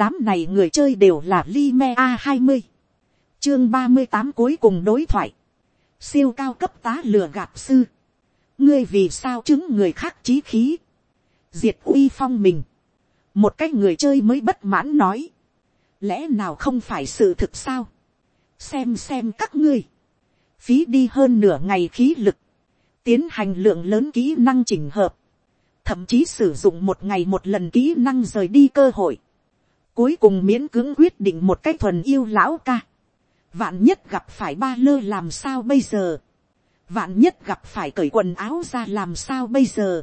đám này người chơi đều là Lime A20. Chương 38 cuối cùng đối thoại. Siêu cao cấp tá lừa gạp sư. Ngươi vì sao chứng người khác trí khí. Diệt uy phong mình. Một cái người chơi mới bất mãn nói. Lẽ nào không phải sự thực sao? Xem xem các ngươi. Phí đi hơn nửa ngày khí lực. Tiến hành lượng lớn kỹ năng chỉnh hợp. Thậm chí sử dụng một ngày một lần kỹ năng rời đi cơ hội Cuối cùng miễn cưỡng quyết định một cách thuần yêu lão ca. Vạn nhất gặp phải ba lơ làm sao bây giờ. Vạn nhất gặp phải cởi quần áo ra làm sao bây giờ.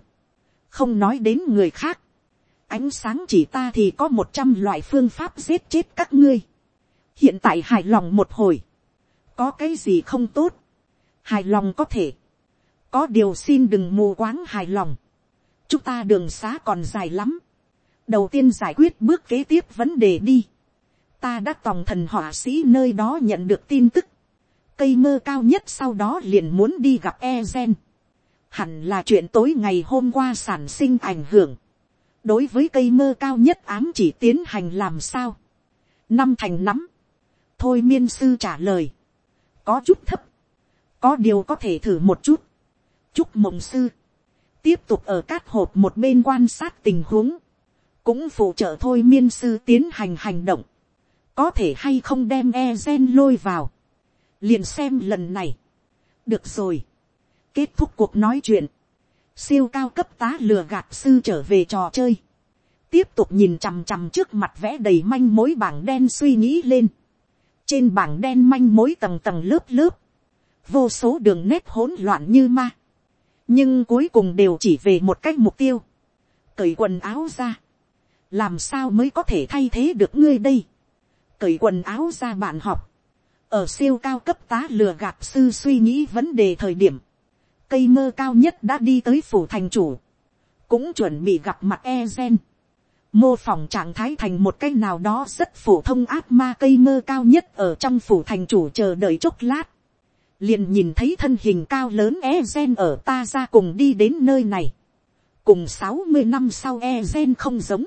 Không nói đến người khác. Ánh sáng chỉ ta thì có một trăm loại phương pháp giết chết các ngươi. Hiện tại hài lòng một hồi. Có cái gì không tốt. Hài lòng có thể. Có điều xin đừng mù quáng hài lòng. Chúng ta đường xá còn dài lắm đầu tiên giải quyết bước kế tiếp vấn đề đi. ta đã tòng thần họa sĩ nơi đó nhận được tin tức. cây mơ cao nhất sau đó liền muốn đi gặp e gen. hẳn là chuyện tối ngày hôm qua sản sinh ảnh hưởng. đối với cây mơ cao nhất ám chỉ tiến hành làm sao. năm thành nắm. thôi miên sư trả lời. có chút thấp. có điều có thể thử một chút. chúc mộng sư. tiếp tục ở cát hộp một bên quan sát tình huống cũng phụ trợ thôi miên sư tiến hành hành động, có thể hay không đem e gen lôi vào, liền xem lần này, được rồi, kết thúc cuộc nói chuyện, siêu cao cấp tá lừa gạt sư trở về trò chơi, tiếp tục nhìn chằm chằm trước mặt vẽ đầy manh mối bảng đen suy nghĩ lên, trên bảng đen manh mối tầng tầng lớp lớp, vô số đường nét hỗn loạn như ma, nhưng cuối cùng đều chỉ về một cách mục tiêu, cởi quần áo ra, làm sao mới có thể thay thế được ngươi đây, cởi quần áo ra bạn học, ở siêu cao cấp tá lừa gạt sư suy nghĩ vấn đề thời điểm, cây mơ cao nhất đã đi tới phủ thành chủ, cũng chuẩn bị gặp mặt e gen, mô phỏng trạng thái thành một cái nào đó rất phổ thông ác ma cây mơ cao nhất ở trong phủ thành chủ chờ đợi chốc lát, liền nhìn thấy thân hình cao lớn e gen ở ta ra cùng đi đến nơi này, cùng sáu mươi năm sau e gen không giống,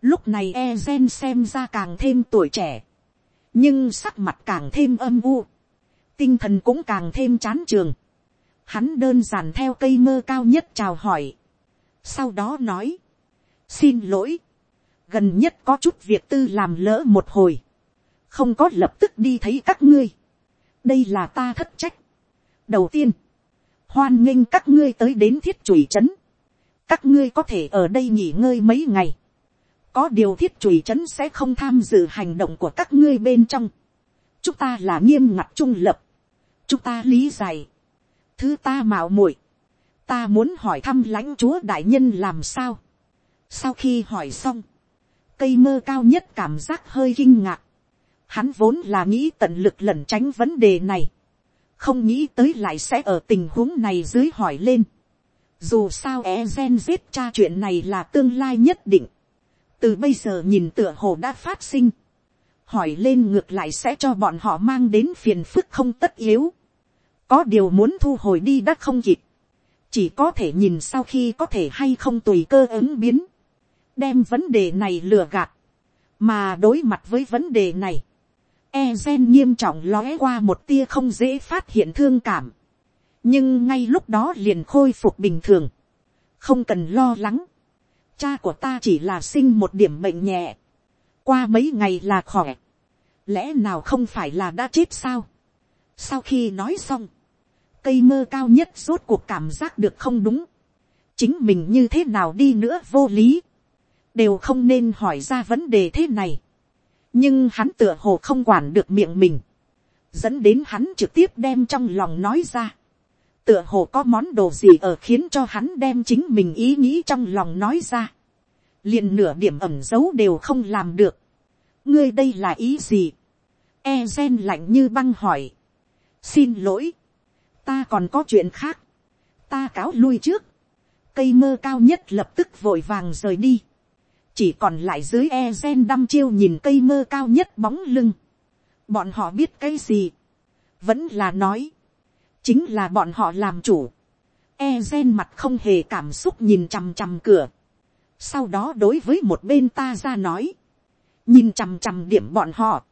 Lúc này e gen xem ra càng thêm tuổi trẻ. Nhưng sắc mặt càng thêm âm u. Tinh thần cũng càng thêm chán trường. Hắn đơn giản theo cây mơ cao nhất chào hỏi. Sau đó nói. Xin lỗi. Gần nhất có chút việc tư làm lỡ một hồi. Không có lập tức đi thấy các ngươi. Đây là ta thất trách. Đầu tiên. Hoan nghênh các ngươi tới đến thiết chùy trấn. Các ngươi có thể ở đây nghỉ ngơi mấy ngày có điều thiết chùy trấn sẽ không tham dự hành động của các ngươi bên trong. chúng ta là nghiêm ngặt trung lập. chúng ta lý giải. thứ ta mạo muội. ta muốn hỏi thăm lãnh chúa đại nhân làm sao. sau khi hỏi xong, cây mơ cao nhất cảm giác hơi kinh ngạc. hắn vốn là nghĩ tận lực lẩn tránh vấn đề này. không nghĩ tới lại sẽ ở tình huống này dưới hỏi lên. dù sao e gen giết cha chuyện này là tương lai nhất định từ bây giờ nhìn tựa hồ đã phát sinh, hỏi lên ngược lại sẽ cho bọn họ mang đến phiền phức không tất yếu, có điều muốn thu hồi đi đã không kịp, chỉ có thể nhìn sau khi có thể hay không tùy cơ ứng biến, đem vấn đề này lừa gạt, mà đối mặt với vấn đề này, e gen nghiêm trọng lóe qua một tia không dễ phát hiện thương cảm, nhưng ngay lúc đó liền khôi phục bình thường, không cần lo lắng, cha của ta chỉ là sinh một điểm bệnh nhẹ, qua mấy ngày là khỏe, lẽ nào không phải là đã chết sao. sau khi nói xong, cây mơ cao nhất rốt cuộc cảm giác được không đúng, chính mình như thế nào đi nữa vô lý, đều không nên hỏi ra vấn đề thế này, nhưng hắn tựa hồ không quản được miệng mình, dẫn đến hắn trực tiếp đem trong lòng nói ra tựa hồ có món đồ gì ở khiến cho hắn đem chính mình ý nghĩ trong lòng nói ra. liền nửa điểm ẩm dấu đều không làm được. ngươi đây là ý gì. e gen lạnh như băng hỏi. xin lỗi. ta còn có chuyện khác. ta cáo lui trước. cây mơ cao nhất lập tức vội vàng rời đi. chỉ còn lại dưới e gen đăm chiêu nhìn cây mơ cao nhất bóng lưng. bọn họ biết cái gì. vẫn là nói chính là bọn họ làm chủ. E gen mặt không hề cảm xúc nhìn chằm chằm cửa. Sau đó đối với một bên ta ra nói. nhìn chằm chằm điểm bọn họ,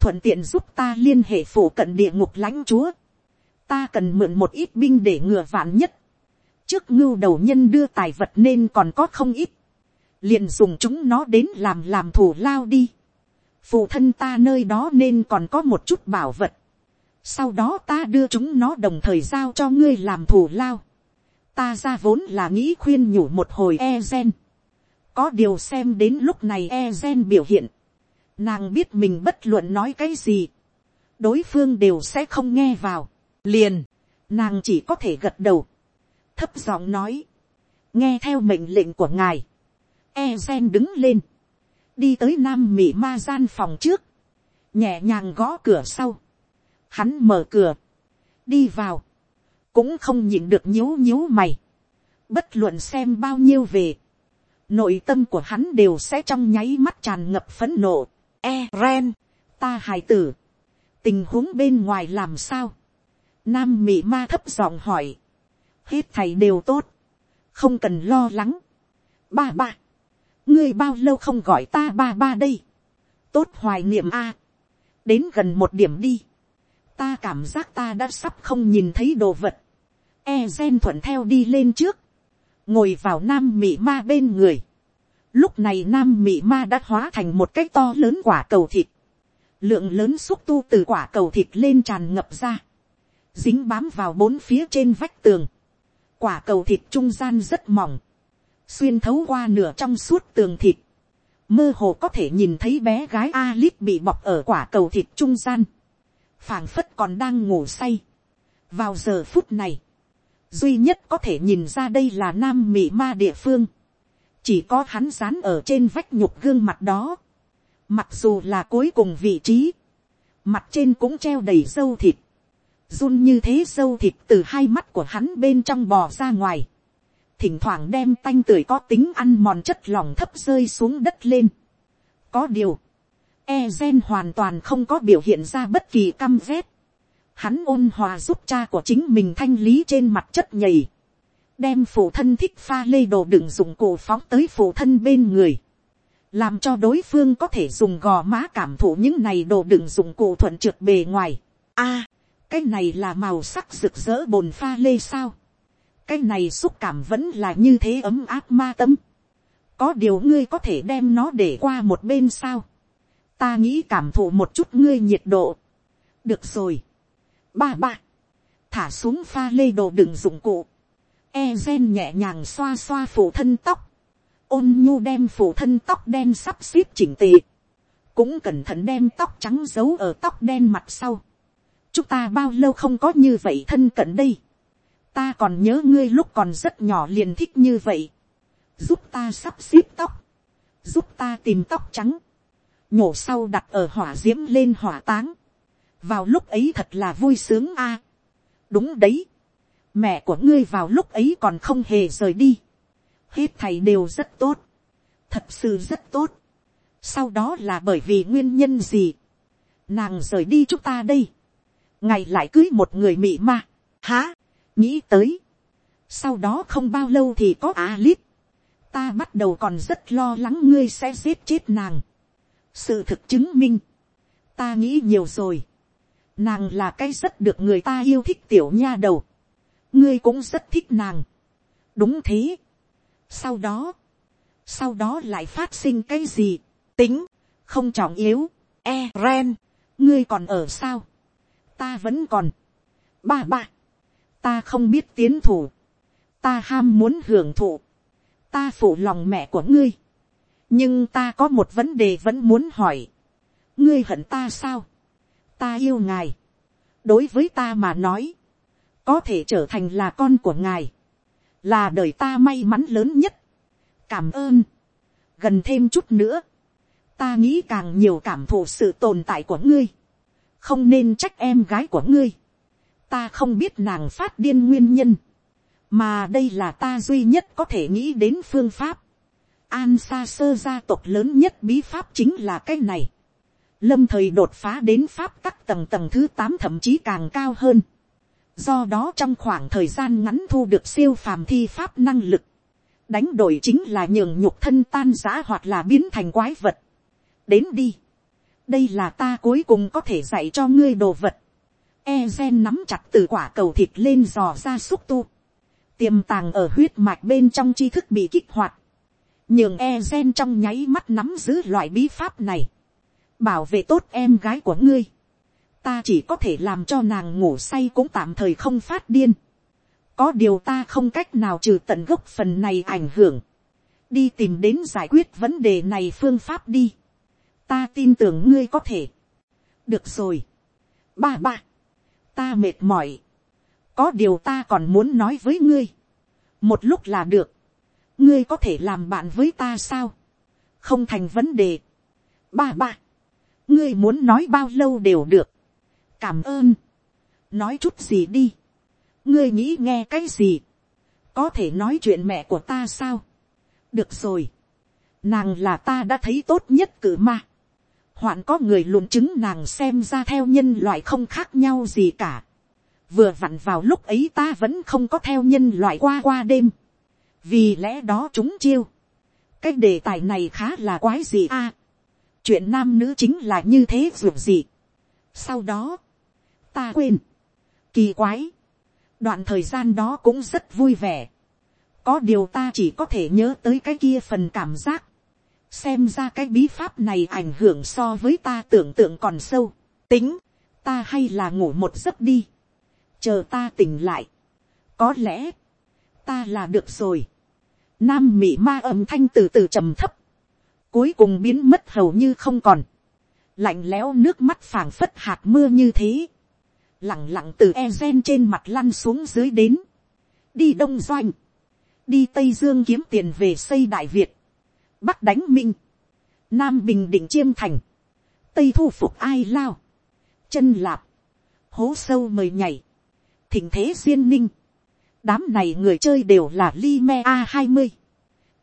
thuận tiện giúp ta liên hệ phủ cận địa ngục lãnh chúa, ta cần mượn một ít binh để ngừa vạn nhất, trước ngưu đầu nhân đưa tài vật nên còn có không ít, liền dùng chúng nó đến làm làm thủ lao đi, phụ thân ta nơi đó nên còn có một chút bảo vật, sau đó ta đưa chúng nó đồng thời giao cho ngươi làm thủ lao, ta ra vốn là nghĩ khuyên nhủ một hồi e gen, có điều xem đến lúc này e gen biểu hiện, nàng biết mình bất luận nói cái gì, đối phương đều sẽ không nghe vào, liền, nàng chỉ có thể gật đầu, thấp giọng nói, nghe theo mệnh lệnh của ngài, e gen đứng lên, đi tới nam mỹ ma gian phòng trước, nhẹ nhàng gõ cửa sau, hắn mở cửa, đi vào, cũng không nhìn được nhíu nhíu mày, bất luận xem bao nhiêu về, nội tâm của hắn đều sẽ trong nháy mắt tràn ngập phấn nộ, e ren, ta hài tử, tình huống bên ngoài làm sao, nam mỹ ma thấp giọng hỏi, hết thầy đều tốt, không cần lo lắng, ba ba, ngươi bao lâu không gọi ta ba ba đây, tốt hoài niệm a, đến gần một điểm đi, ta cảm giác ta đã sắp không nhìn thấy đồ vật, e gen thuận theo đi lên trước, ngồi vào nam mị ma bên người. Lúc này nam mị ma đã hóa thành một cái to lớn quả cầu thịt. Lượng lớn xúc tu từ quả cầu thịt lên tràn ngập ra. Dính bám vào bốn phía trên vách tường. Quả cầu thịt trung gian rất mỏng. Xuyên thấu qua nửa trong suốt tường thịt. Mơ hồ có thể nhìn thấy bé gái Alice bị bọc ở quả cầu thịt trung gian phảng phất còn đang ngủ say. Vào giờ phút này duy nhất có thể nhìn ra đây là nam mỹ ma địa phương, chỉ có hắn dán ở trên vách nhục gương mặt đó, mặc dù là cuối cùng vị trí, mặt trên cũng treo đầy dâu thịt, run như thế dâu thịt từ hai mắt của hắn bên trong bò ra ngoài, thỉnh thoảng đem tanh tưởi có tính ăn mòn chất lỏng thấp rơi xuống đất lên. có điều, e gen hoàn toàn không có biểu hiện ra bất kỳ căm rét, hắn ôn hòa giúp cha của chính mình thanh lý trên mặt chất nhầy, đem phụ thân thích pha lê đồ đựng dụng cụ phóng tới phụ thân bên người, làm cho đối phương có thể dùng gò má cảm thụ những này đồ đựng dụng cụ thuận trượt bề ngoài. A, cái này là màu sắc rực rỡ bồn pha lê sao. cái này xúc cảm vẫn là như thế ấm áp ma tâm. có điều ngươi có thể đem nó để qua một bên sao ta nghĩ cảm thụ một chút ngươi nhiệt độ. được rồi ba ba, thả xuống pha lê đồ đựng dụng cụ, e gen nhẹ nhàng xoa xoa phủ thân tóc, ôn nhu đem phủ thân tóc đen sắp xếp chỉnh tề, cũng cẩn thận đem tóc trắng giấu ở tóc đen mặt sau. chúng ta bao lâu không có như vậy thân cận đây. ta còn nhớ ngươi lúc còn rất nhỏ liền thích như vậy. giúp ta sắp xếp tóc, giúp ta tìm tóc trắng, nhổ sau đặt ở hỏa d i ễ m lên hỏa táng. Vào lúc ấy thật là vui sướng a. đúng đấy, mẹ của ngươi vào lúc ấy còn không hề rời đi, hết thầy đều rất tốt, thật sự rất tốt, sau đó là bởi vì nguyên nhân gì, nàng rời đi chúng ta đây, ngày lại cưới một người mị ma, há, nghĩ tới, sau đó không bao lâu thì có a lít. Ta bắt đầu còn rất lo lắng ngươi sẽ giết chết nàng, sự thực chứng minh, ta nghĩ nhiều rồi, Nàng là cái rất được người ta yêu thích tiểu nha đầu. Ngươi cũng rất thích nàng. Đúng thế. Sau đó. Sau đó lại phát sinh cái gì? Tính. Không trọng yếu. E. Ren. Ngươi còn ở sao? Ta vẫn còn. Ba ba. Ta không biết tiến thủ. Ta ham muốn hưởng thụ. Ta phụ lòng mẹ của ngươi. Nhưng ta có một vấn đề vẫn muốn hỏi. Ngươi hận ta sao? ta yêu ngài, đối với ta mà nói, có thể trở thành là con của ngài, là đời ta may mắn lớn nhất. cảm ơn, gần thêm chút nữa, ta nghĩ càng nhiều cảm thụ sự tồn tại của ngươi, không nên trách em gái của ngươi, ta không biết nàng phát điên nguyên nhân, mà đây là ta duy nhất có thể nghĩ đến phương pháp. An xa sơ gia tộc lớn nhất bí pháp chính là cái này. Lâm thời đột phá đến pháp các tầng tầng thứ tám thậm chí càng cao hơn. Do đó trong khoảng thời gian ngắn thu được siêu phàm thi pháp năng lực, đánh đổi chính là nhường nhục thân tan giã hoặc là biến thành quái vật. đến đi, đây là ta cuối cùng có thể dạy cho ngươi đồ vật, e gen nắm chặt từ quả cầu thịt lên dò ra xúc tu, tiềm tàng ở huyết mạch bên trong tri thức bị kích hoạt, nhường e gen trong nháy mắt nắm giữ loại bí pháp này, bảo vệ tốt em gái của ngươi, ta chỉ có thể làm cho nàng ngủ say cũng tạm thời không phát điên, có điều ta không cách nào trừ tận gốc phần này ảnh hưởng, đi tìm đến giải quyết vấn đề này phương pháp đi, ta tin tưởng ngươi có thể, được rồi, ba ba, ta mệt mỏi, có điều ta còn muốn nói với ngươi, một lúc là được, ngươi có thể làm bạn với ta sao, không thành vấn đề, ba ba, ngươi muốn nói bao lâu đều được, cảm ơn, nói chút gì đi, ngươi nghĩ nghe cái gì, có thể nói chuyện mẹ của ta sao, được rồi, nàng là ta đã thấy tốt nhất cử ma, hoạn có người luận chứng nàng xem ra theo nhân loại không khác nhau gì cả, vừa vặn vào lúc ấy ta vẫn không có theo nhân loại qua qua đêm, vì lẽ đó chúng chiêu, cái đề tài này khá là quái gì a, chuyện nam nữ chính là như thế dù gì. sau đó, ta quên, kỳ quái, đoạn thời gian đó cũng rất vui vẻ, có điều ta chỉ có thể nhớ tới cái kia phần cảm giác, xem ra cái bí pháp này ảnh hưởng so với ta tưởng tượng còn sâu, tính, ta hay là ngủ một giấc đi, chờ ta tỉnh lại, có lẽ, ta là được rồi, nam mị ma âm thanh từ từ trầm thấp, cuối cùng biến mất hầu như không còn, lạnh lẽo nước mắt phảng phất hạt mưa như thế, Lặng lặng từ e gen trên mặt lăn xuống dưới đến, đi đông doanh, đi tây dương kiếm tiền về xây đại việt, bắc đánh minh, nam bình định chiêm thành, tây thu phục ai lao, chân lạp, hố sâu mời nhảy, thỉnh thế duyên ninh, đám này người chơi đều là Lime a hai mươi,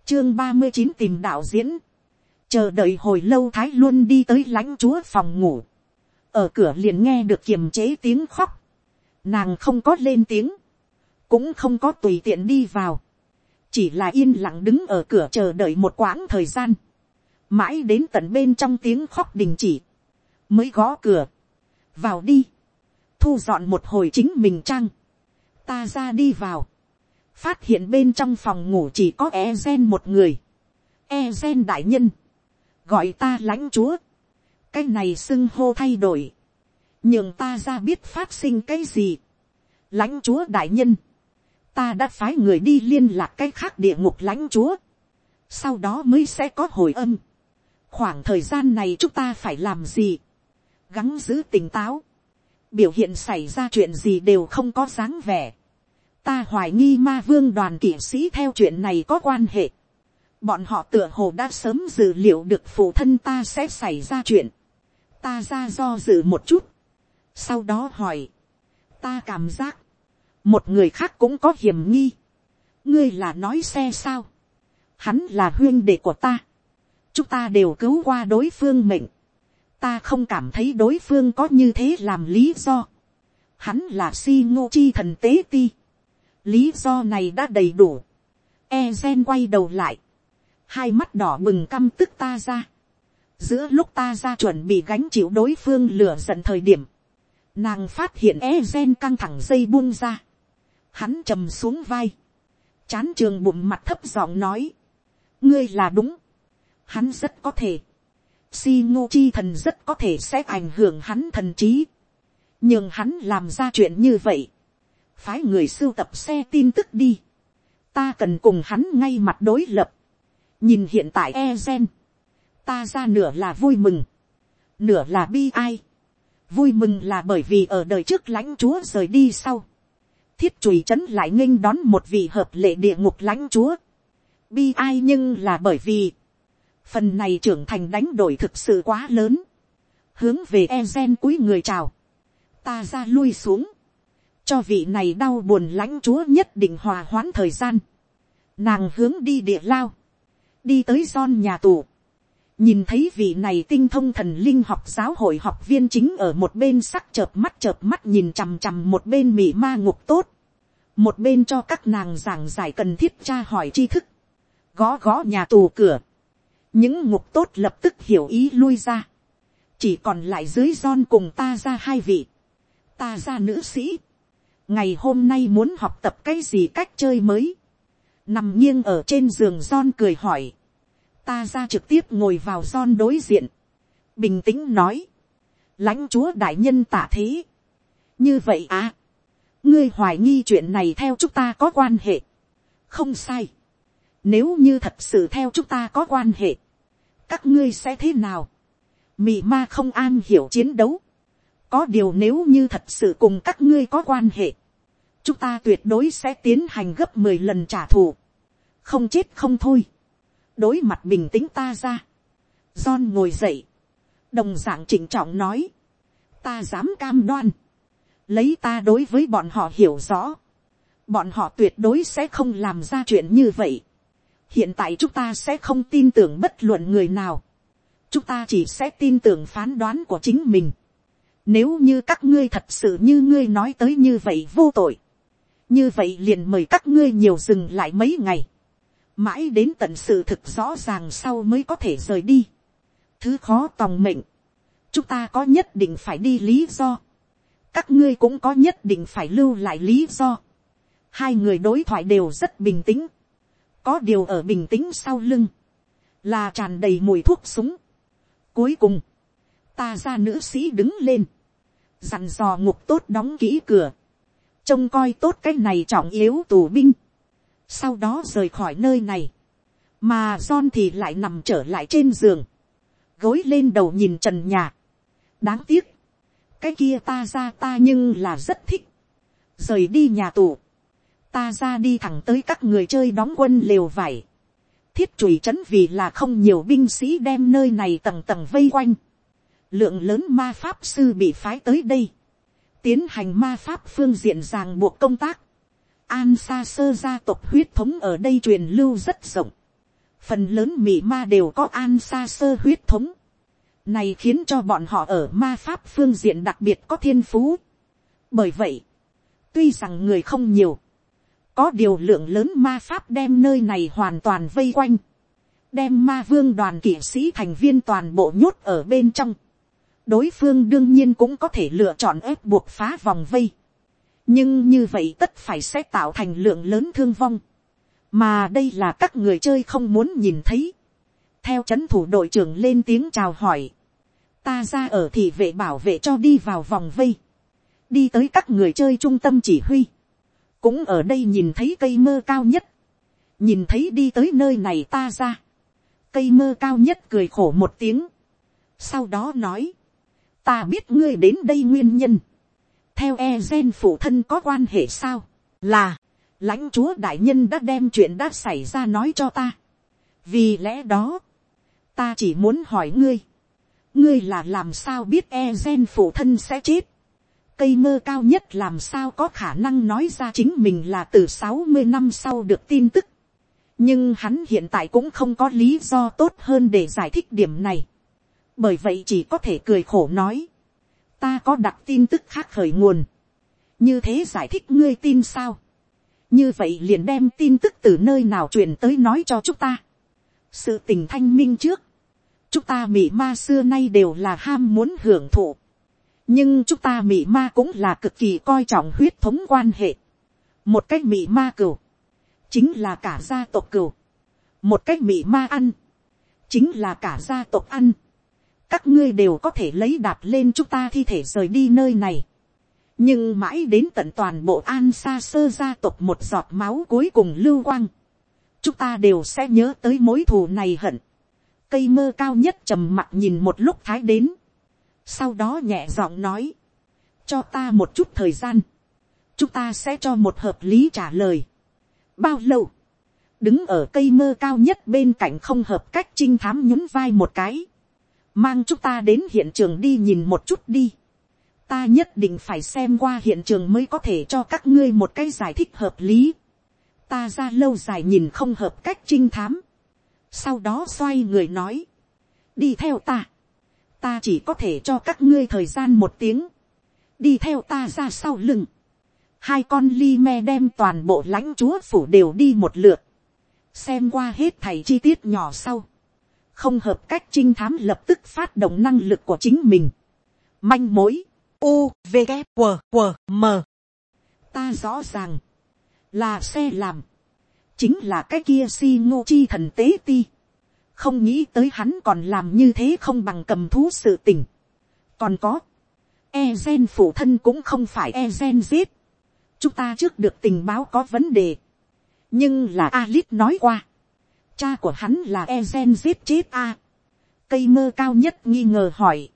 chương ba mươi chín tìm đạo diễn, chờ đợi hồi lâu thái luôn đi tới lãnh chúa phòng ngủ, ở cửa liền nghe được kiềm chế tiếng khóc, nàng không có lên tiếng, cũng không có tùy tiện đi vào, chỉ là yên lặng đứng ở cửa chờ đợi một quãng thời gian, mãi đến tận bên trong tiếng khóc đình chỉ, mới gõ cửa, vào đi, thu dọn một hồi chính mình trang, ta ra đi vào, phát hiện bên trong phòng ngủ chỉ có e gen một người, e gen đại nhân, gọi ta lãnh chúa, cái này xưng hô thay đổi, nhưng ta ra biết phát sinh cái gì, lãnh chúa đại nhân, ta đã phái người đi liên lạc cái khác địa ngục lãnh chúa, sau đó mới sẽ có hồi âm, khoảng thời gian này chúng ta phải làm gì, gắng giữ tỉnh táo, biểu hiện xảy ra chuyện gì đều không có dáng vẻ, ta hoài nghi ma vương đoàn kỷ sĩ theo chuyện này có quan hệ, bọn họ tựa hồ đã sớm dự liệu được phụ thân ta sẽ xảy ra chuyện, ta ra do dự một chút, sau đó hỏi, ta cảm giác, một người khác cũng có hiểm nghi, ngươi là nói xe sao, hắn là huyên đệ của ta, chúng ta đều cứu qua đối phương mệnh, ta không cảm thấy đối phương có như thế làm lý do, hắn là si ngô chi thần tế ti, lý do này đã đầy đủ, e gen quay đầu lại, hai mắt đỏ bừng căm tức ta ra, giữa lúc ta ra chuẩn bị gánh chịu đối phương lửa giận thời điểm, nàng phát hiện e gen căng thẳng dây buông ra, hắn trầm xuống vai, chán trường bụng mặt thấp giọng nói, ngươi là đúng, hắn rất có thể, si ngô chi thần rất có thể sẽ ảnh hưởng hắn thần trí, nhưng hắn làm ra chuyện như vậy, phái người sưu tập xe tin tức đi, ta cần cùng hắn ngay mặt đối lập, nhìn hiện tại e gen, ta ra nửa là vui mừng, nửa là bi ai, vui mừng là bởi vì ở đời trước lãnh chúa rời đi sau, thiết chùi trấn lại nghênh đón một vị hợp lệ địa ngục lãnh chúa, bi ai nhưng là bởi vì, phần này trưởng thành đánh đổi thực sự quá lớn, hướng về e gen cúi người chào, ta ra lui xuống, cho vị này đau buồn lãnh chúa nhất định hòa hoãn thời gian, nàng hướng đi địa lao, đi tới son nhà tù, nhìn thấy vị này tinh thông thần linh học giáo hội học viên chính ở một bên sắc chợp mắt chợp mắt nhìn chằm chằm một bên mị ma ngục tốt, một bên cho các nàng giảng giải cần thiết tra hỏi tri thức, gõ gõ nhà tù cửa, những ngục tốt lập tức hiểu ý lui ra, chỉ còn lại dưới John cùng ta ra hai vị, ta ra nữ sĩ, ngày hôm nay muốn học tập cái gì cách chơi mới, nằm nghiêng ở trên giường John cười hỏi, ta ra trực tiếp ngồi vào John đối diện, bình tĩnh nói, lãnh chúa đại nhân tả thế, như vậy à, ngươi hoài nghi chuyện này theo chúng ta có quan hệ, không sai, nếu như thật sự theo chúng ta có quan hệ, các ngươi sẽ thế nào, mị ma không an hiểu chiến đấu, có điều nếu như thật sự cùng các ngươi có quan hệ, chúng ta tuyệt đối sẽ tiến hành gấp mười lần trả thù, không chết không thôi, đối mặt bình tĩnh ta ra, John ngồi dậy, đồng dạng chỉnh trọng nói, ta dám cam đoan, lấy ta đối với bọn họ hiểu rõ, bọn họ tuyệt đối sẽ không làm ra chuyện như vậy hiện tại chúng ta sẽ không tin tưởng bất luận người nào, chúng ta chỉ sẽ tin tưởng phán đoán của chính mình. Nếu như các ngươi thật sự như ngươi nói tới như vậy vô tội, như vậy liền mời các ngươi nhiều dừng lại mấy ngày, mãi đến tận sự thực rõ ràng sau mới có thể rời đi. Thứ khó tòng mệnh, chúng ta có nhất định phải đi lý do, các ngươi cũng có nhất định phải lưu lại lý do. hai người đối thoại đều rất bình tĩnh, có điều ở bình tĩnh sau lưng, là tràn đầy mùi thuốc súng. cuối cùng, ta ra nữ sĩ đứng lên, dặn dò ngục tốt đóng kỹ cửa, trông coi tốt cái này trọng yếu tù binh, sau đó rời khỏi nơi này, mà John thì lại nằm trở lại trên giường, gối lên đầu nhìn trần nhà. đáng tiếc, cái kia ta ra ta nhưng là rất thích. rời đi nhà tù, ta ra đi thẳng tới các người chơi đóng quân lều vải. thiết chùi c h ấ n vì là không nhiều binh sĩ đem nơi này tầng tầng vây quanh. lượng lớn ma pháp sư bị phái tới đây. tiến hành ma pháp phương diện ràng buộc công tác. An xa sơ gia tộc huyết thống ở đây truyền lưu rất rộng phần lớn mỹ ma đều có an xa sơ huyết thống, này khiến cho bọn họ ở ma pháp phương diện đặc biệt có thiên phú. bởi vậy, tuy rằng người không nhiều, có điều lượng lớn ma pháp đem nơi này hoàn toàn vây quanh, đem ma vương đoàn kỵ sĩ thành viên toàn bộ nhốt ở bên trong. đối phương đương nhiên cũng có thể lựa chọn ép buộc phá vòng vây. nhưng như vậy tất phải sẽ tạo thành lượng lớn thương vong mà đây là các người chơi không muốn nhìn thấy. theo c h ấ n thủ đội trưởng lên tiếng chào hỏi, ta ra ở thì vệ bảo vệ cho đi vào vòng vây, đi tới các người chơi trung tâm chỉ huy, cũng ở đây nhìn thấy cây mơ cao nhất, nhìn thấy đi tới nơi này ta ra, cây mơ cao nhất cười khổ một tiếng, sau đó nói, ta biết ngươi đến đây nguyên nhân, theo e gen phụ thân có quan hệ sao, là, lãnh chúa đại nhân đã đem chuyện đã xảy ra nói cho ta. vì lẽ đó, ta chỉ muốn hỏi ngươi, ngươi là làm sao biết e gen phụ thân sẽ chết cây mơ cao nhất làm sao có khả năng nói ra chính mình là từ sáu mươi năm sau được tin tức. nhưng hắn hiện tại cũng không có lý do tốt hơn để giải thích điểm này. bởi vậy chỉ có thể cười khổ nói. ta có đặt tin tức khác khởi nguồn. như thế giải thích ngươi tin sao như vậy liền đem tin tức từ nơi nào truyền tới nói cho chúng ta. sự tình thanh minh trước, chúng ta mỹ ma xưa nay đều là ham muốn hưởng thụ nhưng chúng ta mị ma cũng là cực kỳ coi trọng huyết thống quan hệ. một cách mị ma cừu, chính là cả gia tộc cừu. một cách mị ma ăn, chính là cả gia tộc ăn. các ngươi đều có thể lấy đạp lên chúng ta thi thể rời đi nơi này nhưng mãi đến tận toàn bộ an xa sơ gia tộc một giọt máu cuối cùng lưu quang, chúng ta đều sẽ nhớ tới mối thù này hận. cây mơ cao nhất trầm mặt nhìn một lúc thái đến, sau đó nhẹ giọng nói, cho ta một chút thời gian, chúng ta sẽ cho một hợp lý trả lời. bao lâu, đứng ở cây mơ cao nhất bên cạnh không hợp cách trinh thám nhún vai một cái, mang chúng ta đến hiện trường đi nhìn một chút đi ta nhất định phải xem qua hiện trường mới có thể cho các ngươi một cái giải thích hợp lý. ta ra lâu dài nhìn không hợp cách trinh thám. sau đó xoay người nói, đi theo ta ta chỉ có thể cho các ngươi thời gian một tiếng. đi theo ta ra sau lưng. hai con ly me đem toàn bộ lãnh chúa phủ đều đi một lượt. xem qua hết thầy chi tiết nhỏ sau. không hợp cách trinh thám lập tức phát động năng lực của chính mình. manh mối, u, v, g, q, q, m. ta rõ ràng, là xe làm, chính là cái kia si ngô chi thần tế ti không nghĩ tới hắn còn làm như thế không bằng cầm thú sự tình. còn có, e gen phụ thân cũng không phải e gen giết. chúng ta trước được tình báo có vấn đề. nhưng là Alice nói qua, cha của hắn là e gen giết chết a. cây mơ cao nhất nghi ngờ hỏi,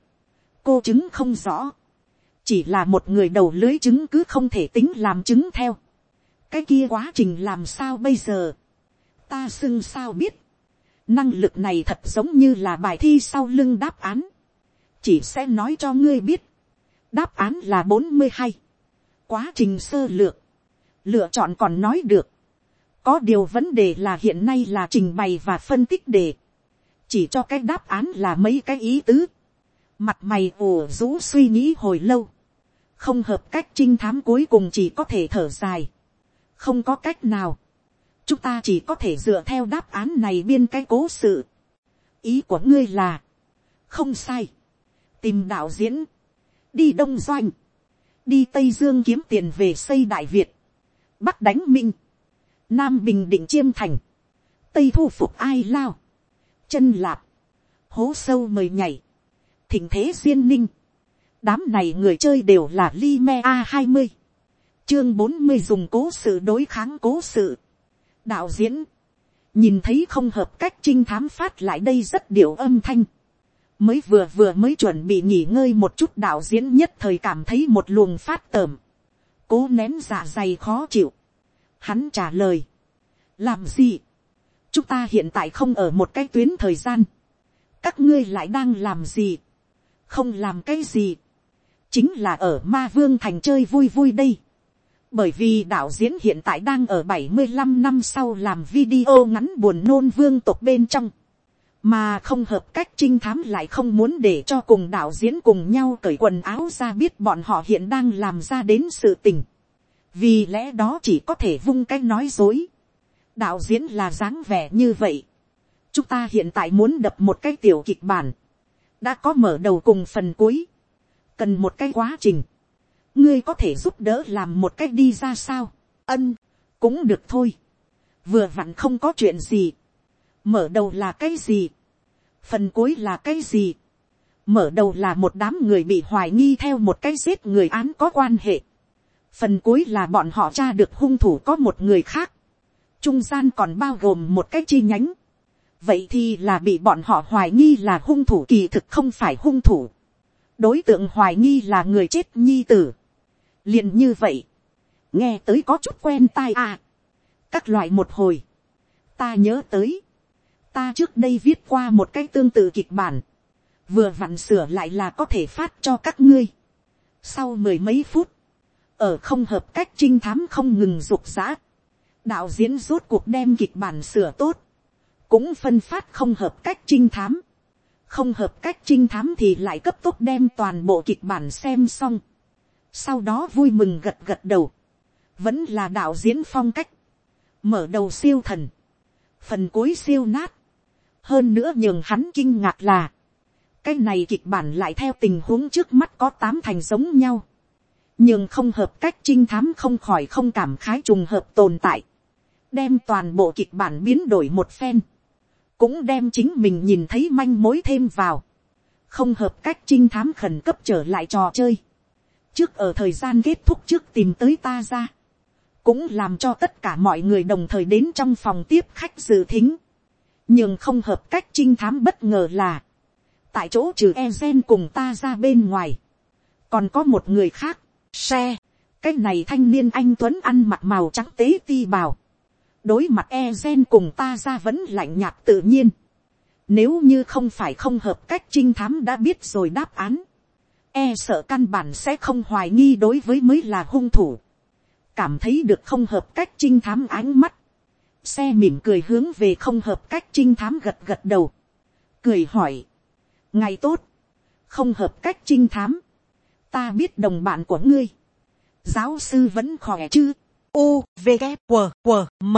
cô chứng không rõ, chỉ là một người đầu lưới chứng cứ không thể tính làm chứng theo cái kia quá trình làm sao bây giờ, ta xưng sao biết, năng lực này thật giống như là bài thi sau lưng đáp án, chỉ sẽ nói cho ngươi biết, đáp án là bốn mươi hai, quá trình sơ lược, lựa chọn còn nói được, có điều vấn đề là hiện nay là trình bày và phân tích đề, chỉ cho cái đáp án là mấy cái ý tứ, mặt mày ủ rũ suy nghĩ hồi lâu, không hợp cách trinh thám cuối cùng chỉ có thể thở dài, không có cách nào, chúng ta chỉ có thể dựa theo đáp án này biên cái cố sự. ý của ngươi là, không sai, tìm đạo diễn, đi đông doanh, đi tây dương kiếm tiền về xây đại việt, bắc đánh minh, nam bình định chiêm thành, tây thu phục ai lao, chân lạp, hố sâu mời nhảy, thỉnh thế duyên ninh, đám này người chơi đều là li me a hai mươi, chương bốn mươi dùng cố sự đối kháng cố sự đạo diễn, nhìn thấy không hợp cách trinh thám phát lại đây rất điệu âm thanh. mới vừa vừa mới chuẩn bị nghỉ ngơi một chút đạo diễn nhất thời cảm thấy một luồng phát tởm. cố nén dạ dày khó chịu. hắn trả lời. làm gì. chúng ta hiện tại không ở một cái tuyến thời gian. các ngươi lại đang làm gì. không làm cái gì. chính là ở ma vương thành chơi vui vui đây bởi vì đạo diễn hiện tại đang ở 75 năm sau làm video ngắn buồn nôn vương tộc bên trong, mà không hợp cách trinh thám lại không muốn để cho cùng đạo diễn cùng nhau cởi quần áo ra biết bọn họ hiện đang làm ra đến sự tình, vì lẽ đó chỉ có thể vung cái nói dối, đạo diễn là dáng vẻ như vậy, chúng ta hiện tại muốn đập một cái tiểu kịch bản, đã có mở đầu cùng phần cuối, cần một cái quá trình, ngươi có thể giúp đỡ làm một cách đi ra sao, ân, cũng được thôi, vừa vặn không có chuyện gì, mở đầu là cái gì, phần cuối là cái gì, mở đầu là một đám người bị hoài nghi theo một cái giết người án có quan hệ, phần cuối là bọn họ tra được hung thủ có một người khác, trung gian còn bao gồm một cái chi nhánh, vậy thì là bị bọn họ hoài nghi là hung thủ kỳ thực không phải hung thủ, đối tượng hoài nghi là người chết nhi tử, liền như vậy, nghe tới có chút quen tai à. các loại một hồi, ta nhớ tới, ta trước đây viết qua một cái tương tự kịch bản, vừa vặn sửa lại là có thể phát cho các ngươi. sau mười mấy phút, ở không hợp cách trinh thám không ngừng rục rã, đạo diễn rốt cuộc đem kịch bản sửa tốt, cũng phân phát không hợp cách trinh thám, không hợp cách trinh thám thì lại cấp tốc đem toàn bộ kịch bản xem xong sau đó vui mừng gật gật đầu, vẫn là đạo diễn phong cách, mở đầu siêu thần, phần cuối siêu nát, hơn nữa nhường hắn kinh ngạc là, cái này kịch bản lại theo tình huống trước mắt có tám thành giống nhau, nhưng không hợp cách trinh thám không khỏi không cảm khái trùng hợp tồn tại, đem toàn bộ kịch bản biến đổi một phen, cũng đem chính mình nhìn thấy manh mối thêm vào, không hợp cách trinh thám khẩn cấp trở lại trò chơi, trước ở thời gian kết thúc trước tìm tới ta ra, cũng làm cho tất cả mọi người đồng thời đến trong phòng tiếp khách dự thính, nhưng không hợp cách trinh thám bất ngờ là, tại chỗ trừ e gen cùng ta ra bên ngoài, còn có một người khác, xe, cái này thanh niên anh tuấn ăn mặc màu trắng tế ti bào, đối mặt e gen cùng ta ra vẫn lạnh nhạt tự nhiên, nếu như không phải không hợp cách trinh thám đã biết rồi đáp án, e sợ căn bản sẽ không hoài nghi đối với mới là hung thủ, cảm thấy được không hợp cách trinh thám ánh mắt, xe mỉm cười hướng về không hợp cách trinh thám gật gật đầu, cười hỏi, ngày tốt, không hợp cách trinh thám, ta biết đồng bạn của ngươi, giáo sư vẫn khỏe chứ, u v g q q m.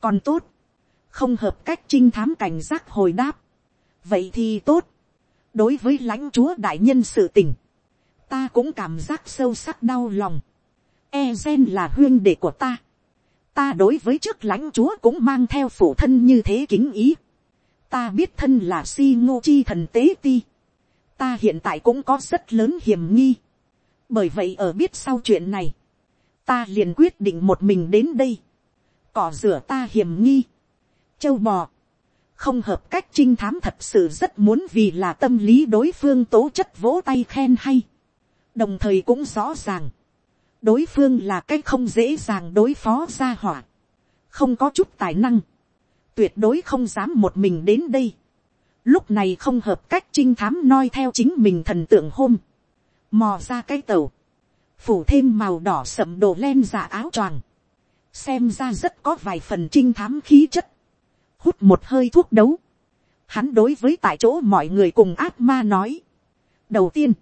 Còn tốt, không hợp cách trinh thám cảnh giác hồi đáp, vậy thì tốt, đối với lãnh chúa đại nhân sự tình, ta cũng cảm giác sâu sắc đau lòng, e gen là huyên đệ của ta, ta đối với trước lãnh chúa cũng mang theo phụ thân như thế kính ý, ta biết thân là si ngô chi thần tế ti, ta hiện tại cũng có rất lớn hiểm nghi, bởi vậy ở biết sau chuyện này, ta liền quyết định một mình đến đây, cỏ rửa ta hiểm nghi, châu bò, không hợp cách trinh thám thật sự rất muốn vì là tâm lý đối phương tố chất vỗ tay khen hay, đồng thời cũng rõ ràng, đối phương là cái không dễ dàng đối phó ra hỏa, không có chút tài năng, tuyệt đối không dám một mình đến đây, lúc này không hợp cách trinh thám noi theo chính mình thần tượng hôm, mò ra cái tàu, phủ thêm màu đỏ sậm đồ len giả áo choàng, xem ra rất có vài phần trinh thám khí chất, hút một hơi thuốc đấu, hắn đối với tại chỗ mọi người cùng ác ma nói, đầu tiên,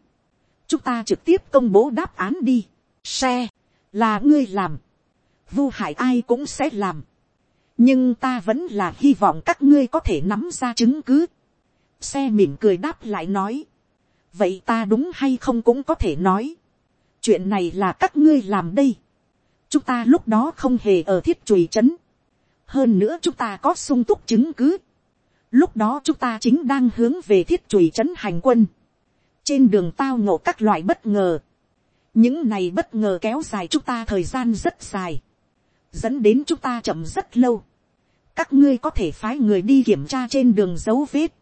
chúng ta trực tiếp công bố đáp án đi, xe, là ngươi làm, vu hại ai cũng sẽ làm, nhưng ta vẫn là hy vọng các ngươi có thể nắm ra chứng cứ, xe mỉm cười đáp lại nói, vậy ta đúng hay không cũng có thể nói, chuyện này là các ngươi làm đây, chúng ta lúc đó không hề ở thiết chùi c h ấ n hơn nữa chúng ta có sung túc chứng cứ, lúc đó chúng ta chính đang hướng về thiết chùi trấn hành quân, trên đường tao ngộ các loại bất ngờ, những này bất ngờ kéo dài chúng ta thời gian rất dài, dẫn đến chúng ta chậm rất lâu, các ngươi có thể phái người đi kiểm tra trên đường dấu vết,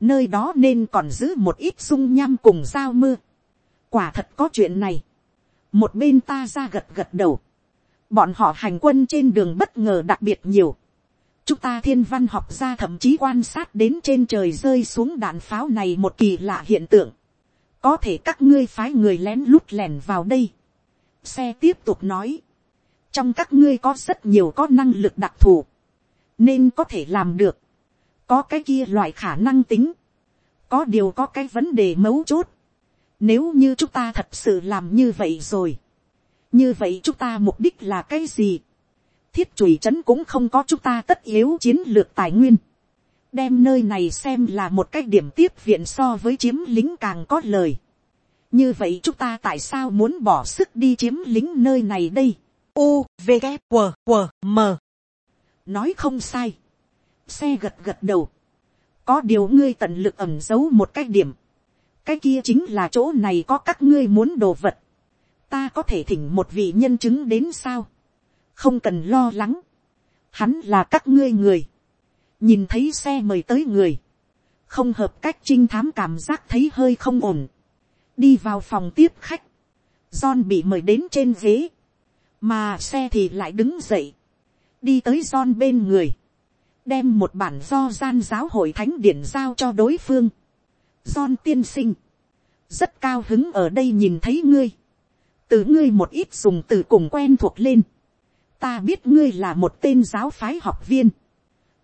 nơi đó nên còn giữ một ít sung nham cùng dao mưa, quả thật có chuyện này, một bên ta ra gật gật đầu, bọn họ hành quân trên đường bất ngờ đặc biệt nhiều. chúng ta thiên văn học ra thậm chí quan sát đến trên trời rơi xuống đạn pháo này một kỳ lạ hiện tượng. có thể các ngươi phái người lén lút lẻn vào đây. xe tiếp tục nói. trong các ngươi có rất nhiều có năng lực đặc thù. nên có thể làm được. có cái kia loại khả năng tính. có điều có cái vấn đề mấu chốt. nếu như chúng ta thật sự làm như vậy rồi như vậy chúng ta mục đích là cái gì. thiết chùy trấn cũng không có chúng ta tất yếu chiến lược tài nguyên. đem nơi này xem là một cái điểm tiếp viện so với chiếm lính càng có lời. như vậy chúng ta tại sao muốn bỏ sức đi chiếm lính nơi này đây. u, v, g q q m nói không sai. xe gật gật đầu. có điều ngươi tận lực ẩm giấu một cái điểm. cái kia chính là chỗ này có các ngươi muốn đồ vật ta có thể thỉnh một vị nhân chứng đến sao, không cần lo lắng, hắn là các ngươi người, nhìn thấy xe mời tới người, không hợp cách trinh thám cảm giác thấy hơi không ổn, đi vào phòng tiếp khách, John bị mời đến trên ghế, mà xe thì lại đứng dậy, đi tới John bên người, đem một bản do gian giáo hội thánh điển giao cho đối phương. John tiên sinh, rất cao hứng ở đây nhìn thấy ngươi từ ngươi một ít dùng từ cùng quen thuộc lên, ta biết ngươi là một tên giáo phái học viên,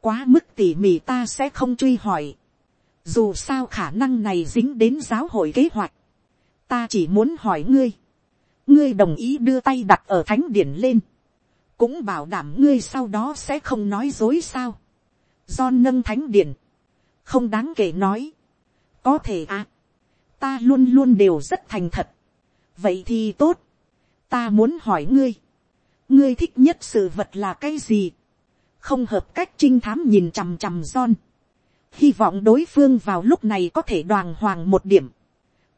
quá mức tỉ mỉ ta sẽ không truy hỏi, dù sao khả năng này dính đến giáo hội kế hoạch, ta chỉ muốn hỏi ngươi, ngươi đồng ý đưa tay đặt ở thánh điển lên, cũng bảo đảm ngươi sau đó sẽ không nói dối sao, do nâng thánh điển, không đáng kể nói, có thể à, ta luôn luôn đều rất thành thật, vậy thì tốt, ta muốn hỏi ngươi, ngươi thích nhất sự vật là cái gì, không hợp cách trinh thám nhìn chằm chằm John, hy vọng đối phương vào lúc này có thể đoàn hoàng một điểm,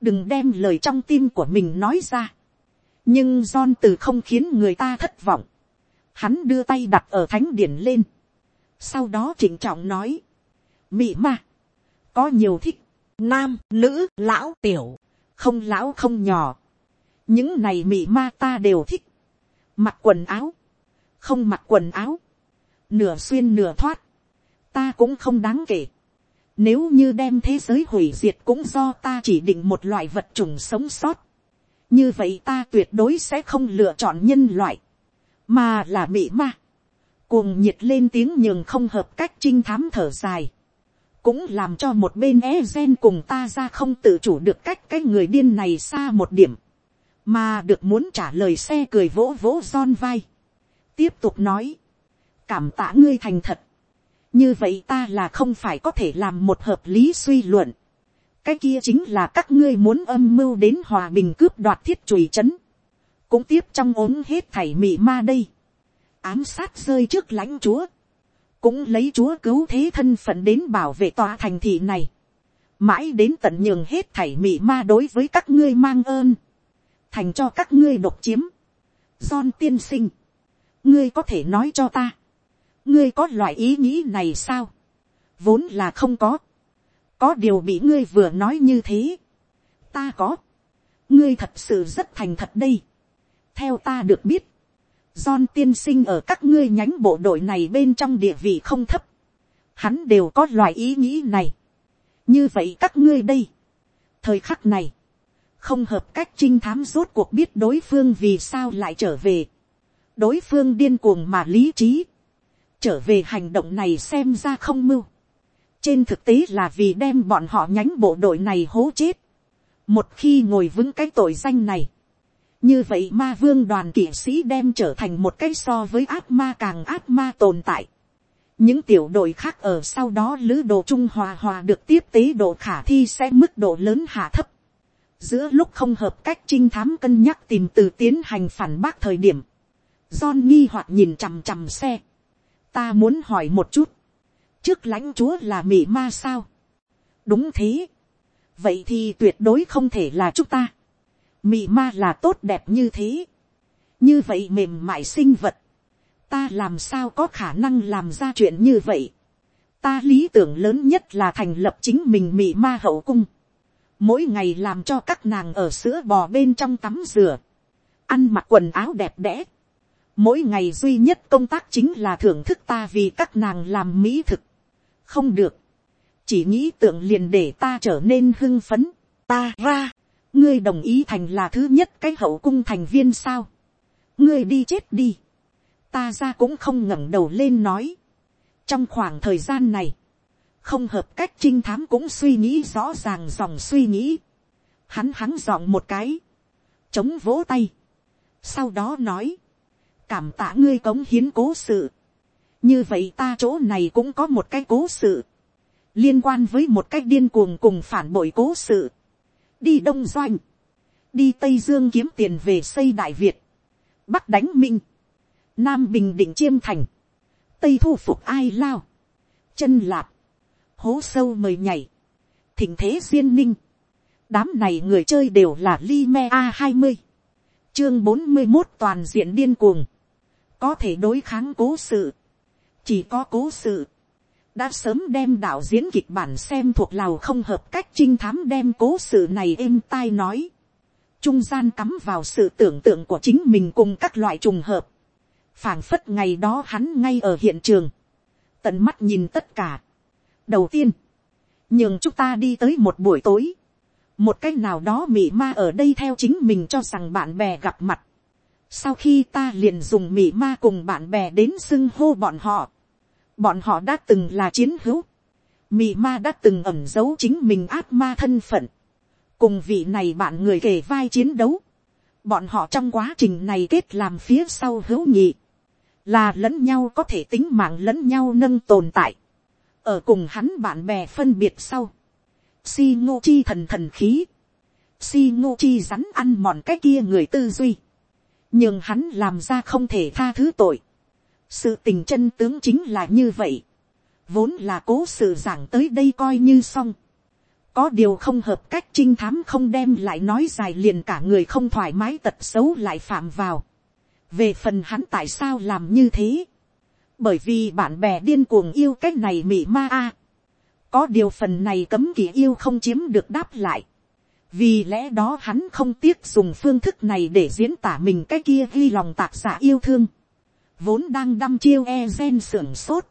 đừng đem lời trong tim của mình nói ra, nhưng John từ không khiến người ta thất vọng, hắn đưa tay đặt ở thánh điển lên, sau đó trịnh trọng nói, mị ma, có nhiều thích, nam, nữ, lão, tiểu, không lão không nhỏ, những này mị ma ta đều thích, mặc quần áo, không mặc quần áo, nửa xuyên nửa thoát, ta cũng không đáng kể. Nếu như đem thế giới hủy diệt cũng do ta chỉ định một loại vật chủng sống sót. Như vậy ta tuyệt đối sẽ không lựa chọn nhân loại. Mà là mị ma. Cuồng nhiệt lên tiếng nhường không hợp cách trinh thám thở dài. Cũng làm cho một bên e gen cùng ta ra không tự chủ được cách cái người điên này xa một điểm mà được muốn trả lời xe cười vỗ vỗ son vai, tiếp tục nói, cảm tạ ngươi thành thật, như vậy ta là không phải có thể làm một hợp lý suy luận. cái kia chính là các ngươi muốn âm mưu đến hòa bình cướp đoạt thiết chùy c cũng tiếp trong ốm hết thảy mị ma đây. ám sát rơi trước lãnh chúa. cũng lấy chúa cứu thế thân phận đến bảo vệ tòa thành thị này. mãi đến tận nhường hết thảy mị ma đối với các ngươi mang ơn thành cho các ngươi độc chiếm. John tiên sinh. ngươi có thể nói cho ta. ngươi có loại ý nghĩ này sao. vốn là không có. có điều bị ngươi vừa nói như thế. ta có. ngươi thật sự rất thành thật đây theo ta được biết, John tiên sinh ở các ngươi nhánh bộ đội này bên trong địa vị không thấp. Hắn đều có loại ý nghĩ này. Như vậy các ngươi đây. Thời khắc này. Không hợp cách trinh thám rốt cuộc biết đối phương vì sao lại trở về. Đối phương điên cuồng mà lý trí. Trở về hành động này xem ra không mưu. Trên thực tế là vì đem bọn họ nhánh bộ đội này hố chết. Một khi ngồi vững cái tội danh này như vậy ma vương đoàn kỵ sĩ đem trở thành một cái so với ác ma càng ác ma tồn tại. những tiểu đội khác ở sau đó lữ đồ trung hòa hòa được tiếp tế độ khả thi sẽ mức độ lớn hạ thấp giữa lúc không hợp cách trinh thám cân nhắc tìm từ tiến hành phản bác thời điểm, John nghi hoặc nhìn chằm chằm xe. ta muốn hỏi một chút, trước lãnh chúa là mị ma sao. đúng thế. vậy thì tuyệt đối không thể là chúng ta. Mị ma là tốt đẹp như thế, như vậy mềm mại sinh vật, ta làm sao có khả năng làm ra chuyện như vậy, ta lý tưởng lớn nhất là thành lập chính mình mị ma hậu cung, mỗi ngày làm cho các nàng ở sữa bò bên trong tắm rửa, ăn mặc quần áo đẹp đẽ, mỗi ngày duy nhất công tác chính là thưởng thức ta vì các nàng làm mỹ thực, không được, chỉ nghĩ tượng liền để ta trở nên hưng phấn, ta ra, ngươi đồng ý thành là thứ nhất cái hậu cung thành viên sao. ngươi đi chết đi. ta ra cũng không ngẩng đầu lên nói. trong khoảng thời gian này, không hợp cách trinh thám cũng suy nghĩ rõ ràng dòng suy nghĩ. hắn hắn dọn một cái, chống vỗ tay. sau đó nói, cảm tạ ngươi cống hiến cố sự. như vậy ta chỗ này cũng có một cái cố sự, liên quan với một cách điên cuồng cùng phản bội cố sự. Đi đông doanh, đi tây dương kiếm tiền về xây đại việt, bắc đánh minh, nam bình định chiêm thành, tây thu phục ai lao, chân lạp, hố sâu mời nhảy, thỉnh thế duyên ninh, đám này người chơi đều là li me a hai mươi, chương bốn mươi một toàn diện điên cuồng, có thể đối kháng cố sự, chỉ có cố sự, đã sớm đem đạo diễn kịch bản xem thuộc lào không hợp cách trinh thám đem cố sự này êm tai nói. Trung gian cắm vào sự tưởng tượng của chính mình cùng các loại trùng hợp. phảng phất ngày đó hắn ngay ở hiện trường. Tận mắt nhìn tất cả. Đầu tiên, nhường chúng ta đi tới một buổi tối. Một cách nào đó mị ma ở đây theo chính mình cho rằng bạn bè gặp mặt. Sau khi ta liền dùng mị ma cùng bạn bè đến xưng hô bọn họ. Bọn họ đã từng là chiến hữu, mị ma đã từng ẩm giấu chính mình ác ma thân phận, cùng vị này bạn người kể vai chiến đấu, bọn họ trong quá trình này kết làm phía sau hữu nhị, là lẫn nhau có thể tính mạng lẫn nhau nâng tồn tại, ở cùng hắn bạn bè phân biệt sau, si ngô chi thần thần khí, si ngô chi rắn ăn mòn cái kia người tư duy, nhưng hắn làm ra không thể tha thứ tội, sự tình chân tướng chính là như vậy, vốn là cố sự giảng tới đây coi như xong, có điều không hợp cách trinh thám không đem lại nói dài liền cả người không thoải mái tật xấu lại phạm vào, về phần hắn tại sao làm như thế, bởi vì bạn bè điên cuồng yêu cái này mị ma a, có điều phần này cấm kỳ yêu không chiếm được đáp lại, vì lẽ đó hắn không tiếc dùng phương thức này để diễn tả mình cái kia ghi lòng tạc giả yêu thương. Vốn đang đăm chiêu e gen sưởng sốt,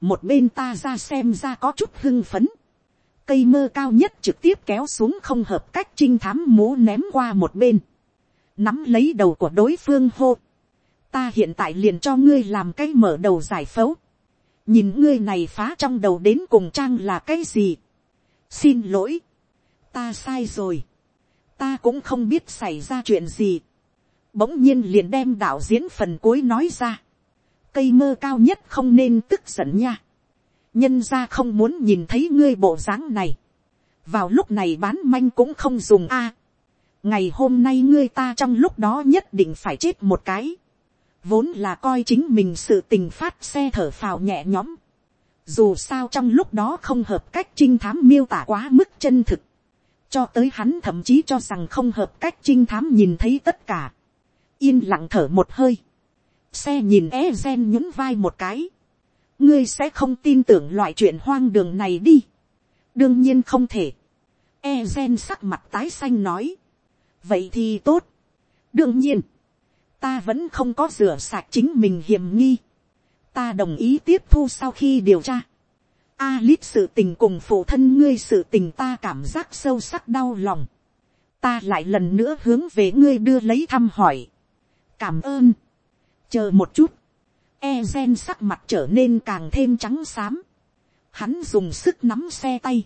một bên ta ra xem ra có chút hưng phấn, cây mơ cao nhất trực tiếp kéo xuống không hợp cách trinh thám mố ném qua một bên, nắm lấy đầu của đối phương hô, ta hiện tại liền cho ngươi làm cái mở đầu giải phẫu, nhìn ngươi này phá trong đầu đến cùng trang là cái gì, xin lỗi, ta sai rồi, ta cũng không biết xảy ra chuyện gì, bỗng nhiên liền đem đạo diễn phần cuối nói ra. cây mơ cao nhất không nên tức giận nha. nhân ra không muốn nhìn thấy ngươi bộ dáng này, vào lúc này bán manh cũng không dùng a. ngày hôm nay ngươi ta trong lúc đó nhất định phải chết một cái, vốn là coi chính mình sự tình phát xe thở phào nhẹ nhõm, dù sao trong lúc đó không hợp cách trinh thám miêu tả quá mức chân thực, cho tới hắn thậm chí cho rằng không hợp cách trinh thám nhìn thấy tất cả, yên lặng thở một hơi, xe nhìn e gen nhún vai một cái, ngươi sẽ không tin tưởng loại chuyện hoang đường này đi, đương nhiên không thể, e gen sắc mặt tái xanh nói, vậy thì tốt, đương nhiên, ta vẫn không có rửa sạch chính mình hiểm nghi, ta đồng ý tiếp thu sau khi điều tra. Alip sự tình cùng phụ thân ngươi sự tình ta cảm giác sâu sắc đau lòng. Ta lại lần nữa hướng về ngươi đưa lấy thăm hỏi. Cảm ơn. Chờ một chút. Ezen sắc mặt trở nên càng thêm trắng xám. Hắn dùng sức nắm xe tay.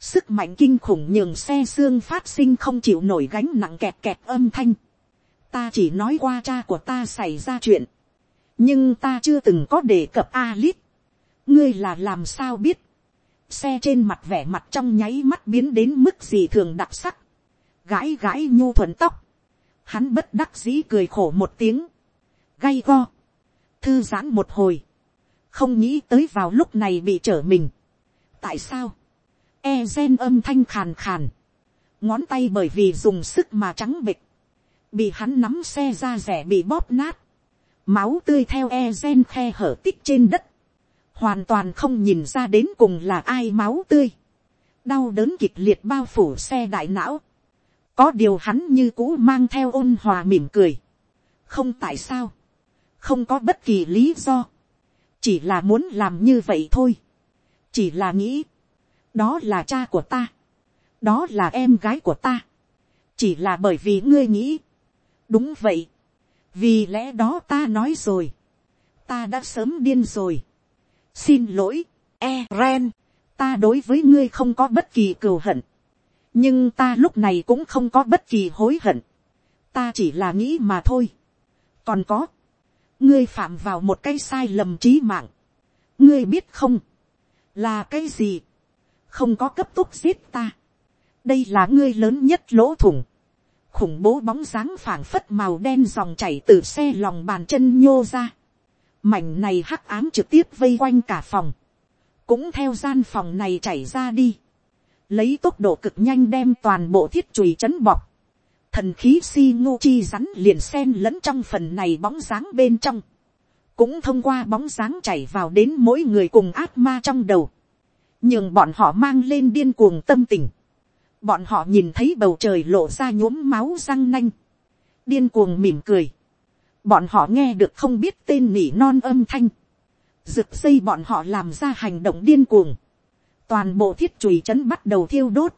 Sức mạnh kinh khủng nhường xe xương phát sinh không chịu nổi gánh nặng kẹt kẹt âm thanh. Ta chỉ nói qua cha của ta xảy ra chuyện. Nhưng ta chưa từng có đề cập Alice. ngươi là làm sao biết, xe trên mặt vẻ mặt trong nháy mắt biến đến mức gì thường đặc sắc, gãi gãi nhu thuần tóc, hắn bất đắc dĩ cười khổ một tiếng, gay go, thư giãn một hồi, không nghĩ tới vào lúc này bị trở mình. tại sao, e gen âm thanh khàn khàn, ngón tay bởi vì dùng sức mà trắng bịch, bị hắn nắm xe ra rẻ bị bóp nát, máu tươi theo e gen khe hở tích trên đất, hoàn toàn không nhìn ra đến cùng là ai máu tươi, đau đớn kịch liệt bao phủ xe đại não, có điều hắn như cũ mang theo ôn hòa mỉm cười, không tại sao, không có bất kỳ lý do, chỉ là muốn làm như vậy thôi, chỉ là nghĩ, đó là cha của ta, đó là em gái của ta, chỉ là bởi vì ngươi nghĩ, đúng vậy, vì lẽ đó ta nói rồi, ta đã sớm điên rồi. xin lỗi, e. Ren, ta đối với ngươi không có bất kỳ cừu hận, nhưng ta lúc này cũng không có bất kỳ hối hận, ta chỉ là nghĩ mà thôi. còn có, ngươi phạm vào một cái sai lầm trí mạng, ngươi biết không, là cái gì, không có cấp tốc giết ta, đây là ngươi lớn nhất lỗ thủng, khủng bố bóng dáng phảng phất màu đen dòng chảy từ xe lòng bàn chân nhô ra. Mảnh này hắc ám trực tiếp vây quanh cả phòng. Cũng theo gian phòng này chảy ra đi. Lấy tốc độ cực nhanh đem toàn bộ thiết chùy chấn bọc. Thần khí si ngô chi rắn liền sen lẫn trong phần này bóng dáng bên trong. Cũng thông qua bóng dáng chảy vào đến mỗi người cùng ác ma trong đầu. Nhưng bọn họ mang lên điên cuồng tâm tình bọn họ nhìn thấy bầu trời lộ ra nhuốm máu răng nanh, điên cuồng mỉm cười, bọn họ nghe được không biết tên nỉ non âm thanh, rực xây bọn họ làm ra hành động điên cuồng, toàn bộ thiết chùy trấn bắt đầu thiêu đốt,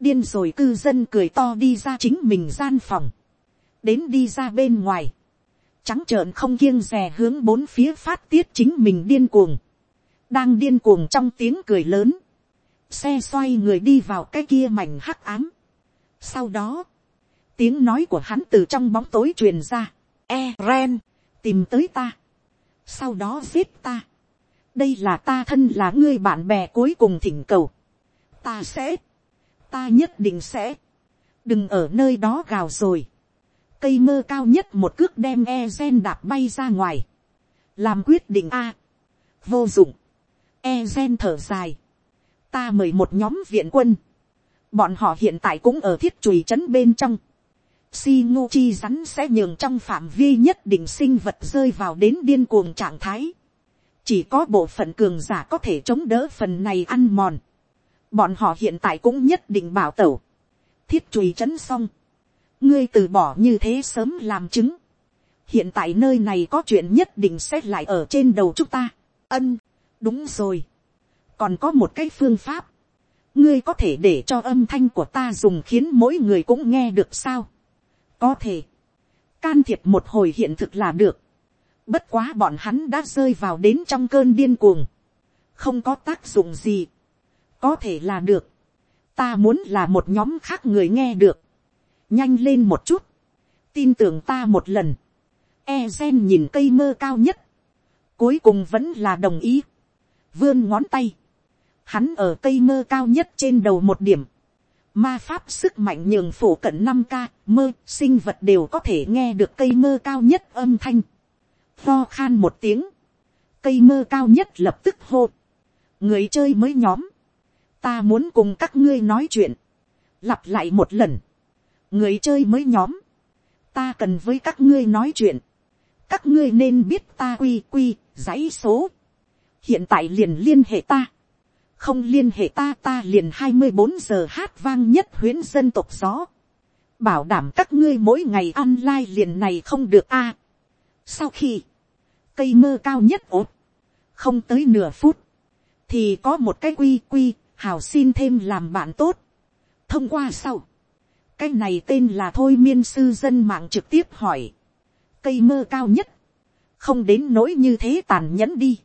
điên rồi cư dân cười to đi ra chính mình gian phòng, đến đi ra bên ngoài, trắng trợn không kiêng rè hướng bốn phía phát tiết chính mình điên cuồng, đang điên cuồng trong tiếng cười lớn, xe xoay người đi vào cái kia mảnh hắc ám. Sau đó, tiếng nói của hắn từ trong bóng tối truyền ra. E ren, tìm tới ta. Sau đó giết ta. đây là ta thân là ngươi bạn bè cuối cùng thỉnh cầu. ta sẽ, ta nhất định sẽ. đừng ở nơi đó gào rồi. cây mơ cao nhất một cước đem e gen đạp bay ra ngoài. làm quyết định a. vô dụng. e gen thở dài ta mời một nhóm viện quân, bọn họ hiện tại cũng ở thiết chùy trấn bên trong, si ngu chi rắn sẽ nhường trong phạm vi nhất định sinh vật rơi vào đến điên cuồng trạng thái, chỉ có bộ phận cường giả có thể chống đỡ phần này ăn mòn, bọn họ hiện tại cũng nhất định bảo tẩu, thiết chùy trấn xong, ngươi từ bỏ như thế sớm làm chứng, hiện tại nơi này có chuyện nhất định sẽ lại ở trên đầu chúng ta, ân, đúng rồi, còn có một cái phương pháp, ngươi có thể để cho âm thanh của ta dùng khiến mỗi người cũng nghe được sao. có thể, can thiệp một hồi hiện thực là được. bất quá bọn hắn đã rơi vào đến trong cơn điên cuồng, không có tác dụng gì, có thể là được. ta muốn là một nhóm khác người nghe được, nhanh lên một chút, tin tưởng ta một lần, e gen nhìn cây mơ cao nhất, cuối cùng vẫn là đồng ý. Vươn ngón tay, hắn ở cây mơ cao nhất trên đầu một điểm, ma pháp sức mạnh nhường phổ cận năm ca mơ sinh vật đều có thể nghe được cây mơ cao nhất âm thanh, pho khan một tiếng, cây mơ cao nhất lập tức hô, người chơi mới nhóm, ta muốn cùng các ngươi nói chuyện, lặp lại một lần, người chơi mới nhóm, ta cần với các ngươi nói chuyện, các ngươi nên biết ta quy quy, dãy số, hiện tại liền liên hệ ta, không liên hệ ta ta liền hai mươi bốn giờ hát vang nhất huyến dân tộc gió, bảo đảm các ngươi mỗi ngày online liền này không được a. sau khi, cây mơ cao nhất ốt, không tới nửa phút, thì có một cái quy quy, hào xin thêm làm bạn tốt. thông qua sau, cái này tên là thôi miên sư dân mạng trực tiếp hỏi, cây mơ cao nhất, không đến nỗi như thế tàn nhẫn đi,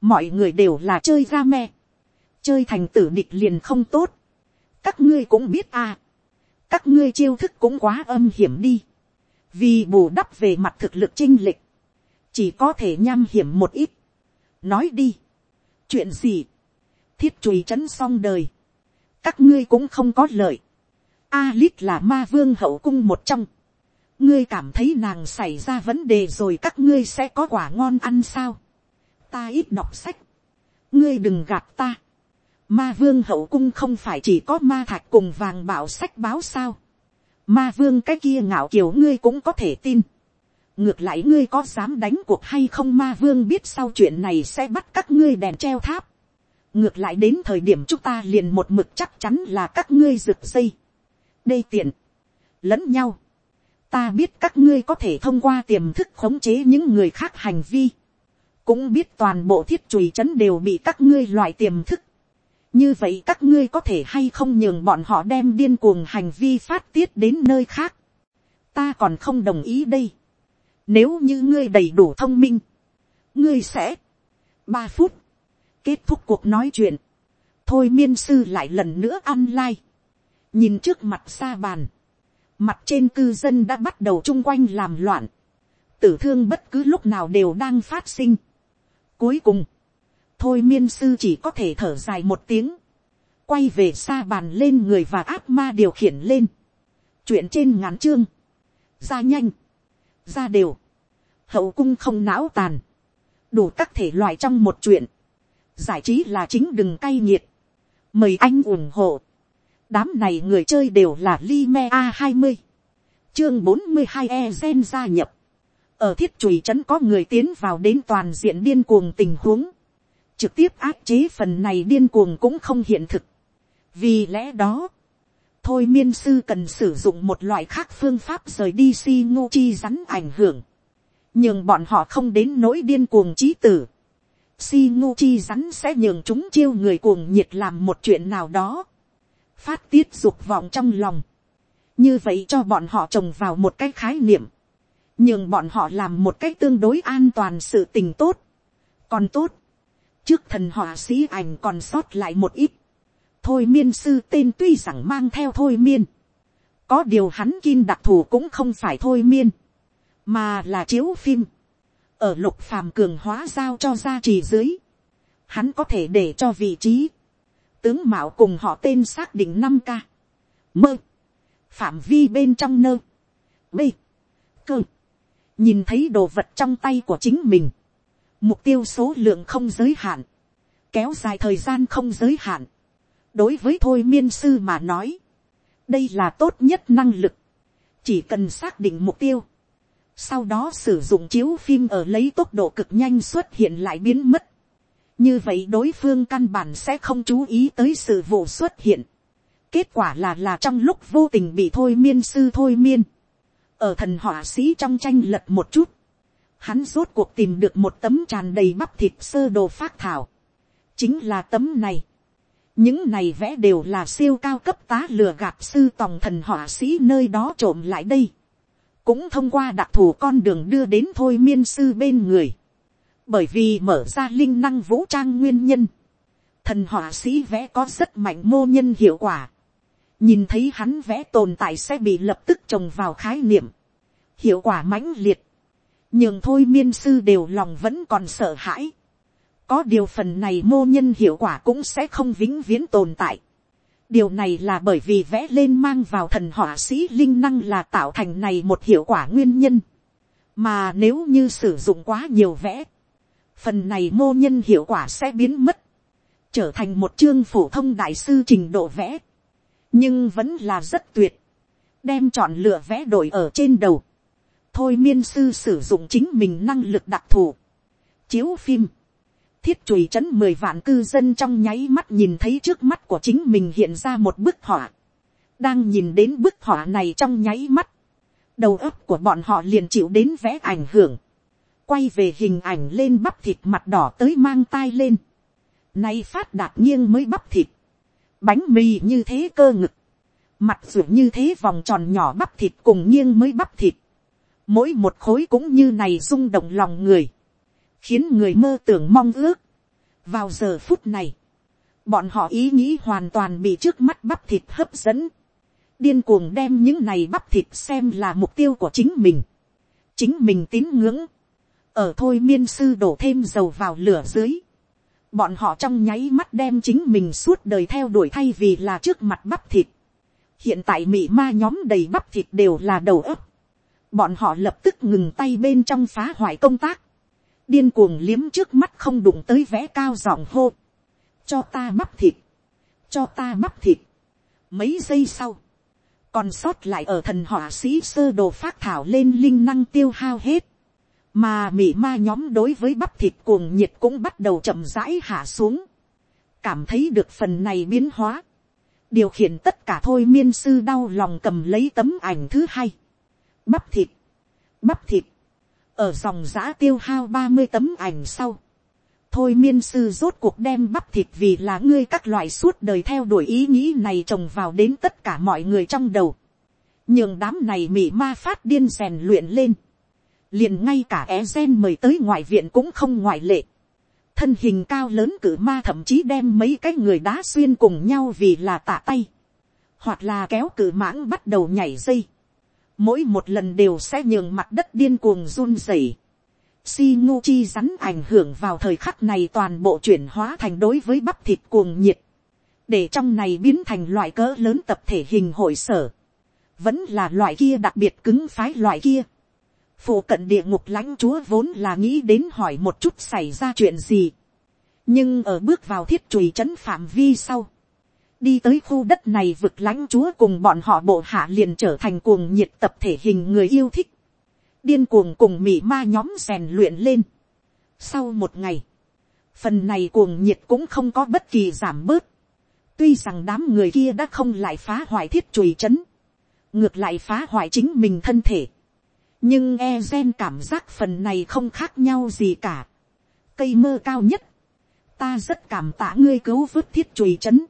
mọi người đều là chơi ra me, chơi thành tử địch liền không tốt, các ngươi cũng biết à, các ngươi chiêu thức cũng quá âm hiểm đi, vì bù đắp về mặt thực lực chinh lịch, chỉ có thể nham hiểm một ít, nói đi, chuyện gì, thiết chùi c xong đời, các ngươi cũng không có lợi, Alit là ma vương hậu cung một trong, ngươi cảm thấy nàng xảy ra vấn đề rồi các ngươi sẽ có quả ngon ăn sao, ta ít đọc sách, ngươi đừng gạt ta, ma vương hậu cung không phải chỉ có ma thạch cùng vàng bảo sách báo sao, ma vương cái kia ngạo kiểu ngươi cũng có thể tin, ngược lại ngươi có dám đánh cuộc hay không ma vương biết sau chuyện này sẽ bắt các ngươi đèn treo tháp, ngược lại đến thời điểm chúng ta liền một mực chắc chắn là các ngươi rực dây, đây tiện, lẫn nhau, ta biết các ngươi có thể thông qua tiềm thức khống chế những người khác hành vi, cũng biết toàn bộ thiết chùi c h ấ n đều bị các ngươi loại tiềm thức, như vậy các ngươi có thể hay không nhường bọn họ đem điên cuồng hành vi phát tiết đến nơi khác, ta còn không đồng ý đây, nếu như ngươi đầy đủ thông minh, ngươi sẽ, ba phút, kết thúc cuộc nói chuyện, thôi miên sư lại lần nữa ăn lai, nhìn trước mặt xa bàn, mặt trên cư dân đã bắt đầu chung quanh làm loạn, tử thương bất cứ lúc nào đều đang phát sinh. Cuối cùng, thôi miên sư chỉ có thể thở dài một tiếng, quay về xa bàn lên người và áp ma điều khiển lên, chuyện trên ngắn chương, ra nhanh, ra đều, hậu cung không não tàn, đủ các thể loại trong một chuyện, giải trí là chính đừng cay nghiệt, mời anh ủng hộ. Đám này người chơi đều là Lime A20. Chương 42 E Gen gia nhập. Ở thiết chùy trấn có người tiến vào đến toàn diện điên cuồng tình huống. Trực tiếp áp chế phần này điên cuồng cũng không hiện thực. Vì lẽ đó, thôi miên sư cần sử dụng một loại khác phương pháp rời đi si ngô chi rắn ảnh hưởng. Nhưng bọn họ không đến nỗi điên cuồng trí tử. Si ngô chi rắn sẽ nhường chúng chiêu người cuồng nhiệt làm một chuyện nào đó phát tiết dục vọng trong lòng, như vậy cho bọn họ trồng vào một cái khái niệm, nhưng bọn họ làm một cách tương đối an toàn sự tình tốt, còn tốt, trước thần họa sĩ ảnh còn sót lại một ít, thôi miên sư tên tuy rằng mang theo thôi miên, có điều hắn kim đặc thù cũng không phải thôi miên, mà là chiếu phim, ở lục phàm cường hóa giao cho gia trì dưới, hắn có thể để cho vị trí, tướng mạo cùng họ tên xác định năm ca. Mơ. Phạm vi bên trong nơ. B cơ. Nhìn thấy đồ vật trong tay của chính mình mục tiêu số lượng không giới hạn kéo dài thời gian không giới hạn đối với thôi miên sư mà nói, đây là tốt nhất năng lực chỉ cần xác định mục tiêu sau đó sử dụng chiếu phim ở lấy tốc độ cực nhanh xuất hiện lại biến mất như vậy đối phương căn bản sẽ không chú ý tới sự vụ xuất hiện. kết quả là là trong lúc vô tình bị thôi miên sư thôi miên. ở thần họa sĩ trong tranh lật một chút hắn rốt cuộc tìm được một tấm tràn đầy bắp thịt sơ đồ phát thảo. chính là tấm này. những này vẽ đều là siêu cao cấp tá lừa gạt sư tòng thần họa sĩ nơi đó trộm lại đây. cũng thông qua đặc thù con đường đưa đến thôi miên sư bên người bởi vì mở ra linh năng vũ trang nguyên nhân, thần họa sĩ vẽ có rất mạnh mô nhân hiệu quả, nhìn thấy hắn vẽ tồn tại sẽ bị lập tức trồng vào khái niệm, hiệu quả mãnh liệt, nhường thôi miên sư đều lòng vẫn còn sợ hãi, có điều phần này mô nhân hiệu quả cũng sẽ không vĩnh viễn tồn tại. điều này là bởi vì vẽ lên mang vào thần họa sĩ linh năng là tạo thành này một hiệu quả nguyên nhân. mà nếu như sử dụng quá nhiều vẽ, phần này mô nhân hiệu quả sẽ biến mất, trở thành một chương phổ thông đại sư trình độ vẽ, nhưng vẫn là rất tuyệt, đem chọn lựa vẽ đổi ở trên đầu, thôi miên sư sử dụng chính mình năng lực đặc thù, chiếu phim, thiết chùi trấn mười vạn cư dân trong nháy mắt nhìn thấy trước mắt của chính mình hiện ra một bức họa, đang nhìn đến bức họa này trong nháy mắt, đầu óc của bọn họ liền chịu đến vẽ ảnh hưởng, quay về hình ảnh lên bắp thịt mặt đỏ tới mang tai lên, nay phát đạt nghiêng mới bắp thịt, bánh mì như thế cơ ngực, mặt ruột như thế vòng tròn nhỏ bắp thịt cùng nghiêng mới bắp thịt, mỗi một khối cũng như này rung động lòng người, khiến người mơ tưởng mong ước. vào giờ phút này, bọn họ ý nghĩ hoàn toàn bị trước mắt bắp thịt hấp dẫn, điên cuồng đem những này bắp thịt xem là mục tiêu của chính mình, chính mình tín ngưỡng, ở thôi miên sư đổ thêm dầu vào lửa dưới, bọn họ trong nháy mắt đem chính mình suốt đời theo đuổi thay vì là trước mặt bắp thịt, hiện tại mị ma nhóm đầy bắp thịt đều là đầu ấp, bọn họ lập tức ngừng tay bên trong phá hoại công tác, điên cuồng liếm trước mắt không đụng tới vẽ cao giọng hô, cho ta bắp thịt, cho ta bắp thịt. Mấy giây sau, còn sót lại ở thần họa sĩ sơ đồ phát thảo lên linh năng tiêu hao hết, mà mị ma nhóm đối với bắp thịt cuồng nhiệt cũng bắt đầu chậm rãi hạ xuống, cảm thấy được phần này biến hóa, điều khiển tất cả thôi miên sư đau lòng cầm lấy tấm ảnh thứ hai, bắp thịt, bắp thịt, ở dòng giã tiêu hao ba mươi tấm ảnh sau, thôi miên sư rốt cuộc đem bắp thịt vì là ngươi các loại suốt đời theo đuổi ý nghĩ này trồng vào đến tất cả mọi người trong đầu. nhường đám này mị ma phát điên rèn luyện lên. liền ngay cả é gen mời tới ngoại viện cũng không ngoại lệ. thân hình cao lớn cử ma thậm chí đem mấy cái người đá xuyên cùng nhau vì là tạ tay. hoặc là kéo cử mãng bắt đầu nhảy dây mỗi một lần đều sẽ nhường mặt đất điên cuồng run rẩy. Si ngu chi rắn ảnh hưởng vào thời khắc này toàn bộ chuyển hóa thành đối với bắp thịt cuồng nhiệt. Để trong này biến thành loại cỡ lớn tập thể hình hội sở. Vẫn là loại kia đặc biệt cứng phái loại kia. Phụ cận địa ngục lãnh chúa vốn là nghĩ đến hỏi một chút xảy ra chuyện gì. Nhưng ở bước vào thiết trùy trấn phạm vi sau đi tới khu đất này vực lãnh chúa cùng bọn họ bộ hạ liền trở thành cuồng nhiệt tập thể hình người yêu thích. Điên cuồng cùng mị ma nhóm rèn luyện lên. Sau một ngày, phần này cuồng nhiệt cũng không có bất kỳ giảm bớt. Tuy rằng đám người kia đã không lại phá hoại thiết chùy chấn. Ngược lại phá hoại chính mình thân thể. Nhưng e gen cảm giác phần này không khác nhau gì cả. Cây mơ cao nhất. Ta rất cảm tạ ngươi cứu vớt thiết chùy chấn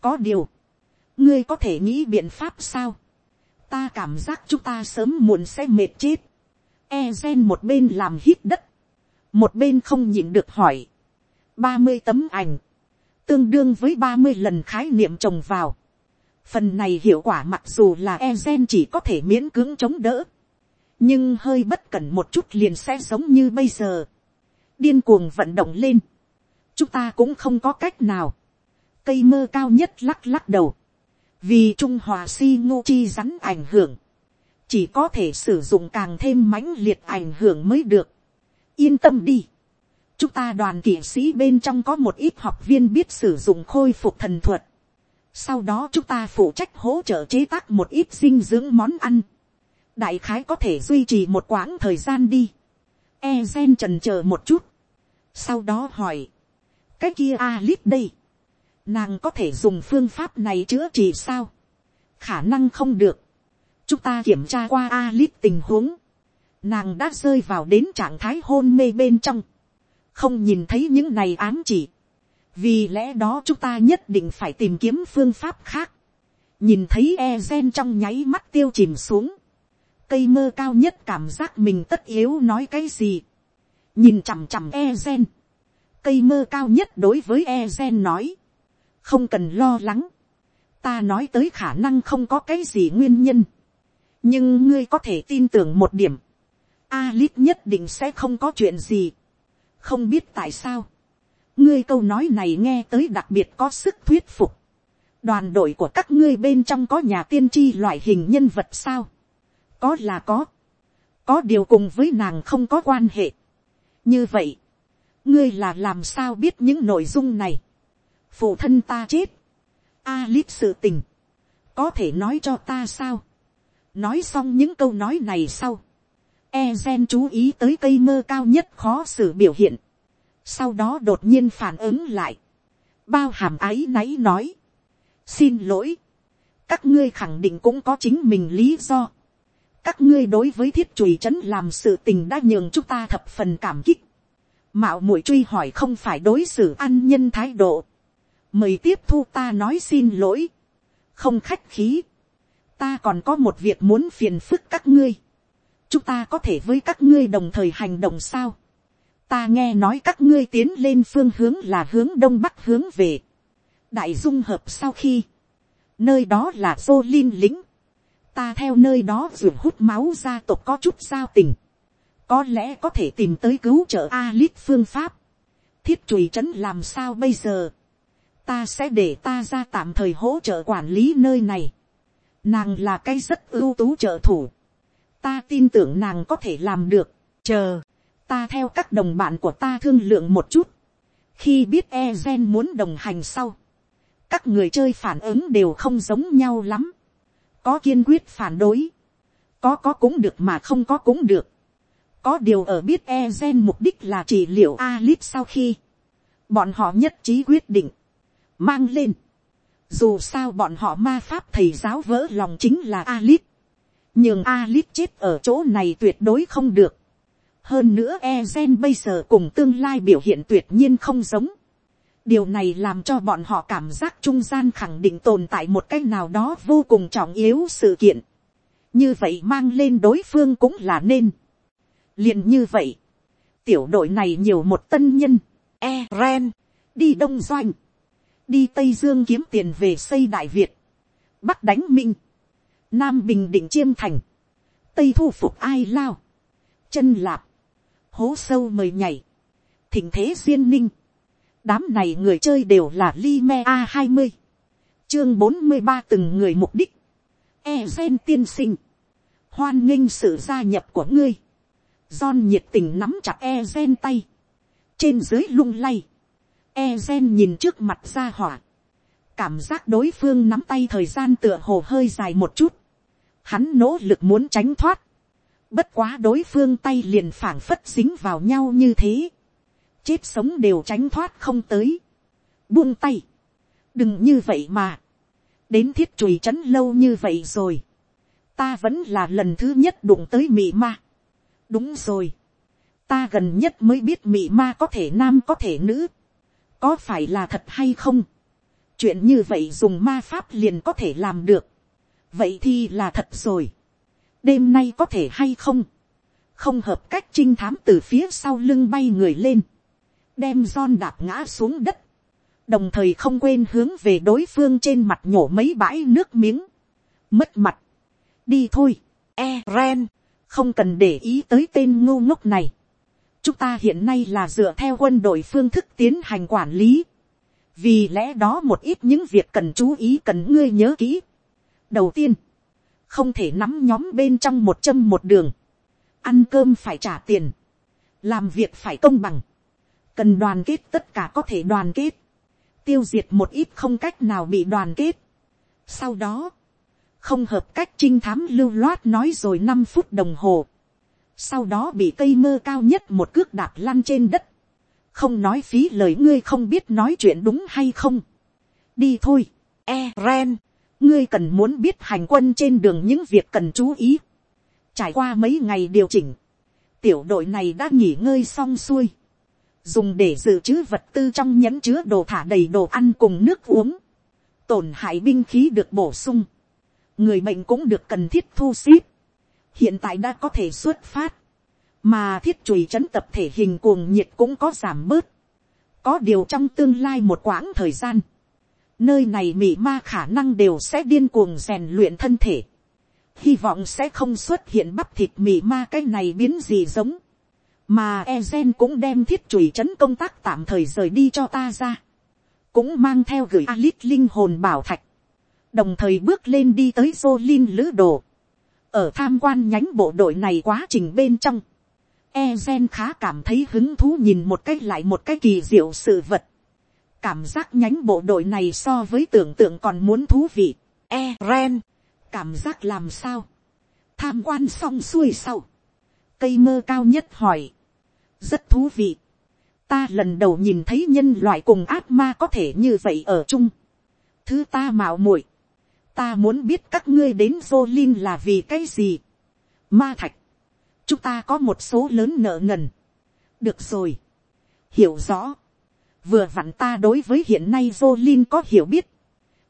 có điều, ngươi có thể nghĩ biện pháp sao. ta cảm giác chúng ta sớm muộn sẽ mệt chết. e gen một bên làm hít đất, một bên không nhịn được hỏi. ba mươi tấm ảnh, tương đương với ba mươi lần khái niệm trồng vào. phần này hiệu quả mặc dù là e gen chỉ có thể miễn cưỡng chống đỡ, nhưng hơi bất cẩn một chút liền sẽ giống như bây giờ. điên cuồng vận động lên. chúng ta cũng không có cách nào cây mơ cao nhất lắc lắc đầu, vì trung hòa si ngô chi rắn ảnh hưởng, chỉ có thể sử dụng càng thêm mãnh liệt ảnh hưởng mới được. yên tâm đi, chúng ta đoàn kỷ sĩ bên trong có một ít học viên biết sử dụng khôi phục thần thuật, sau đó chúng ta phụ trách hỗ trợ chế tác một ít dinh dưỡng món ăn, đại khái có thể duy trì một quãng thời gian đi. E gen trần chờ một chút, sau đó hỏi, cái kia a lít đây, nàng có thể dùng phương pháp này chữa trị sao, khả năng không được, chúng ta kiểm tra qua Alice tình huống, nàng đã rơi vào đến trạng thái hôn mê bên trong, không nhìn thấy những này ám chỉ, vì lẽ đó chúng ta nhất định phải tìm kiếm phương pháp khác, nhìn thấy e gen trong nháy mắt tiêu chìm xuống, cây mơ cao nhất cảm giác mình tất yếu nói cái gì, nhìn chằm chằm e gen, cây mơ cao nhất đối với e gen nói, không cần lo lắng, ta nói tới khả năng không có cái gì nguyên nhân, nhưng ngươi có thể tin tưởng một điểm, Alip nhất định sẽ không có chuyện gì, không biết tại sao, ngươi câu nói này nghe tới đặc biệt có sức thuyết phục. đoàn đội của các ngươi bên trong có nhà tiên tri loại hình nhân vật sao. có là có. có điều cùng với nàng không có quan hệ. như vậy, ngươi là làm sao biết những nội dung này phụ thân ta chết. a lít sự tình. có thể nói cho ta sao. nói xong những câu nói này sau. e gen chú ý tới cây mơ cao nhất khó xử biểu hiện sau đó đột nhiên phản ứng lại, bao hàm áy náy nói, xin lỗi, các ngươi khẳng định cũng có chính mình lý do, các ngươi đối với thiết chùy trấn làm sự tình đã nhường chúng ta thập phần cảm kích, mạo muội truy hỏi không phải đối xử ăn nhân thái độ, mời tiếp thu ta nói xin lỗi, không khách khí, ta còn có một việc muốn phiền phức các ngươi, chúng ta có thể với các ngươi đồng thời hành động sao, ta nghe nói các ngươi tiến lên phương hướng là hướng đông bắc hướng về. đại dung hợp sau khi, nơi đó là vô linh lính, ta theo nơi đó ruột hút máu gia tộc có chút giao tình, có lẽ có thể tìm tới cứu trợ a Alip phương pháp, thiết chùy trấn làm sao bây giờ, ta sẽ để ta ra tạm thời hỗ trợ quản lý nơi này, nàng là cái rất ưu tú trợ thủ, ta tin tưởng nàng có thể làm được, chờ, ta theo các đồng bạn của ta thương lượng một chút, khi biết e gen muốn đồng hành sau, các người chơi phản ứng đều không giống nhau lắm, có kiên quyết phản đối, có có cũng được mà không có cũng được, có điều ở biết e gen mục đích là trị liệu Alip sau khi, bọn họ nhất trí quyết định, mang lên, dù sao bọn họ ma pháp thầy giáo vỡ lòng chính là Alip, nhưng Alip chết ở chỗ này tuyệt đối không được, hơn nữa Ezen bây giờ cùng tương lai biểu hiện tuyệt nhiên không giống. điều này làm cho bọn họ cảm giác trung gian khẳng định tồn tại một cách nào đó vô cùng trọng yếu sự kiện. như vậy mang lên đối phương cũng là nên. liền như vậy, tiểu đội này nhiều một tân nhân, e ren, đi đông doanh, đi tây dương kiếm tiền về xây đại việt, bắc đánh minh, nam bình định chiêm thành, tây thu phục ai lao, chân lạp, hố sâu mời nhảy, thỉnh thế duyên ninh, đám này người chơi đều là li me a hai mươi, chương bốn mươi ba từng người mục đích, e gen tiên sinh, hoan nghênh sự gia nhập của ngươi, John nhiệt tình nắm chặt e gen tay, trên dưới lung lay, e gen nhìn trước mặt ra hỏa, cảm giác đối phương nắm tay thời gian tựa hồ hơi dài một chút, hắn nỗ lực muốn tránh thoát, Bất quá đối phương tay liền phảng phất dính vào nhau như thế. Chết sống đều tránh thoát không tới. Buông tay. Đừng như vậy mà. Đến thiết chùy trấn lâu như vậy rồi. Ta vẫn là lần thứ nhất đụng tới mị ma. Đúng rồi. Ta gần nhất mới biết mị ma có thể nam có thể nữ. Có phải là thật hay không? Chuyện như vậy dùng ma pháp liền có thể làm được. Vậy thì là thật rồi. Đêm nay có thể hay không, không hợp cách trinh thám từ phía sau lưng bay người lên, đem John đạp ngã xuống đất, đồng thời không quên hướng về đối phương trên mặt nhổ mấy bãi nước miếng, mất mặt, đi thôi, e ren, không cần để ý tới tên ngô ngốc này, chúng ta hiện nay là dựa theo quân đội phương thức tiến hành quản lý, vì lẽ đó một ít những việc cần chú ý cần ngươi nhớ kỹ. đầu tiên, không thể nắm nhóm bên trong một châm một đường, ăn cơm phải trả tiền, làm việc phải công bằng, cần đoàn kết tất cả có thể đoàn kết, tiêu diệt một ít không cách nào bị đoàn kết. Sau đó, không hợp cách trinh thám lưu loát nói rồi năm phút đồng hồ, sau đó bị cây mơ cao nhất một cước đạp lăn trên đất, không nói phí lời ngươi không biết nói chuyện đúng hay không. đi thôi, e ren, ngươi cần muốn biết hành quân trên đường những việc cần chú ý. trải qua mấy ngày điều chỉnh, tiểu đội này đã nghỉ ngơi xong xuôi, dùng để dự trữ vật tư trong nhẫn chứa đồ thả đầy đồ ăn cùng nước uống, tổn hại binh khí được bổ sung, người bệnh cũng được cần thiết thu xếp, hiện tại đã có thể xuất phát, mà thiết chùy chấn tập thể hình cuồng nhiệt cũng có giảm bớt, có điều trong tương lai một quãng thời gian, nơi này mị ma khả năng đều sẽ điên cuồng rèn luyện thân thể, hy vọng sẽ không xuất hiện bắp thịt mị ma cái này biến gì giống, mà Ezen cũng đem thiết chùy chấn công tác tạm thời rời đi cho ta ra, cũng mang theo gửi Alit linh hồn bảo thạch, đồng thời bước lên đi tới Jolin lữ đồ, ở tham quan nhánh bộ đội này quá trình bên trong, Ezen khá cảm thấy hứng thú nhìn một cách lại một cái kỳ diệu sự vật, cảm giác nhánh bộ đội này so với tưởng tượng còn muốn thú vị, E. Ren. cảm giác làm sao, tham quan xong xuôi sau, cây mơ cao nhất hỏi, rất thú vị, ta lần đầu nhìn thấy nhân loại cùng ác ma có thể như vậy ở chung, thứ ta mạo muội, ta muốn biết các ngươi đến Jolin là vì cái gì, ma thạch, chúng ta có một số lớn nợ nần, được rồi, hiểu rõ, vừa vặn ta đối với hiện nay Jolin có hiểu biết,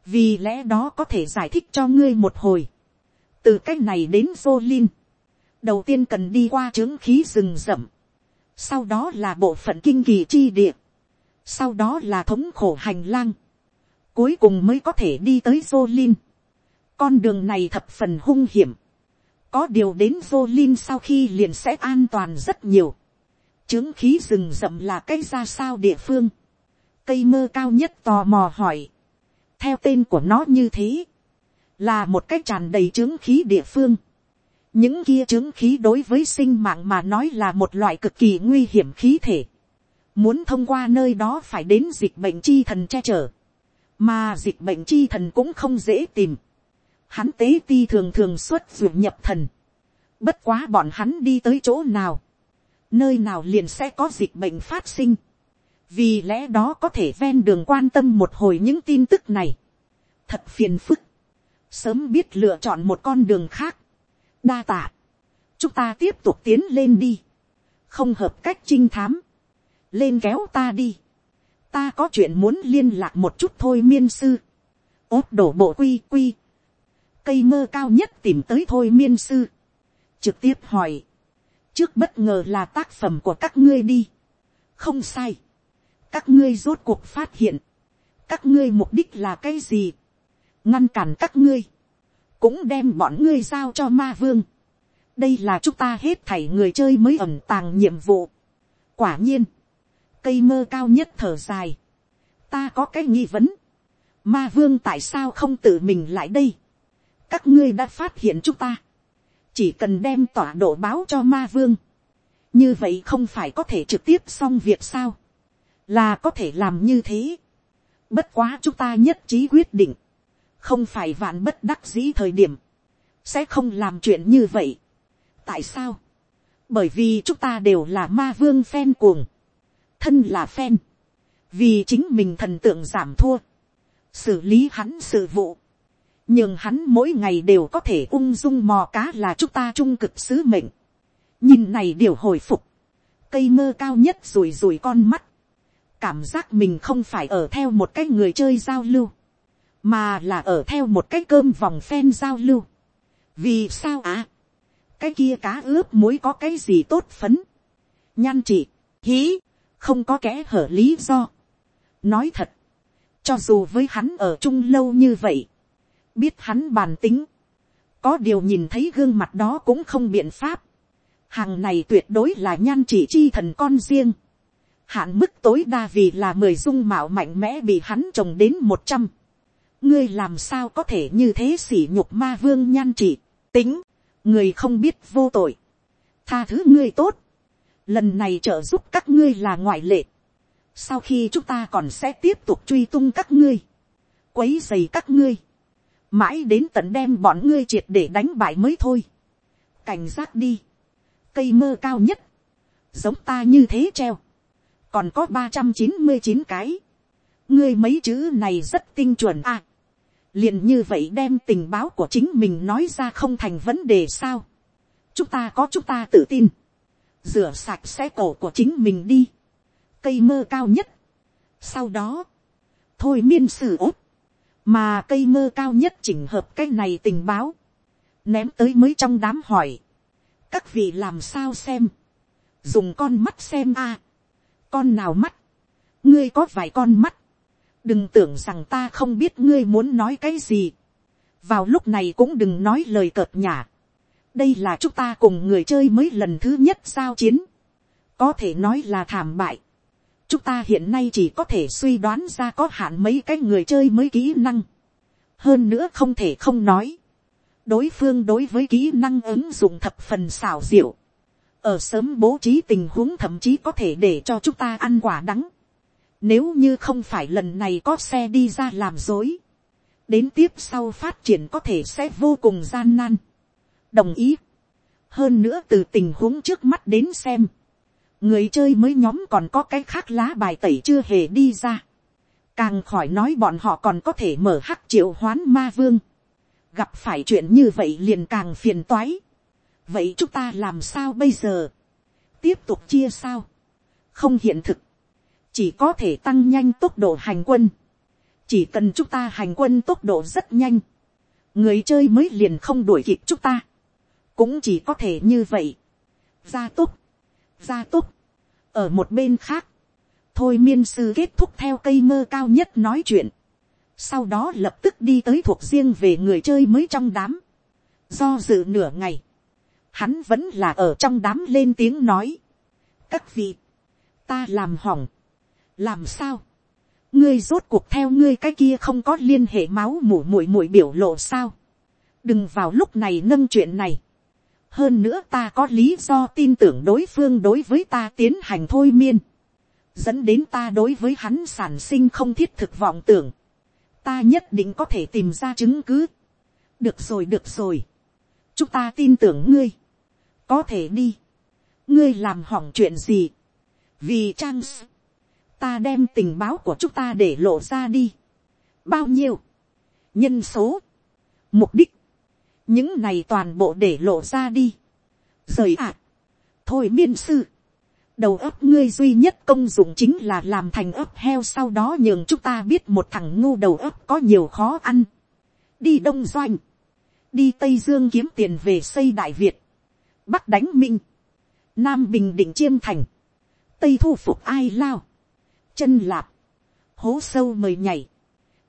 vì lẽ đó có thể giải thích cho ngươi một hồi, từ cái này đến Jolin, đầu tiên cần đi qua trướng khí rừng rậm, sau đó là bộ phận kinh kỳ chi địa, sau đó là thống khổ hành lang, cuối cùng mới có thể đi tới Jolin. Con đường này thập phần hung hiểm, có điều đến vô linh sau khi liền sẽ an toàn rất nhiều. Trướng khí rừng rậm là cái ra sao địa phương. Cây mơ cao nhất tò mò hỏi. Theo tên của nó như thế, là một cái tràn đầy trướng khí địa phương những kia chứng khí đối với sinh mạng mà nói là một loại cực kỳ nguy hiểm khí thể. Muốn thông qua nơi đó phải đến dịch bệnh chi thần che chở. Mà dịch bệnh chi thần cũng không dễ tìm. Hắn tế ti thường thường xuất ruột nhập thần. Bất quá bọn hắn đi tới chỗ nào. Nơi nào liền sẽ có dịch bệnh phát sinh. Vì lẽ đó có thể ven đường quan tâm một hồi những tin tức này. Thật phiền phức. Sớm biết lựa chọn một con đường khác đa tạ, chúng ta tiếp tục tiến lên đi, không hợp cách trinh thám, lên kéo ta đi, ta có chuyện muốn liên lạc một chút thôi miên sư, ốt đổ bộ quy quy, cây mơ cao nhất tìm tới thôi miên sư, trực tiếp hỏi, trước bất ngờ là tác phẩm của các ngươi đi, không sai, các ngươi rốt cuộc phát hiện, các ngươi mục đích là cái gì, ngăn cản các ngươi, cũng đem bọn ngươi giao cho ma vương. đây là chúng ta hết thảy người chơi mới ẩn tàng nhiệm vụ. quả nhiên, cây mơ cao nhất thở dài. ta có cái nghi vấn. ma vương tại sao không tự mình lại đây các ngươi đã phát hiện chúng ta. chỉ cần đem tỏa độ báo cho ma vương. như vậy không phải có thể trực tiếp xong việc sao. là có thể làm như thế. bất quá chúng ta nhất trí quyết định không phải vạn bất đắc dĩ thời điểm, sẽ không làm chuyện như vậy. tại sao, bởi vì chúng ta đều là ma vương phen cuồng, thân là phen, vì chính mình thần tượng giảm thua, xử lý hắn sự vụ, nhưng hắn mỗi ngày đều có thể ung dung mò cá là chúng ta trung cực sứ mệnh. nhìn này điều hồi phục, cây mơ cao nhất rùi rùi con mắt, cảm giác mình không phải ở theo một cái người chơi giao lưu, mà là ở theo một cái cơm vòng phen giao lưu. vì sao ạ? À? cái kia cá ướp muối có cái gì tốt phấn. nhan chị, hí, không có kẽ hở lý do. nói thật, cho dù với hắn ở chung lâu như vậy, biết hắn bàn tính, có điều nhìn thấy gương mặt đó cũng không biện pháp. hàng này tuyệt đối là nhan chỉ chi thần con riêng. hạn mức tối đa vì là mười dung mạo mạnh mẽ bị hắn trồng đến một trăm. Ngươi làm sao có thể như thế sỉ nhục ma vương nhan chỉ? Tính, người không biết vô tội, tha thứ ngươi tốt, lần này trợ giúp các ngươi là ngoại lệ, sau khi chúng ta còn sẽ tiếp tục truy tung các ngươi, quấy dày các ngươi, mãi đến tận đem bọn ngươi triệt để đánh bại mới thôi, cảnh giác đi, cây mơ cao nhất, giống ta như thế treo, còn có ba trăm chín mươi chín cái, ngươi mấy chữ này rất tinh chuẩn à liền như vậy đem tình báo của chính mình nói ra không thành vấn đề sao. chúng ta có chúng ta tự tin. rửa sạch xe cổ của chính mình đi. cây mơ cao nhất. sau đó, thôi miên sử ốt mà cây ngơ cao nhất chỉnh hợp cái này tình báo. ném tới mới trong đám hỏi. các vị làm sao xem. dùng con mắt xem a. con nào mắt. ngươi có vài con mắt đừng tưởng rằng ta không biết ngươi muốn nói cái gì. vào lúc này cũng đừng nói lời cợt nhả. đây là chúng ta cùng người chơi mới lần thứ nhất giao chiến. có thể nói là thảm bại chúng ta hiện nay chỉ có thể suy đoán ra có hạn mấy cái người chơi mới kỹ năng. hơn nữa không thể không nói. đối phương đối với kỹ năng ứng dụng thập phần xảo diệu. ở sớm bố trí tình huống thậm chí có thể để cho chúng ta ăn quả đắng. nếu như không phải lần này có xe đi ra làm dối. đến tiếp sau phát triển có thể sẽ vô cùng gian nan. đồng ý. hơn nữa từ tình huống trước mắt đến xem người chơi mới nhóm còn có cái khác lá bài tẩy chưa hề đi ra. càng khỏi nói bọn họ còn có thể mở hắc triệu hoán ma vương. gặp phải chuyện như vậy liền càng phiền toái. vậy chúng ta làm sao bây giờ. tiếp tục chia sao. không hiện thực. chỉ có thể tăng nhanh tốc độ hành quân. chỉ cần chúng ta hành quân tốc độ rất nhanh. người chơi mới liền không đuổi kịp chúng ta. cũng chỉ có thể như vậy. gia tốc gia tốc. ở một bên khác, thôi miên sư kết thúc theo cây mơ cao nhất nói chuyện. sau đó lập tức đi tới thuộc riêng về người chơi mới trong đám. do dự nửa ngày, hắn vẫn là ở trong đám lên tiếng nói. các vị, ta làm hỏng, làm sao, ngươi rốt cuộc theo ngươi cái kia không có liên hệ máu mủ muội muội biểu lộ sao. đừng vào lúc này nâng chuyện này hơn nữa ta có lý do tin tưởng đối phương đối với ta tiến hành thôi miên, dẫn đến ta đối với hắn sản sinh không thiết thực vọng tưởng, ta nhất định có thể tìm ra chứng cứ. được rồi được rồi, chúng ta tin tưởng ngươi, có thể đi, ngươi làm hỏng chuyện gì, vì trang ta đem tình báo của chúng ta để lộ ra đi, bao nhiêu, nhân số, mục đích, những này toàn bộ để lộ ra đi. rời ạ. thôi miên sư. đầu ấp ngươi duy nhất công dụng chính là làm thành ấp heo sau đó nhường chúng ta biết một thằng ngu đầu ấp có nhiều khó ăn. đi đông doanh. đi tây dương kiếm tiền về xây đại việt. bắc đánh minh. nam bình định chiêm thành. tây thu phục ai lao. chân lạp. hố sâu mời nhảy.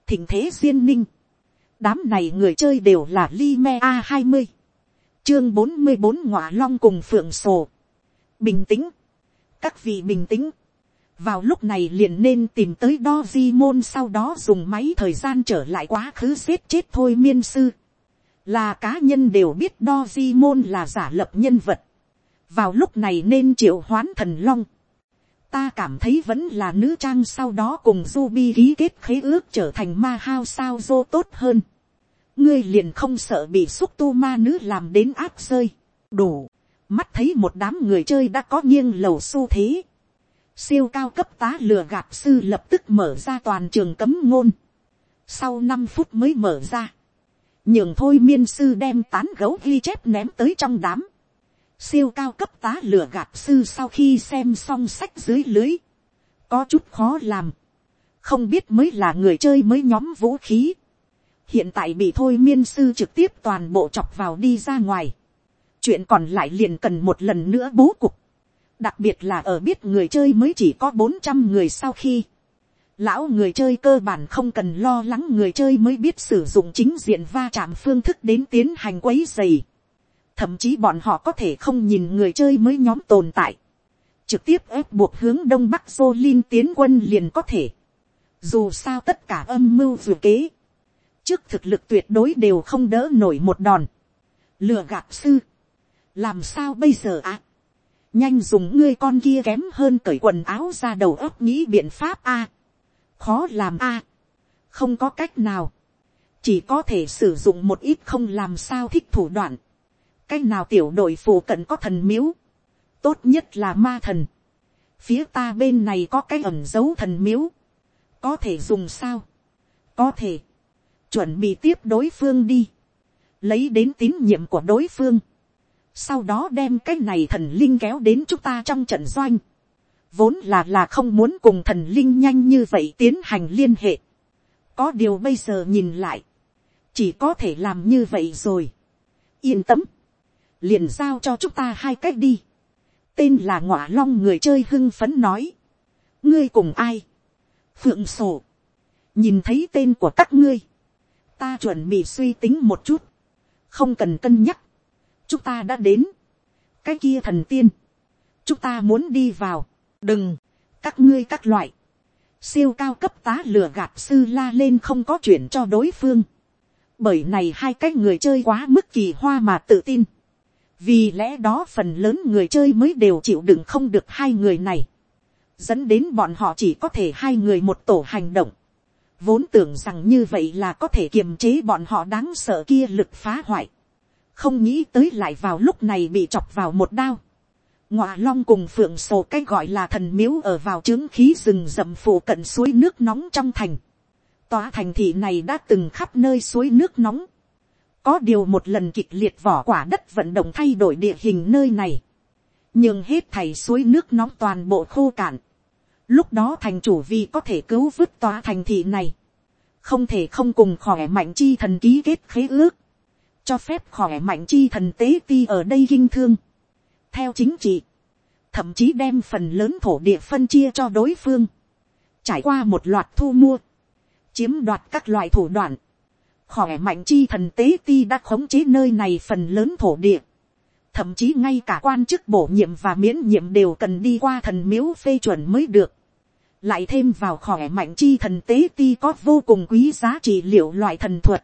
thỉnh thế duyên ninh đám này người chơi đều là Lime A20. Chương 44 ngọa long cùng phượng sổ. Bình tĩnh. Các vị bình tĩnh. Vào lúc này liền nên tìm tới đo di môn sau đó dùng máy thời gian trở lại quá khứ giết chết thôi miên sư. Là cá nhân đều biết đo di môn là giả lập nhân vật. Vào lúc này nên triệu hoán thần long. Ta cảm thấy vẫn là nữ trang sau đó cùng Ruby ký kết khế ước trở thành ma hao sao dô tốt hơn. Ngươi liền không sợ bị xúc tu ma nữ làm đến áp rơi, đủ, mắt thấy một đám người chơi đã có nghiêng lầu xu thế, siêu cao cấp tá lừa gạt sư lập tức mở ra toàn trường cấm ngôn, sau năm phút mới mở ra, nhường thôi miên sư đem tán gấu ghi chép ném tới trong đám, siêu cao cấp tá lửa gạt sư sau khi xem xong sách dưới lưới, có chút khó làm, không biết mới là người chơi mới nhóm vũ khí, hiện tại bị thôi miên sư trực tiếp toàn bộ chọc vào đi ra ngoài. chuyện còn lại liền cần một lần nữa bố cục. đặc biệt là ở biết người chơi mới chỉ có bốn trăm người sau khi. lão người chơi cơ bản không cần lo lắng người chơi mới biết sử dụng chính diện va chạm phương thức đến tiến hành quấy dày thậm chí bọn họ có thể không nhìn người chơi mới nhóm tồn tại. trực tiếp ép buộc hướng đông bắc Jolin tiến quân liền có thể. dù sao tất cả âm mưu vừa kế trước thực lực tuyệt đối đều không đỡ nổi một đòn. lừa gạt sư, làm sao bây giờ ạ? À? nhanh dùng ngươi con kia kém hơn cởi quần áo ra đầu óc nghĩ biện pháp a. khó làm a. không có cách nào. chỉ có thể sử dụng một ít không làm sao thích thủ đoạn cách nào tiểu đội phù cận có thần miếu. tốt nhất là ma thần. phía ta bên này có cái ẩn dấu thần miếu. có thể dùng sao. có thể chuẩn bị tiếp đối phương đi, lấy đến tín nhiệm của đối phương, sau đó đem cái này thần linh kéo đến chúng ta trong trận doanh, vốn là là không muốn cùng thần linh nhanh như vậy tiến hành liên hệ, có điều bây giờ nhìn lại, chỉ có thể làm như vậy rồi, yên tâm, liền giao cho chúng ta hai cách đi, tên là ngọa long người chơi hưng phấn nói, ngươi cùng ai, phượng sổ, nhìn thấy tên của các ngươi, ta chuẩn bị suy tính một chút, không cần cân nhắc, chúng ta đã đến, cái kia thần tiên, chúng ta muốn đi vào, đừng, các ngươi các loại, siêu cao cấp tá lừa gạt sư la lên không có chuyện cho đối phương, bởi này hai cái người chơi quá mức kỳ hoa mà tự tin, vì lẽ đó phần lớn người chơi mới đều chịu đựng không được hai người này, dẫn đến bọn họ chỉ có thể hai người một tổ hành động, vốn tưởng rằng như vậy là có thể kiềm chế bọn họ đáng sợ kia lực phá hoại, không nghĩ tới lại vào lúc này bị chọc vào một đao, ngọa long cùng phượng sổ cái gọi là thần miếu ở vào trướng khí rừng rậm phủ cận suối nước nóng trong thành, tòa thành thị này đã từng khắp nơi suối nước nóng, có điều một lần kịch liệt vỏ quả đất vận động thay đổi địa hình nơi này, nhưng hết thầy suối nước nóng toàn bộ khô cạn, Lúc đó thành chủ vì có thể cứu vứt tòa thành thị này. Không thể không cùng khỏe mạnh chi thần ký kết khế ước. Cho phép khỏe mạnh chi thần tế ti ở đây kinh thương. Theo chính trị. Thậm chí đem phần lớn thổ địa phân chia cho đối phương. Trải qua một loạt thu mua. Chiếm đoạt các loại thủ đoạn. Khỏe mạnh chi thần tế ti đã khống chế nơi này phần lớn thổ địa. Thậm chí ngay cả quan chức bổ nhiệm và miễn nhiệm đều cần đi qua thần miếu phê chuẩn mới được. Lại thêm vào khỏe mạnh chi thần tế ti có vô cùng quý giá trị liệu loại thần thuật,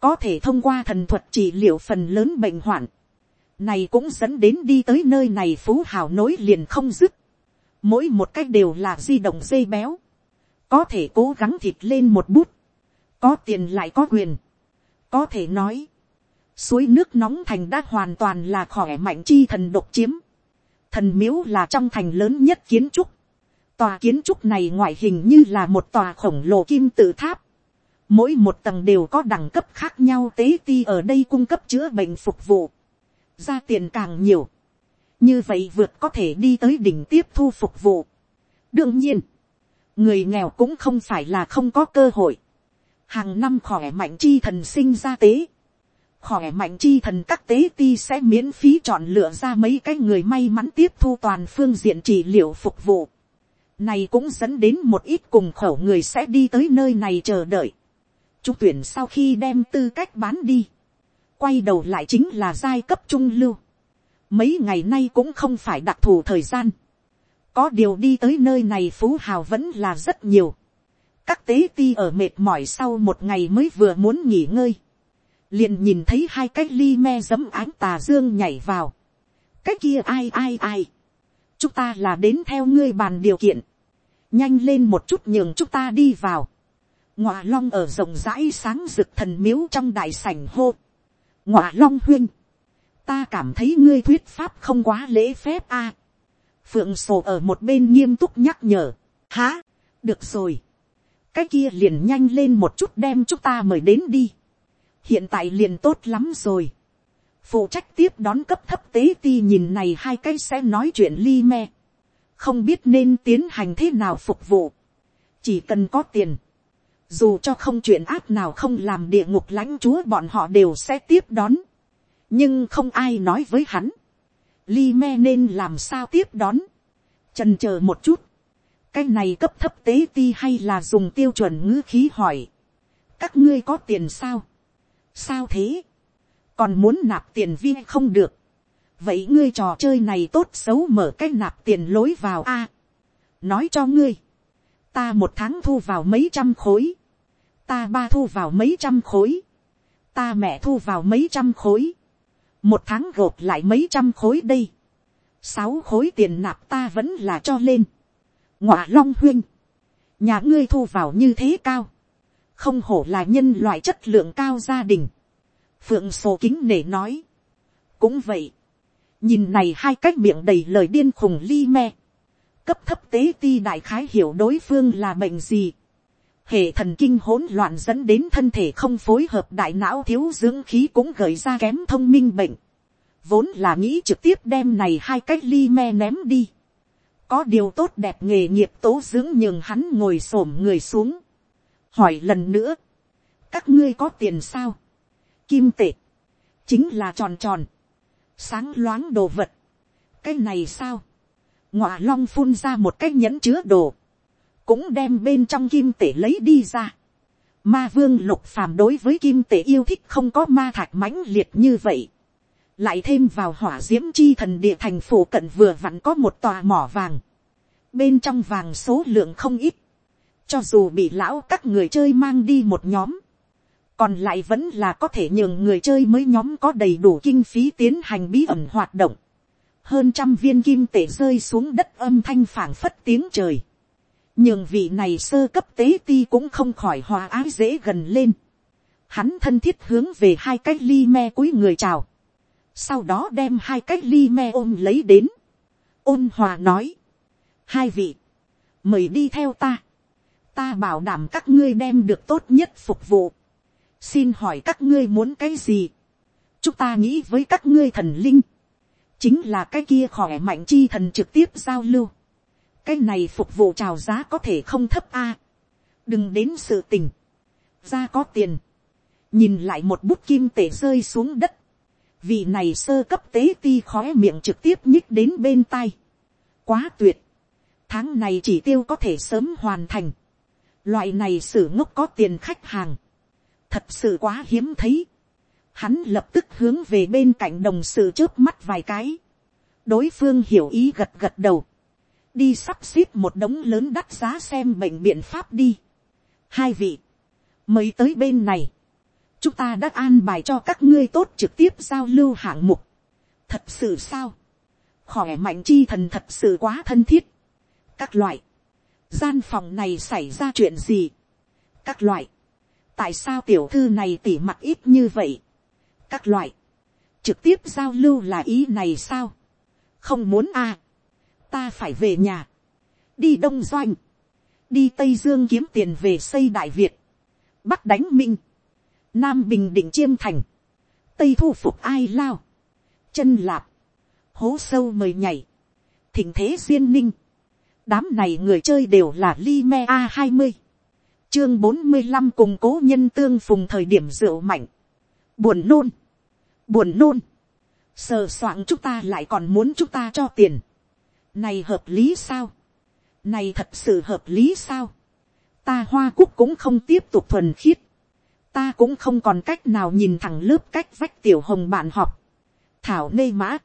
có thể thông qua thần thuật trị liệu phần lớn bệnh hoạn, này cũng dẫn đến đi tới nơi này phú hào nối liền không dứt, mỗi một cách đều là di động dây béo, có thể cố gắng thịt lên một bút, có tiền lại có quyền, có thể nói, suối nước nóng thành đã hoàn toàn là khỏe mạnh chi thần độc chiếm, thần miếu là trong thành lớn nhất kiến trúc, Tòa kiến trúc này ngoại hình như là một tòa khổng lồ kim tự tháp. Mỗi một tầng đều có đẳng cấp khác nhau tế ti ở đây cung cấp chữa bệnh phục vụ. Ra tiền càng nhiều. Như vậy vượt có thể đi tới đỉnh tiếp thu phục vụ. Đương nhiên, người nghèo cũng không phải là không có cơ hội. Hàng năm khỏe mạnh chi thần sinh ra tế. Khỏe mạnh chi thần các tế ti sẽ miễn phí chọn lựa ra mấy cái người may mắn tiếp thu toàn phương diện trị liệu phục vụ này cũng dẫn đến một ít cùng khẩu người sẽ đi tới nơi này chờ đợi. Trung tuyển sau khi đem tư cách bán đi. Quay đầu lại chính là giai cấp trung lưu. Mấy ngày nay cũng không phải đặc thù thời gian. Có điều đi tới nơi này phú hào vẫn là rất nhiều. Các tế ti ở mệt mỏi sau một ngày mới vừa muốn nghỉ ngơi. Liền nhìn thấy hai cái ly me giấm ánh tà dương nhảy vào. Cái kia ai ai ai? Chúng ta là đến theo ngươi bàn điều kiện, nhanh lên một chút nhường chúng ta đi vào, ngọa long ở rộng rãi sáng rực thần miếu trong đại sảnh hô, ngọa long huyên, ta cảm thấy ngươi thuyết pháp không quá lễ phép a, phượng sổ ở một bên nghiêm túc nhắc nhở, há, được rồi, cái kia liền nhanh lên một chút đem chúng ta mời đến đi, hiện tại liền tốt lắm rồi, phụ trách tiếp đón cấp thấp tế ti nhìn này hai cái sẽ nói chuyện li me, không biết nên tiến hành thế nào phục vụ, chỉ cần có tiền, dù cho không chuyện áp nào không làm địa ngục lãnh chúa bọn họ đều sẽ tiếp đón, nhưng không ai nói với hắn, li me nên làm sao tiếp đón, trần c h ờ một chút, cái này cấp thấp tế ti hay là dùng tiêu chuẩn ngữ khí hỏi, các ngươi có tiền sao, sao thế, còn muốn nạp tiền vi không được. vậy ngươi trò chơi này tốt xấu mở cái nạp tiền lối vào a. nói cho ngươi, ta một tháng thu vào mấy trăm khối, ta ba thu vào mấy trăm khối, ta mẹ thu vào mấy trăm khối, một tháng gộp lại mấy trăm khối đây, sáu khối tiền nạp ta vẫn là cho lên, ngọa long huyên, nhà ngươi thu vào như thế cao, không hổ là nhân loại chất lượng cao gia đình, phượng sổ kính nể nói. cũng vậy, nhìn này hai cách miệng đầy lời điên khùng li me, cấp thấp tế ti đại khái hiểu đối phương là bệnh gì, hệ thần kinh hỗn loạn dẫn đến thân thể không phối hợp đại não thiếu dưỡng khí cũng gợi ra kém thông minh bệnh, vốn là nghĩ trực tiếp đem này hai cách li me ném đi, có điều tốt đẹp nghề nghiệp tố dưỡng nhường hắn ngồi s ổ m người xuống, hỏi lần nữa, các ngươi có tiền sao, kim tệ, chính là tròn tròn, sáng loáng đồ vật. cái này sao, ngọa long phun ra một cái nhẫn chứa đồ, cũng đem bên trong kim tệ lấy đi ra. Ma vương lục phàm đối với kim tệ yêu thích không có ma thạch mãnh liệt như vậy lại thêm vào hỏa d i ễ m chi thần địa thành phủ cận vừa vặn có một tòa mỏ vàng, bên trong vàng số lượng không ít, cho dù bị lão các người chơi mang đi một nhóm, còn lại vẫn là có thể nhường người chơi mới nhóm có đầy đủ kinh phí tiến hành bí ẩn hoạt động, hơn trăm viên kim tể rơi xuống đất âm thanh phảng phất tiếng trời, nhường vị này sơ cấp tế ti cũng không khỏi hòa ái dễ gần lên, hắn thân thiết hướng về hai cái ly me cuối người chào, sau đó đem hai cái ly me ôm lấy đến, ôn hòa nói, hai vị, mời đi theo ta, ta bảo đảm các ngươi đem được tốt nhất phục vụ, xin hỏi các ngươi muốn cái gì, chúng ta nghĩ với các ngươi thần linh, chính là cái kia khỏe mạnh chi thần trực tiếp giao lưu, cái này phục vụ trào giá có thể không thấp a, đừng đến sự tình, ra có tiền, nhìn lại một bút kim tể rơi xuống đất, vị này sơ cấp tế ti khói miệng trực tiếp nhích đến bên tai. quá tuyệt. tháng này chỉ tiêu có thể sớm hoàn thành. loại này sử ngốc có tiền khách hàng. thật sự quá hiếm thấy. hắn lập tức hướng về bên cạnh đồng sự trước mắt vài cái. đối phương hiểu ý gật gật đầu. đi sắp xếp một đống lớn đắt giá xem bệnh biện pháp đi. hai vị, Mới tới bên này chúng ta đã an bài cho các ngươi tốt trực tiếp giao lưu hạng mục. thật sự sao, khỏe mạnh chi thần thật sự quá thân thiết. các loại, gian phòng này xảy ra chuyện gì. các loại, tại sao tiểu thư này tỉ mặt ít như vậy. các loại, trực tiếp giao lưu là ý này sao. không muốn à. ta phải về nhà, đi đông doanh, đi tây dương kiếm tiền về xây đại việt, bắc đánh minh, nam bình định chiêm thành, tây thu phục ai lao, chân lạp, hố sâu mời nhảy, thỉnh thế duyên ninh, đám này người chơi đều là li me a hai mươi, chương bốn mươi năm cùng cố nhân tương phùng thời điểm rượu mạnh, buồn nôn, buồn nôn, sờ soạn chúng ta lại còn muốn chúng ta cho tiền, này hợp lý sao, này thật sự hợp lý sao, ta hoa cúc cũng không tiếp tục thuần khiết, ta cũng không còn cách nào nhìn thẳng lớp cách vách tiểu hồng bạn họp. thảo nê mã,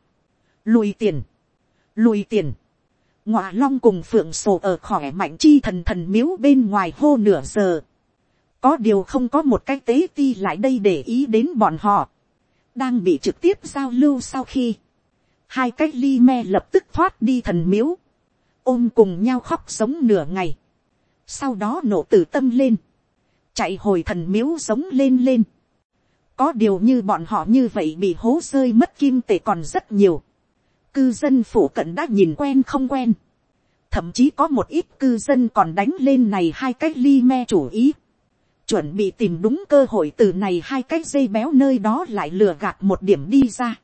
lùi tiền, lùi tiền, ngọa long cùng phượng sổ ở khỏe mạnh chi thần thần miếu bên ngoài hô nửa giờ. có điều không có một cái tế ti lại đây để ý đến bọn họ, đang bị trực tiếp giao lưu sau khi, hai cái ly me lập tức thoát đi thần miếu, ôm cùng nhau khóc sống nửa ngày, sau đó nổ tử tâm lên, chạy hồi thần miếu sống lên lên. có điều như bọn họ như vậy bị hố rơi mất kim tệ còn rất nhiều. cư dân phủ cận đã nhìn quen không quen. thậm chí có một ít cư dân còn đánh lên này hai cái ly me chủ ý. chuẩn bị tìm đúng cơ hội từ này hai cái dây béo nơi đó lại lừa gạt một điểm đi ra.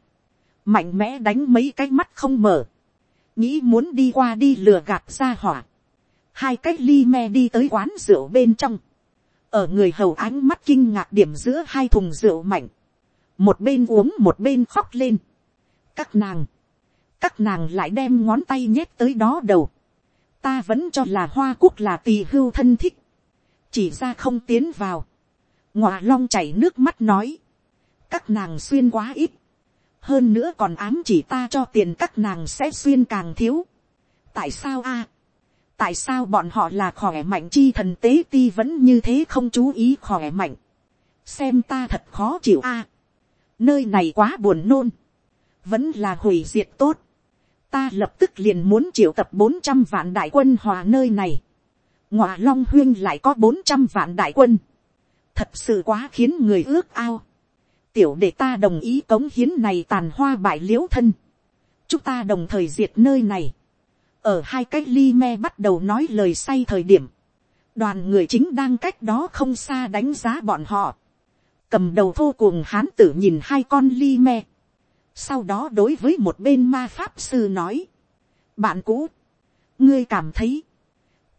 mạnh mẽ đánh mấy cái mắt không mở. nghĩ muốn đi qua đi lừa gạt ra hỏa hai cái ly me đi tới quán rượu bên trong, ở người hầu ánh mắt kinh ngạc điểm giữa hai thùng rượu mạnh, một bên uống một bên khóc lên. các nàng, các nàng lại đem ngón tay nhét tới đó đầu. ta vẫn cho là hoa quốc là tỳ hưu thân thích, chỉ ra không tiến vào. ngọa long chảy nước mắt nói, các nàng xuyên quá ít, hơn nữa còn ám chỉ ta cho tiền các nàng sẽ xuyên càng thiếu. tại sao a, tại sao bọn họ là khỏe mạnh chi thần tế ti vẫn như thế không chú ý khỏe mạnh. xem ta thật khó chịu a. nơi này quá buồn nôn. vẫn là hủy diệt tốt. ta lập tức liền muốn triệu tập bốn trăm vạn đại quân hòa nơi này. ngọa long huyên lại có bốn trăm vạn đại quân. thật sự quá khiến người ước ao. tiểu để ta đồng ý cống hiến này tàn hoa bại liễu thân. chúng ta đồng thời diệt nơi này ở hai cái ly me bắt đầu nói lời say thời điểm, đoàn người chính đang cách đó không xa đánh giá bọn họ, cầm đầu vô cùng hán tử nhìn hai con ly me, sau đó đối với một bên ma pháp sư nói, bạn cũ, ngươi cảm thấy,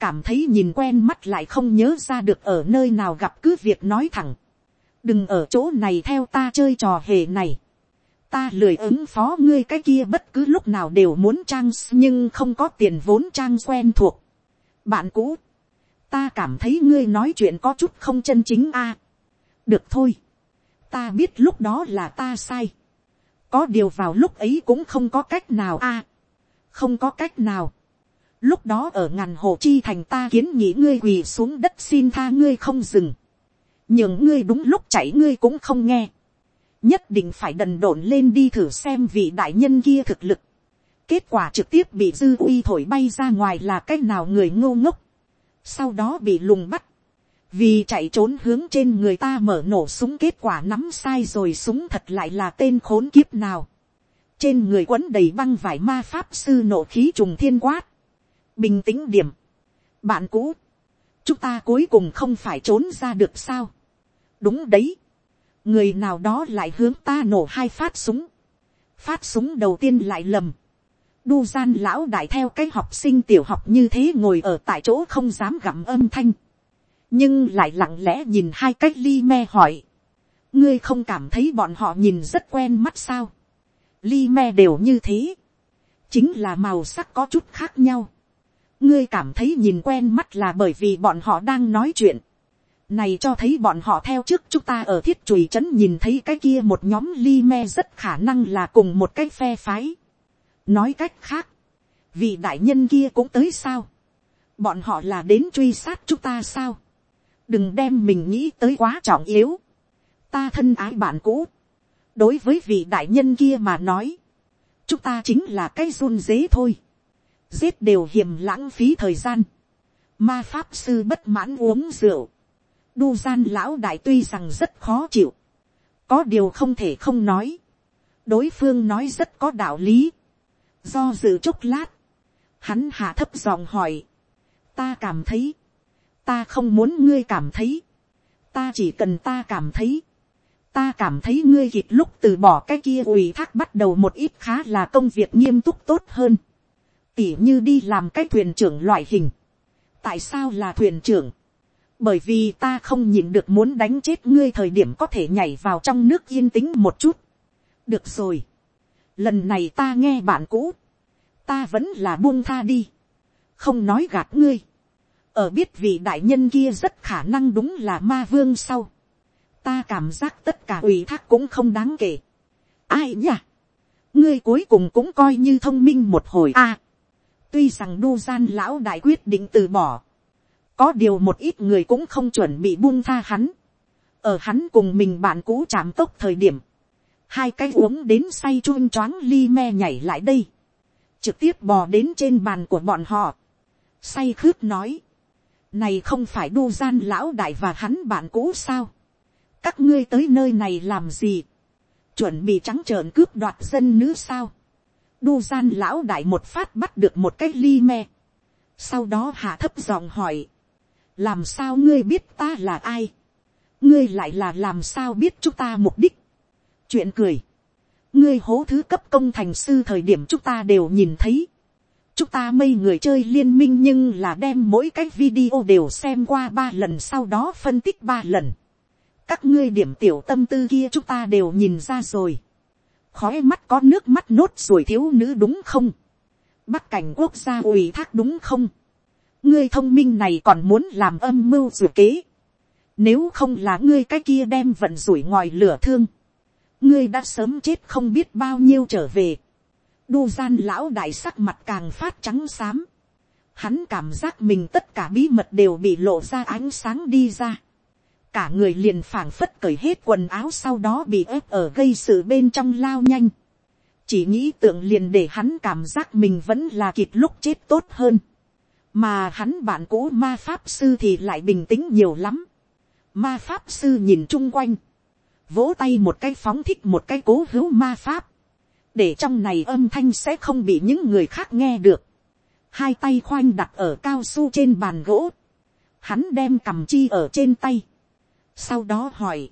cảm thấy nhìn quen mắt lại không nhớ ra được ở nơi nào gặp cứ việc nói thẳng, đừng ở chỗ này theo ta chơi trò hề này, ta lười ứng phó ngươi cái kia bất cứ lúc nào đều muốn trang nhưng không có tiền vốn trang quen thuộc. bạn cũ, ta cảm thấy ngươi nói chuyện có chút không chân chính a. À, được thôi, ta biết lúc đó là ta sai. có điều vào lúc ấy cũng không có cách nào a, à, không có cách nào, lúc đó ở ngàn hồ chi thành ta kiến nghĩ ngươi quỳ xuống đất xin tha ngươi không dừng, nhưng ngươi đúng lúc chảy ngươi cũng không nghe, nhất định phải đần độn lên đi thử xem vị đại nhân kia thực lực, kết quả trực tiếp bị dư uy thổi bay ra ngoài là cái nào người ngô ngốc, sau đó bị lùng bắt, vì chạy trốn hướng trên người ta mở nổ súng kết quả nắm sai rồi súng thật lại là tên khốn kiếp nào. trên người quấn đầy băng vải ma pháp sư nổ khí trùng thiên quát. bình tĩnh điểm. bạn cũ, chúng ta cuối cùng không phải trốn ra được sao. đúng đấy người nào đó lại hướng ta nổ hai phát súng. phát súng đầu tiên lại lầm. đu gian lão đại theo cái học sinh tiểu học như thế ngồi ở tại chỗ không dám gặm âm thanh. Nhưng lại lặng lẽ nhìn hai cách ly me hỏi, ngươi không cảm thấy bọn họ nhìn rất quen mắt sao, ly me đều như thế, chính là màu sắc có chút khác nhau, ngươi cảm thấy nhìn quen mắt là bởi vì bọn họ đang nói chuyện, này cho thấy bọn họ theo trước chúng ta ở thiết chùy trấn nhìn thấy cái kia một nhóm ly me rất khả năng là cùng một cái phe phái. nói cách khác, vì đại nhân kia cũng tới sao, bọn họ là đến truy sát chúng ta sao, đừng đem mình nghĩ tới quá trọng yếu. ta thân ái bạn cũ. đối với vị đại nhân kia mà nói, chúng ta chính là cái run dế thôi. giết đều hiểm lãng phí thời gian. ma pháp sư bất mãn uống rượu đu gian lão đại tuy rằng rất khó chịu. có điều không thể không nói. đối phương nói rất có đạo lý. do dự chốc lát, hắn hạ thấp giọng hỏi. ta cảm thấy, ta không muốn ngươi cảm thấy, ta chỉ cần ta cảm thấy, ta cảm thấy ngươi kịp lúc từ bỏ cái kia ủy thác bắt đầu một ít khá là công việc nghiêm túc tốt hơn, tỉ như đi làm cái thuyền trưởng loại hình, tại sao là thuyền trưởng, bởi vì ta không nhìn được muốn đánh chết ngươi thời điểm có thể nhảy vào trong nước yên tĩnh một chút. được rồi, lần này ta nghe bạn cũ, ta vẫn là buông tha đi, không nói gạt ngươi, ở biết vị đại nhân kia rất khả năng đúng là ma vương sau. ta cảm giác tất cả ủy thác cũng không đáng kể. ai nhỉ? ngươi cuối cùng cũng coi như thông minh một hồi a. tuy rằng đu gian lão đại quyết định từ bỏ có điều một ít người cũng không chuẩn bị buông tha hắn. ở hắn cùng mình bạn cũ chạm tốc thời điểm. hai cái uống đến say chuông choáng ly me nhảy lại đây. trực tiếp bò đến trên bàn của bọn họ. say khướt nói này không phải đu gian lão đại và hắn bạn cũ sao. các ngươi tới nơi này làm gì. chuẩn bị trắng trợn cướp đoạt dân nữ sao. đu gian lão đại một phát bắt được một cái ly me. sau đó hạ thấp giọng hỏi làm sao ngươi biết ta là ai. ngươi lại là làm sao biết chúng ta mục đích. chuyện cười. ngươi hố thứ cấp công thành sư thời điểm chúng ta đều nhìn thấy chúng ta mây người chơi liên minh nhưng là đem mỗi cái video đều xem qua ba lần sau đó phân tích ba lần. các ngươi điểm tiểu tâm tư kia chúng ta đều nhìn ra rồi. khói mắt có nước mắt nốt ruồi thiếu nữ đúng không. bắc cảnh quốc gia ủy thác đúng không ngươi thông minh này còn muốn làm âm mưu rủi kế. nếu không là ngươi cái kia đem vận rủi ngòi lửa thương. ngươi đã sớm chết không biết bao nhiêu trở về đu gian lão đại sắc mặt càng phát trắng xám. Hắn cảm giác mình tất cả bí mật đều bị lộ ra ánh sáng đi ra. Cả người liền phảng phất cởi hết quần áo sau đó bị ép ở gây sự bên trong lao nhanh. Chỉ nghĩ tượng liền để hắn cảm giác mình vẫn là kịp lúc chết tốt hơn. Mà hắn bạn cũ ma pháp sư thì lại bình tĩnh nhiều lắm. Ma pháp sư nhìn chung quanh. Vỗ tay một cái phóng thích một cái cố hữu ma pháp để trong này âm thanh sẽ không bị những người khác nghe được. hai tay khoanh đặt ở cao su trên bàn gỗ. hắn đem cầm chi ở trên tay. sau đó hỏi,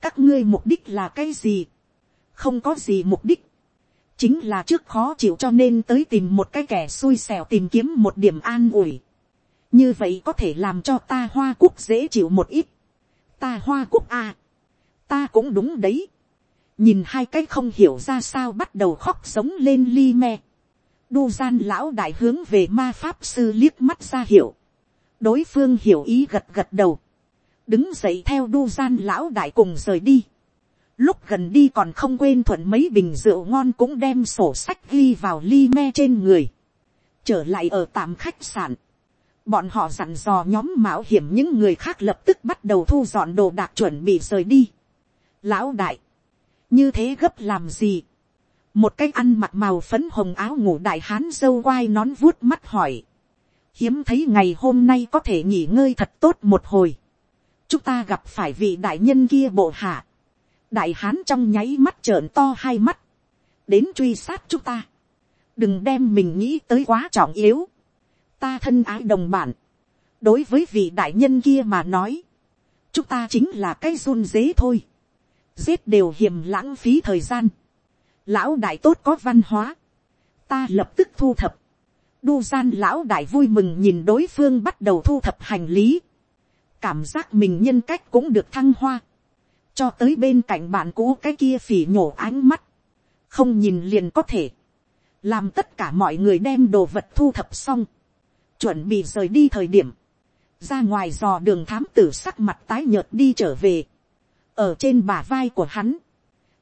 các ngươi mục đích là cái gì. không có gì mục đích chính là trước khó chịu cho nên tới tìm một cái kẻ xui xẻo tìm kiếm một điểm an ủi. như vậy có thể làm cho ta hoa cúc dễ chịu một ít. ta hoa cúc à. ta cũng đúng đấy nhìn hai cái không hiểu ra sao bắt đầu khóc sống lên li me. đu gian lão đại hướng về ma pháp sư liếc mắt ra hiểu. đối phương hiểu ý gật gật đầu. đứng dậy theo đu gian lão đại cùng rời đi lúc gần đi còn không quên thuận mấy bình rượu ngon cũng đem sổ sách ghi vào ly me trên người, trở lại ở tạm khách sạn, bọn họ dặn dò nhóm mạo hiểm những người khác lập tức bắt đầu thu dọn đồ đạc chuẩn bị rời đi. Lão đại, như thế gấp làm gì, một cái ăn mặc màu phấn hồng áo ngủ đại hán dâu quai nón vuốt mắt hỏi, hiếm thấy ngày hôm nay có thể nghỉ ngơi thật tốt một hồi, chúng ta gặp phải vị đại nhân kia bộ hạ, đại hán trong nháy mắt trợn to hai mắt, đến truy sát chúng ta, đừng đem mình nghĩ tới quá trọng yếu, ta thân ái đồng bản, đối với vị đại nhân kia mà nói, chúng ta chính là cái run dế thôi, giết đều hiềm lãng phí thời gian, lão đại tốt có văn hóa, ta lập tức thu thập, đu gian lão đại vui mừng nhìn đối phương bắt đầu thu thập hành lý, cảm giác mình nhân cách cũng được thăng hoa, cho tới bên cạnh bạn cũ cái kia phỉ nhổ ánh mắt, không nhìn liền có thể, làm tất cả mọi người đem đồ vật thu thập xong, chuẩn bị rời đi thời điểm, ra ngoài dò đường thám tử sắc mặt tái nhợt đi trở về, ở trên bả vai của hắn,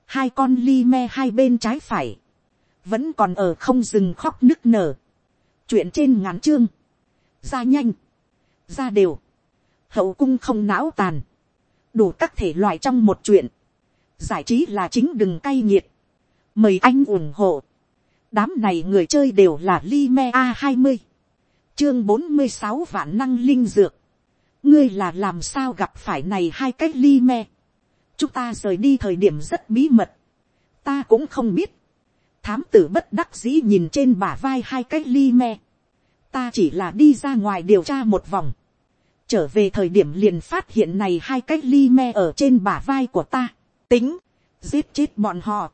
hai con ly me hai bên trái phải, vẫn còn ở không dừng khóc nức nở, chuyện trên ngắn chương, ra nhanh, ra đều, hậu cung không não tàn, đủ các thể loại trong một chuyện, giải trí là chính đừng cay nghiệt, mời anh ủng hộ, đám này người chơi đều là li me a hai mươi, chương bốn mươi sáu vạn năng linh dược, ngươi là làm sao gặp phải này hai cách li me, chúng ta rời đi thời điểm rất bí mật, ta cũng không biết, thám tử bất đắc dĩ nhìn trên bả vai hai cái Lime. me, ta chỉ là đi ra ngoài điều tra một vòng, trở về thời điểm liền phát hiện này hai cái ly me ở trên bả vai của ta, tính, giết chết bọn họ,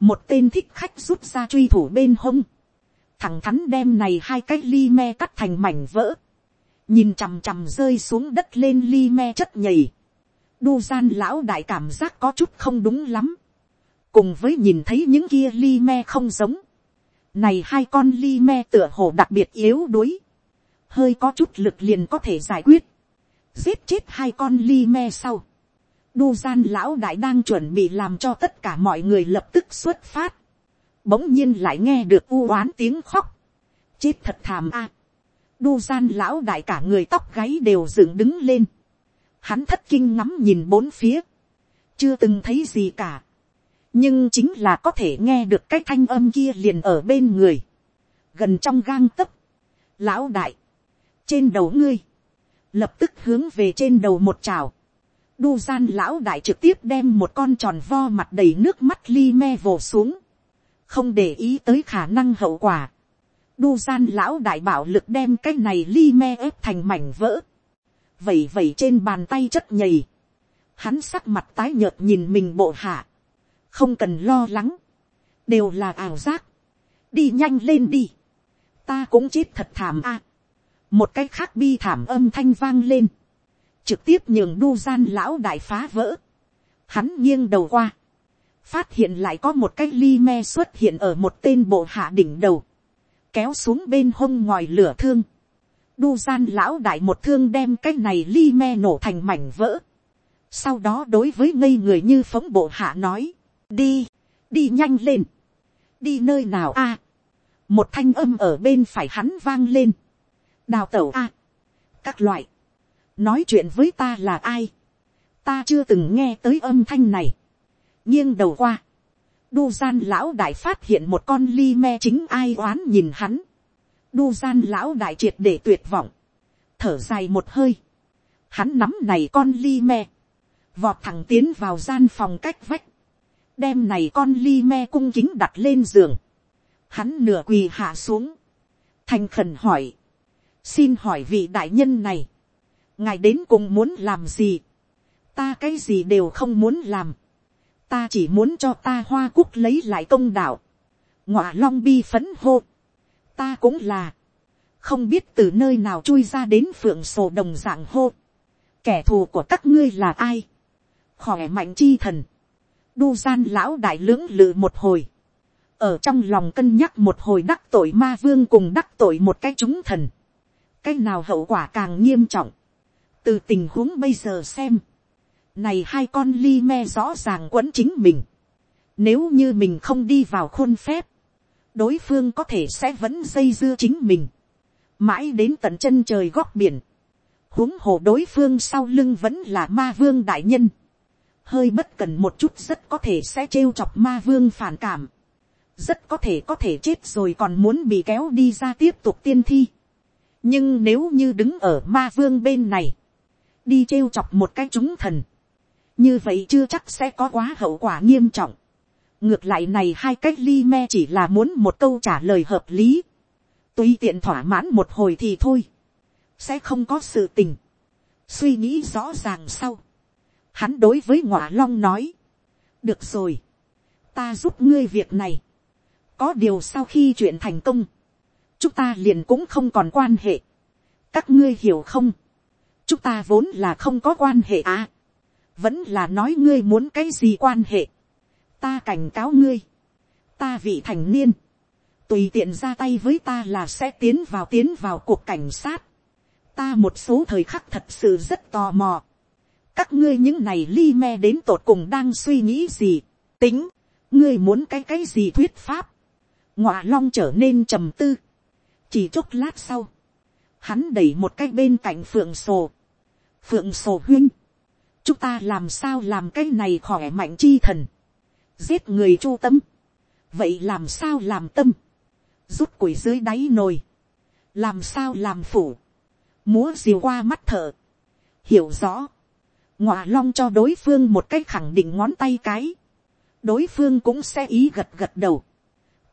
một tên thích khách rút ra truy thủ bên hông, thẳng thắn đem này hai cái ly me cắt thành mảnh vỡ, nhìn chằm chằm rơi xuống đất lên ly me chất nhầy, đu gian lão đại cảm giác có chút không đúng lắm, cùng với nhìn thấy những kia ly me không giống, này hai con ly me tựa hồ đặc biệt yếu đuối, hơi có chút lực liền có thể giải quyết, giết chết hai con ly me sau, đu gian lão đại đang chuẩn bị làm cho tất cả mọi người lập tức xuất phát, bỗng nhiên lại nghe được u oán tiếng khóc, chết thật thảm a, đu gian lão đại cả người tóc gáy đều dựng đứng lên, hắn thất kinh ngắm nhìn bốn phía, chưa từng thấy gì cả, nhưng chính là có thể nghe được cái thanh âm kia liền ở bên người, gần trong gang tấc, lão đại, trên đầu ngươi, lập tức hướng về trên đầu một trào, đu gian lão đại trực tiếp đem một con tròn vo mặt đầy nước mắt li me vồ xuống, không để ý tới khả năng hậu quả, đu gian lão đại bảo lực đem cái này li me ép thành mảnh vỡ, vẩy vẩy trên bàn tay chất nhầy, hắn sắc mặt tái nhợt nhìn mình bộ hạ, không cần lo lắng, đều là ảo giác, đi nhanh lên đi, ta cũng chết thật thảm a, một cái khác bi thảm âm thanh vang lên, trực tiếp nhường đu gian lão đại phá vỡ, hắn nghiêng đầu qua, phát hiện lại có một cái ly me xuất hiện ở một tên bộ hạ đỉnh đầu, kéo xuống bên hông ngoài lửa thương, đu gian lão đại một thương đem cái này ly me nổ thành mảnh vỡ, sau đó đối với ngây người như phóng bộ hạ nói, đi, đi nhanh lên, đi nơi nào a, một thanh âm ở bên phải hắn vang lên, đào tẩu a, các loại, nói chuyện với ta là ai, ta chưa từng nghe tới âm thanh này, nghiêng đầu qua, đu gian lão đại phát hiện một con ly me chính ai oán nhìn hắn, đu gian lão đại triệt để tuyệt vọng, thở dài một hơi, hắn nắm này con ly me, vọt thẳng tiến vào gian phòng cách vách, đem này con ly me cung kính đặt lên giường, hắn nửa quỳ hạ xuống, thành khẩn hỏi, xin hỏi vị đại nhân này, ngài đến cùng muốn làm gì, ta cái gì đều không muốn làm, ta chỉ muốn cho ta hoa cúc lấy lại công đạo, ngọa long bi phấn hô, ta cũng là, không biết từ nơi nào chui ra đến phượng sổ đồng dạng hô, kẻ thù của các ngươi là ai, khỏe mạnh chi thần, đu gian lão đại lưỡng lự một hồi, ở trong lòng cân nhắc một hồi đắc tội ma vương cùng đắc tội một cái chúng thần, cái nào hậu quả càng nghiêm trọng, từ tình huống bây giờ xem, này hai con ly me rõ ràng quấn chính mình, nếu như mình không đi vào khuôn phép, đối phương có thể sẽ vẫn dây dưa chính mình, mãi đến tận chân trời góc biển, huống hồ đối phương sau lưng vẫn là ma vương đại nhân, hơi bất cần một chút rất có thể sẽ trêu chọc ma vương phản cảm, rất có thể có thể chết rồi còn muốn bị kéo đi ra tiếp tục tiên thi nhưng nếu như đứng ở ma vương bên này, đi trêu chọc một cái chúng thần, như vậy chưa chắc sẽ có quá hậu quả nghiêm trọng. ngược lại này hai cách ly me chỉ là muốn một câu trả lời hợp lý, tùy tiện thỏa mãn một hồi thì thôi, sẽ không có sự tình, suy nghĩ rõ ràng sau, hắn đối với ngọa long nói, được rồi, ta giúp ngươi việc này, có điều sau khi chuyện thành công, chúng ta liền cũng không còn quan hệ, các ngươi hiểu không, chúng ta vốn là không có quan hệ à, vẫn là nói ngươi muốn cái gì quan hệ, ta cảnh cáo ngươi, ta vị thành niên, tùy tiện ra tay với ta là sẽ tiến vào tiến vào cuộc cảnh sát, ta một số thời khắc thật sự rất tò mò, các ngươi những này li me đến tột cùng đang suy nghĩ gì, tính, ngươi muốn cái cái gì thuyết pháp, ngọa long trở nên trầm tư, chỉ chốc lát sau, hắn đẩy một cái bên cạnh phượng sổ, phượng sổ huyên, chúng ta làm sao làm cái này khỏe mạnh chi thần, giết người chu tâm, vậy làm sao làm tâm, rút củi dưới đáy nồi, làm sao làm phủ, múa diều qua mắt thở, hiểu rõ, ngọa long cho đối phương một cách khẳng định ngón tay cái, đối phương cũng sẽ ý gật gật đầu,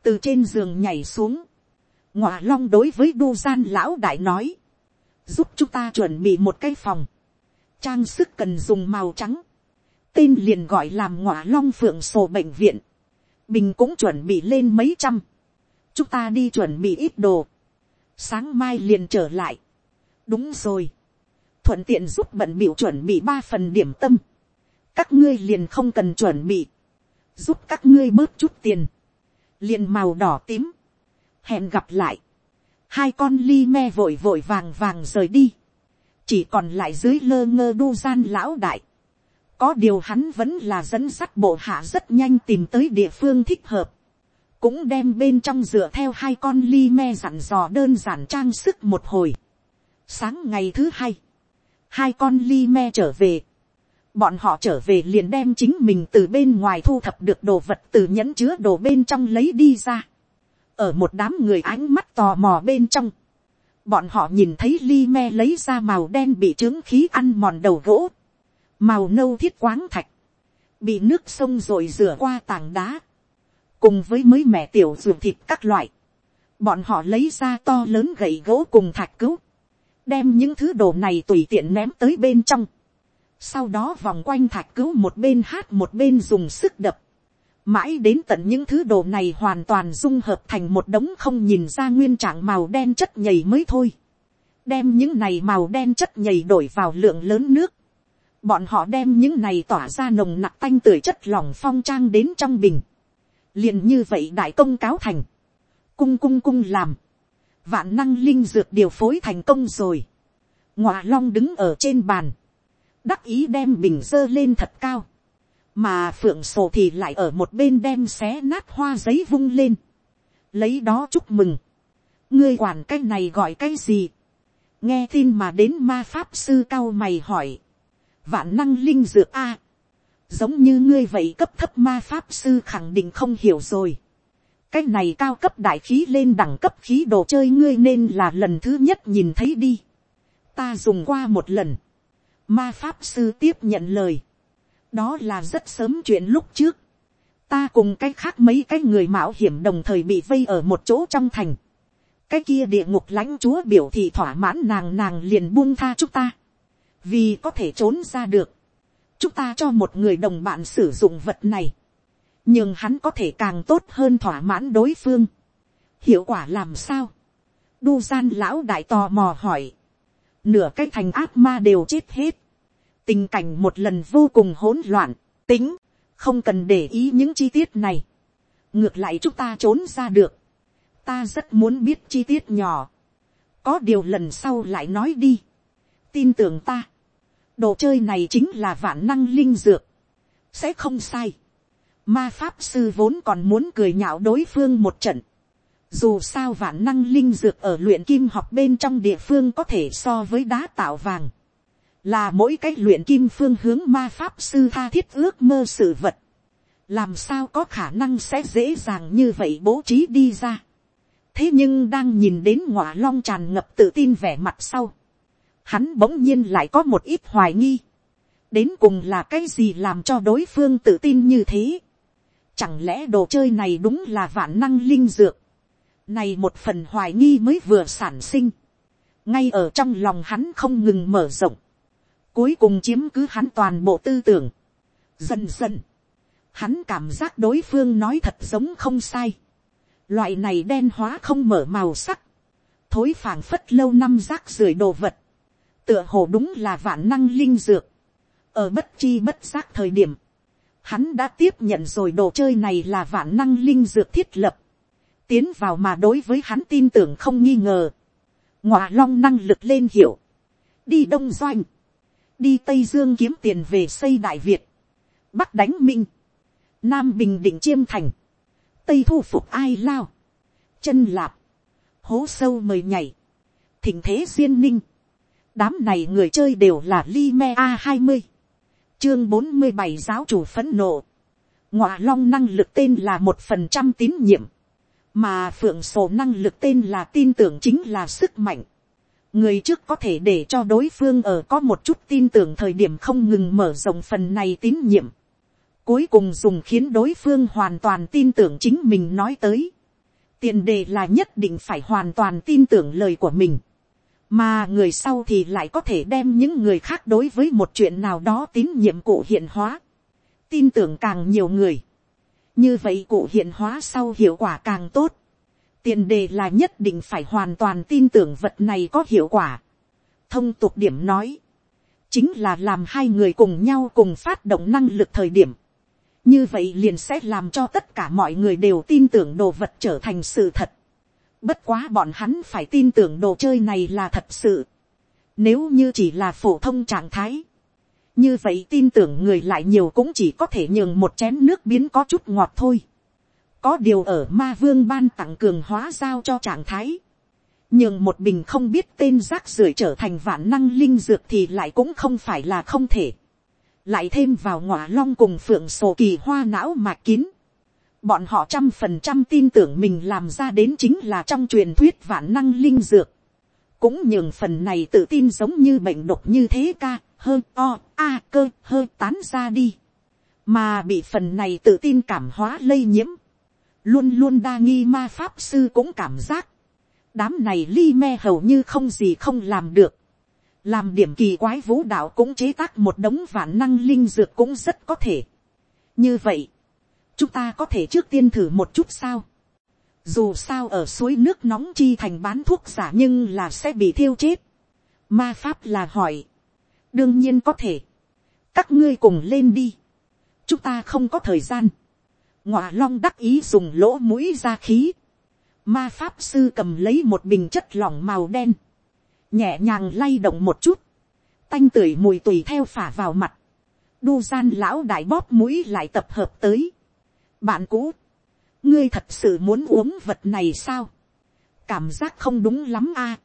từ trên giường nhảy xuống, ngọa long đối với đô gian lão đại nói, giúp chúng ta chuẩn bị một cái phòng, trang sức cần dùng màu trắng, tên liền gọi làm ngọa long phượng sổ bệnh viện, bình cũng chuẩn bị lên mấy trăm, chúng ta đi chuẩn bị ít đồ, sáng mai liền trở lại, đúng rồi, thuận tiện giúp bận biểu chuẩn bị ba phần điểm tâm, các ngươi liền không cần chuẩn bị, giúp các ngươi bớt chút tiền, liền màu đỏ tím, hẹn gặp lại, hai con ly me vội vội vàng vàng rời đi, chỉ còn lại dưới lơ ngơ đu gian lão đại, có điều hắn vẫn là dẫn sắt bộ hạ rất nhanh tìm tới địa phương thích hợp, cũng đem bên trong dựa theo hai con ly me dặn dò đơn giản trang sức một hồi. Sáng ngày thứ hai, hai con ly me trở về, bọn họ trở về liền đem chính mình từ bên ngoài thu thập được đồ vật từ nhẫn chứa đồ bên trong lấy đi ra ở một đám người ánh mắt tò mò bên trong, bọn họ nhìn thấy ly me lấy ra màu đen bị trướng khí ăn mòn đầu gỗ, màu nâu thiết quáng thạch, bị nước sông rồi rửa qua tảng đá, cùng với mới mẻ tiểu ruột thịt các loại, bọn họ lấy ra to lớn gậy gỗ cùng thạch cứu, đem những thứ đồ này tùy tiện ném tới bên trong, sau đó vòng quanh thạch cứu một bên hát một bên dùng sức đập, mãi đến tận những thứ đồ này hoàn toàn dung hợp thành một đống không nhìn ra nguyên trạng màu đen chất nhầy mới thôi, đem những này màu đen chất nhầy đổi vào lượng lớn nước, bọn họ đem những này tỏa ra nồng nặc tanh tưởi chất lỏng phong trang đến trong bình, liền như vậy đại công cáo thành, cung cung cung làm, vạn năng linh dược điều phối thành công rồi, ngọa long đứng ở trên bàn, đắc ý đem bình dơ lên thật cao, mà phượng sổ thì lại ở một bên đem xé nát hoa giấy vung lên, lấy đó chúc mừng, ngươi quản cái này gọi cái gì, nghe tin mà đến ma pháp sư cao mày hỏi, vạn năng linh dược a, giống như ngươi vậy cấp thấp ma pháp sư khẳng định không hiểu rồi, cái này cao cấp đại khí lên đẳng cấp khí đồ chơi ngươi nên là lần thứ nhất nhìn thấy đi, ta dùng qua một lần, Ma Pháp Sư tiếp nhận lời. Đó là rất sớm chuyện lúc trước. Ta cùng cái khác mấy cái người mạo hiểm đồng thời bị vây ở một chỗ trong thành. Cái kia địa ngục lãnh chúa biểu thị thỏa mãn nàng nàng liền buông tha chúng ta. Vì có thể trốn ra được. Chúng ta cho một người đồng bạn sử dụng vật này. Nhưng hắn có thể càng tốt hơn thỏa mãn đối phương. Hiệu quả làm sao? Đu gian lão đại tò mò hỏi nửa cái thành ác ma đều chết hết, tình cảnh một lần vô cùng hỗn loạn, tính, không cần để ý những chi tiết này, ngược lại chúng ta trốn ra được, ta rất muốn biết chi tiết nhỏ, có điều lần sau lại nói đi, tin tưởng ta, đồ chơi này chính là vạn năng linh dược, sẽ không sai. Ma pháp sư vốn còn muốn cười nhạo đối phương một trận. Dù sao vạn năng linh dược ở luyện kim học bên trong địa phương có thể so với đá tạo vàng. Là mỗi cái luyện kim phương hướng ma pháp sư tha thiết ước mơ sự vật. Làm sao có khả năng sẽ dễ dàng như vậy bố trí đi ra. Thế nhưng đang nhìn đến ngọa long tràn ngập tự tin vẻ mặt sau. Hắn bỗng nhiên lại có một ít hoài nghi. Đến cùng là cái gì làm cho đối phương tự tin như thế Chẳng lẽ đồ chơi này đúng là vạn năng linh dược. Này một phần hoài nghi mới vừa sản sinh. Ngay ở trong lòng hắn không ngừng mở rộng. Cuối cùng chiếm cứ hắn toàn bộ tư tưởng. Dần dần. Hắn cảm giác đối phương nói thật giống không sai. Loại này đen hóa không mở màu sắc. Thối phảng phất lâu năm rác rưởi đồ vật. Tựa hồ đúng là vạn năng linh dược. Ở bất chi bất giác thời điểm hắn đã tiếp nhận rồi đồ chơi này là vạn năng linh dược thiết lập, tiến vào mà đối với hắn tin tưởng không nghi ngờ, ngọa long năng lực lên hiểu, đi đông doanh, đi tây dương kiếm tiền về xây đại việt, bắc đánh minh, nam bình định chiêm thành, tây thu phục ai lao, chân lạp, hố sâu mời nhảy, thỉnh thế duyên ninh, đám này người chơi đều là li me a hai mươi, chương bốn mươi bảy giáo chủ phấn nộ. ngọa long năng lực tên là một phần trăm tín nhiệm. mà phượng sổ năng lực tên là tin tưởng chính là sức mạnh người trước có thể để cho đối phương ở có một chút tin tưởng thời điểm không ngừng mở rộng phần này tín nhiệm. cuối cùng dùng khiến đối phương hoàn toàn tin tưởng chính mình nói tới. tiền đề là nhất định phải hoàn toàn tin tưởng lời của mình mà người sau thì lại có thể đem những người khác đối với một chuyện nào đó tín nhiệm cụ hiện hóa, tin tưởng càng nhiều người, như vậy cụ hiện hóa sau hiệu quả càng tốt, tiền đề là nhất định phải hoàn toàn tin tưởng vật này có hiệu quả. thông tục điểm nói, chính là làm hai người cùng nhau cùng phát động năng lực thời điểm, như vậy liền sẽ làm cho tất cả mọi người đều tin tưởng đồ vật trở thành sự thật. Bất quá bọn hắn phải tin tưởng đồ chơi này là thật sự. Nếu như chỉ là phổ thông trạng thái. Như vậy tin tưởng người lại nhiều cũng chỉ có thể nhường một chén nước biến có chút ngọt thôi. Có điều ở ma vương ban tặng cường hóa giao cho trạng thái. Nhưng một bình không biết tên rác rưởi trở thành vạn năng linh dược thì lại cũng không phải là không thể. Lại thêm vào ngọa long cùng phượng sổ kỳ hoa não mạc kín bọn họ trăm phần trăm tin tưởng mình làm ra đến chính là trong truyền thuyết vạn năng linh dược. cũng nhường phần này tự tin giống như bệnh độc như thế ca, hơi o, a cơ hơi tán ra đi. mà bị phần này tự tin cảm hóa lây nhiễm luôn luôn đa nghi ma pháp sư cũng cảm giác. đám này li me hầu như không gì không làm được. làm điểm kỳ quái vũ đạo cũng chế tác một đống vạn năng linh dược cũng rất có thể. như vậy, chúng ta có thể trước tiên thử một chút sao. dù sao ở suối nước nóng chi thành bán thuốc giả nhưng là sẽ bị thiêu chết. ma pháp là hỏi. đương nhiên có thể. các ngươi cùng lên đi. chúng ta không có thời gian ngọa long đắc ý dùng lỗ mũi ra khí. ma pháp sư cầm lấy một bình chất lỏng màu đen. nhẹ nhàng lay động một chút. tanh tưởi mùi tùy theo phả vào mặt. Đu gian lão đại bóp mũi lại tập hợp tới. Bạn cũ, ngươi thật sự muốn uống vật này sao, cảm giác không đúng lắm a,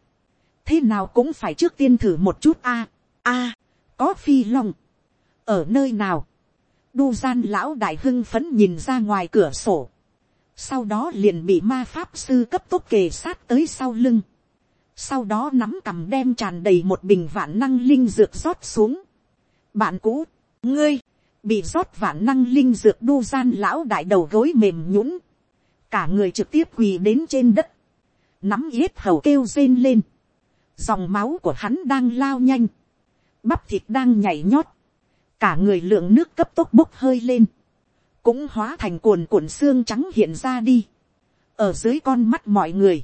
thế nào cũng phải trước tiên thử một chút a, a, có phi long, ở nơi nào, đu gian lão đại hưng phấn nhìn ra ngoài cửa sổ, sau đó liền bị ma pháp sư cấp tốc kề sát tới sau lưng, sau đó nắm cầm đem tràn đầy một bình vạn năng linh dược rót xuống. bạn cũ, ngươi, bị rót vạn năng linh dược đu gian lão đại đầu gối mềm nhũng, cả người trực tiếp quỳ đến trên đất, nắm yết hầu kêu rên lên, dòng máu của hắn đang lao nhanh, bắp thịt đang nhảy nhót, cả người lượng nước cấp tốc bốc hơi lên, cũng hóa thành cuồn cuộn xương trắng hiện ra đi, ở dưới con mắt mọi người,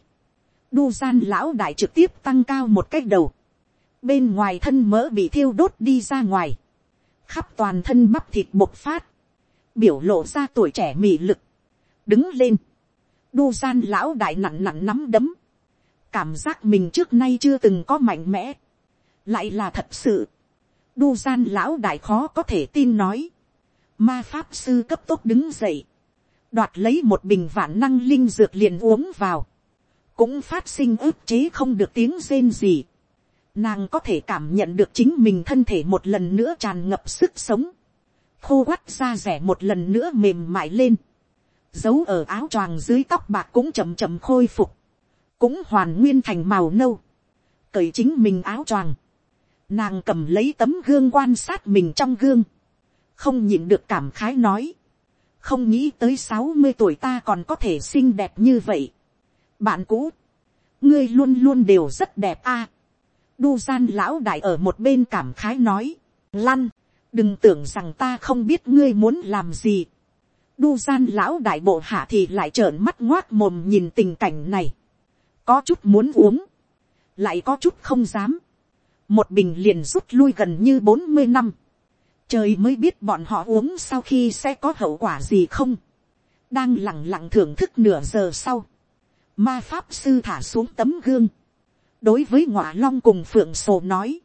đu gian lão đại trực tiếp tăng cao một cách đầu, bên ngoài thân mỡ bị thiêu đốt đi ra ngoài, khắp toàn thân bắp thịt bộc phát, biểu lộ ra tuổi trẻ mị lực, đứng lên, đu gian lão đại nặng nặn nắm đấm, cảm giác mình trước nay chưa từng có mạnh mẽ, lại là thật sự, đu gian lão đại khó có thể tin nói, ma pháp sư cấp tốc đứng dậy, đoạt lấy một bình vạn năng linh dược liền uống vào, cũng phát sinh ức chế không được tiếng rên gì. Nàng có thể cảm nhận được chính mình thân thể một lần nữa tràn ngập sức sống, khô quắt ra rẻ một lần nữa mềm mại lên, giấu ở áo choàng dưới tóc bạc cũng chậm chậm khôi phục, cũng hoàn nguyên thành màu nâu, cởi chính mình áo choàng, nàng cầm lấy tấm gương quan sát mình trong gương, không nhịn được cảm khái nói, không nghĩ tới sáu mươi tuổi ta còn có thể xinh đẹp như vậy. bạn cũ, ngươi luôn luôn đều rất đẹp a. đu gian lão đại ở một bên cảm khái nói, lăn, đừng tưởng rằng ta không biết ngươi muốn làm gì. đu gian lão đại bộ hạ thì lại trợn mắt ngoác mồm nhìn tình cảnh này, có chút muốn uống, lại có chút không dám, một bình liền rút lui gần như bốn mươi năm, trời mới biết bọn họ uống sau khi sẽ có hậu quả gì không, đang lẳng lặng thưởng thức nửa giờ sau, ma pháp sư thả xuống tấm gương, đối với ngọa long cùng phượng sổ nói,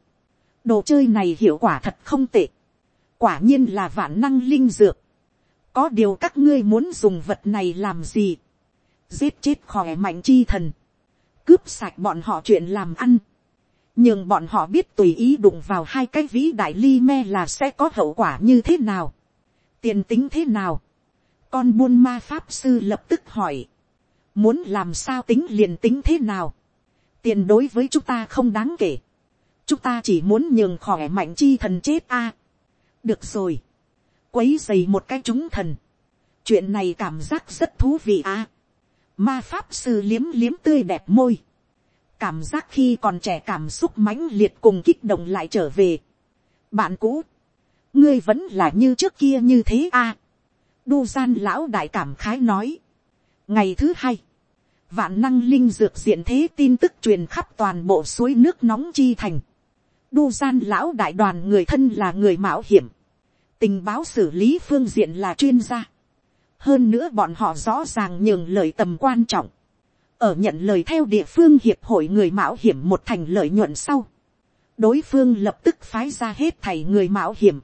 đồ chơi này hiệu quả thật không tệ, quả nhiên là vạn năng linh dược, có điều các ngươi muốn dùng vật này làm gì, giết chết khỏe mạnh chi thần, cướp sạch bọn họ chuyện làm ăn, nhưng bọn họ biết tùy ý đụng vào hai cái vĩ đại ly me là sẽ có hậu quả như thế nào, tiền tính thế nào, con buôn ma pháp sư lập tức hỏi, muốn làm sao tính liền tính thế nào, tiền đối với chúng ta không đáng kể, chúng ta chỉ muốn nhường khỏe mạnh chi thần chết a, được rồi, quấy dày một cái chúng thần, chuyện này cảm giác rất thú vị a, ma pháp sư liếm liếm tươi đẹp môi, cảm giác khi còn trẻ cảm xúc mãnh liệt cùng kích động lại trở về. bạn cũ, ngươi vẫn là như trước kia như thế a. À, đu gian lão đại cảm khái nói. ngày thứ hai, vạn năng linh dược diện thế tin tức truyền khắp toàn bộ suối nước nóng chi thành. đu gian lão đại đoàn người thân là người mạo hiểm. tình báo xử lý phương diện là chuyên gia. hơn nữa bọn họ rõ ràng nhường lời tầm quan trọng ở nhận lời theo địa phương hiệp hội người mạo hiểm một thành lợi nhuận sau, đối phương lập tức phái ra hết thầy người mạo hiểm,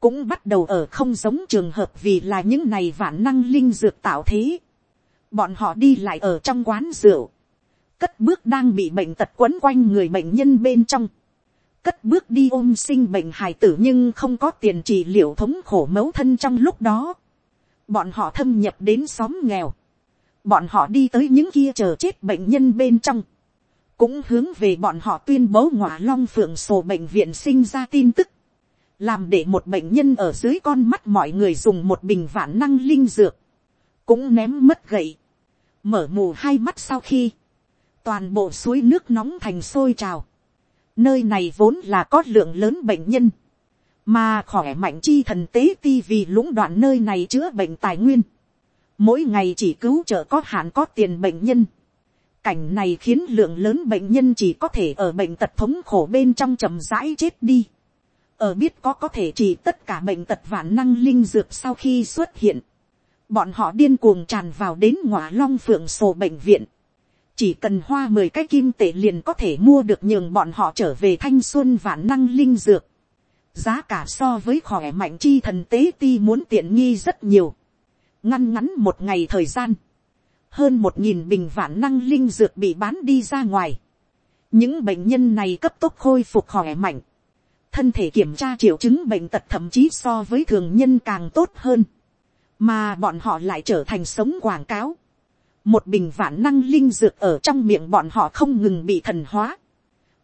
cũng bắt đầu ở không giống trường hợp vì là những này vạn năng linh dược tạo thế. Bọn họ đi lại ở trong quán rượu, cất bước đang bị bệnh tật quấn quanh người bệnh nhân bên trong, cất bước đi ôm sinh bệnh hài tử nhưng không có tiền trị liệu thống khổ mấu thân trong lúc đó. Bọn họ thâm nhập đến xóm nghèo, bọn họ đi tới những kia chờ chết bệnh nhân bên trong, cũng hướng về bọn họ tuyên bố ngọa long phượng sổ bệnh viện sinh ra tin tức, làm để một bệnh nhân ở dưới con mắt mọi người dùng một bình vạn năng linh dược, cũng ném mất gậy, mở mù hai mắt sau khi, toàn bộ suối nước nóng thành sôi trào, nơi này vốn là có lượng lớn bệnh nhân, mà khỏe mạnh chi thần tế ti vì lũng đoạn nơi này chữa bệnh tài nguyên, mỗi ngày chỉ cứu trợ có hạn có tiền bệnh nhân. Cảnh này khiến lượng lớn bệnh nhân chỉ có thể ở bệnh tật thống khổ bên trong chậm rãi chết đi. Ở biết có có thể chỉ tất cả bệnh tật vạn năng linh dược sau khi xuất hiện. Bọn họ điên cuồng tràn vào đến ngọa long phượng sổ bệnh viện. Chỉ cần hoa mười cái kim tệ liền có thể mua được nhường bọn họ trở về thanh xuân vạn năng linh dược. Giá cả so với khỏe mạnh chi thần tế ti muốn tiện nghi rất nhiều ngăn ngắn một ngày thời gian, hơn một nghìn bình vạn năng linh dược bị bán đi ra ngoài. những bệnh nhân này cấp tốc khôi phục khỏe mạnh, thân thể kiểm tra triệu chứng bệnh tật thậm chí so với thường nhân càng tốt hơn, mà bọn họ lại trở thành sống quảng cáo. một bình vạn năng linh dược ở trong miệng bọn họ không ngừng bị thần hóa,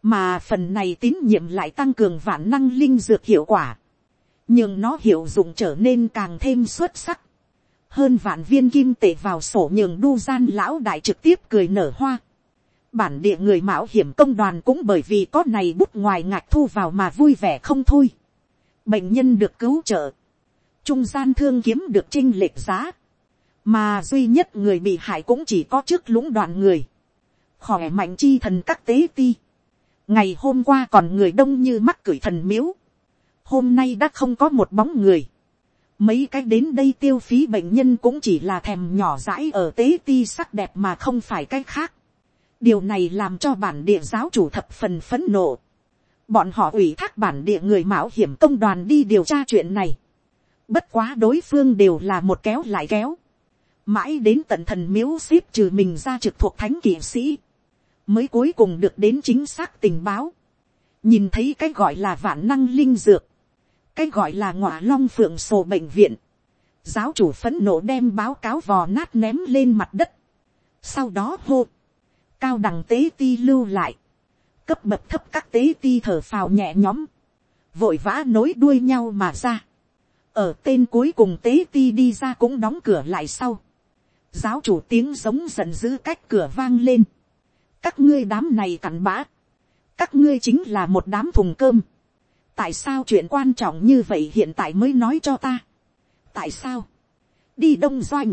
mà phần này tín nhiệm lại tăng cường vạn năng linh dược hiệu quả, nhưng nó hiệu dụng trở nên càng thêm xuất sắc hơn vạn viên kim tệ vào sổ nhường đu gian lão đại trực tiếp cười nở hoa. Bản địa người mạo hiểm công đoàn cũng bởi vì có này bút ngoài ngạch thu vào mà vui vẻ không thôi. Bệnh nhân được cứu trợ. Trung gian thương kiếm được trinh lệch giá. Mà duy nhất người bị hại cũng chỉ có trước lũng đoạn người. Khỏe mạnh chi thần các tế ti. Ngày hôm qua còn người đông như mắc cửi thần miếu. Hôm nay đã không có một bóng người Mấy cái đến đây tiêu phí bệnh nhân cũng chỉ là thèm nhỏ dãi ở tế ti sắc đẹp mà không phải cái khác. Điều này làm cho bản địa giáo chủ thập phần phấn nộ. bọn họ ủy thác bản địa người mạo hiểm công đoàn đi điều tra chuyện này. bất quá đối phương đều là một kéo lại kéo. mãi đến tận thần miếu ship trừ mình ra trực thuộc thánh kỵ sĩ. mới cuối cùng được đến chính xác tình báo. nhìn thấy cái gọi là vạn năng linh dược cái gọi là ngọa long phượng sổ bệnh viện. giáo chủ phấn nộ đem báo cáo vò nát ném lên mặt đất. sau đó hô. cao đẳng tế ti lưu lại cấp bậc thấp các tế ti thở phào nhẹ nhõm, vội vã nối đuôi nhau mà ra. ở tên cuối cùng tế ti đi ra cũng đóng cửa lại sau. giáo chủ tiếng giống giận dữ cách cửa vang lên. các ngươi đám này cặn bã. các ngươi chính là một đám thùng cơm tại sao chuyện quan trọng như vậy hiện tại mới nói cho ta. tại sao. đi đông doanh.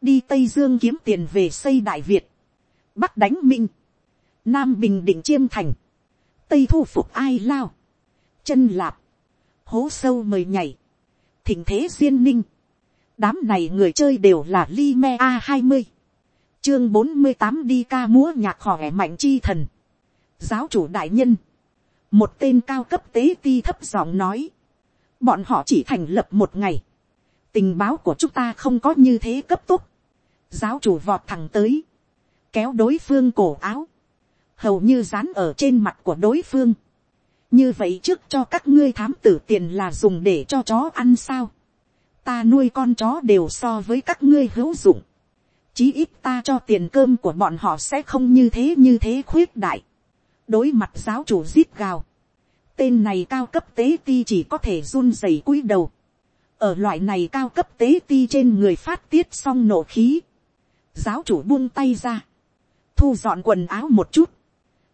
đi tây dương kiếm tiền về xây đại việt. bắc đánh minh. Nam bình định chiêm thành, tây thu phục ai lao, chân lạp, hố sâu mời nhảy, thỉnh thế duyên ninh, đám này người chơi đều là li me a hai mươi, chương bốn mươi tám đi ca múa nhạc khỏe mạnh chi thần, giáo chủ đại nhân, một tên cao cấp tế ti thấp giọng nói, bọn họ chỉ thành lập một ngày, tình báo của chúng ta không có như thế cấp tốc, giáo chủ vọt thẳng tới, kéo đối phương cổ áo, hầu như dán ở trên mặt của đối phương. như vậy trước cho các ngươi thám tử tiền là dùng để cho chó ăn sao. ta nuôi con chó đều so với các ngươi hữu dụng. chí ít ta cho tiền cơm của bọn họ sẽ không như thế như thế khuyết đại đối mặt giáo chủ giết gào. tên này cao cấp tế ti chỉ có thể run rẩy cúi đầu. ở loại này cao cấp tế ti trên người phát tiết xong nổ khí. giáo chủ buông tay ra thu dọn quần áo một chút,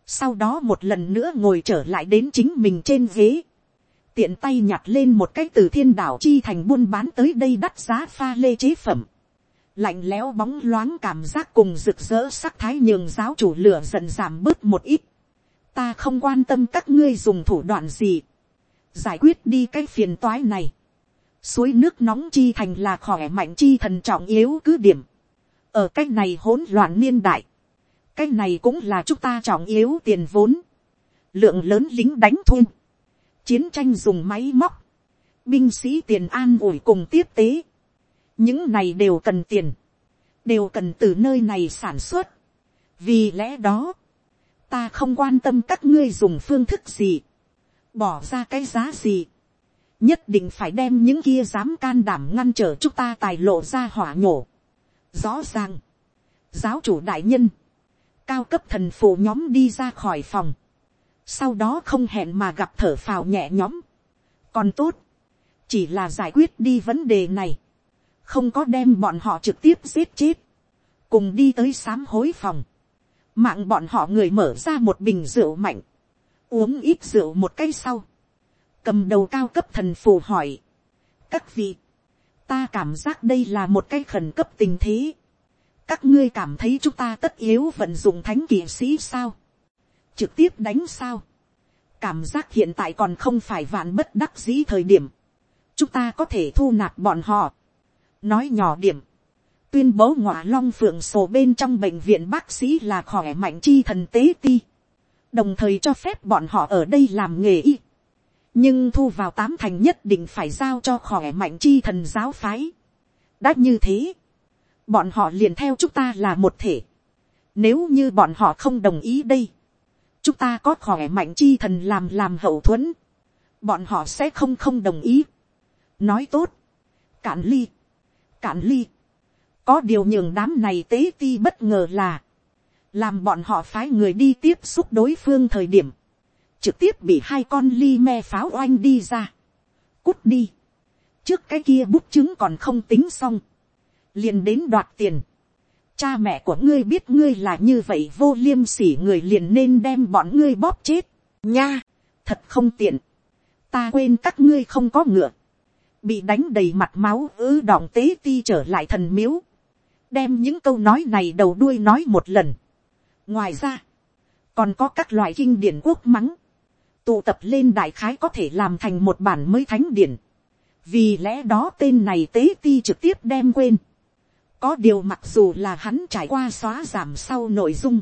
sau đó một lần nữa ngồi trở lại đến chính mình trên ghế, tiện tay nhặt lên một cái từ thiên đảo chi thành buôn bán tới đây đắt giá pha lê chế phẩm, lạnh lẽo bóng loáng cảm giác cùng rực rỡ sắc thái nhường giáo chủ lửa dần giảm bớt một ít, ta không quan tâm các ngươi dùng thủ đoạn gì, giải quyết đi cái phiền toái này, suối nước nóng chi thành là khỏe mạnh chi thần trọng yếu cứ điểm, ở cái này hỗn loạn niên đại, cái này cũng là chúng ta trọng yếu tiền vốn, lượng lớn lính đánh thung chiến tranh dùng máy móc, binh sĩ tiền an ủi cùng tiếp tế, những này đều cần tiền, đều cần từ nơi này sản xuất, vì lẽ đó, ta không quan tâm các ngươi dùng phương thức gì, bỏ ra cái giá gì, nhất định phải đem những kia dám can đảm ngăn trở chúng ta tài lộ ra hỏa nhổ. Rõ ràng, giáo chủ đại nhân, cao cấp thần phụ nhóm đi ra khỏi phòng, sau đó không hẹn mà gặp thở phào nhẹ nhõm, còn tốt, chỉ là giải quyết đi vấn đề này, không có đem bọn họ trực tiếp giết chết, cùng đi tới sám hối phòng, mạng bọn họ người mở ra một bình rượu mạnh, uống ít rượu một cây sau, cầm đầu cao cấp thần phù hỏi, các vị, ta cảm giác đây là một cái khẩn cấp tình thế, các ngươi cảm thấy chúng ta tất yếu vận dụng thánh kỵ sĩ sao, trực tiếp đánh sao, cảm giác hiện tại còn không phải vạn bất đắc dĩ thời điểm, chúng ta có thể thu nạp bọn họ, nói nhỏ điểm, tuyên bố ngọa long phượng sổ bên trong bệnh viện bác sĩ là khỏe mạnh chi thần tế ti, đồng thời cho phép bọn họ ở đây làm nghề y, nhưng thu vào tám thành nhất định phải giao cho khỏe mạnh chi thần giáo phái. đã như thế, bọn họ liền theo chúng ta là một thể. Nếu như bọn họ không đồng ý đây, chúng ta có khỏe mạnh chi thần làm làm hậu thuẫn, bọn họ sẽ không không đồng ý. nói tốt, cạn ly, cạn ly, có điều nhường đám này tế ti bất ngờ là, làm bọn họ phái người đi tiếp xúc đối phương thời điểm, trực tiếp bị hai con ly me pháo oanh đi ra, cút đi, trước cái kia bút chứng còn không tính xong, liền đến đoạt tiền. Cha mẹ của ngươi biết ngươi là như vậy vô liêm sỉ người liền nên đem bọn ngươi bóp chết. Nha, thật không tiện. Ta quên các ngươi không có ngựa. Bị đánh đầy mặt máu ứ đọng tế ti trở lại thần miếu. Đem những câu nói này đầu đuôi nói một lần. Ngoài ra, còn có các loại kinh điển quốc mắng. Tụ tập lên đại khái có thể làm thành một bản mới thánh điển. Vì lẽ đó tên này tế ti trực tiếp đem quên có điều mặc dù là hắn trải qua xóa giảm sau nội dung,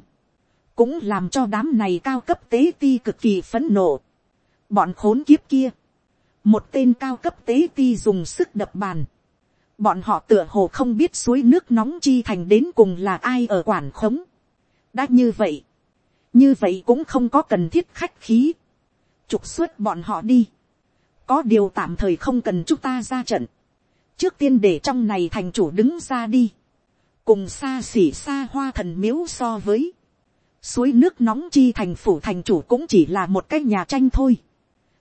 cũng làm cho đám này cao cấp tế ti cực kỳ phấn nộ. bọn khốn kiếp kia, một tên cao cấp tế ti dùng sức đập bàn, bọn họ tựa hồ không biết suối nước nóng chi thành đến cùng là ai ở quản khống. đã như vậy, như vậy cũng không có cần thiết khách khí, trục xuất bọn họ đi, có điều tạm thời không cần chúng ta ra trận, trước tiên để trong này thành chủ đứng ra đi, cùng xa xỉ xa hoa thần miếu so với, suối nước nóng chi thành phủ thành chủ cũng chỉ là một cái nhà tranh thôi,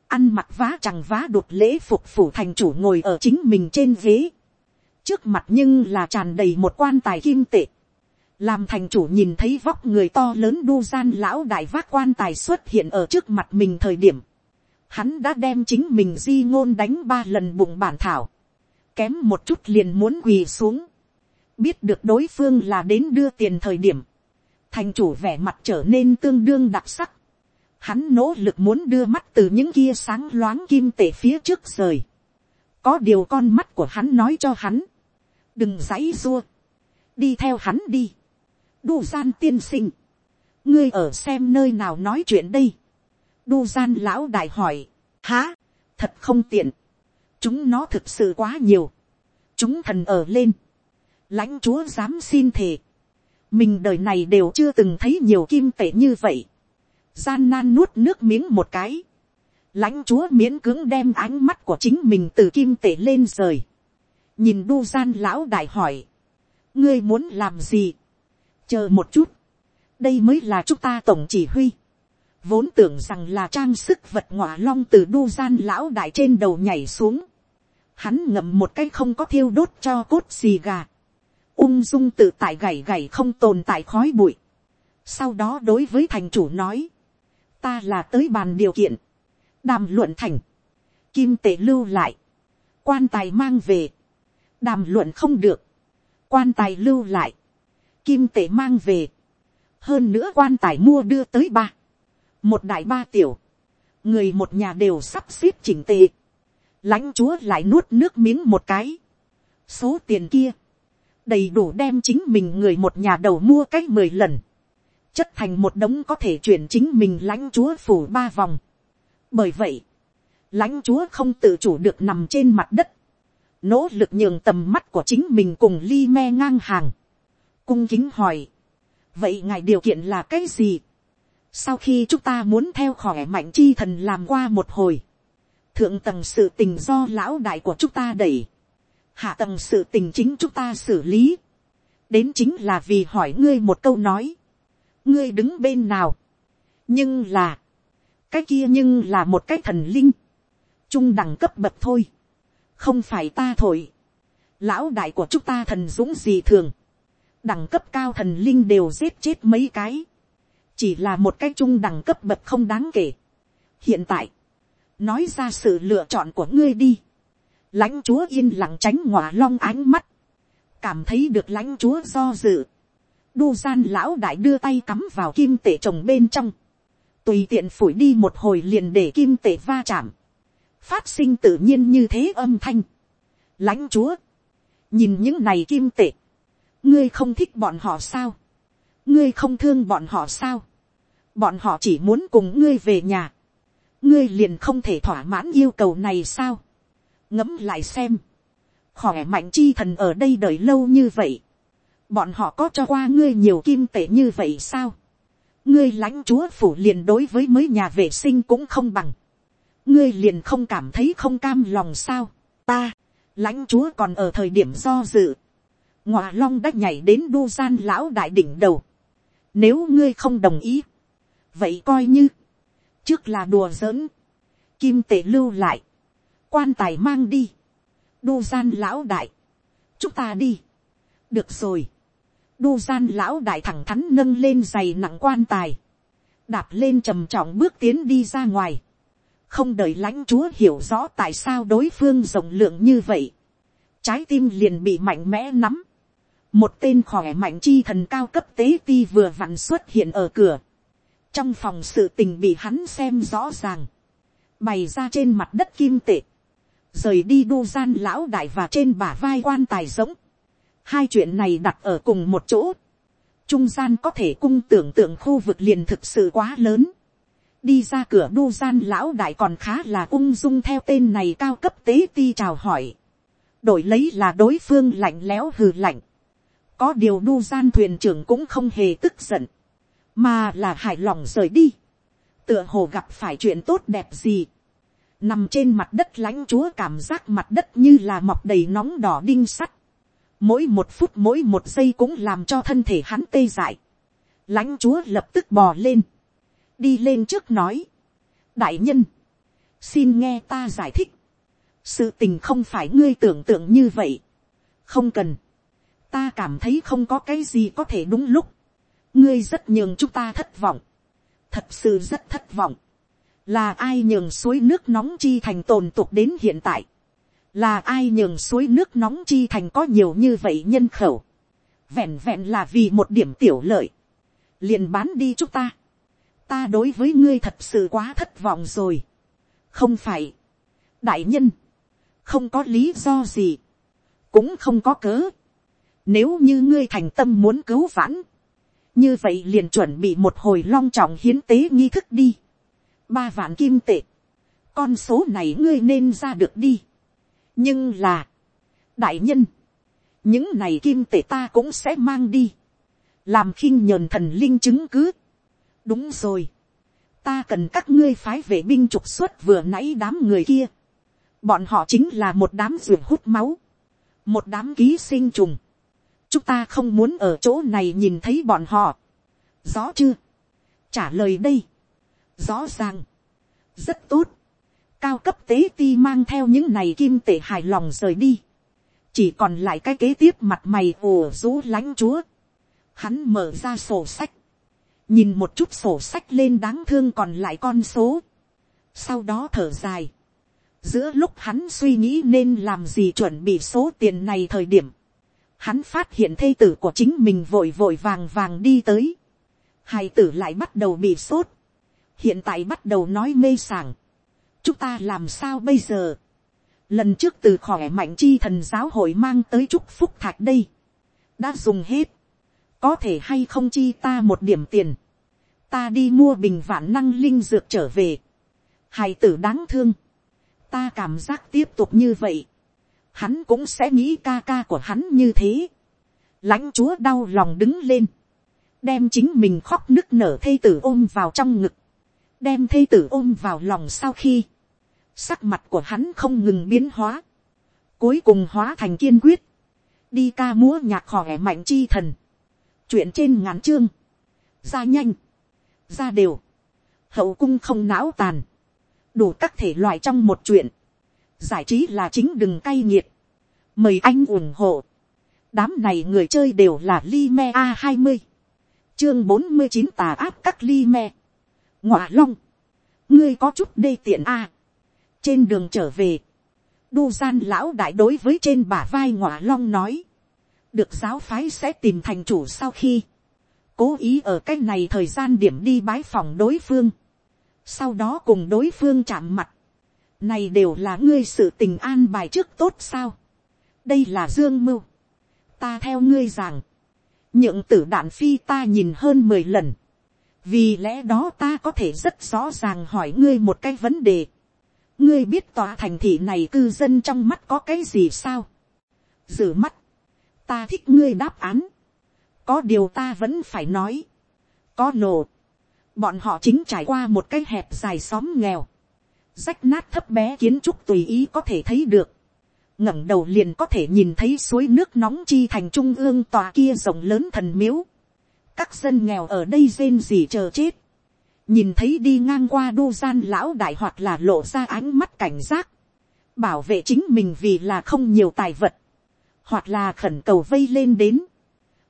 ăn mặc vá chẳng vá đột lễ phục phủ thành chủ ngồi ở chính mình trên ghế, trước mặt nhưng là tràn đầy một quan tài kim tệ, làm thành chủ nhìn thấy vóc người to lớn đu gian lão đại vác quan tài xuất hiện ở trước mặt mình thời điểm, hắn đã đem chính mình di ngôn đánh ba lần bụng bản thảo, kém một chút liền muốn quỳ xuống, biết được đối phương là đến đưa tiền thời điểm, thành chủ vẻ mặt trở nên tương đương đặc sắc, hắn nỗ lực muốn đưa mắt từ những kia sáng loáng kim tể phía trước rời, có điều con mắt của hắn nói cho hắn, đừng giãy dua, đi theo hắn đi, đu gian tiên sinh, ngươi ở xem nơi nào nói chuyện đây, đu gian lão đại hỏi, há, thật không tiện, chúng nó thực sự quá nhiều, chúng thần ở lên, lãnh chúa dám xin thề, mình đời này đều chưa từng thấy nhiều kim tệ như vậy, gian nan nuốt nước miếng một cái, lãnh chúa miễn cưỡng đem ánh mắt của chính mình từ kim tệ lên rời, nhìn đu gian lão đại hỏi, ngươi muốn làm gì, chờ một chút, đây mới là chúng ta tổng chỉ huy, vốn tưởng rằng là trang sức vật ngọa long từ đu gian lão đại trên đầu nhảy xuống, hắn ngậm một cái không có thiêu đốt cho cốt xì gà, ung dung tự tại gảy gảy không tồn tại khói bụi, sau đó đối với thành chủ nói, ta là tới bàn điều kiện, đàm luận thành, kim tệ lưu lại, quan tài mang về, đàm luận không được, quan tài lưu lại, kim tệ mang về, hơn nữa quan tài mua đưa tới ba, một đại ba tiểu, người một nhà đều sắp xếp chỉnh tệ, lãnh chúa lại nuốt nước miếng một cái, số tiền kia, đầy đủ đem chính mình người một nhà đầu mua cách mười lần, chất thành một đống có thể chuyển chính mình lãnh chúa phủ ba vòng. bởi vậy, lãnh chúa không tự chủ được nằm trên mặt đất, nỗ lực nhường tầm mắt của chính mình cùng ly me ngang hàng, cung kính hỏi, vậy ngài điều kiện là cái gì, sau khi chúng ta muốn theo khỏe mạnh chi thần làm qua một hồi, thượng tầng sự tình do lão đại của chúng ta đẩy, hạ tầng sự tình chính chúng ta xử lý, đến chính là vì hỏi ngươi một câu nói, ngươi đứng bên nào, nhưng là, cái kia nhưng là một cái thần linh, trung đẳng cấp bậc thôi, không phải ta thổi, lão đại của chúng ta thần dũng gì thường, đẳng cấp cao thần linh đều giết chết mấy cái, chỉ là một cái trung đẳng cấp bậc không đáng kể. hiện tại, nói ra sự lựa chọn của ngươi đi, lãnh chúa yên lặng tránh ngọa long ánh mắt, cảm thấy được lãnh chúa do dự, đu gian lão đại đưa tay cắm vào kim tể trồng bên trong, tùy tiện phủi đi một hồi liền để kim tể va chạm, phát sinh tự nhiên như thế âm thanh. lãnh chúa, nhìn những này kim tệ, ngươi không thích bọn họ sao, ngươi không thương bọn họ sao, bọn họ chỉ muốn cùng ngươi về nhà, ngươi liền không thể thỏa mãn yêu cầu này sao, ngẫm lại xem, khỏe mạnh chi thần ở đây đợi lâu như vậy, bọn họ có cho qua ngươi nhiều kim tệ như vậy sao, ngươi lãnh chúa phủ liền đối với mới nhà vệ sinh cũng không bằng, ngươi liền không cảm thấy không cam lòng sao, ta, lãnh chúa còn ở thời điểm do dự, ngọa long đã nhảy đến đu gian lão đại đỉnh đầu, nếu ngươi không đồng ý, vậy coi như, trước là đùa giỡn, kim tể lưu lại, quan tài mang đi, đu gian lão đại, chúng ta đi, được rồi, đu gian lão đại thẳng thắn nâng lên giày nặng quan tài, đạp lên trầm trọng bước tiến đi ra ngoài, không đợi lãnh chúa hiểu rõ tại sao đối phương rộng lượng như vậy, trái tim liền bị mạnh mẽ nắm, một tên khỏe mạnh chi thần cao cấp tế ti vừa vặn xuất hiện ở cửa, trong phòng sự tình bị hắn xem rõ ràng, bày ra trên mặt đất kim tệ, rời đi đu gian lão đại và trên bả vai quan tài giống, hai chuyện này đặt ở cùng một chỗ, trung gian có thể cung tưởng tượng khu vực liền thực sự quá lớn, đi ra cửa đu gian lão đại còn khá là ung dung theo tên này cao cấp tế ti chào hỏi, đổi lấy là đối phương lạnh lẽo hừ lạnh, có điều đu gian thuyền trưởng cũng không hề tức giận, mà là hài lòng rời đi, tựa hồ gặp phải chuyện tốt đẹp gì, nằm trên mặt đất lãnh chúa cảm giác mặt đất như là mọc đầy nóng đỏ đinh sắt, mỗi một phút mỗi một giây cũng làm cho thân thể hắn tê dại, lãnh chúa lập tức bò lên, đi lên trước nói, đại nhân, xin nghe ta giải thích, sự tình không phải ngươi tưởng tượng như vậy, không cần, ta cảm thấy không có cái gì có thể đúng lúc, ngươi rất nhường chúng ta thất vọng, thật sự rất thất vọng, là ai nhường suối nước nóng chi thành tồn tục đến hiện tại, là ai nhường suối nước nóng chi thành có nhiều như vậy nhân khẩu, vẹn vẹn là vì một điểm tiểu lợi, liền bán đi chúng ta, ta đối với ngươi thật sự quá thất vọng rồi, không phải, đại nhân, không có lý do gì, cũng không có cớ, nếu như ngươi thành tâm muốn cứu vãn, như vậy liền chuẩn bị một hồi long trọng hiến tế nghi thức đi. ba vạn kim tệ, con số này ngươi nên ra được đi. nhưng là, đại nhân, những này kim tệ ta cũng sẽ mang đi, làm khinh nhờn thần linh chứng cứ đúng rồi, ta cần các ngươi phái vệ binh trục xuất vừa nãy đám người kia. bọn họ chính là một đám ruột hút máu, một đám ký sinh trùng. Chúng ta không muốn ở chỗ này nhìn thấy bọn họ. rõ chưa, trả lời đây, rõ ràng, rất tốt, cao cấp tế ti mang theo những này kim tệ hài lòng rời đi, chỉ còn lại cái kế tiếp mặt mày ồ rú lãnh chúa, hắn mở ra sổ sách, nhìn một chút sổ sách lên đáng thương còn lại con số, sau đó thở dài, giữa lúc hắn suy nghĩ nên làm gì chuẩn bị số tiền này thời điểm, hắn phát hiện thê tử của chính mình vội vội vàng vàng đi tới. Hai tử lại bắt đầu bị sốt. Hiện tại bắt đầu nói mê sảng. Chúng ta làm sao bây giờ? Lần trước từ khỏe mạnh chi thần giáo hội mang tới chúc phúc thạch đây. Đã dùng hết. Có thể hay không chi ta một điểm tiền. Ta đi mua bình vạn năng linh dược trở về. hài tử đáng thương. Ta cảm giác tiếp tục như vậy hắn cũng sẽ nghĩ ca ca của hắn như thế. lãnh chúa đau lòng đứng lên, đem chính mình khóc nức nở thây tử ôm vào trong ngực, đem thây tử ôm vào lòng sau khi, sắc mặt của hắn không ngừng biến hóa, cuối cùng hóa thành kiên quyết, đi ca múa nhạc khỏe mạnh chi thần, chuyện trên ngắn chương, ra nhanh, ra đều, hậu cung không não tàn, đủ các thể loại trong một chuyện, giải trí là chính đừng cay nghiệt, mời anh ủng hộ, đám này người chơi đều là li me a hai mươi, chương bốn mươi chín tà áp các li me, ngọa long, ngươi có chút đê tiện a, trên đường trở về, đu gian lão đại đối với trên bả vai ngọa long nói, được giáo phái sẽ tìm thành chủ sau khi, cố ý ở cái này thời gian điểm đi bái phòng đối phương, sau đó cùng đối phương chạm mặt, này đều là ngươi sự tình an bài trước tốt sao. đây là dương mưu. ta theo ngươi rằng, nhượng tử đạn phi ta nhìn hơn mười lần. vì lẽ đó ta có thể rất rõ ràng hỏi ngươi một cái vấn đề. ngươi biết tòa thành thị này cư dân trong mắt có cái gì sao. giữ mắt, ta thích ngươi đáp án. có điều ta vẫn phải nói. có nổ. bọn họ chính trải qua một cái hẹp dài xóm nghèo rách nát thấp bé kiến trúc tùy ý có thể thấy được, ngẩng đầu liền có thể nhìn thấy suối nước nóng chi thành trung ương tòa kia rộng lớn thần miếu, các dân nghèo ở đây rên gì chờ chết, nhìn thấy đi ngang qua đô gian lão đại hoặc là lộ ra ánh mắt cảnh giác, bảo vệ chính mình vì là không nhiều tài vật, hoặc là khẩn cầu vây lên đến,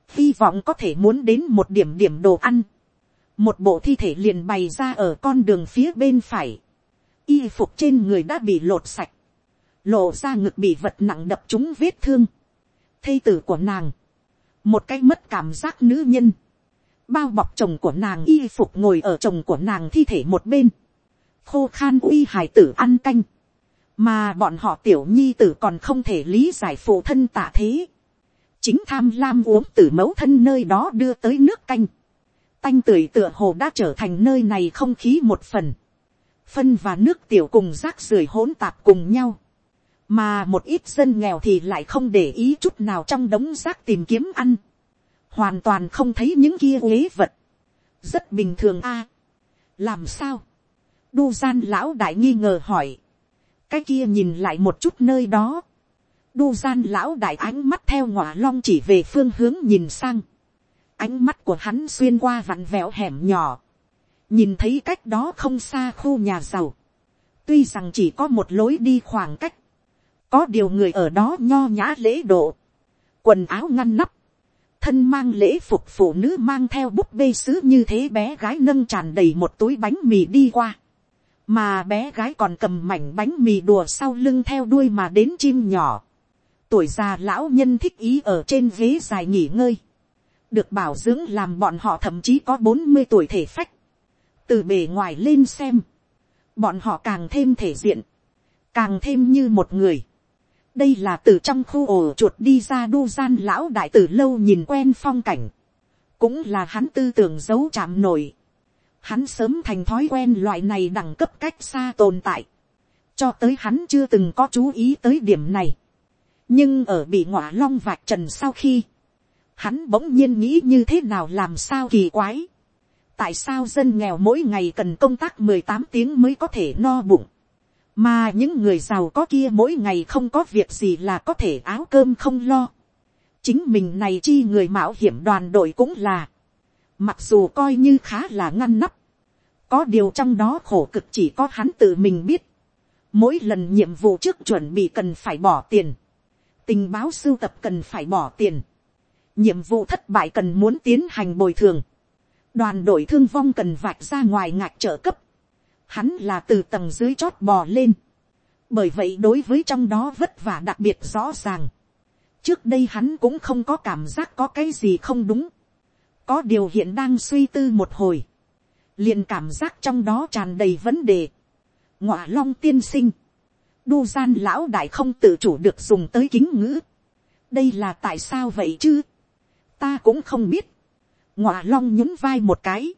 hy vọng có thể muốn đến một điểm điểm đồ ăn, một bộ thi thể liền bày ra ở con đường phía bên phải, y phục trên người đã bị lột sạch, lộ ra ngực bị vật nặng đập chúng vết thương, thây tử của nàng, một cái mất cảm giác nữ nhân, bao bọc chồng của nàng y phục ngồi ở chồng của nàng thi thể một bên, khô khan uy hải tử ăn canh, mà bọn họ tiểu nhi tử còn không thể lý giải phụ thân tạ thế, chính tham lam uống từ mẫu thân nơi đó đưa tới nước canh, tanh tưởi tựa hồ đã trở thành nơi này không khí một phần, phân và nước tiểu cùng rác rưởi hỗn tạp cùng nhau, mà một ít dân nghèo thì lại không để ý chút nào trong đống rác tìm kiếm ăn, hoàn toàn không thấy những kia uế vật, rất bình thường a, làm sao, đu gian lão đại nghi ngờ hỏi, cái kia nhìn lại một chút nơi đó, đu gian lão đại ánh mắt theo ngọa long chỉ về phương hướng nhìn sang, ánh mắt của hắn xuyên qua vặn vẹo hẻm nhỏ, nhìn thấy cách đó không xa khu nhà giàu, tuy rằng chỉ có một lối đi khoảng cách, có điều người ở đó nho nhã lễ độ, quần áo ngăn nắp, thân mang lễ phục phụ nữ mang theo búp bê sứ như thế bé gái nâng tràn đầy một túi bánh mì đi qua, mà bé gái còn cầm mảnh bánh mì đùa sau lưng theo đuôi mà đến chim nhỏ, tuổi già lão nhân thích ý ở trên ghế dài nghỉ ngơi, được bảo dưỡng làm bọn họ thậm chí có bốn mươi tuổi thể phách, từ bề ngoài lên xem, bọn họ càng thêm thể diện, càng thêm như một người. đây là từ trong khu ổ chuột đi ra đu gian lão đại tử lâu nhìn quen phong cảnh, cũng là hắn tư tưởng giấu chạm nổi hắn sớm thành thói quen loại này đẳng cấp cách xa tồn tại, cho tới hắn chưa từng có chú ý tới điểm này. nhưng ở bị ngọa long vạch trần sau khi, hắn bỗng nhiên nghĩ như thế nào làm sao kỳ quái tại sao dân nghèo mỗi ngày cần công tác mười tám tiếng mới có thể no bụng, mà những người giàu có kia mỗi ngày không có việc gì là có thể áo cơm không lo. chính mình này chi người mạo hiểm đoàn đội cũng là, mặc dù coi như khá là ngăn nắp, có điều trong đó khổ cực chỉ có hắn tự mình biết, mỗi lần nhiệm vụ trước chuẩn bị cần phải bỏ tiền, tình báo sưu tập cần phải bỏ tiền, nhiệm vụ thất bại cần muốn tiến hành bồi thường, đoàn đội thương vong cần vạch ra ngoài ngạc trợ cấp, hắn là từ tầng dưới chót bò lên, bởi vậy đối với trong đó vất vả đặc biệt rõ ràng, trước đây hắn cũng không có cảm giác có cái gì không đúng, có điều hiện đang suy tư một hồi, liền cảm giác trong đó tràn đầy vấn đề, ngọa long tiên sinh, đu gian lão đại không tự chủ được dùng tới kính ngữ, đây là tại sao vậy chứ, ta cũng không biết, ngọa long nhún vai một cái.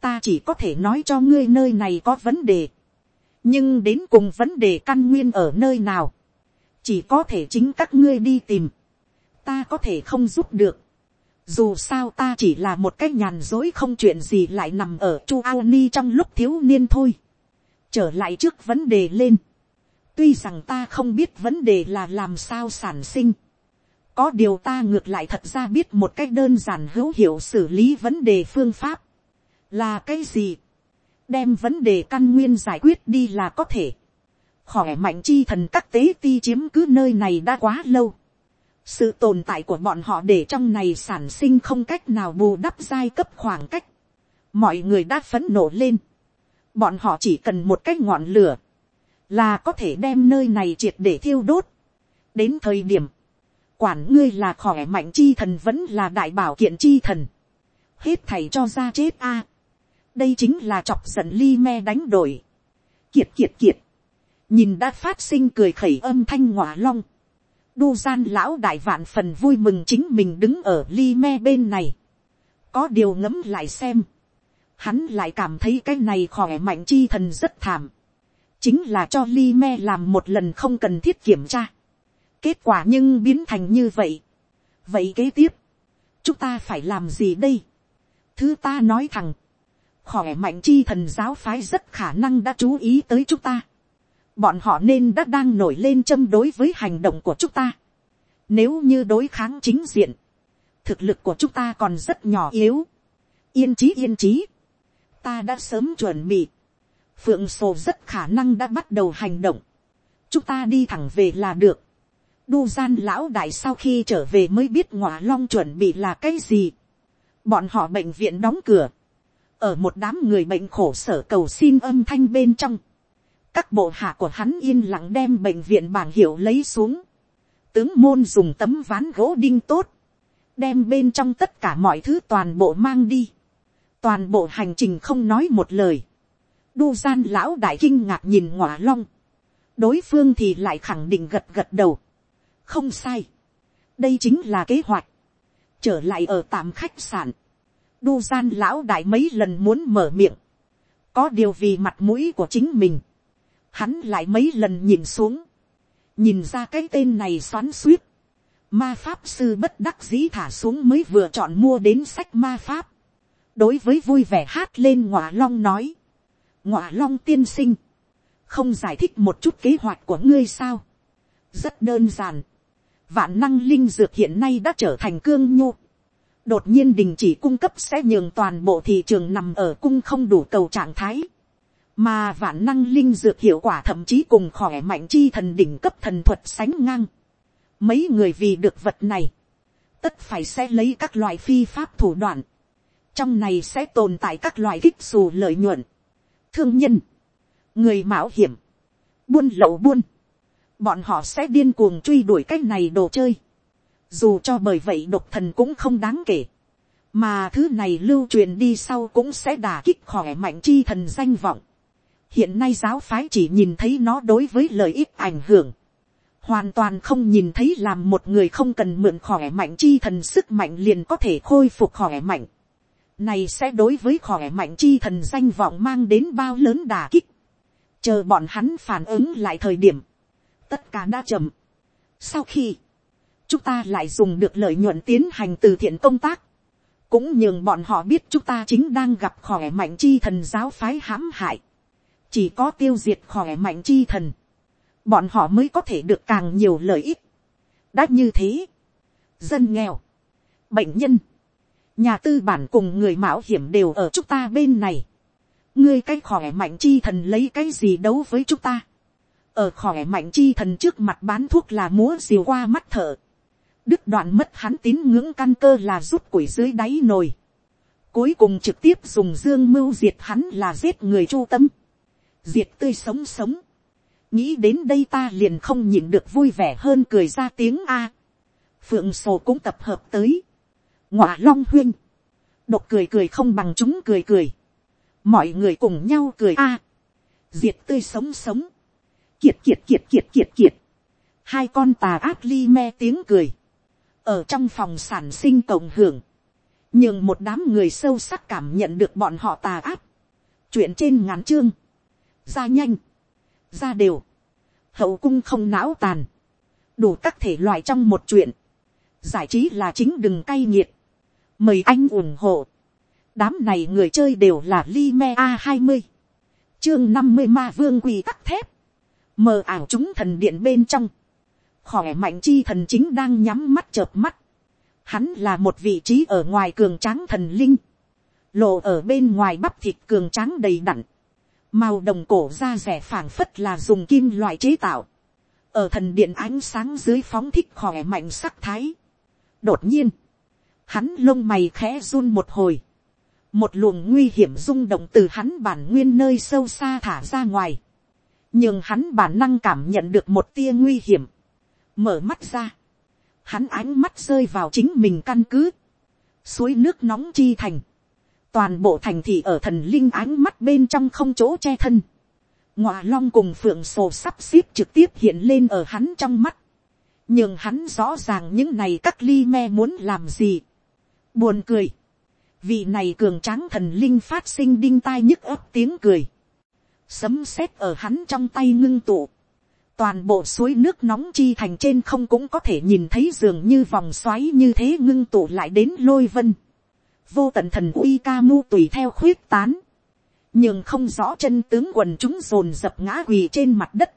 ta chỉ có thể nói cho ngươi nơi này có vấn đề. nhưng đến cùng vấn đề căn nguyên ở nơi nào. chỉ có thể chính các ngươi đi tìm. ta có thể không giúp được dù sao ta chỉ là một cái nhàn dối không chuyện gì lại nằm ở chu ao ni trong lúc thiếu niên thôi. trở lại trước vấn đề lên. tuy rằng ta không biết vấn đề là làm sao sản sinh có điều ta ngược lại thật ra biết một cách đơn giản hữu hiệu xử lý vấn đề phương pháp. là cái gì. đem vấn đề căn nguyên giải quyết đi là có thể. khỏe mạnh chi thần các tế ti chiếm cứ nơi này đã quá lâu sự tồn tại của bọn họ để trong này sản sinh không cách nào bù đắp giai cấp khoảng cách. mọi người đã phấn nổ lên. bọn họ chỉ cần một cái ngọn lửa. là có thể đem nơi này triệt để thiêu đốt. đến thời điểm quản ngươi là khỏe mạnh chi thần vẫn là đại bảo kiện chi thần, hết thầy cho ra chết a. đây chính là chọc giận ly me đánh đổi. kiệt kiệt kiệt, nhìn đã phát sinh cười khẩy âm thanh ngọa long, đu gian lão đại vạn phần vui mừng chính mình đứng ở ly me bên này, có điều ngẫm lại xem, hắn lại cảm thấy cái này khỏe mạnh chi thần rất thảm, chính là cho ly me làm một lần không cần thiết kiểm tra, kết quả nhưng biến thành như vậy. vậy kế tiếp, chúng ta phải làm gì đây. thứ ta nói thẳng, khỏe mạnh chi thần giáo phái rất khả năng đã chú ý tới chúng ta bọn họ nên đã đang nổi lên châm đối với hành động của chúng ta. nếu như đối kháng chính diện, thực lực của chúng ta còn rất nhỏ yếu. yên trí yên trí. ta đã sớm chuẩn bị. phượng sổ rất khả năng đã bắt đầu hành động. chúng ta đi thẳng về là được đu gian lão đại sau khi trở về mới biết ngọa long chuẩn bị là cái gì. bọn họ bệnh viện đóng cửa, ở một đám người bệnh khổ sở cầu xin âm thanh bên trong các bộ hạ của hắn yên lặng đem bệnh viện bảng hiệu lấy xuống. tướng môn dùng tấm ván gỗ đinh tốt, đem bên trong tất cả mọi thứ toàn bộ mang đi. toàn bộ hành trình không nói một lời. đu gian lão đại kinh ngạc nhìn ngọa long. đối phương thì lại khẳng định gật gật đầu không sai. đây chính là kế hoạch. trở lại ở tạm khách sạn. đu gian lão đại mấy lần muốn mở miệng, có điều vì mặt mũi của chính mình, hắn lại mấy lần nhìn xuống, nhìn ra cái tên này xoắn suýt, ma pháp sư bất đắc dĩ thả xuống mới vừa chọn mua đến sách ma pháp, đối với vui vẻ hát lên ngọa long nói, ngọa long tiên sinh, không giải thích một chút kế hoạch của ngươi sao, rất đơn giản, vạn năng linh dược hiện nay đã trở thành cương nhô, đột nhiên đình chỉ cung cấp sẽ nhường toàn bộ thị trường nằm ở cung không đủ cầu trạng thái, mà vạn năng linh dược hiệu quả thậm chí cùng khỏe mạnh chi thần đỉnh cấp thần thuật sánh ngang. Mấy người vì được vật này, tất phải sẽ lấy các loại phi pháp thủ đoạn, trong này sẽ tồn tại các loại kích xù lợi nhuận, thương nhân, người mạo hiểm, buôn lậu buôn, bọn họ sẽ điên cuồng truy đuổi cái này đồ chơi, dù cho bởi vậy độc thần cũng không đáng kể, mà thứ này lưu truyền đi sau cũng sẽ đả kích khỏe mạnh chi thần danh vọng hiện nay giáo phái chỉ nhìn thấy nó đối với lợi ích ảnh hưởng, hoàn toàn không nhìn thấy làm một người không cần mượn khỏe mạnh chi thần sức mạnh liền có thể khôi phục khỏe mạnh. này sẽ đối với khỏe mạnh chi thần danh vọng mang đến bao lớn đà kích. chờ bọn hắn phản ứng lại thời điểm, tất cả đã chậm. sau khi, chúng ta lại dùng được lợi nhuận tiến hành từ thiện công tác, cũng nhường bọn họ biết chúng ta chính đang gặp khỏe mạnh chi thần giáo phái hãm hại, chỉ có tiêu diệt khỏe mạnh chi thần, bọn họ mới có thể được càng nhiều lợi ích. đã như thế, dân nghèo, bệnh nhân, nhà tư bản cùng người mạo hiểm đều ở chúng ta bên này. ngươi cái khỏe mạnh chi thần lấy cái gì đấu với chúng ta. ở khỏe mạnh chi thần trước mặt bán thuốc là múa diều qua mắt thở. đức đoạn mất hắn tín ngưỡng căn cơ là rút củi dưới đáy nồi. cuối cùng trực tiếp dùng dương mưu diệt hắn là giết người chu tâm diệt tươi sống sống nghĩ đến đây ta liền không nhịn được vui vẻ hơn cười ra tiếng a. phượng sổ cũng tập hợp tới. ngọa long huyên. độc cười cười không bằng chúng cười cười. mọi người cùng nhau cười a. diệt tươi sống sống. kiệt kiệt kiệt kiệt kiệt kiệt. hai con tà ác li me tiếng cười. ở trong phòng sản sinh cộng hưởng. nhưng một đám người sâu sắc cảm nhận được bọn họ tà ác. chuyện trên ngắn chương ra nhanh. Ra đều, hậu cung không não tàn, đủ các thể loại trong một chuyện, giải trí là chính đừng cay nghiệt, mời anh ủng hộ, đám này người chơi đều là li me a hai mươi, chương năm mươi ma vương quỳ tắc thép, mờ ảo chúng thần điện bên trong, khỏe mạnh chi thần chính đang nhắm mắt chợp mắt, hắn là một vị trí ở ngoài cường tráng thần linh, lộ ở bên ngoài bắp thịt cường tráng đầy đặn, màu đồng cổ da rẻ phảng phất là dùng kim loại chế tạo, ở thần điện ánh sáng dưới phóng thích khỏe mạnh sắc thái. đột nhiên, hắn lông mày khẽ run một hồi, một luồng nguy hiểm rung động từ hắn bản nguyên nơi sâu xa thả ra ngoài, nhưng hắn bản năng cảm nhận được một tia nguy hiểm, mở mắt ra, hắn ánh mắt rơi vào chính mình căn cứ, suối nước nóng chi thành, toàn bộ thành thị ở thần linh ánh mắt bên trong không chỗ che thân. ngọa long cùng phượng sổ sắp xếp trực tiếp hiện lên ở hắn trong mắt. nhưng hắn rõ ràng những này các ly me muốn làm gì. buồn cười. vị này cường tráng thần linh phát sinh đinh tai nhức ấp tiếng cười. sấm sét ở hắn trong tay ngưng tụ. toàn bộ suối nước nóng chi thành trên không cũng có thể nhìn thấy dường như vòng xoáy như thế ngưng tụ lại đến lôi vân vô tận thần uy ca mu tùy theo khuyết tán, nhưng không rõ chân tướng quần chúng dồn dập ngã quỳ trên mặt đất,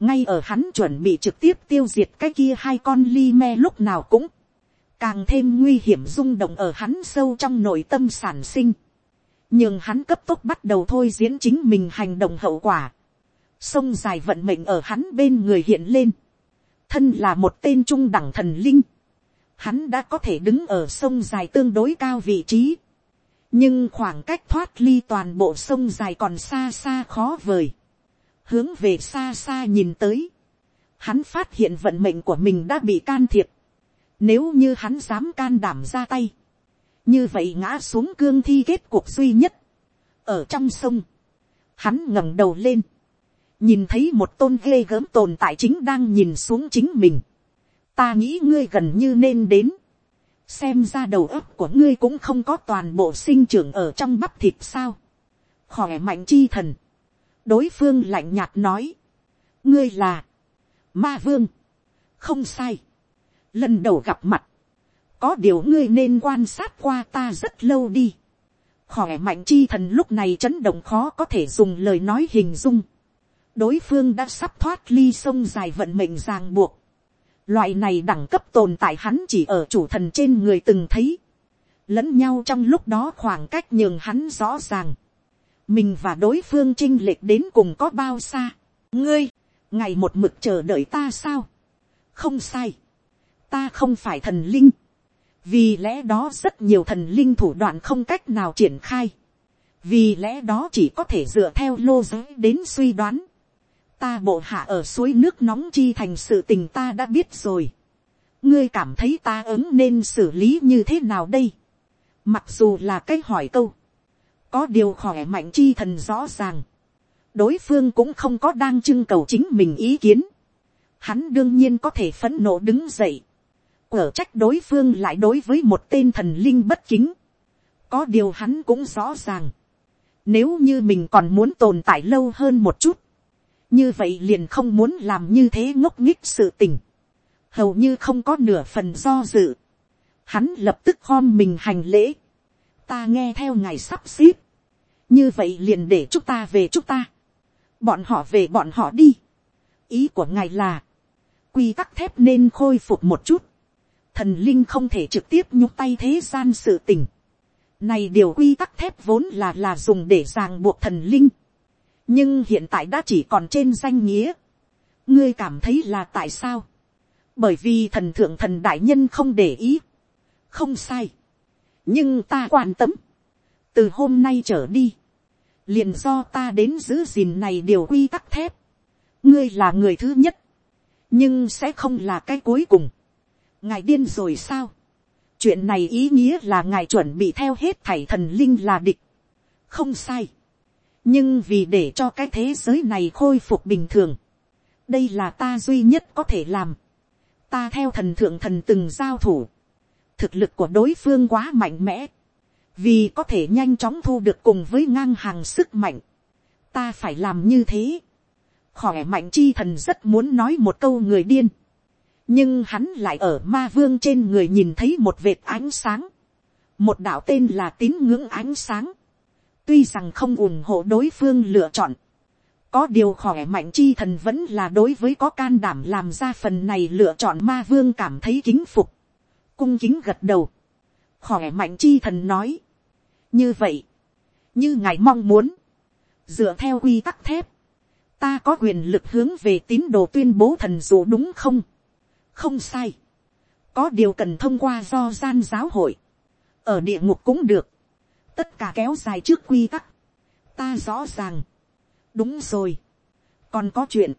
ngay ở hắn chuẩn bị trực tiếp tiêu diệt cái kia hai con ly me lúc nào cũng, càng thêm nguy hiểm rung động ở hắn sâu trong nội tâm sản sinh, nhưng hắn cấp tốc bắt đầu thôi diễn chính mình hành động hậu quả, sông dài vận mệnh ở hắn bên người hiện lên, thân là một tên trung đẳng thần linh, hắn đã có thể đứng ở sông dài tương đối cao vị trí, nhưng khoảng cách thoát ly toàn bộ sông dài còn xa xa khó vời, hướng về xa xa nhìn tới, hắn phát hiện vận mệnh của mình đã bị can thiệp, nếu như hắn dám can đảm ra tay, như vậy ngã xuống cương thi kết cuộc duy nhất, ở trong sông, hắn ngẩng đầu lên, nhìn thấy một tôn ghê gớm tồn tại chính đang nhìn xuống chính mình, ta nghĩ ngươi gần như nên đến, xem ra đầu óc của ngươi cũng không có toàn bộ sinh trưởng ở trong bắp thịt sao, khỏe mạnh chi thần, đối phương lạnh nhạt nói, ngươi là, ma vương, không sai, lần đầu gặp mặt, có điều ngươi nên quan sát qua ta rất lâu đi, khỏe mạnh chi thần lúc này chấn động khó có thể dùng lời nói hình dung, đối phương đã sắp thoát ly sông dài vận mệnh ràng buộc, Loại này đẳng cấp tồn tại hắn chỉ ở chủ thần trên người từng thấy. Lẫn nhau trong lúc đó khoảng cách nhường hắn rõ ràng. Mình và đối phương trinh lệch đến cùng có bao xa. Ngươi, ngày một mực chờ đợi ta sao? Không sai. Ta không phải thần linh. Vì lẽ đó rất nhiều thần linh thủ đoạn không cách nào triển khai. Vì lẽ đó chỉ có thể dựa theo lô giới đến suy đoán ta bộ hạ ở suối nước nóng chi thành sự tình ta đã biết rồi. ngươi cảm thấy ta ứng nên xử lý như thế nào đây. mặc dù là cái hỏi câu. có điều khỏe mạnh chi thần rõ ràng. đối phương cũng không có đang trưng cầu chính mình ý kiến. hắn đương nhiên có thể phấn nộ đứng dậy. ở trách đối phương lại đối với một tên thần linh bất kính. có điều hắn cũng rõ ràng. Nếu như mình còn muốn tồn tại lâu hơn một chút, như vậy liền không muốn làm như thế ngốc nghích sự tình, hầu như không có nửa phần do dự, hắn lập tức khom mình hành lễ, ta nghe theo ngài sắp xếp, như vậy liền để chúng ta về chúng ta, bọn họ về bọn họ đi, ý của ngài là, quy tắc thép nên khôi phục một chút, thần linh không thể trực tiếp nhúc tay thế gian sự tình, này điều quy tắc thép vốn là là dùng để ràng buộc thần linh, nhưng hiện tại đã chỉ còn trên danh nghĩa. ngươi cảm thấy là tại sao. bởi vì thần thượng thần đại nhân không để ý. không sai. nhưng ta quan tâm. từ hôm nay trở đi, liền do ta đến giữ gìn này điều quy tắc thép. ngươi là người thứ nhất, nhưng sẽ không là cái cuối cùng. ngài điên rồi sao. chuyện này ý nghĩa là ngài chuẩn bị theo hết thảy thần linh là địch. không sai nhưng vì để cho cái thế giới này khôi phục bình thường, đây là ta duy nhất có thể làm. ta theo thần thượng thần từng giao thủ, thực lực của đối phương quá mạnh mẽ, vì có thể nhanh chóng thu được cùng với ngang hàng sức mạnh, ta phải làm như thế. khỏe mạnh chi thần rất muốn nói một câu người điên, nhưng hắn lại ở ma vương trên người nhìn thấy một vệt ánh sáng, một đạo tên là tín ngưỡng ánh sáng, tuy rằng không ủng hộ đối phương lựa chọn, có điều khỏe mạnh chi thần vẫn là đối với có can đảm làm ra phần này lựa chọn ma vương cảm thấy kính phục, cung kính gật đầu, khỏe mạnh chi thần nói, như vậy, như ngài mong muốn, dựa theo quy tắc thép, ta có quyền lực hướng về tín đồ tuyên bố thần dụ đúng không, không sai, có điều cần thông qua do gian giáo hội, ở địa ngục cũng được, tất cả kéo dài trước quy tắc, ta rõ ràng, đúng rồi, còn có chuyện,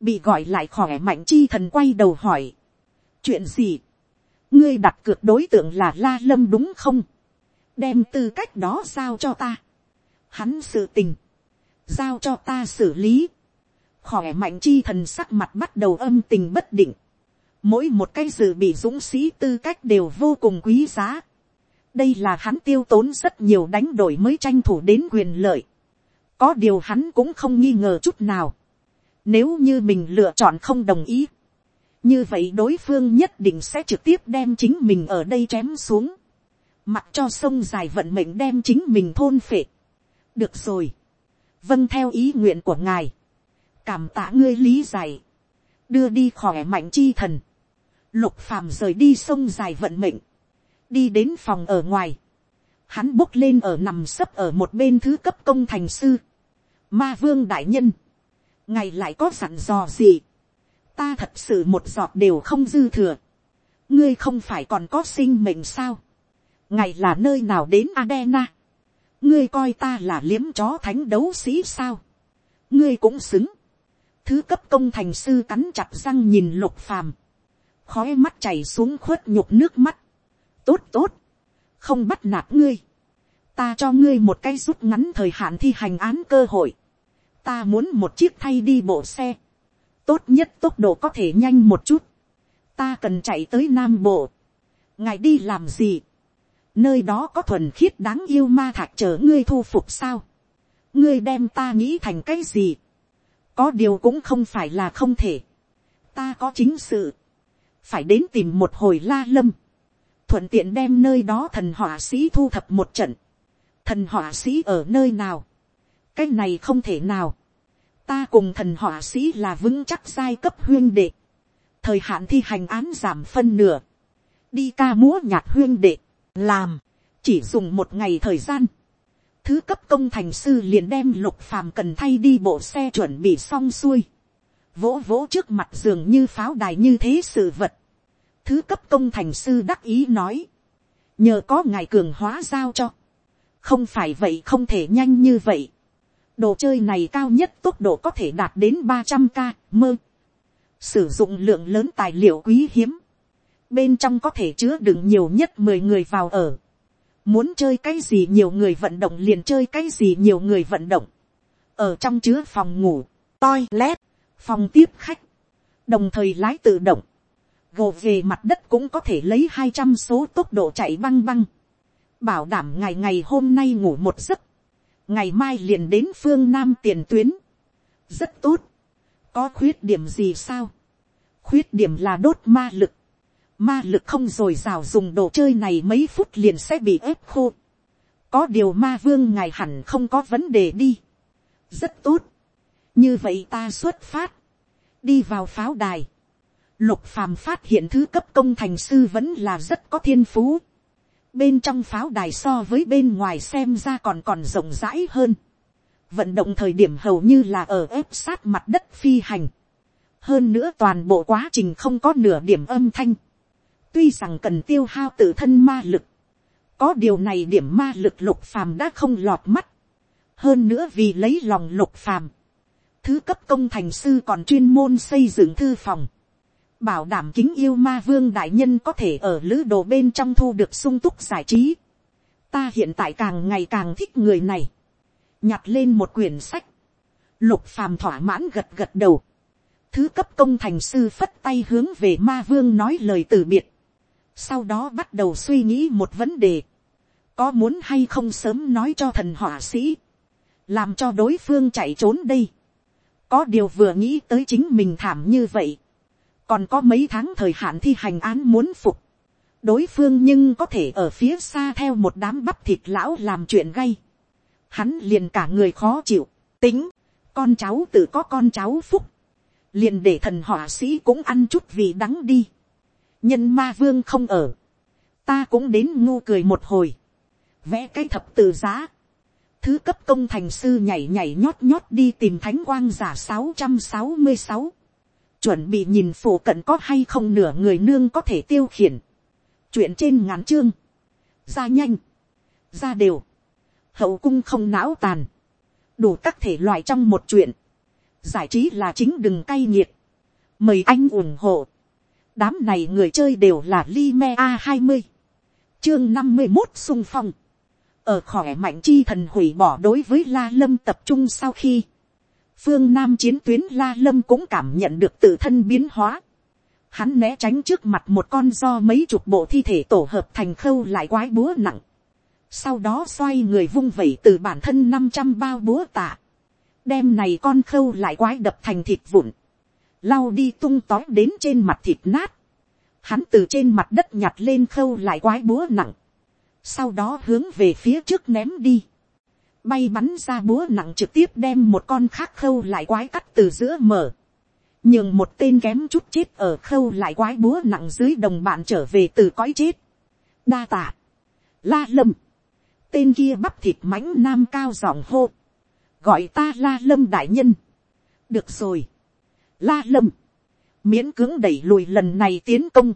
bị gọi lại khỏe mạnh chi thần quay đầu hỏi, chuyện gì, ngươi đặt cược đối tượng là la lâm đúng không, đem tư cách đó giao cho ta, hắn sự tình, giao cho ta xử lý, khỏe mạnh chi thần sắc mặt bắt đầu âm tình bất định, mỗi một cái dự bị dũng sĩ tư cách đều vô cùng quý giá, đây là hắn tiêu tốn rất nhiều đánh đổi mới tranh thủ đến quyền lợi. có điều hắn cũng không nghi ngờ chút nào. nếu như mình lựa chọn không đồng ý, như vậy đối phương nhất định sẽ trực tiếp đem chính mình ở đây chém xuống, mặc cho sông dài vận mệnh đem chính mình thôn phệ. được rồi, vâng theo ý nguyện của ngài, cảm tạ ngươi lý giải, đưa đi khỏe mạnh chi thần, lục phàm rời đi sông dài vận mệnh, đi đến phòng ở ngoài, hắn bốc lên ở nằm sấp ở một bên thứ cấp công thành sư, ma vương đại nhân, ngày lại có sẵn dò gì, ta thật sự một giọt đều không dư thừa, ngươi không phải còn có sinh mệnh sao, ngày là nơi nào đến Adena, ngươi coi ta là liếm chó thánh đấu sĩ sao, ngươi cũng xứng, thứ cấp công thành sư cắn chặt răng nhìn lục phàm, khói mắt chảy xuống khuất nhục nước mắt, tốt tốt, không bắt nạt ngươi, ta cho ngươi một cái rút ngắn thời hạn thi hành án cơ hội, ta muốn một chiếc thay đi bộ xe, tốt nhất tốc độ có thể nhanh một chút, ta cần chạy tới nam bộ, ngài đi làm gì, nơi đó có thuần khiết đáng yêu ma thạch chờ ngươi thu phục sao, ngươi đem ta nghĩ thành cái gì, có điều cũng không phải là không thể, ta có chính sự, phải đến tìm một hồi la lâm, thuận tiện đem nơi đó thần họa sĩ thu thập một trận, thần họa sĩ ở nơi nào, cái này không thể nào, ta cùng thần họa sĩ là vững chắc giai cấp huyên đệ, thời hạn thi hành án giảm phân nửa, đi ca múa nhạc huyên đệ, làm, chỉ dùng một ngày thời gian, thứ cấp công thành sư liền đem lục phàm cần thay đi bộ xe chuẩn bị xong xuôi, vỗ vỗ trước mặt giường như pháo đài như thế sự vật, thứ cấp công thành sư đắc ý nói, nhờ có ngài cường hóa giao cho, không phải vậy không thể nhanh như vậy, đồ chơi này cao nhất tốc độ có thể đạt đến ba trăm k mơ, sử dụng lượng lớn tài liệu quý hiếm, bên trong có thể chứa đựng nhiều nhất mười người vào ở, muốn chơi cái gì nhiều người vận động liền chơi cái gì nhiều người vận động, ở trong chứa phòng ngủ, toilet phòng tiếp khách, đồng thời lái tự động, gồ về mặt đất cũng có thể lấy hai trăm số tốc độ chạy băng băng, bảo đảm ngày ngày hôm nay ngủ một giấc, ngày mai liền đến phương nam tiền tuyến, rất tốt, có khuyết điểm gì sao, khuyết điểm là đốt ma lực, ma lực không r ồ i r à o dùng đồ chơi này mấy phút liền sẽ bị ép khô, có điều ma vương ngài hẳn không có vấn đề đi, rất tốt, như vậy ta xuất phát, đi vào pháo đài, lục phàm phát hiện thứ cấp công thành sư vẫn là rất có thiên phú, bên trong pháo đài so với bên ngoài xem ra còn còn rộng rãi hơn. vận động thời điểm hầu như là ở ép sát mặt đất phi hành. hơn nữa toàn bộ quá trình không có nửa điểm âm thanh. tuy rằng cần tiêu hao tự thân ma lực. có điều này điểm ma lực lục phàm đã không lọt mắt. hơn nữa vì lấy lòng lục phàm. thứ cấp công thành sư còn chuyên môn xây dựng thư phòng bảo đảm kính yêu ma vương đại nhân có thể ở lữ đồ bên trong thu được sung túc giải trí. Ta hiện tại càng ngày càng thích người này. Nhặt lên một quyển sách. Lục phàm thỏa mãn gật gật đầu. Thứ cấp công thành sư phất tay hướng về ma vương nói lời từ biệt. Sau đó bắt đầu suy nghĩ một vấn đề. Có muốn hay không sớm nói cho thần họa sĩ. Làm cho đối phương chạy trốn đây. Có điều vừa nghĩ tới chính mình thảm như vậy còn có mấy tháng thời hạn thi hành án muốn phục, đối phương nhưng có thể ở phía xa theo một đám bắp thịt lão làm chuyện gay, hắn liền cả người khó chịu, tính, con cháu tự có con cháu phúc, liền để thần họa sĩ cũng ăn chút vì đắng đi, nhân ma vương không ở, ta cũng đến ngu cười một hồi, vẽ cái thập từ giá, thứ cấp công thành sư nhảy nhảy nhót nhót đi tìm thánh quang giả sáu trăm sáu mươi sáu chuẩn bị nhìn phổ cận có hay không nửa người nương có thể tiêu khiển. chuyện trên ngắn chương, ra nhanh, ra đều, hậu cung không não tàn, đủ các thể loại trong một chuyện, giải trí là chính đừng cay nghiệt, mời anh ủng hộ, đám này người chơi đều là Lime a hai mươi, chương năm mươi một sung phong, ở khỏe mạnh chi thần hủy bỏ đối với la lâm tập trung sau khi, phương nam chiến tuyến la lâm cũng cảm nhận được tự thân biến hóa. Hắn né tránh trước mặt một con do mấy chục bộ thi thể tổ hợp thành khâu lại quái búa nặng. Sau đó xoay người vung vẩy từ bản thân năm trăm bao búa tạ. Đem này con khâu lại quái đập thành thịt vụn. Lau đi tung tói đến trên mặt thịt nát. Hắn từ trên mặt đất nhặt lên khâu lại quái búa nặng. Sau đó hướng về phía trước ném đi bay bắn ra búa nặng trực tiếp đem một con khác khâu lại quái cắt từ giữa mở. nhường một tên kém chút chết ở khâu lại quái búa nặng dưới đồng bạn trở về từ cõi chết. đa tạ. la lâm. tên kia bắp thịt mãnh nam cao giọng hô. gọi ta la lâm đại nhân. được rồi. la lâm. miễn cưỡng đẩy lùi lần này tiến công.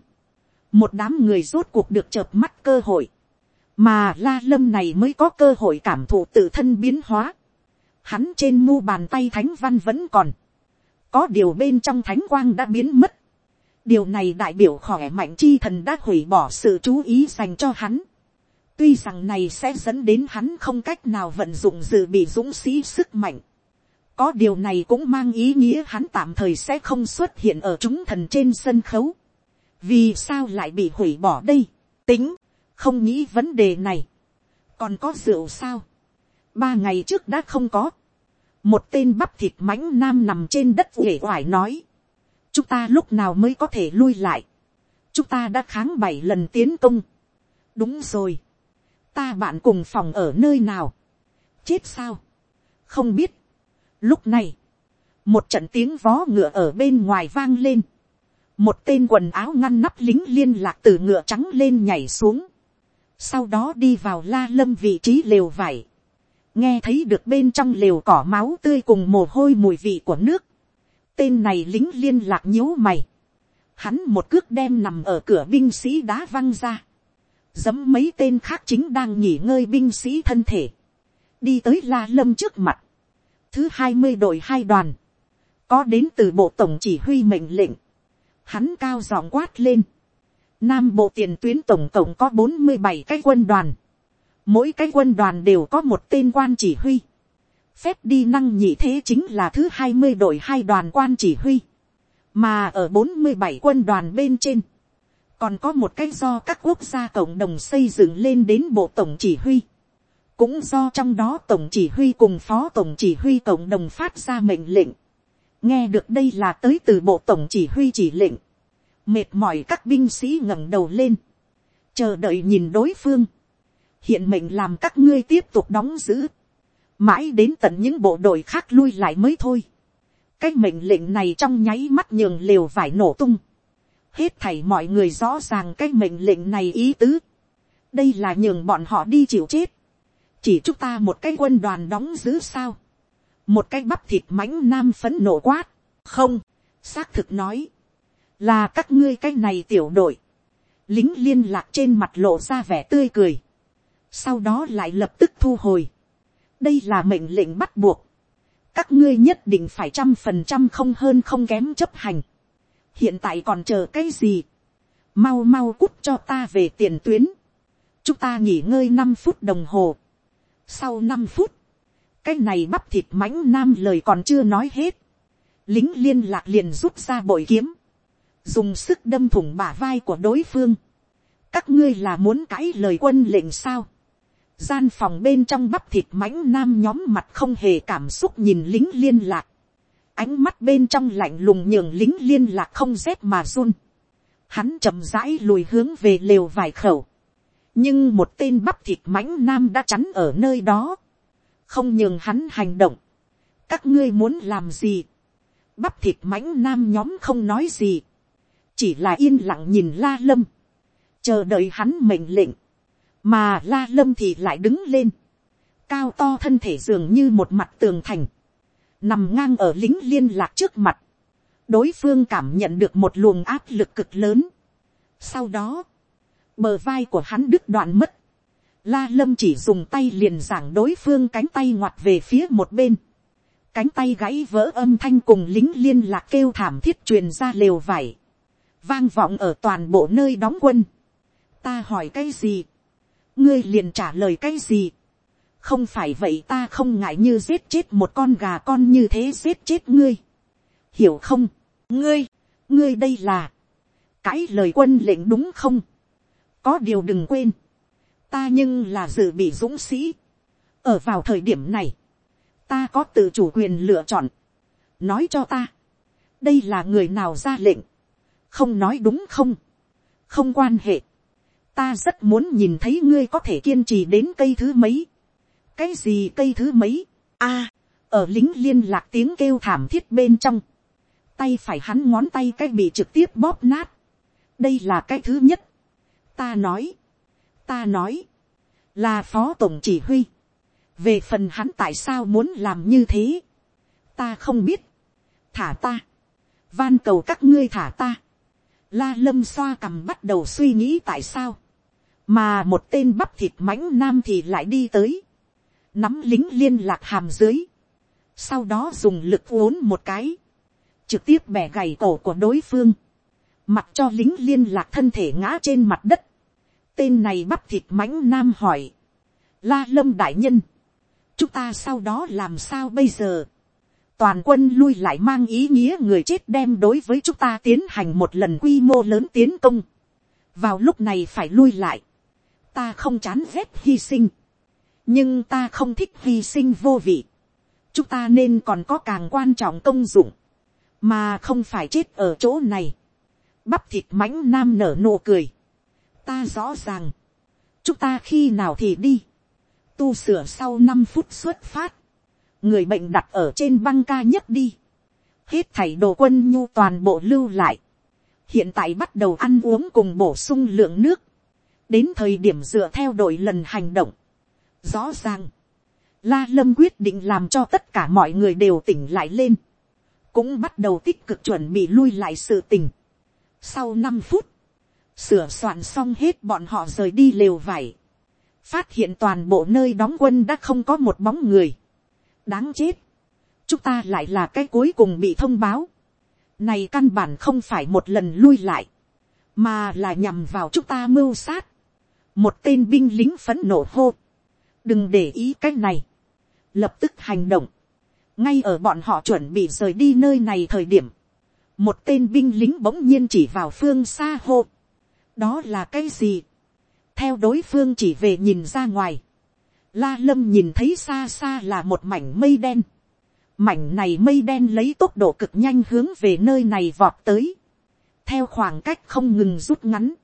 một đám người rốt cuộc được chợp mắt cơ hội mà la lâm này mới có cơ hội cảm thụ tự thân biến hóa. Hắn trên mu bàn tay thánh văn vẫn còn, có điều bên trong thánh quang đã biến mất. điều này đại biểu khỏe mạnh chi thần đã hủy bỏ sự chú ý dành cho hắn. tuy rằng này sẽ dẫn đến hắn không cách nào vận dụng dự bị dũng sĩ sức mạnh. có điều này cũng mang ý nghĩa hắn tạm thời sẽ không xuất hiện ở chúng thần trên sân khấu. vì sao lại bị hủy bỏ đây tính, không nghĩ vấn đề này, còn có rượu sao, ba ngày trước đã không có, một tên bắp thịt mãnh nam nằm trên đất uể oải nói, chúng ta lúc nào mới có thể lui lại, chúng ta đã kháng bảy lần tiến công, đúng rồi, ta bạn cùng phòng ở nơi nào, chết sao, không biết, lúc này, một trận tiếng vó ngựa ở bên ngoài vang lên, một tên quần áo ngăn nắp lính liên lạc từ ngựa trắng lên nhảy xuống, sau đó đi vào la lâm vị trí lều vải, nghe thấy được bên trong lều cỏ máu tươi cùng mồ hôi mùi vị của nước, tên này lính liên lạc nhíu mày, hắn một cước đem nằm ở cửa binh sĩ đá văng ra, giấm mấy tên khác chính đang nghỉ ngơi binh sĩ thân thể, đi tới la lâm trước mặt, thứ hai mươi đội hai đoàn, có đến từ bộ tổng chỉ huy mệnh lệnh, hắn cao giọng quát lên, nam bộ tiền tuyến tổng cộng có bốn mươi bảy cái quân đoàn, mỗi cái quân đoàn đều có một tên quan chỉ huy, phép đi năng nhị thế chính là thứ hai mươi đội hai đoàn quan chỉ huy, mà ở bốn mươi bảy quân đoàn bên trên, còn có một cái do các quốc gia cộng đồng xây dựng lên đến bộ tổng chỉ huy, cũng do trong đó tổng chỉ huy cùng phó tổng chỉ huy cộng đồng phát ra mệnh lệnh, nghe được đây là tới từ bộ tổng chỉ huy chỉ lệnh, mệt mỏi các binh sĩ ngẩng đầu lên, chờ đợi nhìn đối phương, hiện mệnh làm các ngươi tiếp tục đóng giữ, mãi đến tận những bộ đội khác lui lại mới thôi. cái mệnh lệnh này trong nháy mắt nhường lều vải nổ tung, hết thảy mọi người rõ ràng cái mệnh lệnh này ý tứ, đây là nhường bọn họ đi chịu chết, chỉ chúng ta một cái quân đoàn đóng giữ sao, một cái bắp thịt mãnh nam phấn nổ quát, không, xác thực nói, là các ngươi cái này tiểu đội, lính liên lạc trên mặt lộ ra vẻ tươi cười, sau đó lại lập tức thu hồi, đây là mệnh lệnh bắt buộc, các ngươi nhất định phải trăm phần trăm không hơn không kém chấp hành, hiện tại còn chờ cái gì, mau mau cút cho ta về tiền tuyến, chúng ta nghỉ ngơi năm phút đồng hồ, sau năm phút, cái này bắp thịt mãnh nam lời còn chưa nói hết. Lính liên lạc liền rút ra bội kiếm. Dùng sức đâm thủng bả vai của đối phương. Các ngươi là muốn cãi lời quân lệnh sao? Gian phòng bên trong bắp thịt mãnh nam nhóm mặt không hề cảm xúc nhìn lính liên lạc. Ánh mắt bên trong lạnh lùng nhường lính liên lạc không rét mà run. Hắn chậm rãi lùi hướng về lều vài khẩu. Nhưng một tên bắp thịt mãnh nam đã chắn ở nơi đó không nhường hắn hành động, các ngươi muốn làm gì, bắp thịt mãnh nam nhóm không nói gì, chỉ là yên lặng nhìn la lâm, chờ đợi hắn mệnh lệnh, mà la lâm thì lại đứng lên, cao to thân thể dường như một mặt tường thành, nằm ngang ở lính liên lạc trước mặt, đối phương cảm nhận được một luồng áp lực cực lớn. Sau đó, bờ vai của hắn đứt đoạn mất, La lâm chỉ dùng tay liền giảng đối phương cánh tay ngoặt về phía một bên. Cánh tay gãy vỡ âm thanh cùng lính liên lạc kêu thảm thiết truyền ra lều vải. Vang vọng ở toàn bộ nơi đóng quân. Ta hỏi cái gì? Ngươi liền trả lời cái gì? Không phải vậy ta không ngại như giết chết một con gà con như thế giết chết ngươi. Hiểu không? Ngươi, ngươi đây là. Cãi lời quân lệnh đúng không? Có điều đừng quên ta nhưng là dự bị dũng sĩ. ở vào thời điểm này, ta có tự chủ quyền lựa chọn. nói cho ta, đây là người nào ra lệnh, không nói đúng không, không quan hệ. ta rất muốn nhìn thấy ngươi có thể kiên trì đến cây thứ mấy. cái gì cây thứ mấy, a, ở lính liên lạc tiếng kêu thảm thiết bên trong, tay phải hắn ngón tay cái bị trực tiếp bóp nát. đây là cái thứ nhất. ta nói, ta nói, là phó tổng chỉ huy. về phần hắn tại sao muốn làm như thế, ta không biết. thả ta, van cầu các ngươi thả ta la lâm xoa cầm bắt đầu suy nghĩ tại sao, mà một tên bắp thịt mãnh nam thì lại đi tới, nắm lính liên lạc hàm dưới, sau đó dùng lực uốn một cái, trực tiếp bẻ gầy cổ của đối phương, mặc cho lính liên lạc thân thể ngã trên mặt đất, tên này bắp thịt mãnh nam hỏi. La lâm đại nhân. Chúng ta sau đó làm sao bây giờ? Toàn quân lui lại mang ý nghĩa người chết đem đối với chúng ta tiến hành một lần quy mô lớn tiến công. vào lúc này phải lui lại, ta không chán ghét hy sinh, nhưng ta không thích hy sinh vô vị, chúng ta nên còn có càng quan trọng công dụng, mà không phải chết ở chỗ này. Bắp thịt mãnh nam nở nụ cười. Ta rõ ràng, chúng ta khi nào thì đi, tu sửa sau năm phút xuất phát, người bệnh đặt ở trên băng ca nhất đi, hết thảy đồ quân nhu toàn bộ lưu lại, hiện tại bắt đầu ăn uống cùng bổ sung lượng nước, đến thời điểm dựa theo đội lần hành động, rõ ràng, la lâm quyết định làm cho tất cả mọi người đều tỉnh lại lên, cũng bắt đầu tích cực chuẩn bị lui lại sự tình. Sau năm phút, sửa soạn xong hết bọn họ rời đi lều vải, phát hiện toàn bộ nơi đóng quân đã không có một bóng người đáng chết, chúng ta lại là cái cuối cùng bị thông báo. này căn bản không phải một lần lui lại, mà là nhằm vào chúng ta mưu sát. một tên binh lính phấn nộ hô, đừng để ý cái này, lập tức hành động, ngay ở bọn họ chuẩn bị rời đi nơi này thời điểm, một tên binh lính bỗng nhiên chỉ vào phương xa hô, đó là cái gì, theo đối phương chỉ về nhìn ra ngoài, la lâm nhìn thấy xa xa là một mảnh mây đen, mảnh này mây đen lấy tốc độ cực nhanh hướng về nơi này vọt tới, theo khoảng cách không ngừng rút ngắn,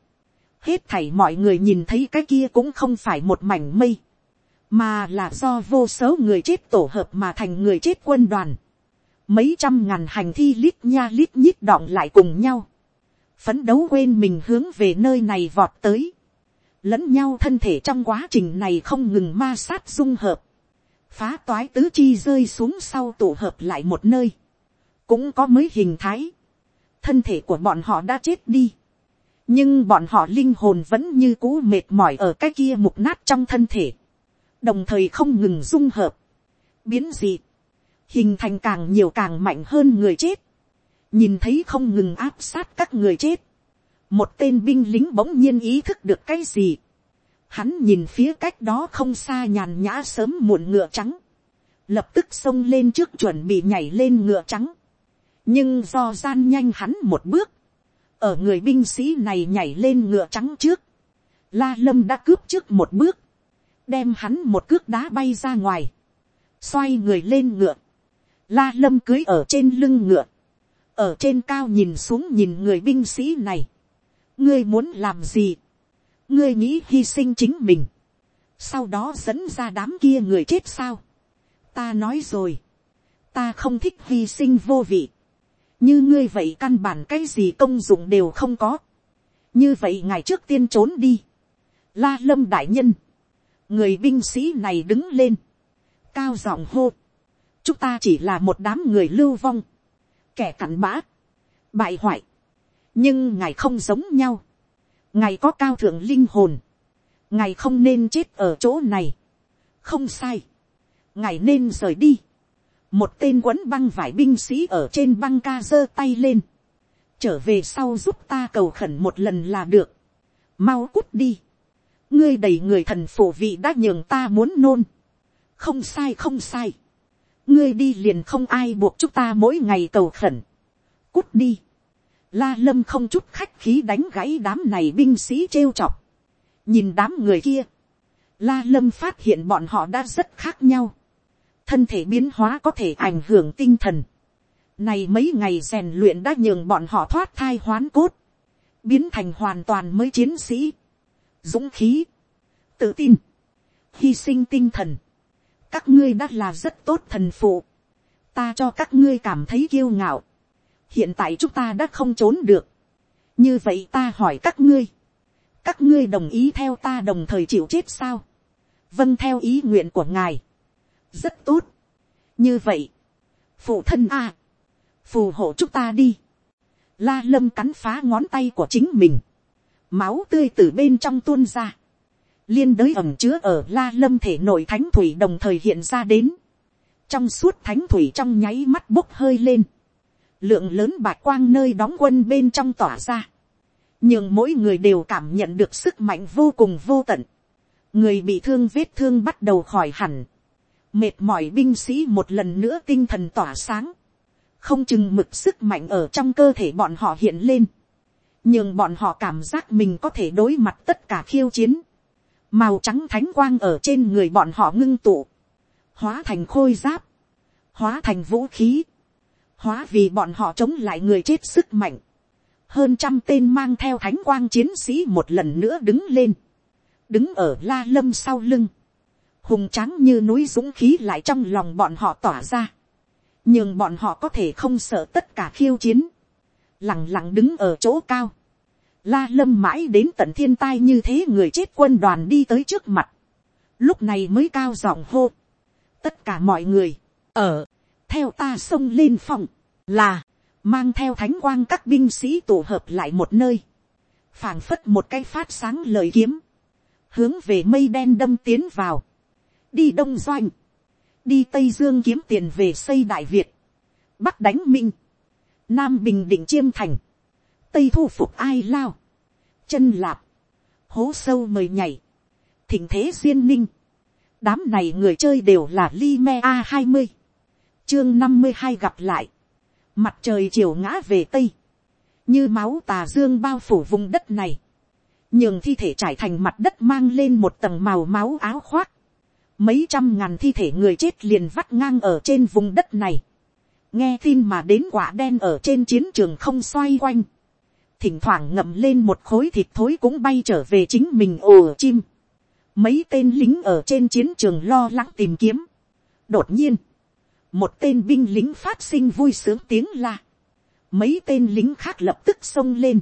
hết thảy mọi người nhìn thấy cái kia cũng không phải một mảnh mây, mà là do vô số người chết tổ hợp mà thành người chết quân đoàn, mấy trăm ngàn hành thi lít nha lít nhít đọng lại cùng nhau, phấn đấu quên mình hướng về nơi này vọt tới, lẫn nhau thân thể trong quá trình này không ngừng ma sát dung hợp, phá toái tứ chi rơi xuống sau tổ hợp lại một nơi, cũng có mới hình thái, thân thể của bọn họ đã chết đi, nhưng bọn họ linh hồn vẫn như cũ mệt mỏi ở cái kia mục nát trong thân thể, đồng thời không ngừng dung hợp, biến dị, hình thành càng nhiều càng mạnh hơn người chết, nhìn thấy không ngừng áp sát các người chết, một tên binh lính bỗng nhiên ý thức được cái gì, hắn nhìn phía cách đó không xa nhàn nhã sớm muộn ngựa trắng, lập tức xông lên trước chuẩn bị nhảy lên ngựa trắng, nhưng do gian nhanh hắn một bước, ở người binh sĩ này nhảy lên ngựa trắng trước, la lâm đã cướp trước một bước, đem hắn một cước đá bay ra ngoài, xoay người lên ngựa, la lâm cưới ở trên lưng ngựa, ở trên cao nhìn xuống nhìn người binh sĩ này, ngươi muốn làm gì, ngươi nghĩ hy sinh chính mình, sau đó dẫn ra đám kia người chết sao, ta nói rồi, ta không thích hy sinh vô vị, như ngươi vậy căn bản cái gì công dụng đều không có, như vậy ngày trước tiên trốn đi, la lâm đại nhân, người binh sĩ này đứng lên, cao giọng hô, chúng ta chỉ là một đám người lưu vong, kẻ cặn bã, bại hoại, nhưng ngài không giống nhau, ngài có cao thượng linh hồn, ngài không nên chết ở chỗ này, không sai, ngài nên rời đi, một tên quấn băng vải binh sĩ ở trên băng ca giơ tay lên, trở về sau giúp ta cầu khẩn một lần là được, mau cút đi, ngươi đầy người thần phổ vị đã nhường ta muốn nôn. không sai không sai. ngươi đi liền không ai buộc chúng ta mỗi ngày cầu khẩn. cút đi la lâm không chút khách khí đánh gãy đám này binh sĩ trêu chọc. nhìn đám người kia. la lâm phát hiện bọn họ đã rất khác nhau. thân thể biến hóa có thể ảnh hưởng tinh thần. này mấy ngày rèn luyện đã nhường bọn họ thoát thai hoán cốt. biến thành hoàn toàn mới chiến sĩ dũng khí, tự tin, hy sinh tinh thần, các ngươi đã là rất tốt thần phụ, ta cho các ngươi cảm thấy kiêu ngạo, hiện tại chúng ta đã không trốn được, như vậy ta hỏi các ngươi, các ngươi đồng ý theo ta đồng thời chịu chết sao, vâng theo ý nguyện của ngài, rất tốt, như vậy, phụ thân a, phù hộ chúng ta đi, la lâm cắn phá ngón tay của chính mình, máu tươi từ bên trong tuôn ra, liên đới ẩm chứa ở la lâm thể nội thánh thủy đồng thời hiện ra đến, trong suốt thánh thủy trong nháy mắt bốc hơi lên, lượng lớn bạc quang nơi đóng quân bên trong tỏa ra, nhưng mỗi người đều cảm nhận được sức mạnh vô cùng vô tận, người bị thương vết thương bắt đầu khỏi hẳn, mệt mỏi binh sĩ một lần nữa tinh thần tỏa sáng, không chừng mực sức mạnh ở trong cơ thể bọn họ hiện lên, nhưng bọn họ cảm giác mình có thể đối mặt tất cả khiêu chiến, màu trắng thánh quang ở trên người bọn họ ngưng tụ, hóa thành khôi giáp, hóa thành vũ khí, hóa vì bọn họ chống lại người chết sức mạnh, hơn trăm tên mang theo thánh quang chiến sĩ một lần nữa đứng lên, đứng ở la lâm sau lưng, hùng tráng như núi dũng khí lại trong lòng bọn họ tỏa ra, nhưng bọn họ có thể không sợ tất cả khiêu chiến, lẳng lặng đứng ở chỗ cao, la lâm mãi đến tận thiên tai như thế người chết quân đoàn đi tới trước mặt, lúc này mới cao giọng hô, tất cả mọi người, ở, theo ta xông lên phòng, là, mang theo thánh quang các binh sĩ tụ hợp lại một nơi, phảng phất một cái phát sáng lời kiếm, hướng về mây đen đâm tiến vào, đi đông doanh, đi tây dương kiếm tiền về xây đại việt, bắc đánh minh, nam bình định chiêm thành, tây thu phục ai lao, chân lạp, hố sâu mời nhảy, thỉnh thế duyên ninh, đám này người chơi đều là li me a hai mươi, chương năm mươi hai gặp lại, mặt trời chiều ngã về tây, như máu tà dương bao phủ vùng đất này, nhường thi thể trải thành mặt đất mang lên một tầng màu máu áo khoác, mấy trăm ngàn thi thể người chết liền vắt ngang ở trên vùng đất này, nghe tin mà đến quả đen ở trên chiến trường không xoay quanh, thỉnh thoảng ngậm lên một khối thịt thối cũng bay trở về chính mình ồ chim, mấy tên lính ở trên chiến trường lo lắng tìm kiếm, đột nhiên, một tên binh lính phát sinh vui sướng tiếng la, mấy tên lính khác lập tức xông lên,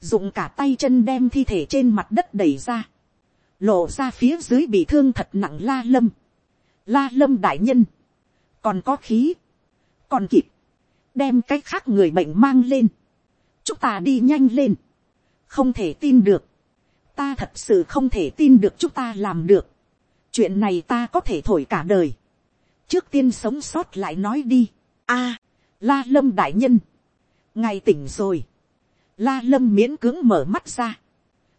dùng cả tay chân đem thi thể trên mặt đất đẩy ra, lộ ra phía dưới bị thương thật nặng la lâm, la lâm đại nhân, còn có khí, còn kịp, đem cái khác người bệnh mang lên, chúng ta đi nhanh lên, không thể tin được, ta thật sự không thể tin được chúng ta làm được, chuyện này ta có thể thổi cả đời, trước tiên sống sót lại nói đi, a, la lâm đại nhân, ngài tỉnh rồi, la lâm miễn cưỡng mở mắt ra,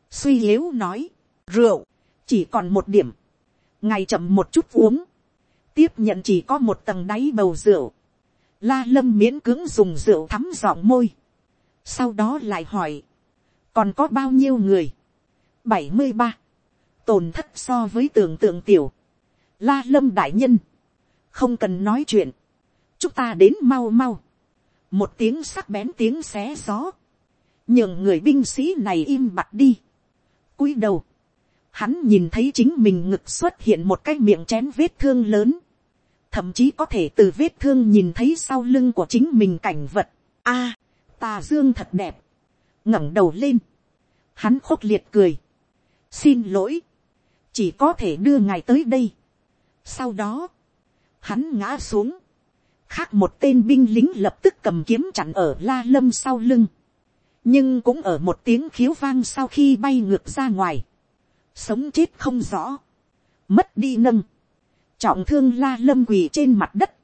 suy yếu nói, rượu, chỉ còn một điểm, ngài chậm một chút uống, tiếp nhận chỉ có một tầng đáy bầu rượu, la lâm miễn cưỡng dùng rượu thắm giọng môi, sau đó lại hỏi, còn có bao nhiêu người, bảy mươi ba, tổn thất so với tưởng tượng tiểu, la lâm đại nhân, không cần nói chuyện, chúng ta đến mau mau, một tiếng sắc bén tiếng xé gió, nhường người binh sĩ này im bặt đi, cúi đầu, hắn nhìn thấy chính mình ngực xuất hiện một cái miệng chén vết thương lớn, thậm chí có thể từ vết thương nhìn thấy sau lưng của chính mình cảnh vật. A, tà dương thật đẹp, ngẩng đầu lên, hắn khốc liệt cười, xin lỗi, chỉ có thể đưa ngài tới đây. sau đó, hắn ngã xuống, khác một tên binh lính lập tức cầm kiếm chặn ở la lâm sau lưng, nhưng cũng ở một tiếng khiếu vang sau khi bay ngược ra ngoài, sống chết không rõ, mất đi nâng, trọng thương la lâm quỳ trên mặt đất,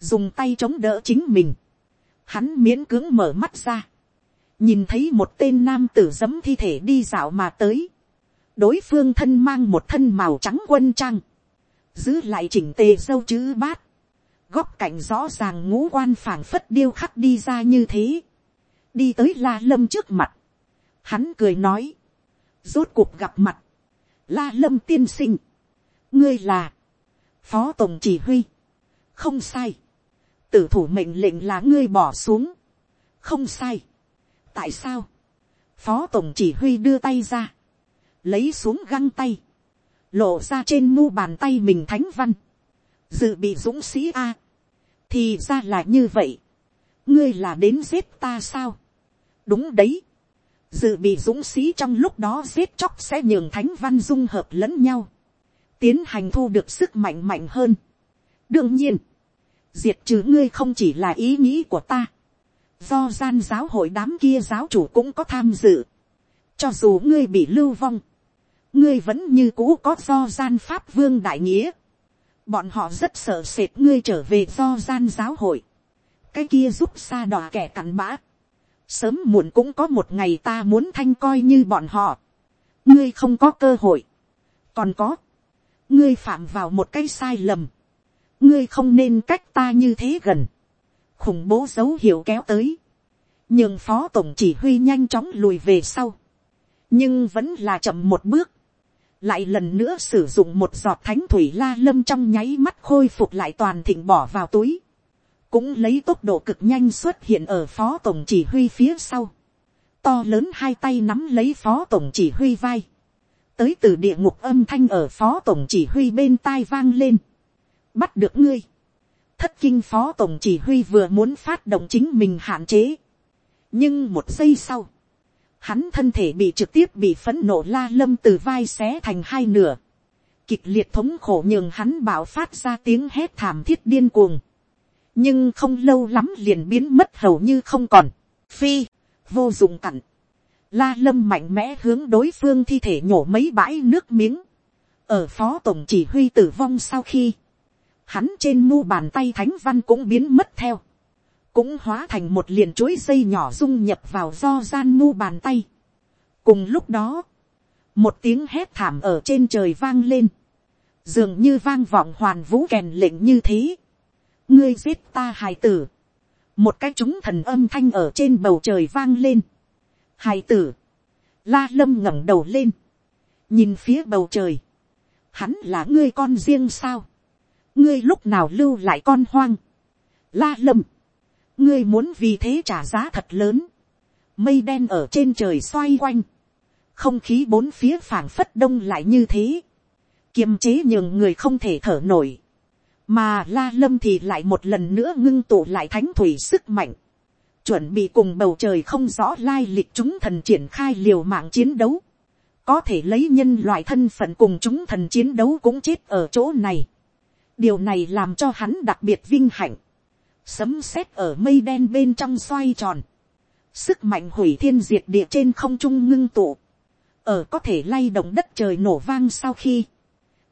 dùng tay chống đỡ chính mình, hắn miễn cưỡng mở mắt ra, nhìn thấy một tên nam tử giấm thi thể đi dạo mà tới, đối phương thân mang một thân màu trắng quân trang, giữ lại chỉnh tề dâu chữ bát, góc cạnh rõ ràng ngũ quan phảng phất điêu khắc đi ra như thế, đi tới la lâm trước mặt, hắn cười nói, rốt cuộc gặp mặt, la lâm tiên sinh, ngươi là, phó tổng chỉ huy, không sai, tử thủ mệnh lệnh là ngươi bỏ xuống, không sai, tại sao, phó tổng chỉ huy đưa tay ra, lấy xuống găng tay, lộ ra trên mu bàn tay mình thánh văn, dự bị dũng sĩ a, thì ra là như vậy, ngươi là đến giết ta sao, đúng đấy, dự bị dũng sĩ trong lúc đó giết chóc sẽ nhường thánh văn dung hợp lẫn nhau, tiến hành thu được sức mạnh mạnh hơn. đương nhiên, diệt trừ ngươi không chỉ là ý nghĩ của ta, do gian giáo hội đám kia giáo chủ cũng có tham dự, cho dù ngươi bị lưu vong, ngươi vẫn như cũ có do gian pháp vương đại nghĩa, bọn họ rất sợ sệt ngươi trở về do gian giáo hội, cái kia giúp xa đỏ kẻ cặn bã, sớm muộn cũng có một ngày ta muốn thanh coi như bọn họ, ngươi không có cơ hội, còn có, ngươi phạm vào một cái sai lầm, ngươi không nên cách ta như thế gần, khủng bố dấu hiệu kéo tới, nhưng phó tổng chỉ huy nhanh chóng lùi về sau, nhưng vẫn là chậm một bước, lại lần nữa sử dụng một giọt thánh thủy la lâm trong nháy mắt khôi phục lại toàn thịnh bỏ vào túi, cũng lấy tốc độ cực nhanh xuất hiện ở phó tổng chỉ huy phía sau, to lớn hai tay nắm lấy phó tổng chỉ huy vai, tới từ địa ngục âm thanh ở phó tổng chỉ huy bên tai vang lên, bắt được ngươi, thất kinh phó tổng chỉ huy vừa muốn phát động chính mình hạn chế, nhưng một giây sau, hắn thân thể bị trực tiếp bị phấn nộ la lâm từ vai xé thành hai nửa, kịch liệt thống khổ nhường hắn bảo phát ra tiếng hét thảm thiết điên cuồng, nhưng không lâu lắm liền biến mất hầu như không còn, phi, vô dụng cặn, la lâm mạnh mẽ hướng đối phương thi thể nhổ mấy bãi nước miếng, ở phó tổng chỉ huy tử vong sau khi, hắn trên mu bàn tay thánh văn cũng biến mất theo, cũng hóa thành một liền chuối dây nhỏ dung nhập vào do gian mu bàn tay. cùng lúc đó, một tiếng hét thảm ở trên trời vang lên, dường như vang vọng hoàn vũ kèn lệnh như thế. ngươi giết ta hài tử, một cái chúng thần âm thanh ở trên bầu trời vang lên. hài tử, la lâm ngẩng đầu lên, nhìn phía bầu trời, hắn là ngươi con riêng sao, ngươi lúc nào lưu lại con hoang, la lâm, ngươi muốn vì thế trả giá thật lớn, mây đen ở trên trời xoay quanh, không khí bốn phía phảng phất đông lại như thế, kiềm chế nhường người không thể thở nổi, mà la lâm thì lại một lần nữa ngưng tụ lại thánh thủy sức mạnh, chuẩn bị cùng bầu trời không rõ lai lịch chúng thần triển khai liều mạng chiến đấu, có thể lấy nhân loại thân phận cùng chúng thần chiến đấu cũng chết ở chỗ này. điều này làm cho hắn đặc biệt vinh hạnh sấm sét ở mây đen bên trong xoay tròn, sức mạnh hủy thiên diệt địa trên không trung ngưng tụ, ở có thể lay động đất trời nổ vang sau khi,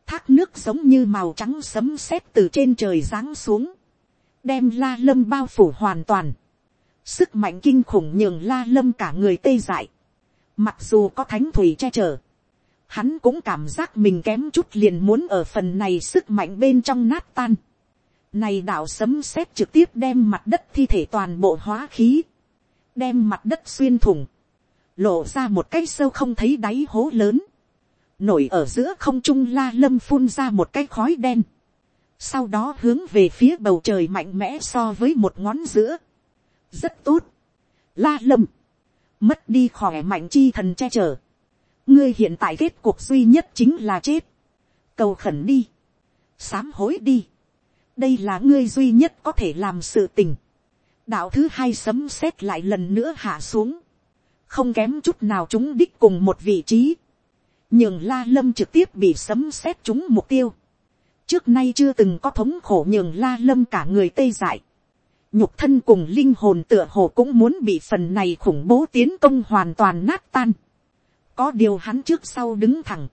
thác nước giống như màu trắng sấm sét từ trên trời giáng xuống, đem la lâm bao phủ hoàn toàn, sức mạnh kinh khủng nhường la lâm cả người tê dại, mặc dù có thánh thủy che chở, hắn cũng cảm giác mình kém chút liền muốn ở phần này sức mạnh bên trong nát tan. Này đạo sấm sét trực tiếp đem mặt đất thi thể toàn bộ hóa khí. Đem mặt đất xuyên thủng. Lộ ra một cái sâu không thấy đáy hố lớn. Nổi ở giữa không trung la lâm phun ra một cái khói đen. Sau đó hướng về phía bầu trời mạnh mẽ so với một ngón giữa. Rất tốt. La lâm. Mất đi khỏe mạnh chi thần che chở. Ngươi hiện tại kết cuộc duy nhất chính là chết. Cầu khẩn đi. Sám hối đi đây là ngươi duy nhất có thể làm sự tình. đạo thứ hai sấm sét lại lần nữa hạ xuống, không kém chút nào chúng đích cùng một vị trí, nhường la lâm trực tiếp bị sấm sét chúng mục tiêu. trước nay chưa từng có thống khổ nhường la lâm cả người tê dại. nhục thân cùng linh hồn tựa hồ cũng muốn bị phần này khủng bố tiến công hoàn toàn nát tan. có điều hắn trước sau đứng thẳng,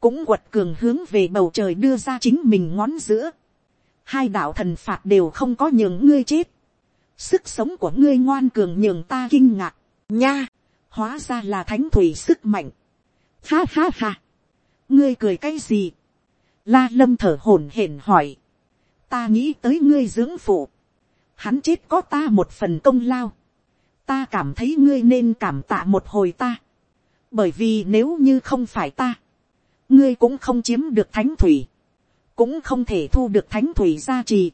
cũng quật cường hướng về bầu trời đưa ra chính mình ngón giữa hai đạo thần phạt đều không có nhường ngươi chết. Sức sống của ngươi ngoan cường nhường ta kinh ngạc, nha, hóa ra là thánh thủy sức mạnh. Ha ha ha, ngươi cười cái gì? La lâm thở hổn hển hỏi, ta nghĩ tới ngươi dưỡng phụ, hắn chết có ta một phần công lao, ta cảm thấy ngươi nên cảm tạ một hồi ta, bởi vì nếu như không phải ta, ngươi cũng không chiếm được thánh thủy, cũng không thể thu được thánh thủy gia trì.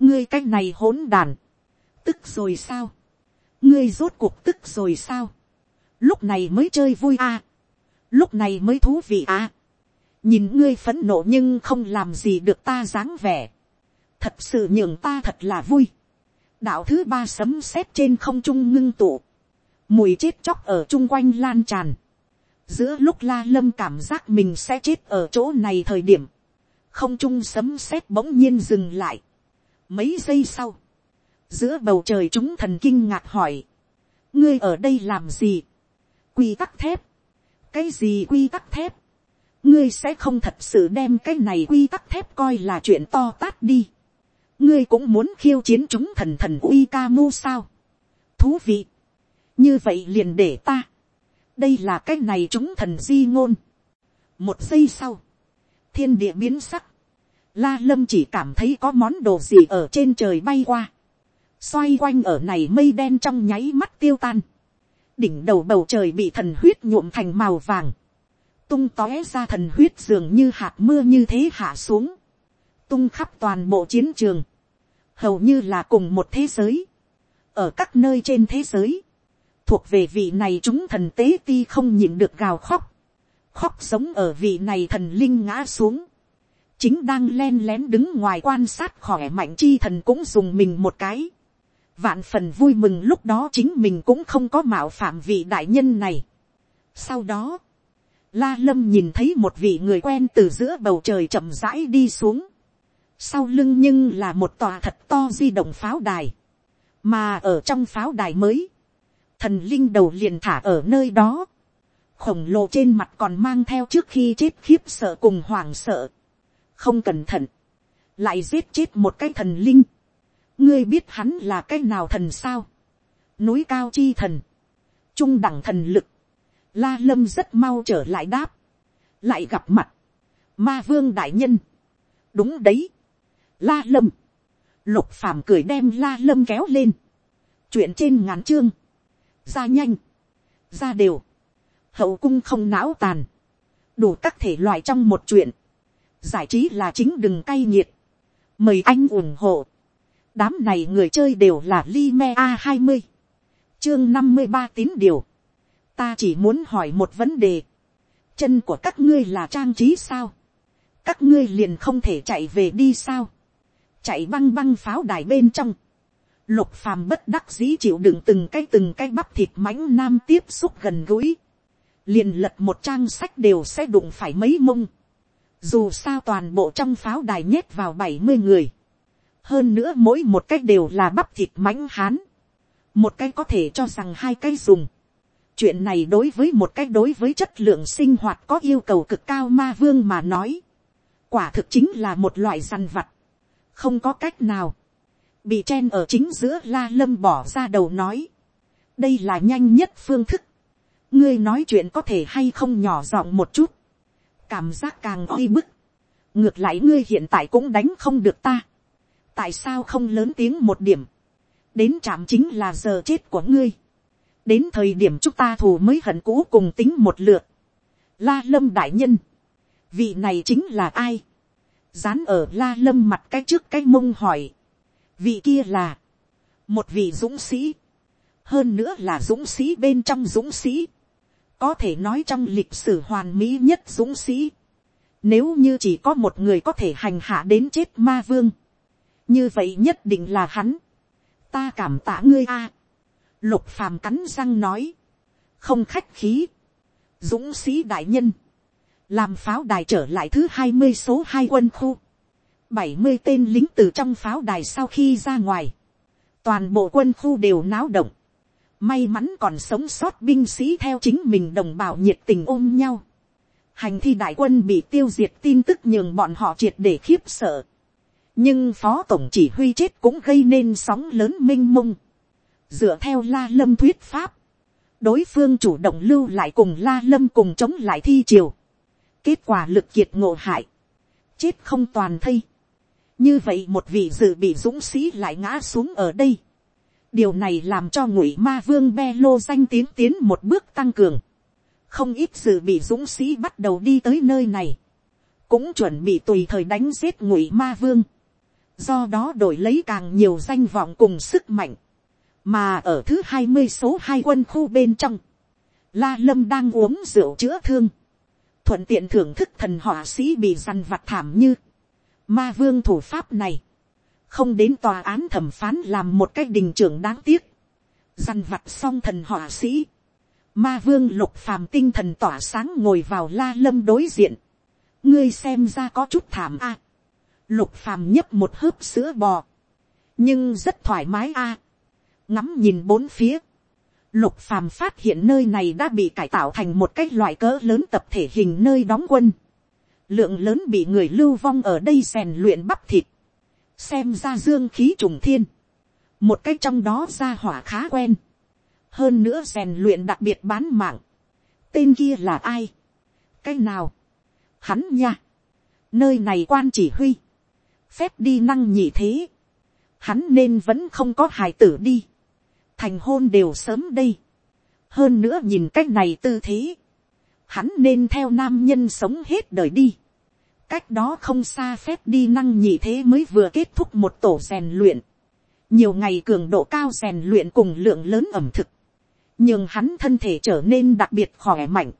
ngươi c á c h này hỗn đàn, tức rồi sao, ngươi rốt cuộc tức rồi sao, lúc này mới chơi vui à, lúc này mới thú vị à, nhìn ngươi phấn nộ nhưng không làm gì được ta dáng vẻ, thật sự nhường ta thật là vui, đạo thứ ba sấm sét trên không trung ngưng tụ, mùi chết chóc ở chung quanh lan tràn, giữa lúc la lâm cảm giác mình sẽ chết ở chỗ này thời điểm, không trung sấm sét bỗng nhiên dừng lại. mấy giây sau, giữa bầu trời chúng thần kinh ngạc hỏi, ngươi ở đây làm gì, quy tắc thép, cái gì quy tắc thép, ngươi sẽ không thật sự đem cái này quy tắc thép coi là chuyện to tát đi, ngươi cũng muốn khiêu chiến chúng thần thần uy ca mu sao, thú vị, như vậy liền để ta, đây là cái này chúng thần di ngôn, một giây sau, thiên địa biến sắc, la lâm chỉ cảm thấy có món đồ gì ở trên trời bay qua, xoay quanh ở này mây đen trong nháy mắt tiêu tan, đỉnh đầu bầu trời bị thần huyết nhuộm thành màu vàng, tung tóe ra thần huyết dường như hạt mưa như thế hạ xuống, tung khắp toàn bộ chiến trường, hầu như là cùng một thế giới, ở các nơi trên thế giới, thuộc về vị này chúng thần tế ti không nhịn được gào khóc, khóc sống ở vị này thần linh ngã xuống, chính đang len lén đứng ngoài quan sát khỏe mạnh chi thần cũng dùng mình một cái, vạn phần vui mừng lúc đó chính mình cũng không có mạo phạm vị đại nhân này. Sau đó, la lâm nhìn thấy một vị người quen từ giữa bầu trời chậm rãi đi xuống, sau lưng nhưng là một tòa thật to di động pháo đài, mà ở trong pháo đài mới, thần linh đầu liền thả ở nơi đó, khổng lồ trên mặt còn mang theo trước khi chết khiếp sợ cùng hoảng sợ, không cẩn thận, lại giết chết một cái thần linh, ngươi biết hắn là cái nào thần sao, núi cao chi thần, trung đẳng thần lực, la lâm rất mau trở lại đáp, lại gặp mặt, ma vương đại nhân, đúng đấy, la lâm, lục phàm cười đem la lâm kéo lên, chuyện trên ngắn chương, ra nhanh, ra đều, hậu cung không não tàn, đủ các thể loại trong một chuyện, giải trí là chính đừng cay nghiệt, mời anh ủng hộ, đám này người chơi đều là li me a hai mươi, chương năm mươi ba tín điều, ta chỉ muốn hỏi một vấn đề, chân của các ngươi là trang trí sao, các ngươi liền không thể chạy về đi sao, chạy băng băng pháo đài bên trong, lục phàm bất đắc dĩ chịu đựng từng cái từng cái bắp thịt mãnh nam tiếp xúc gần gũi, liền lật một trang sách đều sẽ đụng phải mấy mông, dù sao toàn bộ trong pháo đài nhét vào bảy mươi người, hơn nữa mỗi một cái đều là bắp thịt mãnh hán, một cái có thể cho rằng hai cái dùng, chuyện này đối với một cái đối với chất lượng sinh hoạt có yêu cầu cực cao ma vương mà nói, quả thực chính là một loại săn vặt, không có cách nào, bị chen ở chính giữa la lâm bỏ ra đầu nói, đây là nhanh nhất phương thức, ngươi nói chuyện có thể hay không nhỏ giọng một chút, cảm giác càng oi bức, ngược lại ngươi hiện tại cũng đánh không được ta, tại sao không lớn tiếng một điểm, đến trạm chính là giờ chết của ngươi, đến thời điểm chúng ta thù mới hận cũ cùng tính một lượt, la lâm đại nhân, vị này chính là ai, dán ở la lâm mặt cái trước cái mông hỏi, vị kia là, một vị dũng sĩ, hơn nữa là dũng sĩ bên trong dũng sĩ, có thể nói trong lịch sử hoàn mỹ nhất dũng sĩ, nếu như chỉ có một người có thể hành hạ đến chết ma vương, như vậy nhất định là hắn, ta cảm tạ ngươi a, lục phàm cắn răng nói, không khách khí, dũng sĩ đại nhân, làm pháo đài trở lại thứ hai mươi số hai quân khu, bảy mươi tên lính từ trong pháo đài sau khi ra ngoài, toàn bộ quân khu đều náo động, may mắn còn sống sót binh sĩ theo chính mình đồng bào nhiệt tình ôm nhau, hành thi đại quân bị tiêu diệt tin tức nhường bọn họ triệt để khiếp sợ, nhưng phó tổng chỉ huy chết cũng gây nên sóng lớn minh mông, dựa theo la lâm thuyết pháp, đối phương chủ động lưu lại cùng la lâm cùng chống lại thi triều, kết quả lực kiệt ngộ hại, chết không toàn thây, như vậy một vị dự bị dũng sĩ lại ngã xuống ở đây điều này làm cho ngụy ma vương be lô danh tiến tiến một bước tăng cường. không ít dự bị dũng sĩ bắt đầu đi tới nơi này. cũng chuẩn bị tùy thời đánh giết ngụy ma vương. do đó đổi lấy càng nhiều danh vọng cùng sức mạnh. mà ở thứ hai mươi số hai quân khu bên trong, la lâm đang uống rượu chữa thương. thuận tiện thưởng thức thần họa sĩ bị dằn vặt thảm như Ma vương thủ pháp này. Không đến tòa án thẩm phán làm một cách đình trưởng đáng tiếc. Dằn vặt xong thần họa sĩ. Ma vương lục phàm tinh thần tỏa sáng ngồi vào la lâm đối diện. Ngươi xem ra có chút thảm a. Lục phàm nhấp một hớp sữa bò. Nhưng rất thoải mái a. Ngắm nhìn bốn phía. Lục phàm phát hiện nơi này đã bị cải tạo thành một cái loại cỡ lớn tập thể hình nơi đóng quân lượng lớn bị người lưu vong ở đây rèn luyện bắp thịt, xem ra dương khí trùng thiên, một cái trong đó ra hỏa khá quen, hơn nữa rèn luyện đặc biệt bán mạng, tên kia là ai, cái nào, hắn nha, nơi này quan chỉ huy, phép đi năng nhị thế, hắn nên vẫn không có hài tử đi, thành hôn đều sớm đây, hơn nữa nhìn cách này tư thế, hắn nên theo nam nhân sống hết đời đi, cách đó không xa phép đi năng nhị thế mới vừa kết thúc một tổ rèn luyện, nhiều ngày cường độ cao rèn luyện cùng lượng lớn ẩm thực, nhưng hắn thân thể trở nên đặc biệt khỏe mạnh,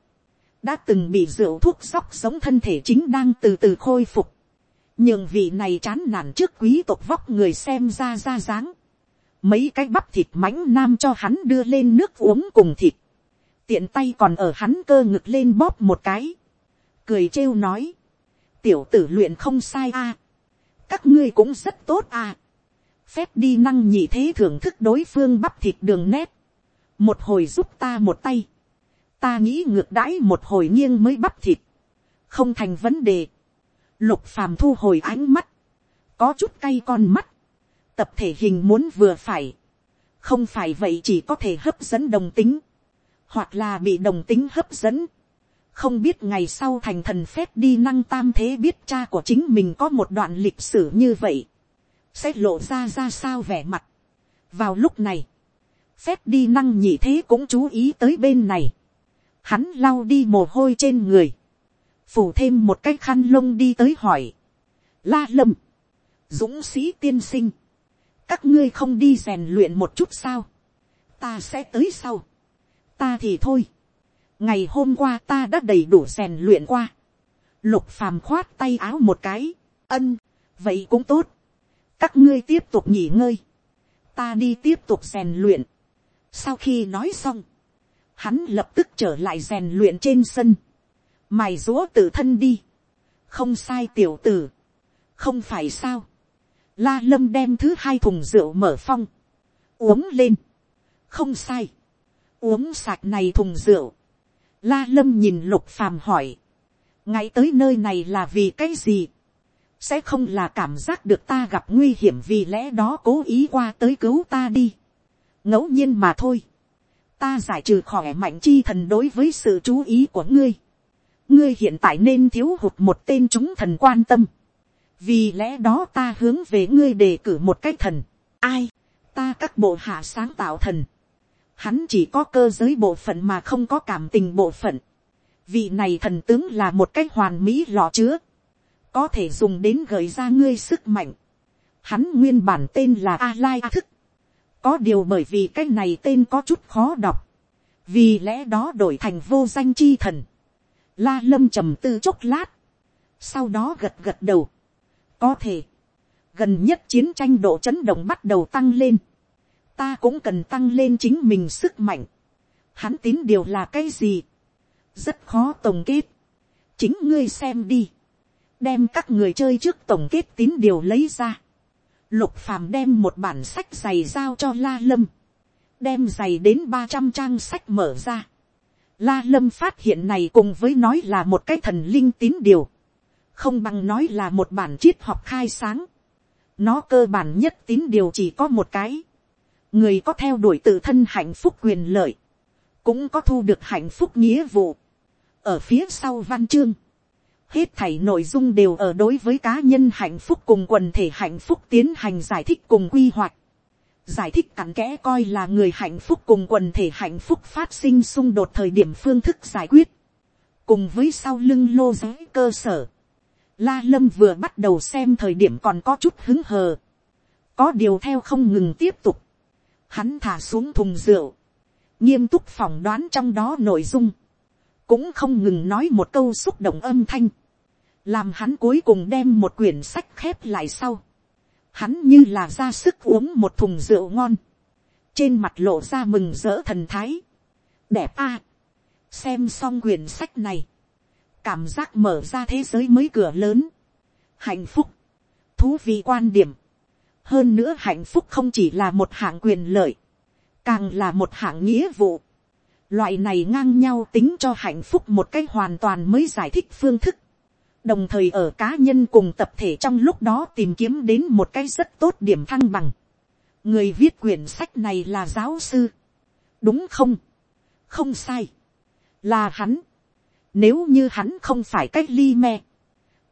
đã từng bị rượu thuốc sóc sống thân thể chính đang từ từ khôi phục, nhưng vị này chán nản trước quý tộc vóc người xem ra ra dáng, mấy cái bắp thịt mãnh nam cho hắn đưa lên nước uống cùng thịt, tiện tay còn ở hắn cơ ngực lên bóp một cái, cười trêu nói, tiểu tử luyện không sai a, các ngươi cũng rất tốt a, phép đi năng nhị thế thưởng thức đối phương bắp thịt đường nét, một hồi giúp ta một tay, ta nghĩ ngược đãi một hồi nghiêng mới bắp thịt, không thành vấn đề, lục phàm thu hồi ánh mắt, có chút cay con mắt, tập thể hình muốn vừa phải, không phải vậy chỉ có thể hấp dẫn đồng tính, hoặc là bị đồng tính hấp dẫn, không biết ngày sau thành thần phép đi năng tam thế biết cha của chính mình có một đoạn lịch sử như vậy, sẽ lộ ra ra sao vẻ mặt. vào lúc này, phép đi năng nhị thế cũng chú ý tới bên này, hắn lau đi mồ hôi trên người, phủ thêm một cái khăn lông đi tới hỏi, la lâm, dũng sĩ tiên sinh, các ngươi không đi rèn luyện một chút sao, ta sẽ tới sau, ta thì thôi, ngày hôm qua ta đã đầy đủ rèn luyện qua, lục phàm khoát tay áo một cái, ân, vậy cũng tốt, các ngươi tiếp tục nghỉ ngơi, ta đi tiếp tục rèn luyện. sau khi nói xong, hắn lập tức trở lại rèn luyện trên sân, mài rúa tự thân đi, không sai tiểu tử, không phải sao, la lâm đem thứ hai thùng rượu mở phong, uống lên, không sai, uống sạch này thùng rượu, la lâm nhìn lục phàm hỏi, ngay tới nơi này là vì cái gì, sẽ không là cảm giác được ta gặp nguy hiểm vì lẽ đó cố ý qua tới cứu ta đi. ngẫu nhiên mà thôi. ta giải trừ khỏe mạnh chi thần đối với sự chú ý của ngươi. ngươi hiện tại nên thiếu hụt một tên chúng thần quan tâm. vì lẽ đó ta hướng về ngươi đề cử một cái thần. ai, ta các bộ hạ sáng tạo thần hắn chỉ có cơ giới bộ phận mà không có cảm tình bộ phận. vị này thần tướng là một cái hoàn mỹ lọ chứa có thể dùng đến gợi ra ngươi sức mạnh. Hắn nguyên bản tên là A Lai A Thức. Có điều bởi vì cái này tên có chút khó đọc. Vì lẽ đó đổi thành vô danh chi thần. La Lâm trầm tư chốc lát. Sau đó gật gật đầu. Có thể. Gần nhất chiến tranh độ chấn động bắt đầu tăng lên. Ta cũng cần tăng lên chính mình sức mạnh. Hắn tín điều là cái gì? Rất khó tổng kết. Chính ngươi xem đi đem các người chơi trước tổng kết tín điều lấy ra. Lục phàm đem một bản sách giày giao cho La Lâm. Đem giày đến ba trăm trang sách mở ra. La Lâm phát hiện này cùng với nói là một cái thần linh tín điều. Không bằng nói là một bản triết học khai sáng. Nó cơ bản nhất tín điều chỉ có một cái. Người có theo đuổi tự thân hạnh phúc quyền lợi. Cũng có thu được hạnh phúc nghĩa vụ. Ở phía sau văn chương, hết thảy nội dung đều ở đối với cá nhân hạnh phúc cùng quần thể hạnh phúc tiến hành giải thích cùng quy hoạch. Giải thích cặn kẽ coi là người hạnh phúc cùng quần thể hạnh phúc phát sinh xung đột thời điểm phương thức giải quyết. Cùng với sau lưng lô giới cơ sở. La Lâm vừa bắt đầu xem thời điểm còn có chút hứng hờ. Có điều theo không ngừng tiếp tục. Hắn thả xuống thùng rượu. Nghiêm túc phỏng đoán trong đó nội dung. Cũng không ngừng nói một câu xúc động âm thanh. Làm hắn cuối cùng đem một quyển sách khép lại sau, hắn như là ra sức uống một thùng rượu ngon, trên mặt lộ ra mừng rỡ thần thái, đẹp a, xem xong quyển sách này, cảm giác mở ra thế giới mới cửa lớn, hạnh phúc, thú vị quan điểm, hơn nữa hạnh phúc không chỉ là một hạng quyền lợi, càng là một hạng nghĩa vụ, loại này ngang nhau tính cho hạnh phúc một cách hoàn toàn mới giải thích phương thức, đồng thời ở cá nhân cùng tập thể trong lúc đó tìm kiếm đến một cái rất tốt điểm thăng bằng. người viết quyển sách này là giáo sư, đúng không, không sai, là hắn, nếu như hắn không phải cách ly me,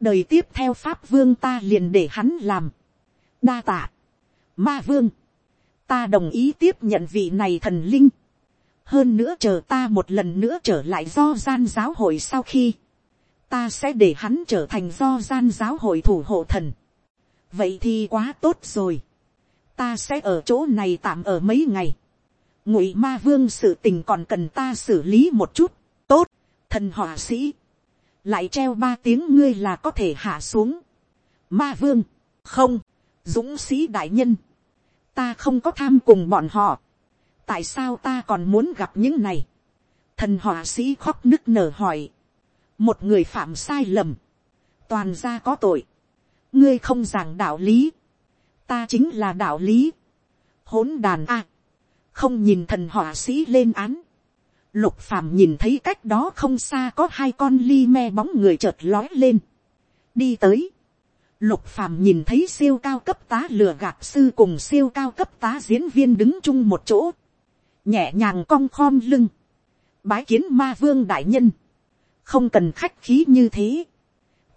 đời tiếp theo pháp vương ta liền để hắn làm, đa tạ, Ma vương, ta đồng ý tiếp nhận vị này thần linh. hơn nữa chờ ta một lần nữa trở lại do gian giáo hội sau khi, ta sẽ để hắn trở thành do gian giáo hội thủ hộ thần. vậy thì quá tốt rồi. ta sẽ ở chỗ này tạm ở mấy ngày. ngụy ma vương sự tình còn cần ta xử lý một chút. tốt, thần họa sĩ. lại treo ba tiếng ngươi là có thể hạ xuống. ma vương, không, dũng sĩ đại nhân. ta không có tham cùng bọn họ. tại sao ta còn muốn gặp những này. thần họa sĩ khóc nức nở hỏi. Một người phạm sai lầm, toàn ra có tội, ngươi không giảng đạo lý, ta chính là đạo lý, hỗn đàn a, không nhìn thần họa sĩ lên án, lục phàm nhìn thấy cách đó không xa có hai con ly me bóng người chợt lói lên, đi tới, lục phàm nhìn thấy siêu cao cấp tá lừa gạt sư cùng siêu cao cấp tá diễn viên đứng chung một chỗ, nhẹ nhàng cong khom lưng, bái kiến ma vương đại nhân, không cần khách khí như thế,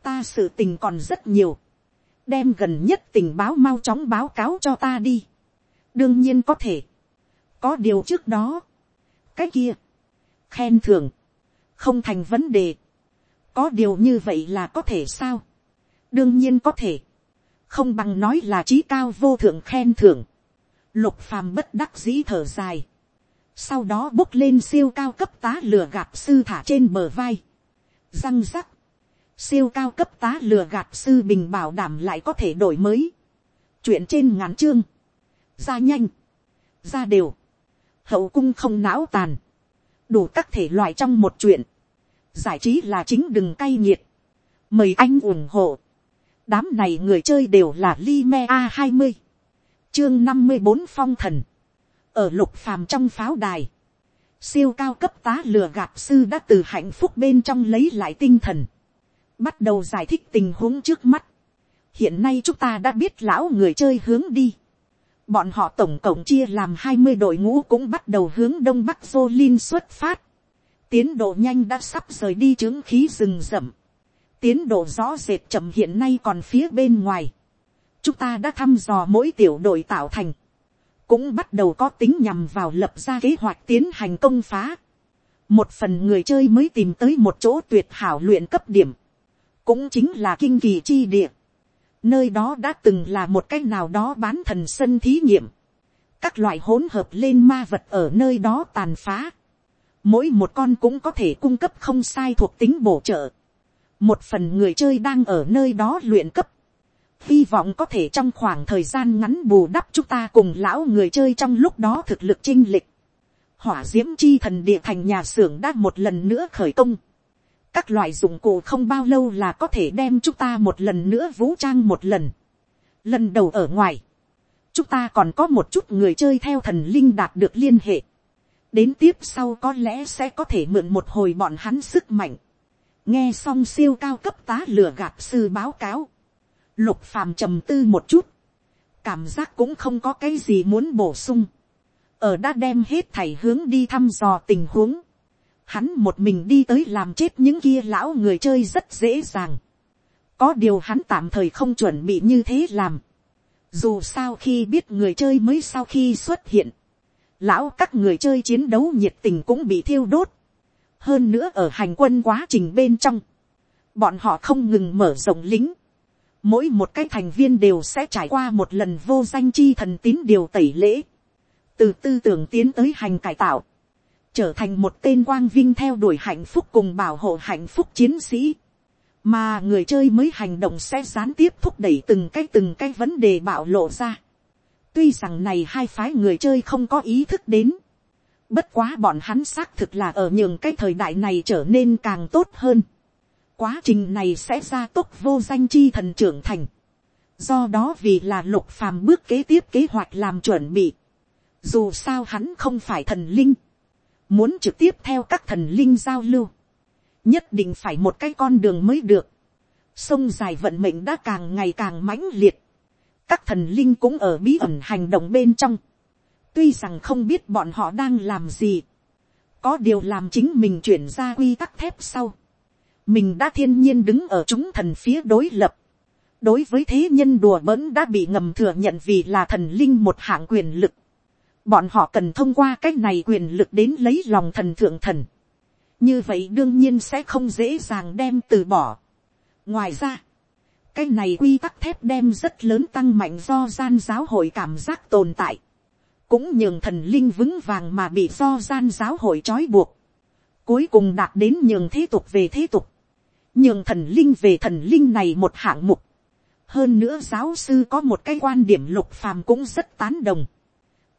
ta sự tình còn rất nhiều, đem gần nhất tình báo mau chóng báo cáo cho ta đi, đương nhiên có thể, có điều trước đó, cái kia, khen thưởng, không thành vấn đề, có điều như vậy là có thể sao, đương nhiên có thể, không bằng nói là trí cao vô thượng khen thưởng, lục phàm bất đắc dĩ thở dài, sau đó bốc lên siêu cao cấp tá lừa gạt sư thả trên bờ vai, răng rắc, siêu cao cấp tá lừa gạt sư bình bảo đảm lại có thể đổi mới, chuyện trên ngắn chương, ra nhanh, ra đều, hậu cung không não tàn, đủ các thể loại trong một chuyện, giải trí là chính đừng cay nghiệt, mời anh ủng hộ, đám này người chơi đều là Lime a hai mươi, chương năm mươi bốn phong thần, ở lục phàm trong pháo đài, siêu cao cấp tá lừa gạt sư đã từ hạnh phúc bên trong lấy lại tinh thần, bắt đầu giải thích tình huống trước mắt. hiện nay chúng ta đã biết lão người chơi hướng đi. bọn họ tổng cộng chia làm hai mươi đội ngũ cũng bắt đầu hướng đông bắc Jolin xuất phát. tiến độ nhanh đã sắp rời đi trướng khí rừng rậm tiến độ rõ rệt chậm hiện nay còn phía bên ngoài. chúng ta đã thăm dò mỗi tiểu đội tạo thành cũng bắt đầu có tính nhằm vào lập ra kế hoạch tiến hành công phá. Một phần người chơi mới tìm tới một chỗ tuyệt hảo luyện cấp điểm, cũng chính là kinh kỳ chi địa. Nơi đó đã từng là một cái nào đó bán thần sân thí nghiệm. Các loại hỗn hợp lên ma vật ở nơi đó tàn phá. Mỗi một con cũng có thể cung cấp không sai thuộc tính bổ trợ. Một phần người chơi đang ở nơi đó luyện cấp hy vọng có thể trong khoảng thời gian ngắn bù đắp chúng ta cùng lão người chơi trong lúc đó thực lực chinh lịch. hỏa d i ễ m chi thần địa thành nhà xưởng đã một lần nữa khởi công. các loại dụng cụ không bao lâu là có thể đem chúng ta một lần nữa vũ trang một lần. lần đầu ở ngoài, chúng ta còn có một chút người chơi theo thần linh đạt được liên hệ. đến tiếp sau có lẽ sẽ có thể mượn một hồi bọn hắn sức mạnh nghe xong siêu cao cấp tá lừa gạt sư báo cáo Lục phàm trầm tư một chút. Cảm giác cũng không có cái gì muốn bổ sung. Ở đã đem hết thảy hướng đi thăm dò tình huống. Hắn một mình đi tới làm chết những kia lão người chơi rất dễ dàng. Có điều hắn tạm thời không chuẩn bị như thế làm. Dù sao khi biết người chơi mới sau khi xuất hiện. Lão các người chơi chiến đấu nhiệt tình cũng bị thiêu đốt. Hơn nữa ở hành quân quá trình bên trong. Bọn họ không ngừng mở rộng lính mỗi một cái thành viên đều sẽ trải qua một lần vô danh chi thần tín điều tẩy lễ, từ tư tưởng tiến tới hành cải tạo, trở thành một tên quang vinh theo đuổi hạnh phúc cùng bảo hộ hạnh phúc chiến sĩ, mà người chơi mới hành động sẽ gián tiếp thúc đẩy từng cái từng cái vấn đề bạo lộ ra. tuy rằng này hai phái người chơi không có ý thức đến, bất quá bọn hắn xác thực là ở những cái thời đại này trở nên càng tốt hơn quá trình này sẽ ra tốc vô danh chi thần trưởng thành. Do đó vì là lục phàm bước kế tiếp kế hoạch làm chuẩn bị. Dù sao hắn không phải thần linh. Muốn trực tiếp theo các thần linh giao lưu. Nhất định phải một cái con đường mới được. Sông dài vận mệnh đã càng ngày càng mãnh liệt. Các thần linh cũng ở bí ẩn hành động bên trong. Tuy rằng không biết bọn họ đang làm gì. Có điều làm chính mình chuyển ra quy tắc thép sau mình đã thiên nhiên đứng ở chúng thần phía đối lập, đối với thế nhân đùa bỡn đã bị ngầm thừa nhận vì là thần linh một hạng quyền lực. Bọn họ cần thông qua cách này quyền lực đến lấy lòng thần thượng thần. Như vậy đương nhiên sẽ không dễ dàng đem từ bỏ. Ngoài ra, cái này quy tắc thép đem rất lớn tăng mạnh do gian giáo hội cảm giác tồn tại. Cũng nhường thần linh vững vàng mà bị do gian giáo hội trói buộc. Cuối cùng đạt đến nhường thế tục về thế tục. Nhường thần linh về thần linh này một hạng mục. Hơn nữa giáo sư có một cái quan điểm lục phàm cũng rất tán đồng.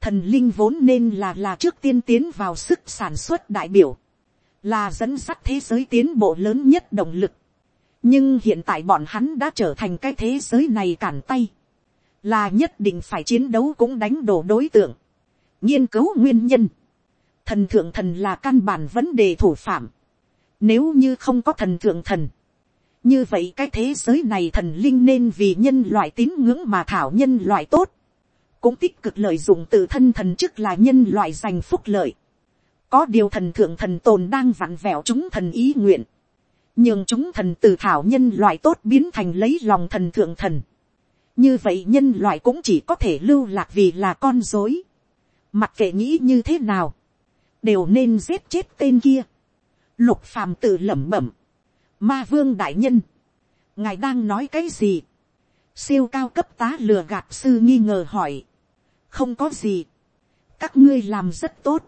Thần linh vốn nên là là trước tiên tiến vào sức sản xuất đại biểu. Là dẫn dắt thế giới tiến bộ lớn nhất động lực nhưng hiện tại bọn hắn đã trở thành cái thế giới này cản tay, là nhất định phải chiến đấu cũng đánh đổ đối tượng, nghiên cứu nguyên nhân, thần thượng thần là căn bản vấn đề thủ phạm, nếu như không có thần thượng thần, như vậy cái thế giới này thần linh nên vì nhân loại tín ngưỡng mà thảo nhân loại tốt, cũng tích cực lợi dụng tự thân thần chức là nhân loại giành phúc lợi. có điều thần thượng thần tồn đang vặn vẹo chúng thần ý nguyện, nhưng chúng thần từ thảo nhân loại tốt biến thành lấy lòng thần thượng thần. như vậy nhân loại cũng chỉ có thể lưu lạc vì là con dối mặc kệ nghĩ như thế nào, đều nên giết chết tên kia. lục phàm tự lẩm bẩm. ma vương đại nhân, ngài đang nói cái gì. siêu cao cấp tá lừa gạt sư nghi ngờ hỏi. không có gì. các ngươi làm rất tốt.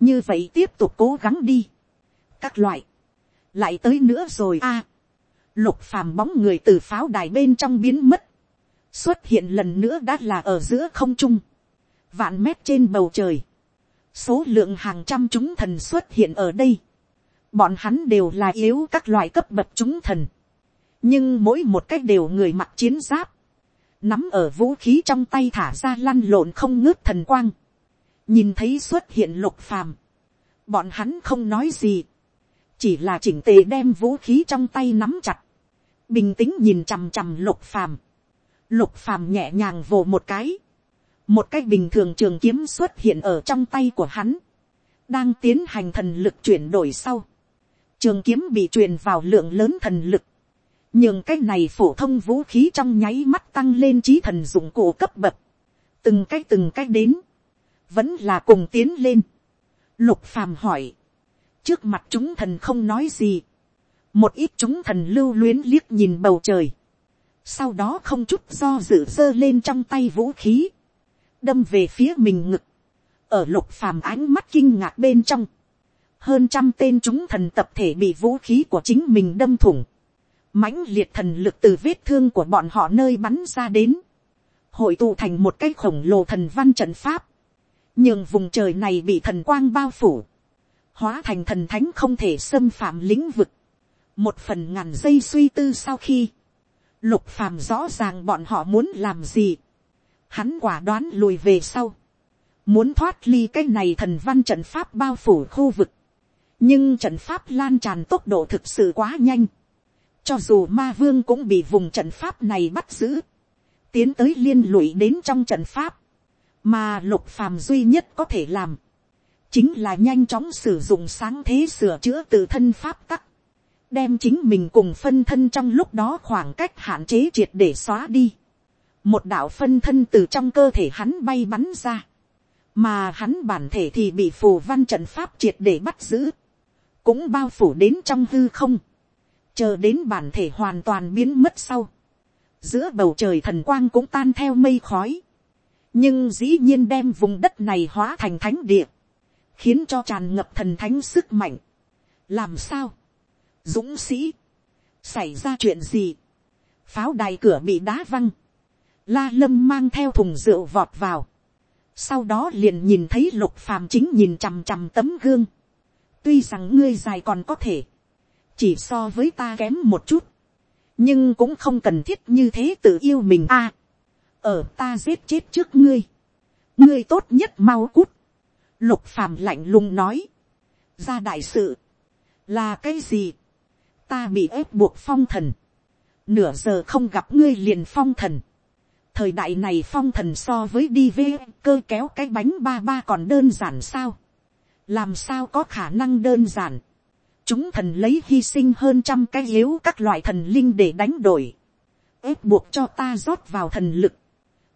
như vậy tiếp tục cố gắng đi. các loại lại tới nữa rồi a. lục phàm bóng người từ pháo đài bên trong biến mất, xuất hiện lần nữa đã là ở giữa không trung, vạn mét trên bầu trời, số lượng hàng trăm chúng thần xuất hiện ở đây, bọn hắn đều là yếu các loại cấp bậc chúng thần, nhưng mỗi một cách đều người mặc chiến giáp, nắm ở vũ khí trong tay thả ra lăn lộn không ngớt thần quang, nhìn thấy xuất hiện lục phàm, bọn hắn không nói gì, chỉ là chỉnh tề đem vũ khí trong tay nắm chặt, bình tĩnh nhìn chằm chằm lục phàm, lục phàm nhẹ nhàng vồ một cái, một cái bình thường trường kiếm xuất hiện ở trong tay của hắn, đang tiến hành thần lực chuyển đổi sau, trường kiếm bị truyền vào lượng lớn thần lực, nhưng cái này phổ thông vũ khí trong nháy mắt tăng lên trí thần dụng cụ cấp bậc, từng cái từng cái đến, vẫn là cùng tiến lên. Lục phàm hỏi, trước mặt chúng thần không nói gì, một ít chúng thần lưu luyến liếc nhìn bầu trời, sau đó không chút do dự giơ lên trong tay vũ khí, đâm về phía mình ngực, ở lục phàm ánh mắt kinh ngạc bên trong, hơn trăm tên chúng thần tập thể bị vũ khí của chính mình đâm thủng, mãnh liệt thần lực từ vết thương của bọn họ nơi bắn ra đến, hội tụ thành một cái khổng lồ thần văn trận pháp, nhưng vùng trời này bị thần quang bao phủ, hóa thành thần thánh không thể xâm phạm lĩnh vực. một phần ngàn giây suy tư sau khi, lục phàm rõ ràng bọn họ muốn làm gì hắn quả đoán lùi về sau, muốn thoát ly cái này thần văn trận pháp bao phủ khu vực. nhưng trận pháp lan tràn tốc độ thực sự quá nhanh. cho dù ma vương cũng bị vùng trận pháp này bắt giữ, tiến tới liên lụy đến trong trận pháp, mà lục phàm duy nhất có thể làm, chính là nhanh chóng sử dụng sáng thế sửa chữa tự thân pháp tắc, đem chính mình cùng phân thân trong lúc đó khoảng cách hạn chế triệt để xóa đi một đạo phân thân từ trong cơ thể hắn bay bắn ra, mà hắn bản thể thì bị phù văn trận pháp triệt để bắt giữ, cũng bao phủ đến trong hư không, chờ đến bản thể hoàn toàn biến mất sau, giữa bầu trời thần quang cũng tan theo mây khói, nhưng dĩ nhiên đem vùng đất này hóa thành thánh địa, khiến cho tràn ngập thần thánh sức mạnh. làm sao, dũng sĩ, xảy ra chuyện gì, pháo đài cửa bị đá văng, la lâm mang theo thùng rượu vọt vào, sau đó liền nhìn thấy lục phàm chính nhìn chằm chằm tấm gương, tuy rằng ngươi dài còn có thể, chỉ so với ta kém một chút, nhưng cũng không cần thiết như thế tự yêu mình a. ở ta giết chết trước ngươi, ngươi tốt nhất mau cút, Lục phàm lạnh lùng nói. Ra đại sự. Là cái gì? Ta bị ép buộc phong thần. Nửa giờ không gặp ngươi liền phong thần. Thời đại này phong thần so với đi vê cơ kéo cái bánh ba ba còn đơn giản sao? Làm sao có khả năng đơn giản? Chúng thần lấy hy sinh hơn trăm cái yếu các loại thần linh để đánh đổi. ép buộc cho ta rót vào thần lực,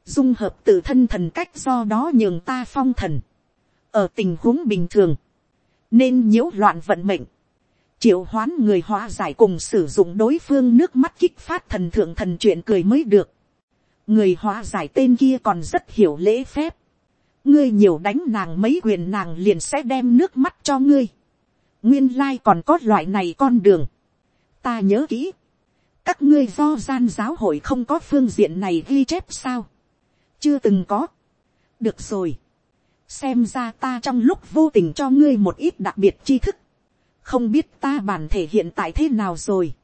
dung hợp tự thân thần cách do đó nhường ta phong thần, ở tình huống bình thường, nên nhiễu loạn vận mệnh, triệu hoán người hóa giải cùng sử dụng đối phương nước mắt kích phát thần thượng thần chuyện cười mới được người hóa giải tên kia còn rất hiểu lễ phép. ngươi nhiều đánh nàng mấy quyền nàng liền sẽ đem nước mắt cho ngươi. nguyên lai còn có loại này con đường. ta nhớ kỹ. các ngươi do gian giáo hội không có phương diện này ghi chép sao. chưa từng có. được rồi. xem ra ta trong lúc vô tình cho ngươi một ít đặc biệt tri thức không biết ta bản thể hiện tại thế nào rồi.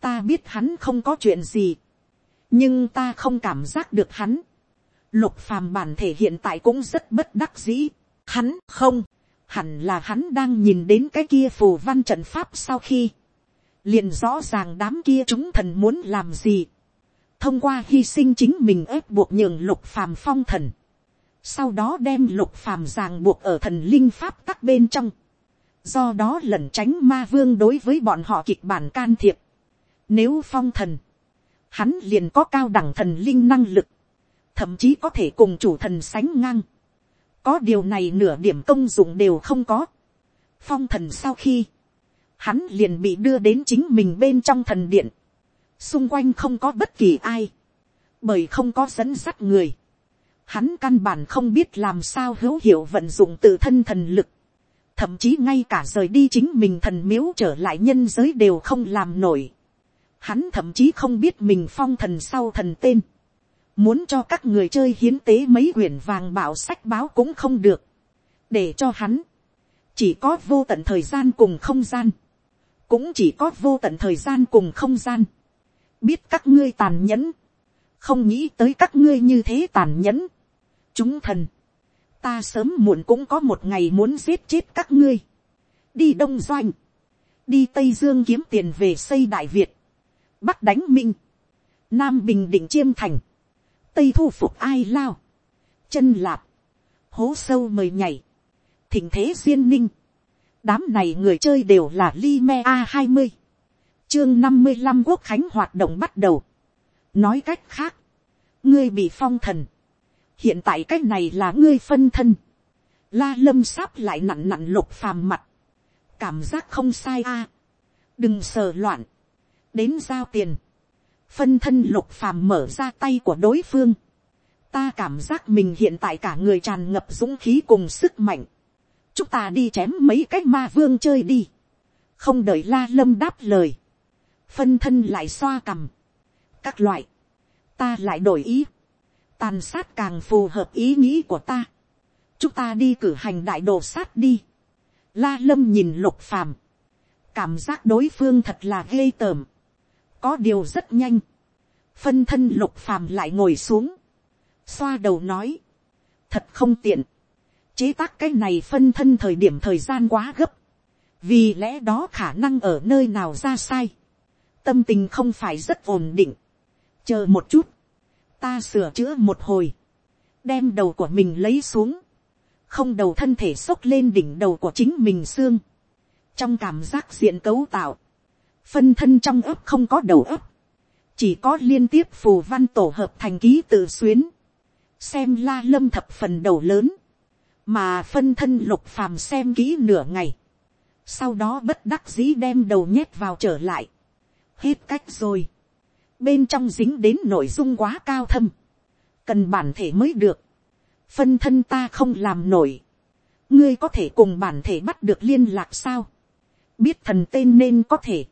ta biết hắn không có chuyện gì nhưng ta không cảm giác được hắn. lục phàm bản thể hiện tại cũng rất bất đắc dĩ. hắn không, hẳn là hắn đang nhìn đến cái kia phù văn trận pháp sau khi. liền rõ ràng đám kia chúng thần muốn làm gì. thông qua hy sinh chính mình ép buộc nhường lục phàm phong thần. sau đó đem lục phàm ràng buộc ở thần linh pháp tắc bên trong do đó lẩn tránh ma vương đối với bọn họ kịch bản can thiệp. Nếu phong thần, hắn liền có cao đẳng thần linh năng lực, thậm chí có thể cùng chủ thần sánh ngang. Có điều này nửa điểm công dụng đều không có. Phong thần sau khi, hắn liền bị đưa đến chính mình bên trong thần điện. Xung quanh không có bất kỳ ai, bởi không có dẫn dắt người. Hắn căn bản không biết làm sao hữu hiệu vận dụng tự thân thần lực thậm chí ngay cả rời đi chính mình thần miếu trở lại nhân giới đều không làm nổi. Hắn thậm chí không biết mình phong thần sau thần tên. Muốn cho các người chơi hiến tế mấy quyển vàng bảo sách báo cũng không được. Để cho hắn. Chỉ có vô tận thời gian cùng không gian. Cũng chỉ có vô tận thời gian cùng không gian. Biết các ngươi tàn nhẫn. Không nghĩ tới các ngươi như thế tàn nhẫn. Chúng thần ta sớm muộn cũng có một ngày muốn giết chết các ngươi. đi đông doanh, đi tây dương kiếm tiền về xây đại việt, bắc đánh minh, nam bình định chiêm thành, tây thu phục ai lao, chân lạp, hố sâu mời nhảy, thỉnh thế duyên ninh, đám này người chơi đều là li me a hai mươi, chương năm mươi năm quốc khánh hoạt động bắt đầu, nói cách khác, ngươi bị phong thần, hiện tại cái này là ngươi phân thân, la lâm sáp lại nặn nặn lục phàm mặt, cảm giác không sai a, đừng sờ loạn, đến giao tiền, phân thân lục phàm mở ra tay của đối phương, ta cảm giác mình hiện tại cả người tràn ngập dũng khí cùng sức mạnh, chúng ta đi chém mấy cái ma vương chơi đi, không đợi la lâm đáp lời, phân thân lại xoa cằm, các loại, ta lại đổi ý, tàn sát càng phù hợp ý nghĩ của ta. chúng ta đi cử hành đại đồ sát đi. la lâm nhìn lục phàm. cảm giác đối phương thật là ghê tởm có điều rất nhanh. phân thân lục phàm lại ngồi xuống. xoa đầu nói. thật không tiện. chế tác cái này phân thân thời điểm thời gian quá gấp. vì lẽ đó khả năng ở nơi nào ra sai. tâm tình không phải rất ổn định. chờ một chút ta sửa chữa một hồi, đem đầu của mình lấy xuống, không đầu thân thể xốc lên đỉnh đầu của chính mình xương, trong cảm giác diện cấu tạo, phân thân trong ấp không có đầu ấp, chỉ có liên tiếp phù văn tổ hợp thành ký tự xuyến, xem la lâm thập phần đầu lớn, mà phân thân lục phàm xem kỹ nửa ngày, sau đó bất đắc dĩ đem đầu nhét vào trở lại, hết cách rồi, bên trong dính đến nội dung quá cao thâm, cần bản thể mới được, phân thân ta không làm nổi, ngươi có thể cùng bản thể bắt được liên lạc sao, biết thần tên nên có thể,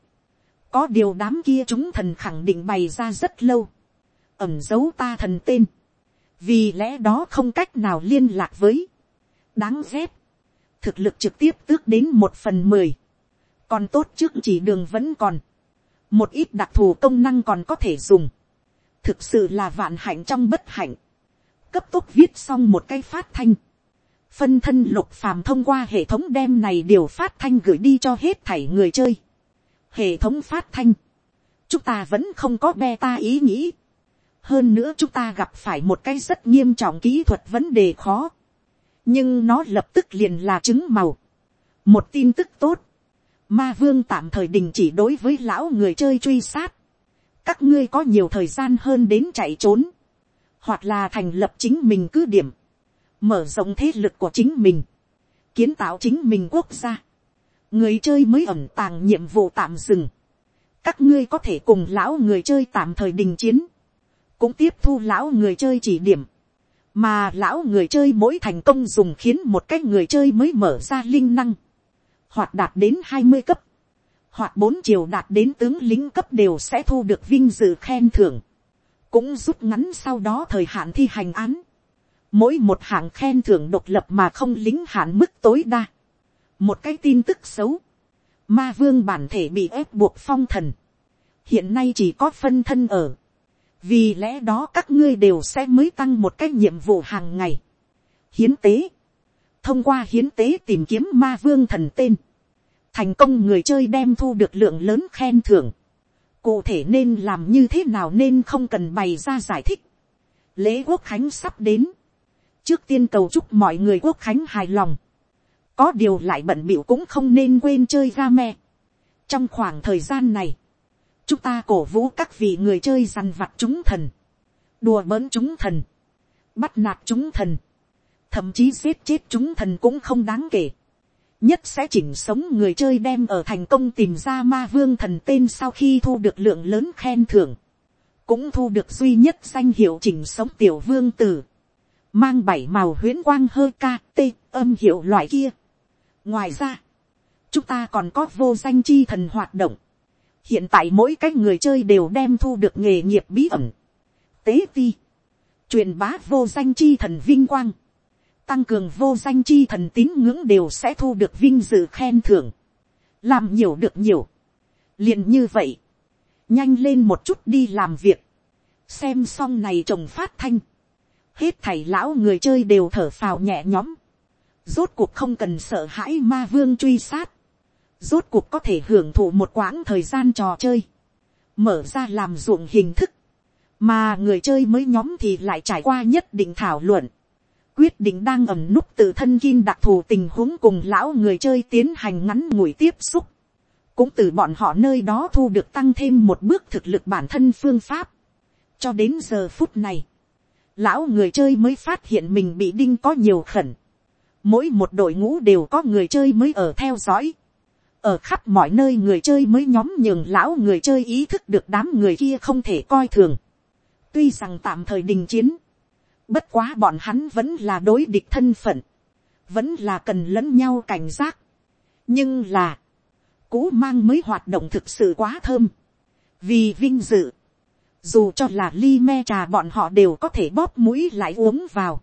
có điều đám kia chúng thần khẳng định bày ra rất lâu, ẩm giấu ta thần tên, vì lẽ đó không cách nào liên lạc với, đáng ghét, thực lực trực tiếp tước đến một phần mười, còn tốt trước chỉ đường vẫn còn, một ít đặc thù công năng còn có thể dùng, thực sự là vạn hạnh trong bất hạnh, cấp tốc viết xong một cái phát thanh, phân thân lục phàm thông qua hệ thống đem này điều phát thanh gửi đi cho hết thảy người chơi hệ thống phát thanh, chúng ta vẫn không có beta ý nghĩ. hơn nữa chúng ta gặp phải một cái rất nghiêm trọng kỹ thuật vấn đề khó. nhưng nó lập tức liền là chứng màu. một tin tức tốt, ma vương tạm thời đình chỉ đối với lão người chơi truy sát. các ngươi có nhiều thời gian hơn đến chạy trốn, hoặc là thành lập chính mình cứ điểm, mở rộng thế lực của chính mình, kiến tạo chính mình quốc gia, người chơi mới ẩm tàng nhiệm vụ tạm dừng, các ngươi có thể cùng lão người chơi tạm thời đình chiến, cũng tiếp thu lão người chơi chỉ điểm, mà lão người chơi mỗi thành công dùng khiến một cái người chơi mới mở ra linh năng, hoặc đạt đến hai mươi cấp, hoặc bốn chiều đạt đến tướng lính cấp đều sẽ thu được vinh dự khen thưởng, cũng rút ngắn sau đó thời hạn thi hành án. Mỗi một hạng khen thưởng độc lập mà không lính hạn mức tối đa. Một cái tin tức xấu. Ma vương bản thể bị ép buộc phong thần. Hiện nay chỉ có phân thân ở. Vì lẽ đó các ngươi đều sẽ mới tăng một cái nhiệm vụ hàng ngày. Hiến tế. Thông qua hiến tế tìm kiếm ma vương thần tên thành công người chơi đem thu được lượng lớn khen thưởng. cụ thể nên làm như thế nào nên không cần bày ra giải thích. lễ quốc khánh sắp đến. trước tiên cầu chúc mọi người quốc khánh hài lòng có điều lại bận bịu cũng không nên quên chơi ga me. trong khoảng thời gian này, chúng ta cổ vũ các vị người chơi dằn vặt chúng thần, đùa bỡn chúng thần, bắt nạt chúng thần, thậm chí giết chết chúng thần cũng không đáng kể. Nhất sẽ chỉnh sống người chơi đem ở thành công tìm ra ma vương thần tên sau khi thu được lượng lớn khen thưởng, cũng thu được duy nhất danh hiệu chỉnh sống tiểu vương tử, mang bảy màu huyễn quang hơi ca tê âm hiệu loại kia ngoài ra, chúng ta còn có vô danh chi thần hoạt động, hiện tại mỗi cái người chơi đều đem thu được nghề nghiệp bí ẩn, tế ti, truyền bá vô danh chi thần vinh quang, tăng cường vô danh chi thần tín ngưỡng đều sẽ thu được vinh dự khen thưởng, làm nhiều được nhiều, liền như vậy, nhanh lên một chút đi làm việc, xem xong này trồng phát thanh, hết thầy lão người chơi đều thở phào nhẹ nhõm, rốt cuộc không cần sợ hãi ma vương truy sát, rốt cuộc có thể hưởng thụ một quãng thời gian trò chơi, mở ra làm ruộng hình thức, mà người chơi mới nhóm thì lại trải qua nhất định thảo luận, quyết định đang ẩm núp tự thân kim đặc thù tình huống cùng lão người chơi tiến hành ngắn ngủi tiếp xúc. Cũng từ bọn họ nơi đó thu được tăng thêm một bước thực lực bản thân phương pháp. Cho đến giờ phút này, lão người chơi mới phát hiện mình bị đinh có nhiều khẩn. Mỗi một đội ngũ đều có người chơi mới ở theo dõi. Ở khắp mọi nơi người chơi mới nhóm nhường lão người chơi ý thức được đám người kia không thể coi thường. Tuy rằng tạm thời đình chiến, Bất quá bọn hắn vẫn là đối địch thân phận. Vẫn là cần lẫn nhau cảnh giác. Nhưng là. Cú mang mới hoạt động thực sự quá thơm. Vì vinh dự. Dù cho là ly me trà bọn họ đều có thể bóp mũi lại uống vào.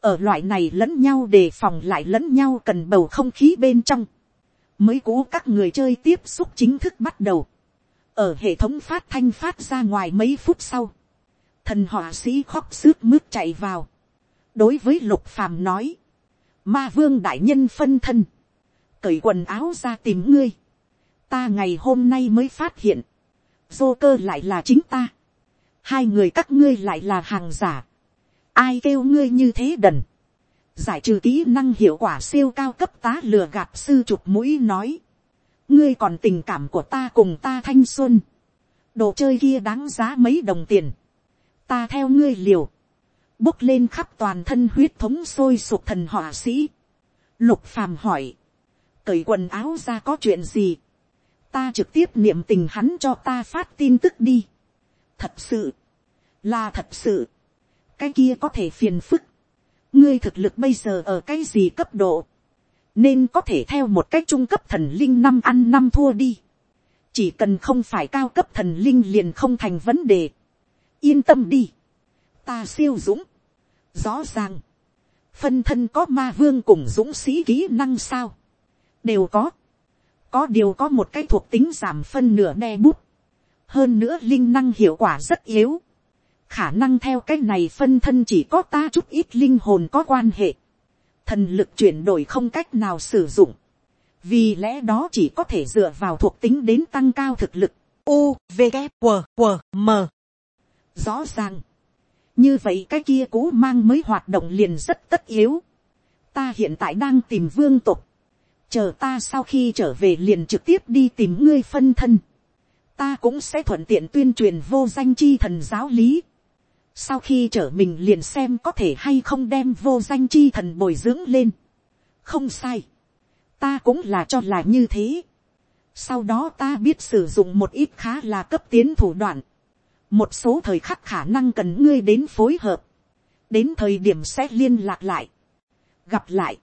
Ở loại này lẫn nhau đề phòng lại lẫn nhau cần bầu không khí bên trong. Mới cũ các người chơi tiếp xúc chính thức bắt đầu. Ở hệ thống phát thanh phát ra ngoài mấy phút sau. Thần họa sĩ khóc sướt mướt chạy vào, đối với lục phàm nói, ma vương đại nhân phân thân, cởi quần áo ra tìm ngươi, ta ngày hôm nay mới phát hiện, dô cơ lại là chính ta, hai người các ngươi lại là hàng giả, ai kêu ngươi như thế đần, giải trừ kỹ năng hiệu quả siêu cao cấp tá lừa gạt sư chụp mũi nói, ngươi còn tình cảm của ta cùng ta thanh xuân, đồ chơi kia đáng giá mấy đồng tiền, ta theo ngươi liều, bốc lên khắp toàn thân huyết thống sôi sục thần họa sĩ. Lục phàm hỏi, cởi quần áo ra có chuyện gì, ta trực tiếp niệm tình hắn cho ta phát tin tức đi. thật sự, là thật sự, cái kia có thể phiền phức, ngươi thực lực bây giờ ở cái gì cấp độ, nên có thể theo một cách trung cấp thần linh năm ăn năm thua đi. chỉ cần không phải cao cấp thần linh liền không thành vấn đề. Yên tâm đi, ta siêu dũng, rõ ràng, phân thân có ma vương cùng dũng sĩ kỹ năng sao, đều có, có điều có một cái thuộc tính giảm phân nửa đe bút, hơn nữa linh năng hiệu quả rất yếu, khả năng theo cái này phân thân chỉ có ta chút ít linh hồn có quan hệ, thần lực chuyển đổi không cách nào sử dụng, vì lẽ đó chỉ có thể dựa vào thuộc tính đến tăng cao thực lực. U, V, K, W, W, M. Rõ ràng. Như vậy cái kia cũ mang mới hoạt động liền rất tất yếu. Ta hiện tại đang tìm vương tục. Chờ ta sau khi trở về liền trực tiếp đi tìm ngươi phân thân. ta cũng sẽ thuận tiện tuyên truyền vô danh chi thần giáo lý sau khi trở mình liền xem có thể hay không đem vô danh chi thần bồi dưỡng lên. không sai. ta cũng là cho là như thế. sau đó ta biết sử dụng một ít khá là cấp tiến thủ đoạn. một số thời khắc khả năng cần ngươi đến phối hợp. đến thời điểm sẽ liên lạc lại. gặp lại.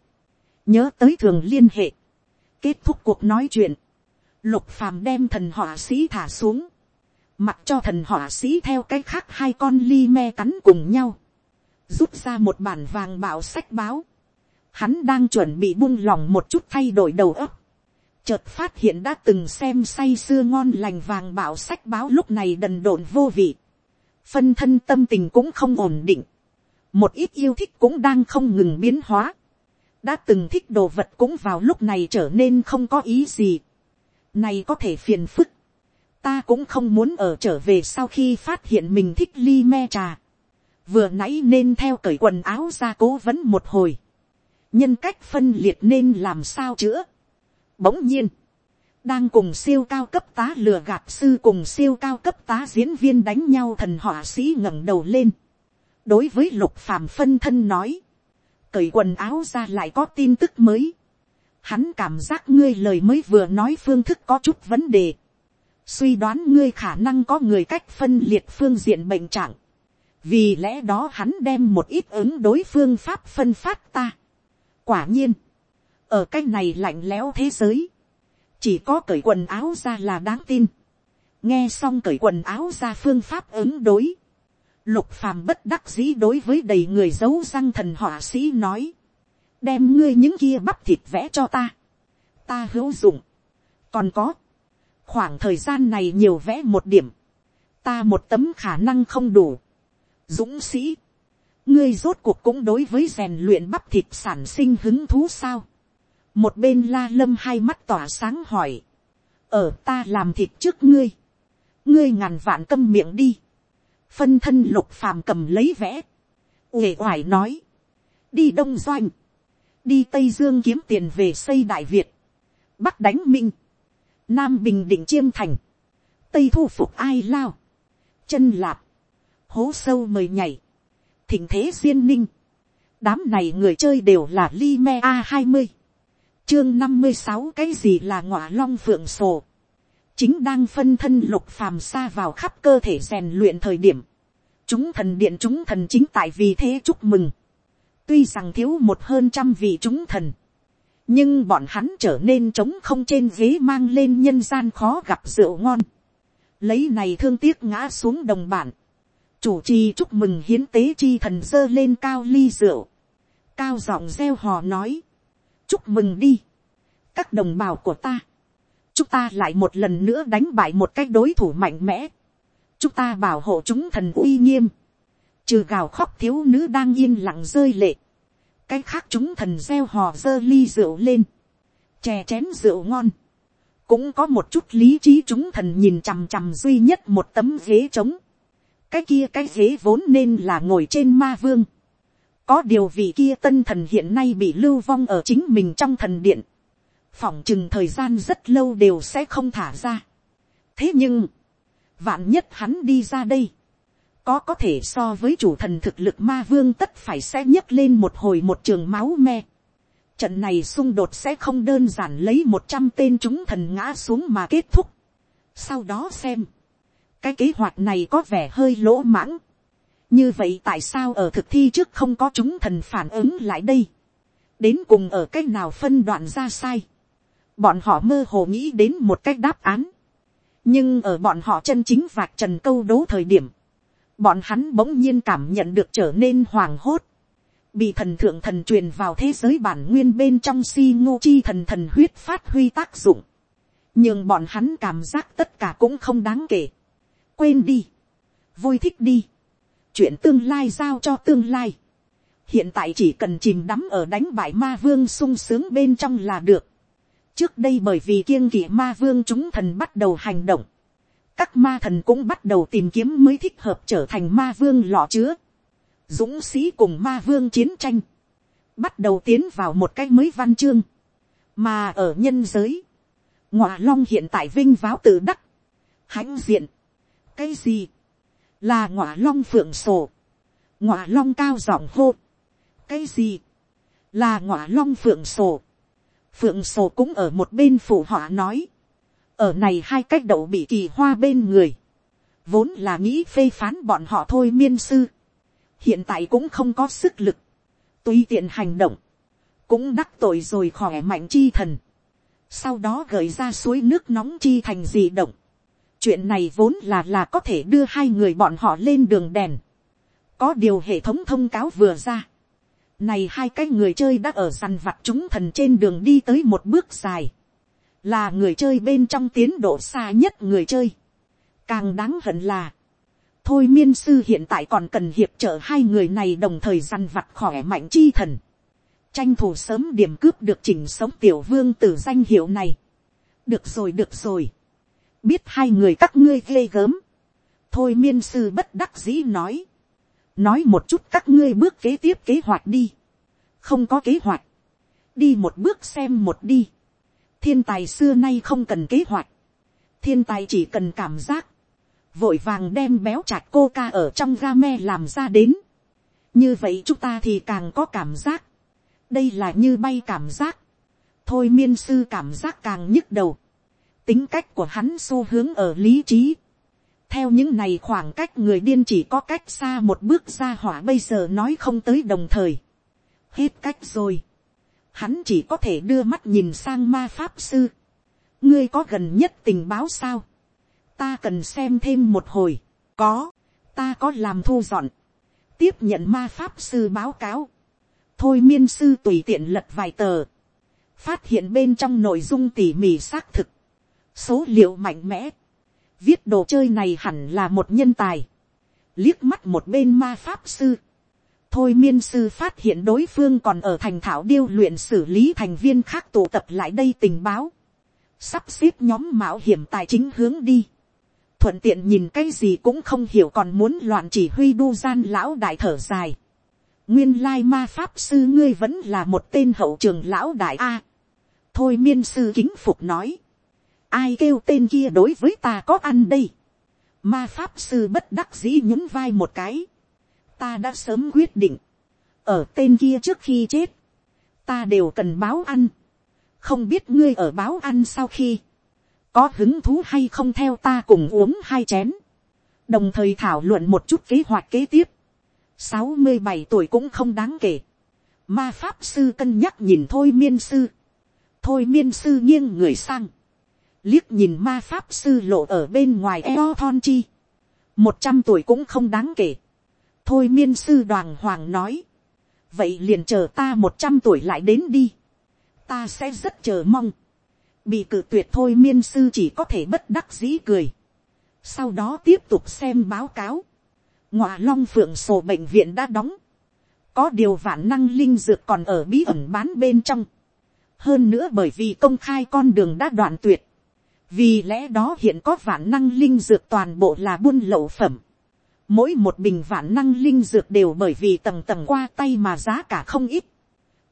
nhớ tới thường liên hệ. kết thúc cuộc nói chuyện lục phàm đem thần họa sĩ thả xuống, mặc cho thần họa sĩ theo cái khác hai con ly me cắn cùng nhau, rút ra một bản vàng bảo sách báo, hắn đang chuẩn bị buông lỏng một chút thay đổi đầu óc, chợt phát hiện đã từng xem say sưa ngon lành vàng bảo sách báo lúc này đần độn vô vị, phân thân tâm tình cũng không ổn định, một ít yêu thích cũng đang không ngừng biến hóa, đã từng thích đồ vật cũng vào lúc này trở nên không có ý gì, này có thể phiền phức. Ta cũng không muốn ở trở về sau khi phát hiện mình thích ly me trà. Vừa nãy nên theo cởi quần áo ra cố vấn một hồi. Nhân cách phân liệt nên làm sao chữa. Bỗng nhiên. Đang cùng siêu cao cấp tá lừa gạt sư cùng siêu cao cấp tá diễn viên đánh nhau thần họa sĩ ngẩng đầu lên. Đối với lục phàm phân thân nói. Cởi quần áo ra lại có tin tức mới hắn cảm giác ngươi lời mới vừa nói phương thức có chút vấn đề suy đoán ngươi khả năng có người cách phân liệt phương diện bệnh trạng. vì lẽ đó hắn đem một ít ứng đối phương pháp phân phát ta. quả nhiên, ở cái này lạnh lẽo thế giới, chỉ có cởi quần áo ra là đáng tin. nghe xong cởi quần áo ra phương pháp ứng đối. lục phàm bất đắc dĩ đối với đầy người giấu răng thần họa sĩ nói đem ngươi những kia bắp thịt vẽ cho ta, ta hữu dụng, còn có, khoảng thời gian này nhiều vẽ một điểm, ta một tấm khả năng không đủ, dũng sĩ, ngươi rốt cuộc cũng đối với rèn luyện bắp thịt sản sinh hứng thú sao, một bên la lâm hai mắt tỏa sáng hỏi, ở ta làm thịt trước ngươi, ngươi ngàn vạn câm miệng đi, phân thân lục phàm cầm lấy vẽ, uể oải nói, đi đông doanh, đi tây dương kiếm tiền về xây đại việt, bắc đánh minh, nam bình định chiêm thành, tây thu phục ai lao, chân lạp, hố sâu mời nhảy, thỉnh thế duyên ninh, đám này người chơi đều là li me a hai mươi, chương năm mươi sáu cái gì là ngọa long phượng sổ, chính đang phân thân lục phàm xa vào khắp cơ thể rèn luyện thời điểm, chúng thần điện chúng thần chính tại vì thế chúc mừng, Tuy rằng thiếu một hơn trăm vị chúng thần. Nhưng bọn hắn trở nên trống không trên ghế mang lên nhân gian khó gặp rượu ngon. Lấy này thương tiếc ngã xuống đồng bản. Chủ trì chúc mừng hiến tế chi thần dơ lên cao ly rượu. Cao giọng reo hò nói. Chúc mừng đi. Các đồng bào của ta. Chúng ta lại một lần nữa đánh bại một cách đối thủ mạnh mẽ. Chúng ta bảo hộ chúng thần uy nghiêm trừ gào khóc thiếu nữ đang yên lặng rơi lệ, cái khác chúng thần gieo hò dơ ly rượu lên, chè chén rượu ngon, cũng có một chút lý trí chúng thần nhìn chằm chằm duy nhất một tấm ghế trống, cái kia cái ghế vốn nên là ngồi trên ma vương, có điều vị kia tân thần hiện nay bị lưu vong ở chính mình trong thần điện, phỏng chừng thời gian rất lâu đều sẽ không thả ra. thế nhưng, vạn nhất hắn đi ra đây, có có thể so với chủ thần thực lực ma vương tất phải sẽ nhấc lên một hồi một trường máu me. Trận này xung đột sẽ không đơn giản lấy một trăm tên chúng thần ngã xuống mà kết thúc. Sau đó xem. Cái kế hoạch này có vẻ hơi lỗ mãng. Như vậy tại sao ở thực thi trước không có chúng thần phản ứng lại đây? Đến cùng ở cách nào phân đoạn ra sai? Bọn họ mơ hồ nghĩ đến một cách đáp án. Nhưng ở bọn họ chân chính vạch trần câu đố thời điểm bọn hắn bỗng nhiên cảm nhận được trở nên hoàng hốt, bị thần thượng thần truyền vào thế giới bản nguyên bên trong si ngô chi thần thần huyết phát huy tác dụng, nhưng bọn hắn cảm giác tất cả cũng không đáng kể, quên đi, vui thích đi, chuyện tương lai giao cho tương lai, hiện tại chỉ cần chìm đắm ở đánh bại ma vương sung sướng bên trong là được, trước đây bởi vì kiêng kỵ ma vương chúng thần bắt đầu hành động, các ma thần cũng bắt đầu tìm kiếm mới thích hợp trở thành ma vương lọ chứa. Dũng sĩ cùng ma vương chiến tranh. Bắt đầu tiến vào một cái mới văn chương. Mà ở nhân giới. Ngọa long hiện tại vinh váo tự đắc. hãnh diện, cái gì, là ngọa long phượng sổ, ngọa long cao giọng hô, cái gì, là ngọa long phượng sổ, phượng sổ cũng ở một bên phụ họa nói, ở này hai cách đậu bị kỳ hoa bên người, vốn là nghĩ phê phán bọn họ thôi miên sư, hiện tại cũng không có sức lực, tùy tiện hành động, cũng đắc tội rồi khỏe mạnh chi thần, sau đó gợi ra suối nước nóng chi thành gì động, chuyện này vốn là là có thể đưa hai người bọn họ lên đường đèn, có điều hệ thống thông cáo vừa ra, này hai cái người chơi đã ở săn vặt chúng thần trên đường đi tới một bước dài, là người chơi bên trong tiến độ xa nhất người chơi, càng đáng hận là, thôi miên sư hiện tại còn cần hiệp trợ hai người này đồng thời săn vặt khỏe mạnh chi thần, tranh thủ sớm điểm cướp được chỉnh sống tiểu vương từ danh hiệu này. được rồi được rồi. biết hai người các ngươi ghê gớm. thôi miên sư bất đắc dĩ nói. nói một chút các ngươi bước kế tiếp kế hoạch đi. không có kế hoạch. đi một bước xem một đi thiên tài xưa nay không cần kế hoạch. thiên tài chỉ cần cảm giác. vội vàng đem béo chặt cô ca ở trong ga me làm ra đến. như vậy chúng ta thì càng có cảm giác đây là như bay cảm giác. thôi miên sư cảm giác càng nhức đầu. tính cách của hắn xu hướng ở lý trí. theo những này khoảng cách người điên chỉ có cách xa một bước ra hỏa bây giờ nói không tới đồng thời. hết cách rồi hắn chỉ có thể đưa mắt nhìn sang ma pháp sư. ngươi có gần nhất tình báo sao. ta cần xem thêm một hồi. có, ta có làm thu dọn. tiếp nhận ma pháp sư báo cáo thôi miên sư tùy tiện lật vài tờ, phát hiện bên trong nội dung tỉ mỉ xác thực, số liệu mạnh mẽ, viết đồ chơi này hẳn là một nhân tài, liếc mắt một bên ma pháp sư, thôi miên sư phát hiện đối phương còn ở thành thảo điêu luyện xử lý thành viên khác tụ tập lại đây tình báo, sắp xếp nhóm mạo hiểm tài chính hướng đi, thuận tiện nhìn cái gì cũng không hiểu còn muốn loạn chỉ huy đu gian lão đại thở dài, nguyên lai ma pháp sư ngươi vẫn là một tên hậu trường lão đại a. thôi miên sư kính phục nói. ai kêu tên kia đối với ta có ăn đây. ma pháp sư bất đắc dĩ nhún vai một cái ta đã sớm quyết định. ở tên kia trước khi chết. ta đều cần báo ăn. không biết ngươi ở báo ăn sau khi. có hứng thú hay không theo ta cùng uống hai chén. đồng thời thảo luận một chút kế hoạch kế tiếp sáu mươi bảy tuổi cũng không đáng kể. Ma pháp sư cân nhắc nhìn thôi miên sư. Thôi miên sư nghiêng người sang. Liếc nhìn ma pháp sư lộ ở bên ngoài eo thon chi. Một trăm tuổi cũng không đáng kể. Thôi miên sư đoàn hoàng nói. Vậy liền chờ ta một trăm tuổi lại đến đi. Ta sẽ rất chờ mong. Bị cự tuyệt thôi miên sư chỉ có thể bất đắc dĩ cười. Sau đó tiếp tục xem báo cáo ngọa long phượng sổ bệnh viện đã đóng, có điều vạn năng linh dược còn ở bí ẩn bán bên trong, hơn nữa bởi vì công khai con đường đã đoạn tuyệt, vì lẽ đó hiện có vạn năng linh dược toàn bộ là buôn lậu phẩm, mỗi một bình vạn năng linh dược đều bởi vì tầng tầng qua tay mà giá cả không ít,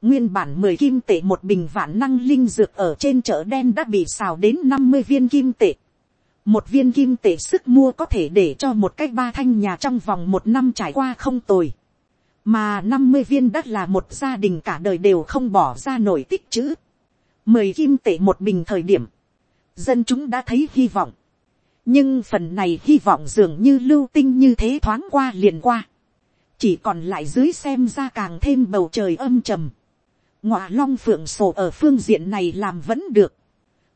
nguyên bản mười kim tệ một bình vạn năng linh dược ở trên chợ đen đã bị xào đến năm mươi viên kim tệ, một viên kim tệ sức mua có thể để cho một cái ba thanh nhà trong vòng một năm trải qua không tồi. mà năm mươi viên đất là một gia đình cả đời đều không bỏ ra nổi tích chữ. mười kim tệ một bình thời điểm, dân chúng đã thấy hy vọng nhưng phần này hy vọng dường như lưu tinh như thế thoáng qua liền qua. chỉ còn lại dưới xem ra càng thêm bầu trời âm trầm. ngọa long phượng sổ ở phương diện này làm vẫn được.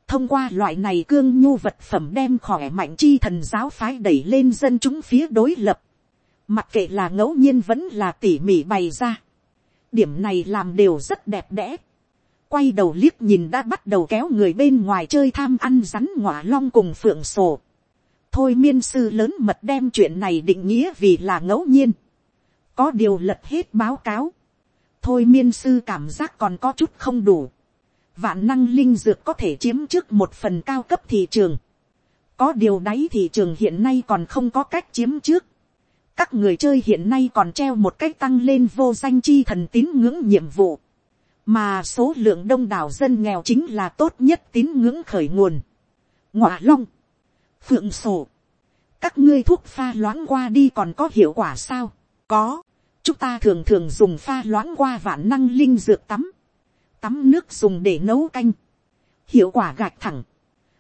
Thông qua loại này cương nhu vật phẩm đem khỏe mạnh chi thần giáo phái đẩy lên dân chúng phía đối lập, mặc kệ là ngẫu nhiên vẫn là tỉ mỉ bày ra, điểm này làm đều rất đẹp đẽ, quay đầu liếc nhìn đã bắt đầu kéo người bên ngoài chơi tham ăn rắn ngọa long cùng phượng sổ, thôi miên sư lớn mật đem chuyện này định nghĩa vì là ngẫu nhiên, có điều lật hết báo cáo, thôi miên sư cảm giác còn có chút không đủ, vạn năng linh dược có thể chiếm trước một phần cao cấp thị trường. có điều đáy thị trường hiện nay còn không có cách chiếm trước. các người chơi hiện nay còn treo một cách tăng lên vô danh chi thần tín ngưỡng nhiệm vụ. mà số lượng đông đảo dân nghèo chính là tốt nhất tín ngưỡng khởi nguồn. ngọa long, phượng sổ, các ngươi thuốc pha loãng qua đi còn có hiệu quả sao, có, chúng ta thường thường dùng pha loãng qua vạn năng linh dược tắm, tắm nước dùng để nấu canh, hiệu quả gạch thẳng,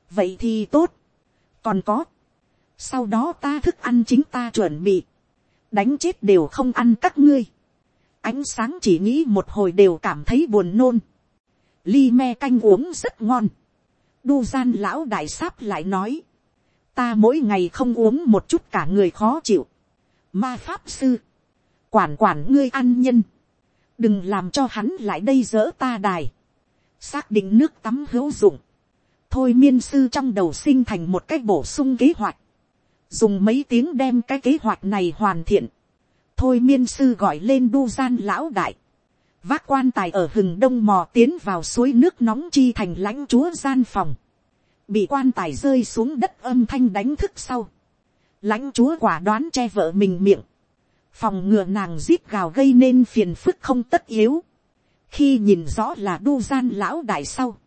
vậy thì tốt, còn có, sau đó ta thức ăn chính ta chuẩn bị, đánh chết đều không ăn các ngươi, ánh sáng chỉ nghĩ một hồi đều cảm thấy buồn nôn, ly me canh uống rất ngon, đu gian lão đại sáp lại nói, ta mỗi ngày không uống một chút cả người khó chịu, ma pháp sư, quản quản ngươi ăn nhân, đừng làm cho hắn lại đây dỡ ta đài, xác định nước tắm hữu dụng, thôi miên sư trong đầu sinh thành một cách bổ sung kế hoạch, dùng mấy tiếng đem cái kế hoạch này hoàn thiện, thôi miên sư gọi lên đu gian lão đại, vác quan tài ở hừng đông mò tiến vào suối nước nóng chi thành lãnh chúa gian phòng, bị quan tài rơi xuống đất âm thanh đánh thức sau, lãnh chúa quả đoán che vợ mình miệng, phòng ngừa nàng giết gào gây nên phiền phức không tất yếu, khi nhìn rõ là đu gian lão đại sau,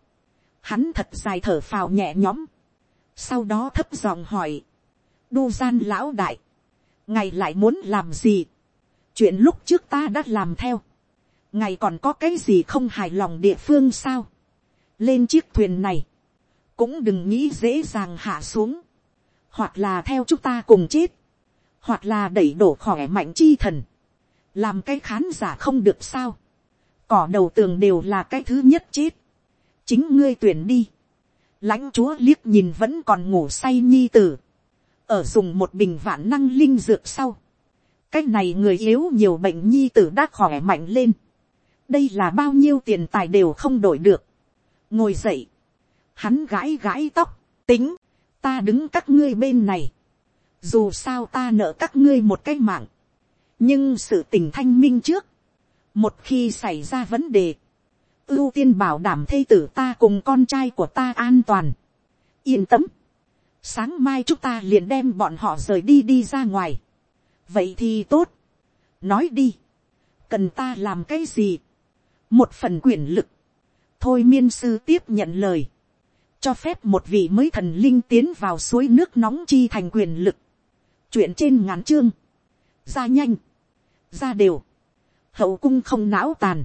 hắn thật dài thở phào nhẹ nhõm, sau đó thấp giọng hỏi, đu gian lão đại, ngài lại muốn làm gì, chuyện lúc trước ta đã làm theo, ngài còn có cái gì không hài lòng địa phương sao, lên chiếc thuyền này, cũng đừng nghĩ dễ dàng hạ xuống, hoặc là theo chúng ta cùng chết, hoặc là đẩy đổ khỏe mạnh chi thần, làm cái khán giả không được sao, cỏ đầu tường đều là cái thứ nhất chết, chính ngươi tuyển đi, lãnh chúa liếc nhìn vẫn còn ngủ say nhi tử, ở dùng một bình vạn năng linh dược sau, cái này người yếu nhiều bệnh nhi tử đã khỏe mạnh lên, đây là bao nhiêu tiền tài đều không đổi được, ngồi dậy, hắn gãi gãi tóc, tính, ta đứng các ngươi bên này, dù sao ta nợ các ngươi một cái mạng, nhưng sự tình thanh minh trước, một khi xảy ra vấn đề, ưu tiên bảo đảm thây tử ta cùng con trai của ta an toàn, yên tâm, sáng mai chúng ta liền đem bọn họ rời đi đi ra ngoài, vậy thì tốt, nói đi, cần ta làm cái gì, một phần quyền lực, thôi miên sư tiếp nhận lời, cho phép một vị mới thần linh tiến vào suối nước nóng chi thành quyền lực, chuyện trên ngắn chương, ra nhanh, ra đều, hậu cung không não tàn,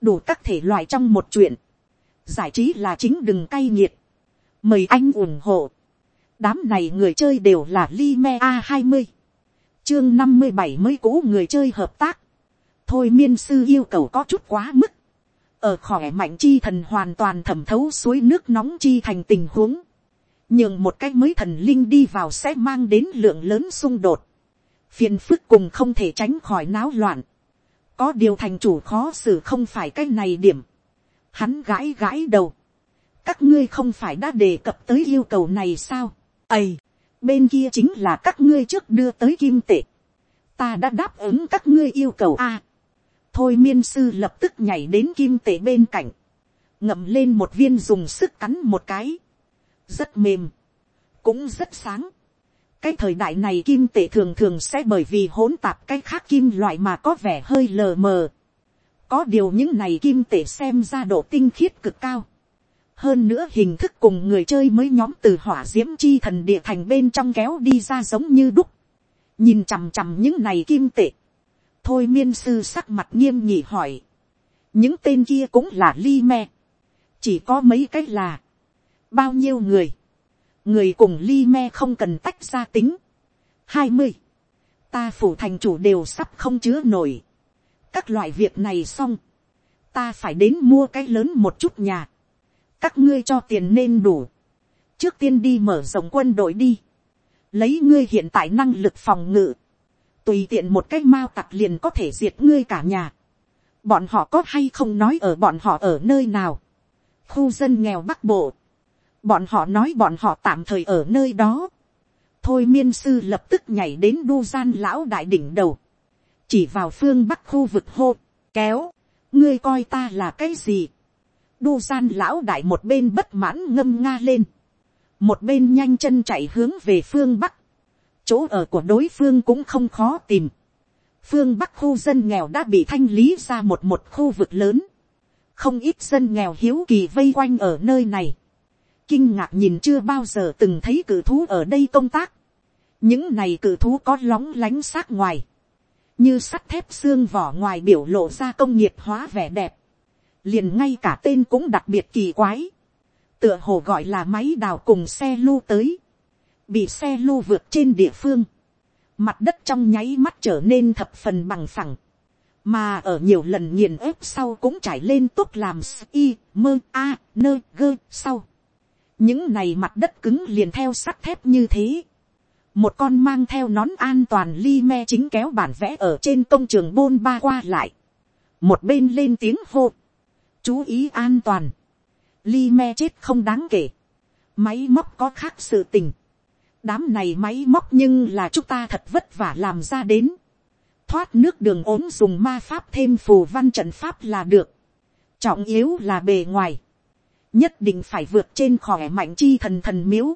đủ các thể loại trong một chuyện, giải trí là chính đừng cay nghiệt, mời anh ủng hộ, đám này người chơi đều là li me a hai mươi, chương năm mươi bảy mới cũ người chơi hợp tác, thôi miên sư yêu cầu có chút quá mức, ở khỏe mạnh chi thần hoàn toàn thẩm thấu suối nước nóng chi thành tình huống, nhường một cách mới thần linh đi vào sẽ mang đến lượng lớn xung đột, phiền phức cùng không thể tránh khỏi náo loạn, có điều thành chủ khó xử không phải cái này điểm, hắn gãi gãi đầu, các ngươi không phải đã đề cập tới yêu cầu này sao, ầy, bên kia chính là các ngươi trước đưa tới kim tệ, ta đã đáp ứng các ngươi yêu cầu a, thôi miên sư lập tức nhảy đến kim tệ bên cạnh, ngậm lên một viên dùng sức cắn một cái, rất mềm, cũng rất sáng. cái thời đại này kim tệ thường thường sẽ bởi vì hỗn tạp cái khác kim loại mà có vẻ hơi lờ mờ. có điều những này kim tệ xem ra độ tinh khiết cực cao. hơn nữa hình thức cùng người chơi mới nhóm từ hỏa d i ễ m chi thần địa thành bên trong kéo đi ra giống như đúc. nhìn chằm chằm những này kim tệ thôi miên sư sắc mặt nghiêm nhị hỏi. những tên kia cũng là li me. chỉ có mấy cái là bao nhiêu người, người cùng ly me không cần tách ra tính. hai mươi, ta phủ thành chủ đều sắp không chứa nổi. các loại việc này xong, ta phải đến mua cái lớn một chút nhà. các ngươi cho tiền nên đủ. trước tiên đi mở rộng quân đội đi. lấy ngươi hiện tại năng lực phòng ngự tùy tiện một cái mao tặc liền có thể diệt ngươi cả nhà. bọn họ có hay không nói ở bọn họ ở nơi nào. khu dân nghèo bắc bộ bọn họ nói bọn họ tạm thời ở nơi đó. thôi miên sư lập tức nhảy đến đu gian lão đại đỉnh đầu, chỉ vào phương bắc khu vực hô, kéo, ngươi coi ta là cái gì. đu gian lão đại một bên bất mãn ngâm nga lên, một bên nhanh chân chạy hướng về phương bắc, chỗ ở của đối phương cũng không khó tìm. phương bắc khu dân nghèo đã bị thanh lý ra một một khu vực lớn, không ít dân nghèo hiếu kỳ vây quanh ở nơi này. Kinh ngạc nhìn chưa bao giờ từng thấy cử thú ở đây công tác. những này cử thú có lóng lánh sát ngoài, như sắt thép xương vỏ ngoài biểu lộ ra công nghiệp hóa vẻ đẹp, liền ngay cả tên cũng đặc biệt kỳ quái, tựa hồ gọi là máy đào cùng xe lưu tới, bị xe lô vượt trên địa phương, mặt đất trong nháy mắt trở nên thập phần bằng phẳng, mà ở nhiều lần nghiền ép sau cũng trải lên tốt làm y mơ a nơ gơ sau. những này mặt đất cứng liền theo sắt thép như thế. một con mang theo nón an toàn li me chính kéo bản vẽ ở trên công trường bôn ba qua lại. một bên lên tiếng hô. chú ý an toàn. li me chết không đáng kể. máy móc có khác sự tình đám này máy móc nhưng là chúng ta thật vất vả làm ra đến thoát nước đường ốm dùng ma pháp thêm phù văn trận pháp là được. Trọng yếu là bề ngoài. Nhất định phải vượt trên khỏe mạnh chi thần thần miếu.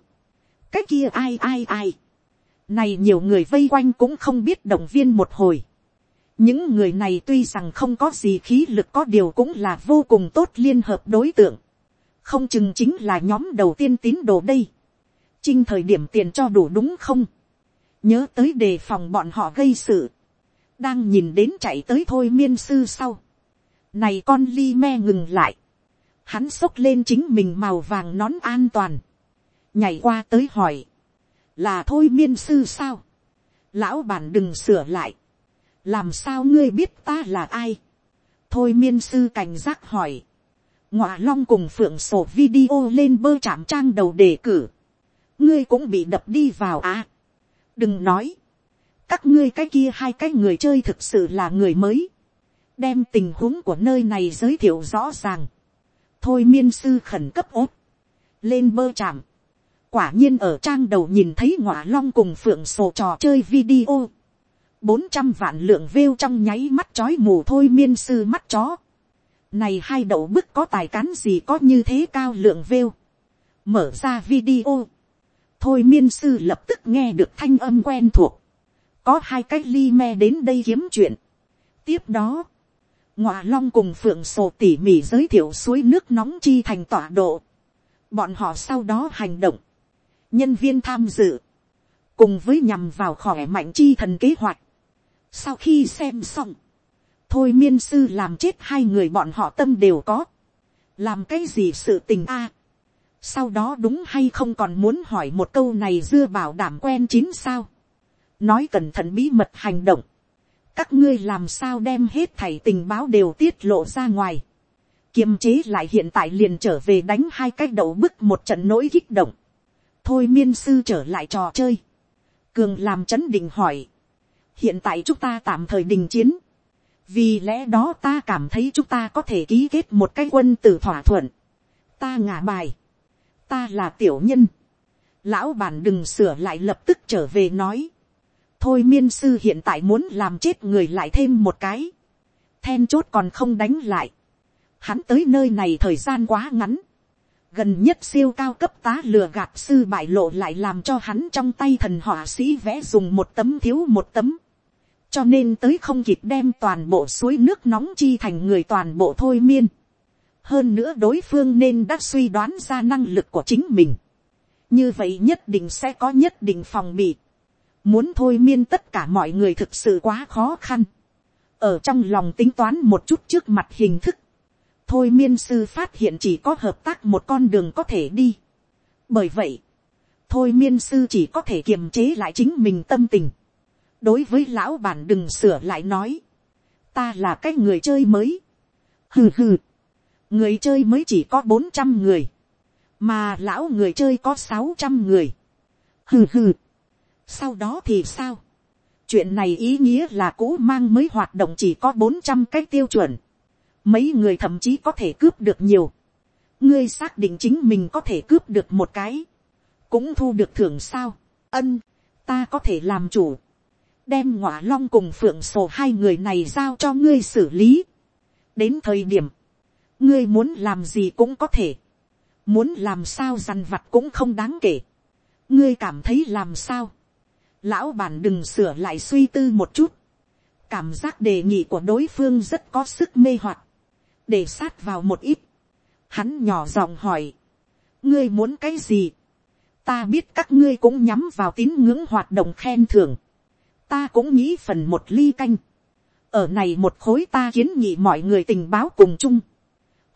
Cái kia ai ai ai. Này nhiều người vây quanh cũng không biết động viên một hồi. Những người này tuy rằng không có gì khí lực có điều cũng là vô cùng tốt liên hợp đối tượng. Không chừng chính là nhóm đầu tiên tín đồ đây. Trinh thời điểm tiền cho đủ đúng không? Nhớ tới đề phòng bọn họ gây sự đang nhìn đến chạy tới thôi miên sư sau. này con ly me ngừng lại. hắn xốc lên chính mình màu vàng nón an toàn. nhảy qua tới hỏi. là thôi miên sư sao. lão bản đừng sửa lại. làm sao ngươi biết ta là ai. thôi miên sư cảnh giác hỏi. ngọa long cùng phượng sổ video lên bơ chạm trang đầu đề cử ngươi cũng bị đập đi vào à. đừng nói các ngươi cái kia hai cái người chơi thực sự là người mới, đem tình huống của nơi này giới thiệu rõ ràng, thôi miên sư khẩn cấp ốt, lên bơ chạm, quả nhiên ở trang đầu nhìn thấy ngọa long cùng phượng sổ trò chơi video, bốn trăm vạn lượng vêu trong nháy mắt chói mù thôi miên sư mắt chó, này hai đậu bức có tài cán gì có như thế cao lượng vêu, mở ra video, thôi miên sư lập tức nghe được thanh âm quen thuộc, có hai cái ly me đến đây kiếm chuyện. tiếp đó, ngọa long cùng phượng sổ tỉ mỉ giới thiệu suối nước nóng chi thành tọa độ. bọn họ sau đó hành động, nhân viên tham dự, cùng với nhằm vào khỏe mạnh chi thần kế hoạch. sau khi xem xong, thôi miên sư làm chết hai người bọn họ tâm đều có. làm cái gì sự tình a sau đó đúng hay không còn muốn hỏi một câu này dưa bảo đảm quen chín sao? Nói cẩn thận bí mật hành động, các ngươi làm sao đem hết thảy tình báo đều tiết lộ ra ngoài, kiềm chế lại hiện tại liền trở về đánh hai cái đầu bức một trận nỗi kích động, thôi miên sư trở lại trò chơi, cường làm c h ấ n định hỏi, hiện tại chúng ta tạm thời đình chiến, vì lẽ đó ta cảm thấy chúng ta có thể ký kết một cái quân từ thỏa thuận, ta ngả bài, ta là tiểu nhân, lão bản đừng sửa lại lập tức trở về nói, thôi miên sư hiện tại muốn làm chết người lại thêm một cái. then chốt còn không đánh lại. hắn tới nơi này thời gian quá ngắn. gần nhất siêu cao cấp tá lừa gạt sư bại lộ lại làm cho hắn trong tay thần họa sĩ vẽ dùng một tấm thiếu một tấm. cho nên tới không kịp đem toàn bộ suối nước nóng chi thành người toàn bộ thôi miên hơn nữa đối phương nên đã suy đoán ra năng lực của chính mình. như vậy nhất định sẽ có nhất định phòng bị muốn thôi miên tất cả mọi người thực sự quá khó khăn, ở trong lòng tính toán một chút trước mặt hình thức, thôi miên sư phát hiện chỉ có hợp tác một con đường có thể đi. bởi vậy, thôi miên sư chỉ có thể kiềm chế lại chính mình tâm tình. đối với lão bản đừng sửa lại nói, ta là cái người chơi mới. hừ hừ, người chơi mới chỉ có bốn trăm người, mà lão người chơi có sáu trăm người. hừ hừ, sau đó thì sao? chuyện này ý nghĩa là cũ mang mới hoạt động chỉ có bốn trăm cái tiêu chuẩn. mấy người thậm chí có thể cướp được nhiều. ngươi xác định chính mình có thể cướp được một cái. cũng thu được thưởng sao. ân, ta có thể làm chủ. đem ngọa long cùng phượng sổ hai người này giao cho ngươi xử lý. đến thời điểm, ngươi muốn làm gì cũng có thể. muốn làm sao dằn vặt cũng không đáng kể. ngươi cảm thấy làm sao? Lão bản đừng sửa lại suy tư một chút, cảm giác đề nghị của đối phương rất có sức mê hoặc, để sát vào một ít, hắn nhỏ giọng hỏi, ngươi muốn cái gì, ta biết các ngươi cũng nhắm vào tín ngưỡng hoạt động khen thưởng, ta cũng nghĩ phần một ly canh, ở này một khối ta kiến nghị mọi người tình báo cùng chung,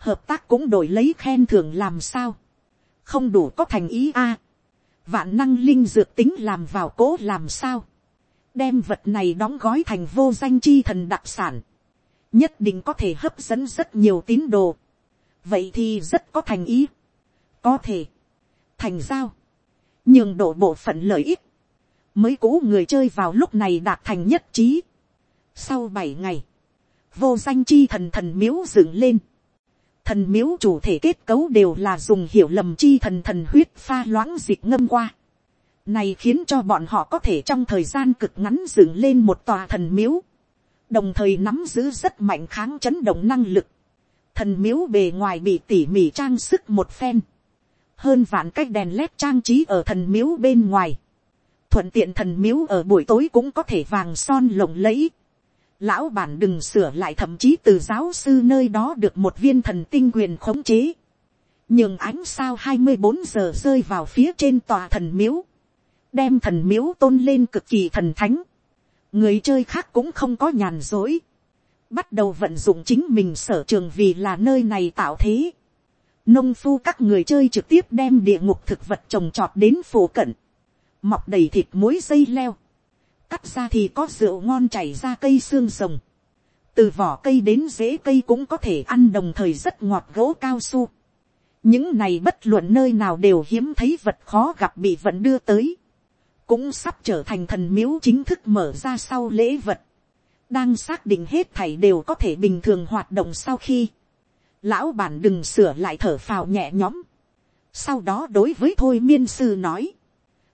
hợp tác cũng đổi lấy khen thưởng làm sao, không đủ có thành ý a, vạn năng linh dược tính làm vào cố làm sao, đem vật này đóng gói thành vô danh chi thần đặc sản, nhất định có thể hấp dẫn rất nhiều tín đồ, vậy thì rất có thành ý, có thể, thành giao, nhường độ bộ phận lợi ích, mới cũ người chơi vào lúc này đạt thành nhất trí. Sau bảy ngày, vô danh chi thần thần miếu dựng lên, thần miếu chủ thể kết cấu đều là dùng hiểu lầm chi thần thần huyết pha loãng dịch ngâm qua. Này khiến cho bọn họ có thể trong thời gian cực ngắn dựng lên một tòa thần miếu. Đồng thời nắm giữ rất mạnh kháng chấn động năng lực. Thần miếu bề ngoài bị tỉ mỉ trang sức một phen. Hơn vạn cách đèn led trang trí ở thần miếu bên ngoài. Thuận tiện thần miếu ở buổi tối cũng có thể vàng son lộng lẫy. Lão bản đừng sửa lại thậm chí từ giáo sư nơi đó được một viên thần tinh quyền khống chế. Nhưng ánh sao hai mươi bốn giờ rơi vào phía trên tòa thần miếu. Đem thần miếu tôn lên cực kỳ thần thánh, người chơi khác cũng không có nhàn dối, bắt đầu vận dụng chính mình sở trường vì là nơi này tạo thế. Nông phu các người chơi trực tiếp đem địa ngục thực vật trồng trọt đến phổ cận, mọc đầy thịt muối dây leo, cắt ra thì có rượu ngon chảy ra cây xương rồng, từ vỏ cây đến rễ cây cũng có thể ăn đồng thời rất ngọt gỗ cao su. những này bất luận nơi nào đều hiếm thấy vật khó gặp bị vận đưa tới. Cũng sắp trở thành thần miếu chính thức mở ra sau lễ vật, đang xác định hết thảy đều có thể bình thường hoạt động sau khi, lão bản đừng sửa lại thở phào nhẹ nhõm, sau đó đối với thôi miên sư nói,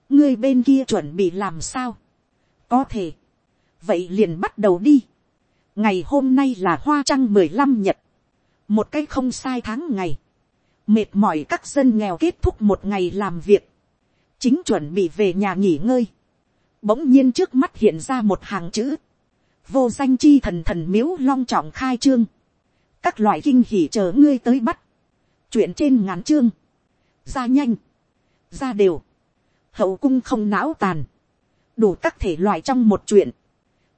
ngươi bên kia chuẩn bị làm sao, có thể, vậy liền bắt đầu đi, ngày hôm nay là hoa trăng mười lăm nhật, một cái không sai tháng ngày, mệt mỏi các dân nghèo kết thúc một ngày làm việc, chính chuẩn bị về nhà nghỉ ngơi, bỗng nhiên trước mắt hiện ra một hàng chữ, vô danh chi thần thần miếu long trọng khai trương, các loại kinh hỉ chờ ngươi tới bắt, chuyện trên ngắn chương, ra nhanh, ra đều, hậu cung không não tàn, đủ các thể loại trong một chuyện,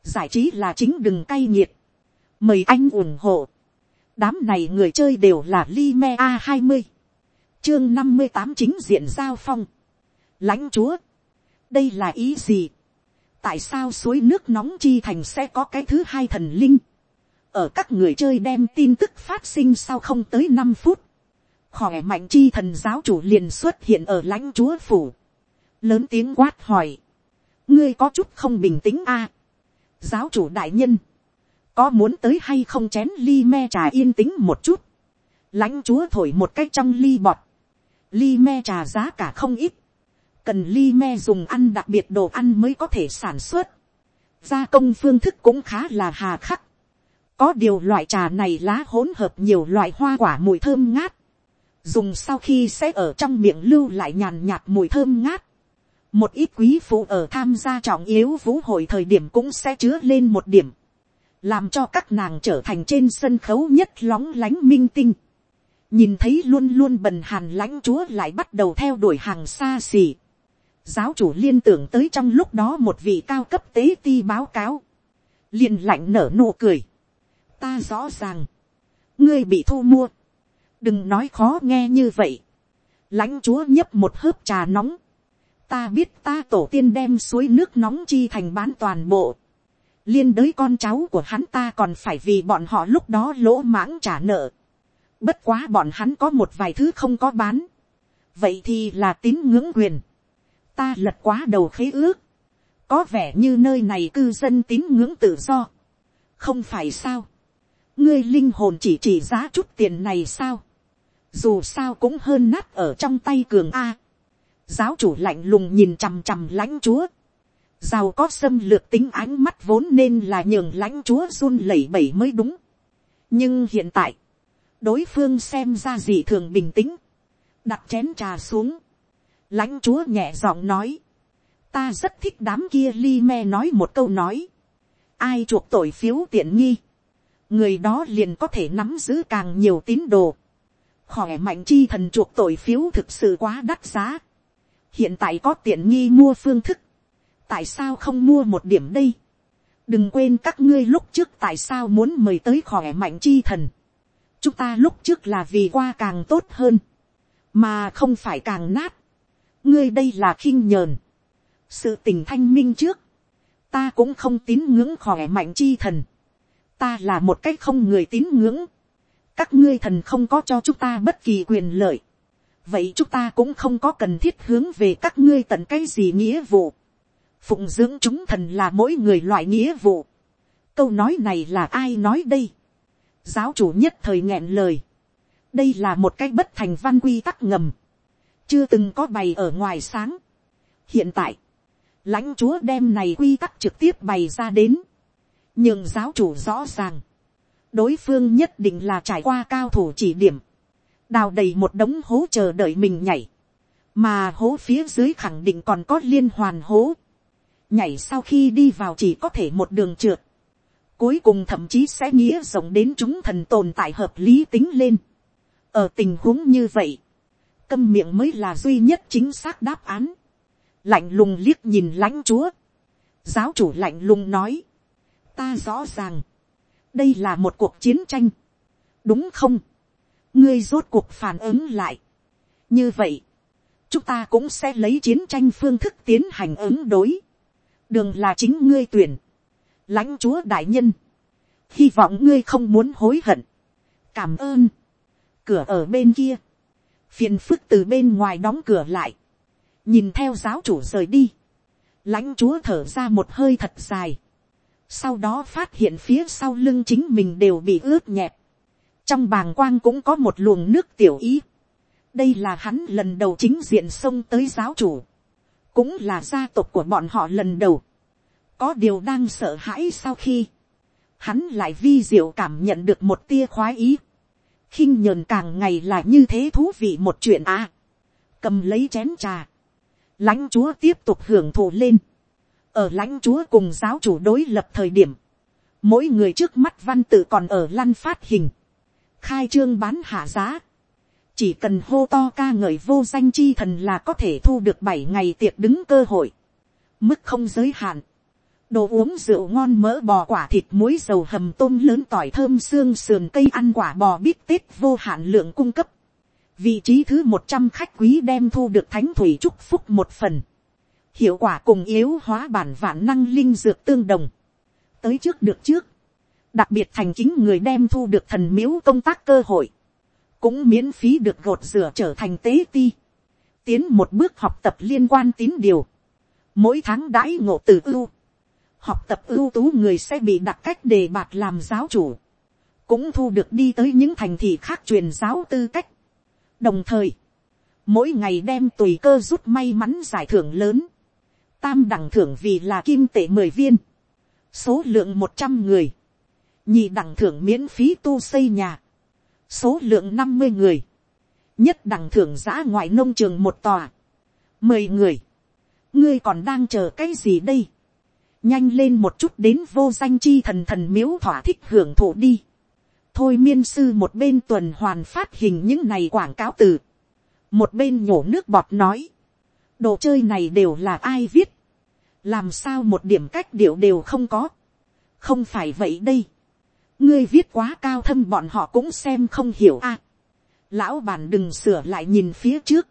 giải trí là chính đừng cay nghiệt, mời anh ủng hộ, đám này người chơi đều là Lime a hai mươi, chương năm mươi tám chính diện giao phong, lãnh chúa, đây là ý gì, tại sao suối nước nóng chi thành sẽ có cái thứ hai thần linh, ở các người chơi đem tin tức phát sinh sau không tới năm phút, khỏe mạnh chi thần giáo chủ liền xuất hiện ở lãnh chúa phủ, lớn tiếng quát hỏi, ngươi có chút không bình tĩnh a, à? giáo chủ đại nhân, có muốn tới hay không chén ly me trà yên tĩnh một chút, lãnh chúa thổi một cái trong ly bọt, ly me trà giá cả không ít, cần ly me dùng ăn đặc biệt đồ ăn mới có thể sản xuất. Gia công phương thức cũng khá là hà khắc. Có điều loại trà này lá hỗn hợp nhiều loại hoa quả mùi thơm ngát. Dùng sau khi sẽ ở trong miệng lưu lại nhàn nhạt mùi thơm ngát. Một ít quý phụ ở tham gia trọng yếu vũ hội thời điểm cũng sẽ chứa lên một điểm. Làm cho các nàng trở thành trên sân khấu nhất lóng lánh minh tinh. Nhìn thấy luôn luôn bần hàn lãnh chúa lại bắt đầu theo đuổi hàng xa xỉ. Giáo chủ liên tưởng tới trong lúc đó một vị cao cấp tế ti báo cáo, liền lạnh nở nụ cười, ta rõ ràng, ngươi bị thu mua, đừng nói khó nghe như vậy, lãnh chúa nhấp một hớp trà nóng, ta biết ta tổ tiên đem suối nước nóng chi thành bán toàn bộ, liên đới con cháu của hắn ta còn phải vì bọn họ lúc đó lỗ mãng trả nợ, bất quá bọn hắn có một vài thứ không có bán, vậy thì là tín ngưỡng quyền, ta lật quá đầu khế ước, có vẻ như nơi này cư dân tín ngưỡng tự do, không phải sao, ngươi linh hồn chỉ chỉ giá chút tiền này sao, dù sao cũng hơn nát ở trong tay cường a, giáo chủ lạnh lùng nhìn chằm chằm lãnh chúa, giàu có xâm lược tính ánh mắt vốn nên là nhường lãnh chúa run lẩy bẩy mới đúng, nhưng hiện tại, đối phương xem ra gì thường bình tĩnh, đặt chén trà xuống, lãnh chúa nhẹ giọng nói, ta rất thích đám kia li me nói một câu nói, ai chuộc tội phiếu tiện nghi, người đó liền có thể nắm giữ càng nhiều tín đồ, khỏe mạnh chi thần chuộc tội phiếu thực sự quá đắt giá hiện tại có tiện nghi mua phương thức, tại sao không mua một điểm đây. đừng quên các ngươi lúc trước tại sao muốn mời tới khỏe mạnh chi thần. chúng ta lúc trước là vì qua càng tốt hơn, mà không phải càng nát. ngươi đây là khinh nhờn. sự tình thanh minh trước, ta cũng không tín ngưỡng khỏe mạnh chi thần. ta là một cách không người tín ngưỡng các ngươi thần không có cho chúng ta bất kỳ quyền lợi, vậy chúng ta cũng không có cần thiết hướng về các ngươi tận cái gì nghĩa vụ. phụng dưỡng chúng thần là mỗi người loại nghĩa vụ. câu nói này là ai nói đây. giáo chủ nhất thời nghẹn lời. đây là một cái bất thành văn quy tắc ngầm. chưa từng có bày ở ngoài sáng. hiện tại, lãnh chúa đem này quy tắc trực tiếp bày ra đến. nhưng giáo chủ rõ ràng đối phương nhất định là trải qua cao thủ chỉ điểm, đào đầy một đống hố chờ đợi mình nhảy, mà hố phía dưới khẳng định còn có liên hoàn hố, nhảy sau khi đi vào chỉ có thể một đường trượt, cuối cùng thậm chí sẽ nghĩa rộng đến chúng thần tồn tại hợp lý tính lên. ở tình huống như vậy, câm miệng mới là duy nhất chính xác đáp án, lạnh lùng liếc nhìn lãnh chúa, giáo chủ lạnh lùng nói, ta rõ ràng, đây là một cuộc chiến tranh, đúng không, ngươi rốt cuộc phản ứng lại. như vậy, chúng ta cũng sẽ lấy chiến tranh phương thức tiến hành ứng đối, đường là chính ngươi tuyển, lãnh chúa đại nhân, hy vọng ngươi không muốn hối hận, cảm ơn, cửa ở bên kia, phiền phức từ bên ngoài đóng cửa lại, nhìn theo giáo chủ rời đi, lãnh chúa thở ra một hơi thật dài, sau đó phát hiện phía sau lưng chính mình đều bị ướt nhẹp, trong bàng quang cũng có một luồng nước tiểu ý, đây là hắn lần đầu chính diện xông tới giáo chủ, cũng là gia tộc của bọn họ lần đầu, có điều đang sợ hãi sau khi, hắn lại vi diệu cảm nhận được một tia khoái ý, khinh nhờn càng ngày là như thế thú vị một chuyện à, cầm lấy chén trà, lãnh chúa tiếp tục hưởng thụ lên, ở lãnh chúa cùng giáo chủ đối lập thời điểm, mỗi người trước mắt văn tự còn ở lăn phát hình, khai trương bán hạ giá, chỉ cần hô to ca ngợi vô danh chi thần là có thể thu được bảy ngày tiệc đứng cơ hội, mức không giới hạn, đồ uống rượu ngon mỡ bò quả thịt muối dầu hầm tôm lớn tỏi thơm xương sườn cây ăn quả bò bít tết vô hạn lượng cung cấp, vị trí thứ một trăm khách quý đem thu được thánh thủy chúc phúc một phần, hiệu quả cùng yếu hóa bản vạn năng linh dược tương đồng, tới trước được trước, đặc biệt thành chính người đem thu được thần miếu công tác cơ hội, cũng miễn phí được gột rửa trở thành tế ti, tiến một bước học tập liên quan tín điều, mỗi tháng đãi ngộ từ ưu, học tập ưu tú người sẽ bị đặt cách đề bạt làm giáo chủ, cũng thu được đi tới những thành thị khác truyền giáo tư cách. đồng thời, mỗi ngày đem tùy cơ rút may mắn giải thưởng lớn, tam đẳng thưởng vì là kim tệ mười viên, số lượng một trăm người, nhị đẳng thưởng miễn phí tu xây nhà, số lượng năm mươi người, nhất đẳng thưởng giã ngoại nông trường một tòa, mười người, ngươi còn đang chờ cái gì đây, nhanh lên một chút đến vô danh chi thần thần miếu thỏa thích hưởng thụ đi, thôi miên sư một bên tuần hoàn phát hình những này quảng cáo từ, một bên nhổ nước bọt nói, đồ chơi này đều là ai viết, làm sao một điểm cách điệu đều không có, không phải vậy đây, ngươi viết quá cao thâm bọn họ cũng xem không hiểu a, lão bản đừng sửa lại nhìn phía trước,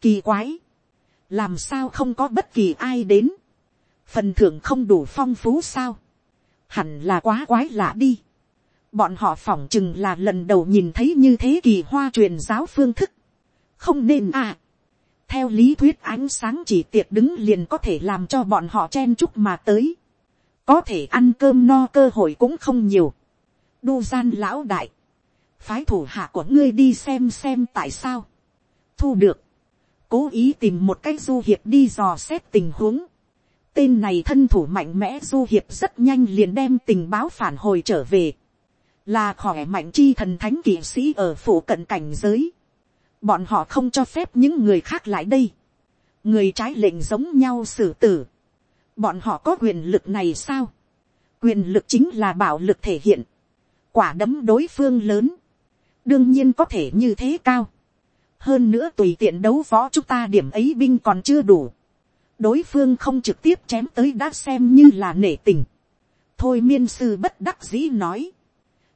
kỳ quái, làm sao không có bất kỳ ai đến, phần thưởng không đủ phong phú sao, hẳn là quá quái lạ đi, bọn họ phỏng chừng là lần đầu nhìn thấy như thế kỳ hoa truyền giáo phương thức, không nên à, theo lý thuyết ánh sáng chỉ tiệc đứng liền có thể làm cho bọn họ chen chúc mà tới. Có thể ăn cơm no cơ hội cũng không nhiều. Đu gian lão đại. Phái thủ hạ của ngươi đi xem xem tại sao. Thu được. Cố ý tìm một cách du hiệp đi dò xét tình huống. Tên này thân thủ mạnh mẽ du hiệp rất nhanh liền đem tình báo phản hồi trở về. Là khỏe mạnh chi thần thánh kỵ sĩ ở phủ cận cảnh giới bọn họ không cho phép những người khác lại đây, người trái lệnh giống nhau xử tử, bọn họ có quyền lực này sao, quyền lực chính là bạo lực thể hiện, quả đấm đối phương lớn, đương nhiên có thể như thế cao. hơn nữa tùy tiện đấu võ chúng ta điểm ấy binh còn chưa đủ. đối phương không trực tiếp chém tới đã xem như là nể tình. thôi miên sư bất đắc dĩ nói.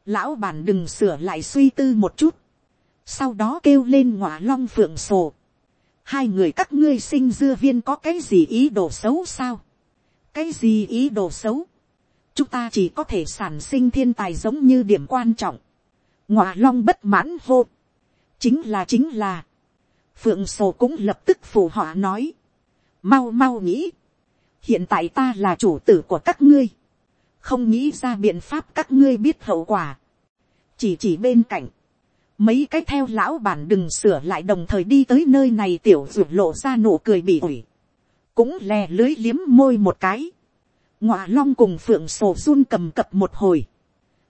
lão bản đừng sửa lại suy tư một chút. sau đó kêu lên ngọa long phượng sổ. hai người các ngươi sinh dưa viên có cái gì ý đồ xấu sao. cái gì ý đồ xấu chúng ta chỉ có thể sản sinh thiên tài giống như điểm quan trọng ngọa long bất mãn hô. chính là chính là. phượng sổ cũng lập tức phù họa nói. mau mau nghĩ. hiện tại ta là chủ tử của các ngươi. không nghĩ ra biện pháp các ngươi biết hậu quả. chỉ chỉ bên cạnh. mấy cái theo lão bản đừng sửa lại đồng thời đi tới nơi này tiểu ruột lộ ra nụ cười bị ủi. cũng lè lưới liếm môi một cái ngọa long cùng phượng sổ run cầm cập một hồi.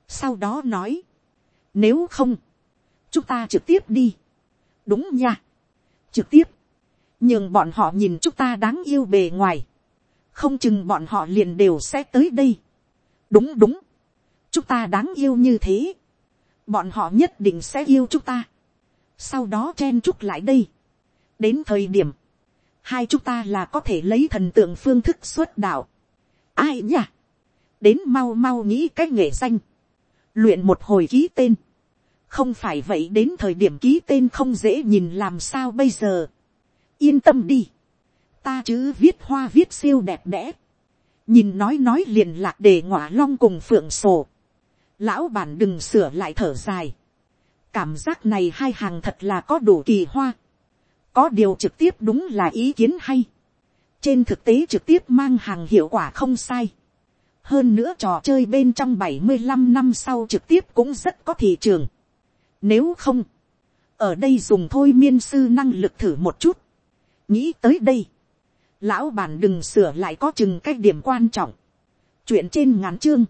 sau đó nói nếu không, chúng ta trực tiếp đi. Đúng nha. Trực tiếp. Nhưng bọn họ nhìn chúng ta đáng yêu bề ngoài. Không chừng bọn họ liền đều sẽ tới đây. Đúng đúng. Chúng ta đáng yêu như thế. Bọn họ nhất định sẽ yêu chúng ta. Sau đó chen chúc lại đây. Đến thời điểm. Hai chúng ta là có thể lấy thần tượng phương thức xuất đạo. Ai nhỉ? Đến mau mau nghĩ cái nghệ danh luyện một hồi ký tên không phải vậy đến thời điểm ký tên không dễ nhìn làm sao bây giờ. yên tâm đi. ta chứ viết hoa viết siêu đẹp đẽ. nhìn nói nói liền lạc để ngọa long cùng phượng sổ. lão bản đừng sửa lại thở dài. cảm giác này hai hàng thật là có đủ kỳ hoa. có điều trực tiếp đúng là ý kiến hay trên thực tế trực tiếp mang hàng hiệu quả không sai. hơn nữa trò chơi bên trong bảy mươi 75 năm sau trực tiếp cũng rất có thị trường nếu không, ở đây dùng thôi miên sư năng lực thử một chút. Nghĩ tới đây, lão bản đừng sửa lại có chừng cái điểm quan trọng. Chuyện trên ngắn chương,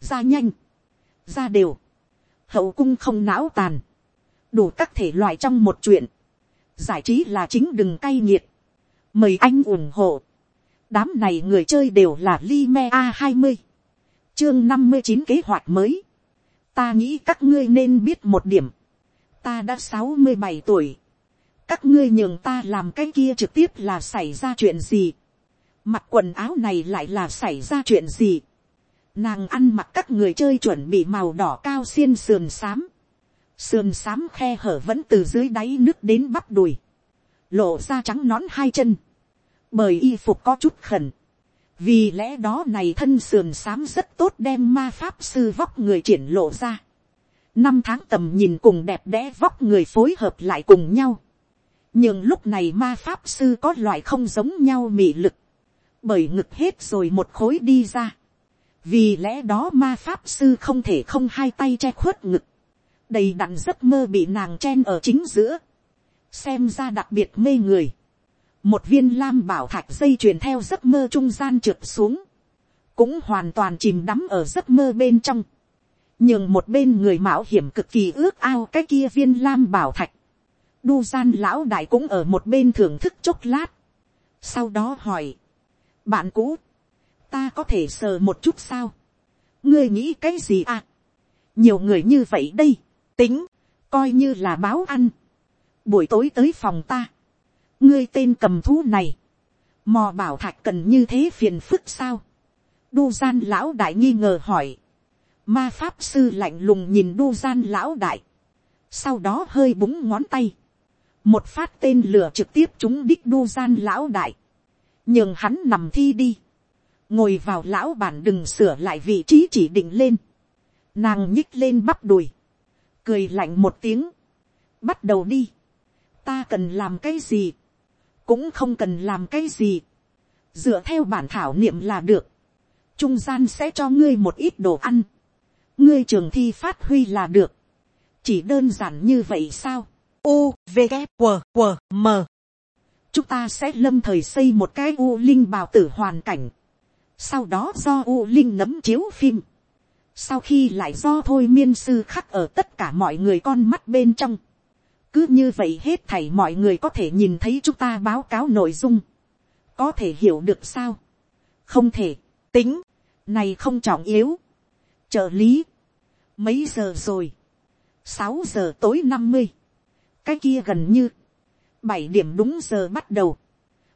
ra nhanh, ra đều, hậu cung không não tàn, đủ các thể loại trong một chuyện. Giải trí là chính đừng cay nghiệt. Mời anh ủng hộ. Đám này người chơi đều là Lime A20. Chương năm mươi chín kế hoạch mới. Ta nghĩ các ngươi nên biết một điểm, ta đã sáu mươi bảy tuổi, các ngươi nhường ta làm cái kia trực tiếp là xảy ra chuyện gì, mặc quần áo này lại là xảy ra chuyện gì, nàng ăn mặc các người chơi chuẩn bị màu đỏ cao xiên sườn xám, sườn xám khe hở vẫn từ dưới đáy nước đến bắp đùi, lộ ra trắng nón hai chân, bởi y phục có chút khẩn, vì lẽ đó này thân sườn xám rất tốt đem ma pháp sư vóc người triển lộ ra. năm tháng tầm nhìn cùng đẹp đẽ vóc người phối hợp lại cùng nhau. nhưng lúc này ma pháp sư có loại không giống nhau mị lực. bởi ngực hết rồi một khối đi ra. vì lẽ đó ma pháp sư không thể không hai tay che khuất ngực. đầy đặn giấc mơ bị nàng chen ở chính giữa. xem ra đặc biệt mê người một viên lam bảo thạch dây chuyền theo giấc mơ trung gian trượt xuống, cũng hoàn toàn chìm đắm ở giấc mơ bên trong, nhưng một bên người mạo hiểm cực kỳ ước ao cái kia viên lam bảo thạch, đu gian lão đại cũng ở một bên thưởng thức chốc lát, sau đó hỏi, bạn cũ, ta có thể sờ một chút sao, ngươi nghĩ cái gì à, nhiều người như vậy đây, tính, coi như là báo ăn, buổi tối tới phòng ta, ngươi tên cầm thú này, mò bảo thạch cần như thế phiền phức sao, đu gian lão đại nghi ngờ hỏi, ma pháp sư lạnh lùng nhìn đu gian lão đại, sau đó hơi búng ngón tay, một phát tên lửa trực tiếp trúng đích đu gian lão đại, nhường hắn nằm thi đi, ngồi vào lão bản đừng sửa lại vị trí chỉ định lên, nàng nhích lên bắp đùi, cười lạnh một tiếng, bắt đầu đi, ta cần làm cái gì, cũng không cần làm cái gì, dựa theo bản thảo niệm là được, trung gian sẽ cho ngươi một ít đồ ăn, ngươi trường thi phát huy là được, chỉ đơn giản như vậy sao, u v g q q m. Chúng ta sẽ lâm thời xây một cái u linh bào tử hoàn cảnh, sau đó do u linh nấm chiếu phim, sau khi lại do thôi miên sư khắc ở tất cả mọi người con mắt bên trong, cứ như vậy hết thảy mọi người có thể nhìn thấy chúng ta báo cáo nội dung. có thể hiểu được sao. không thể, tính, này không trọng yếu. trợ lý, mấy giờ rồi. sáu giờ tối năm mươi, cái kia gần như, bảy điểm đúng giờ bắt đầu,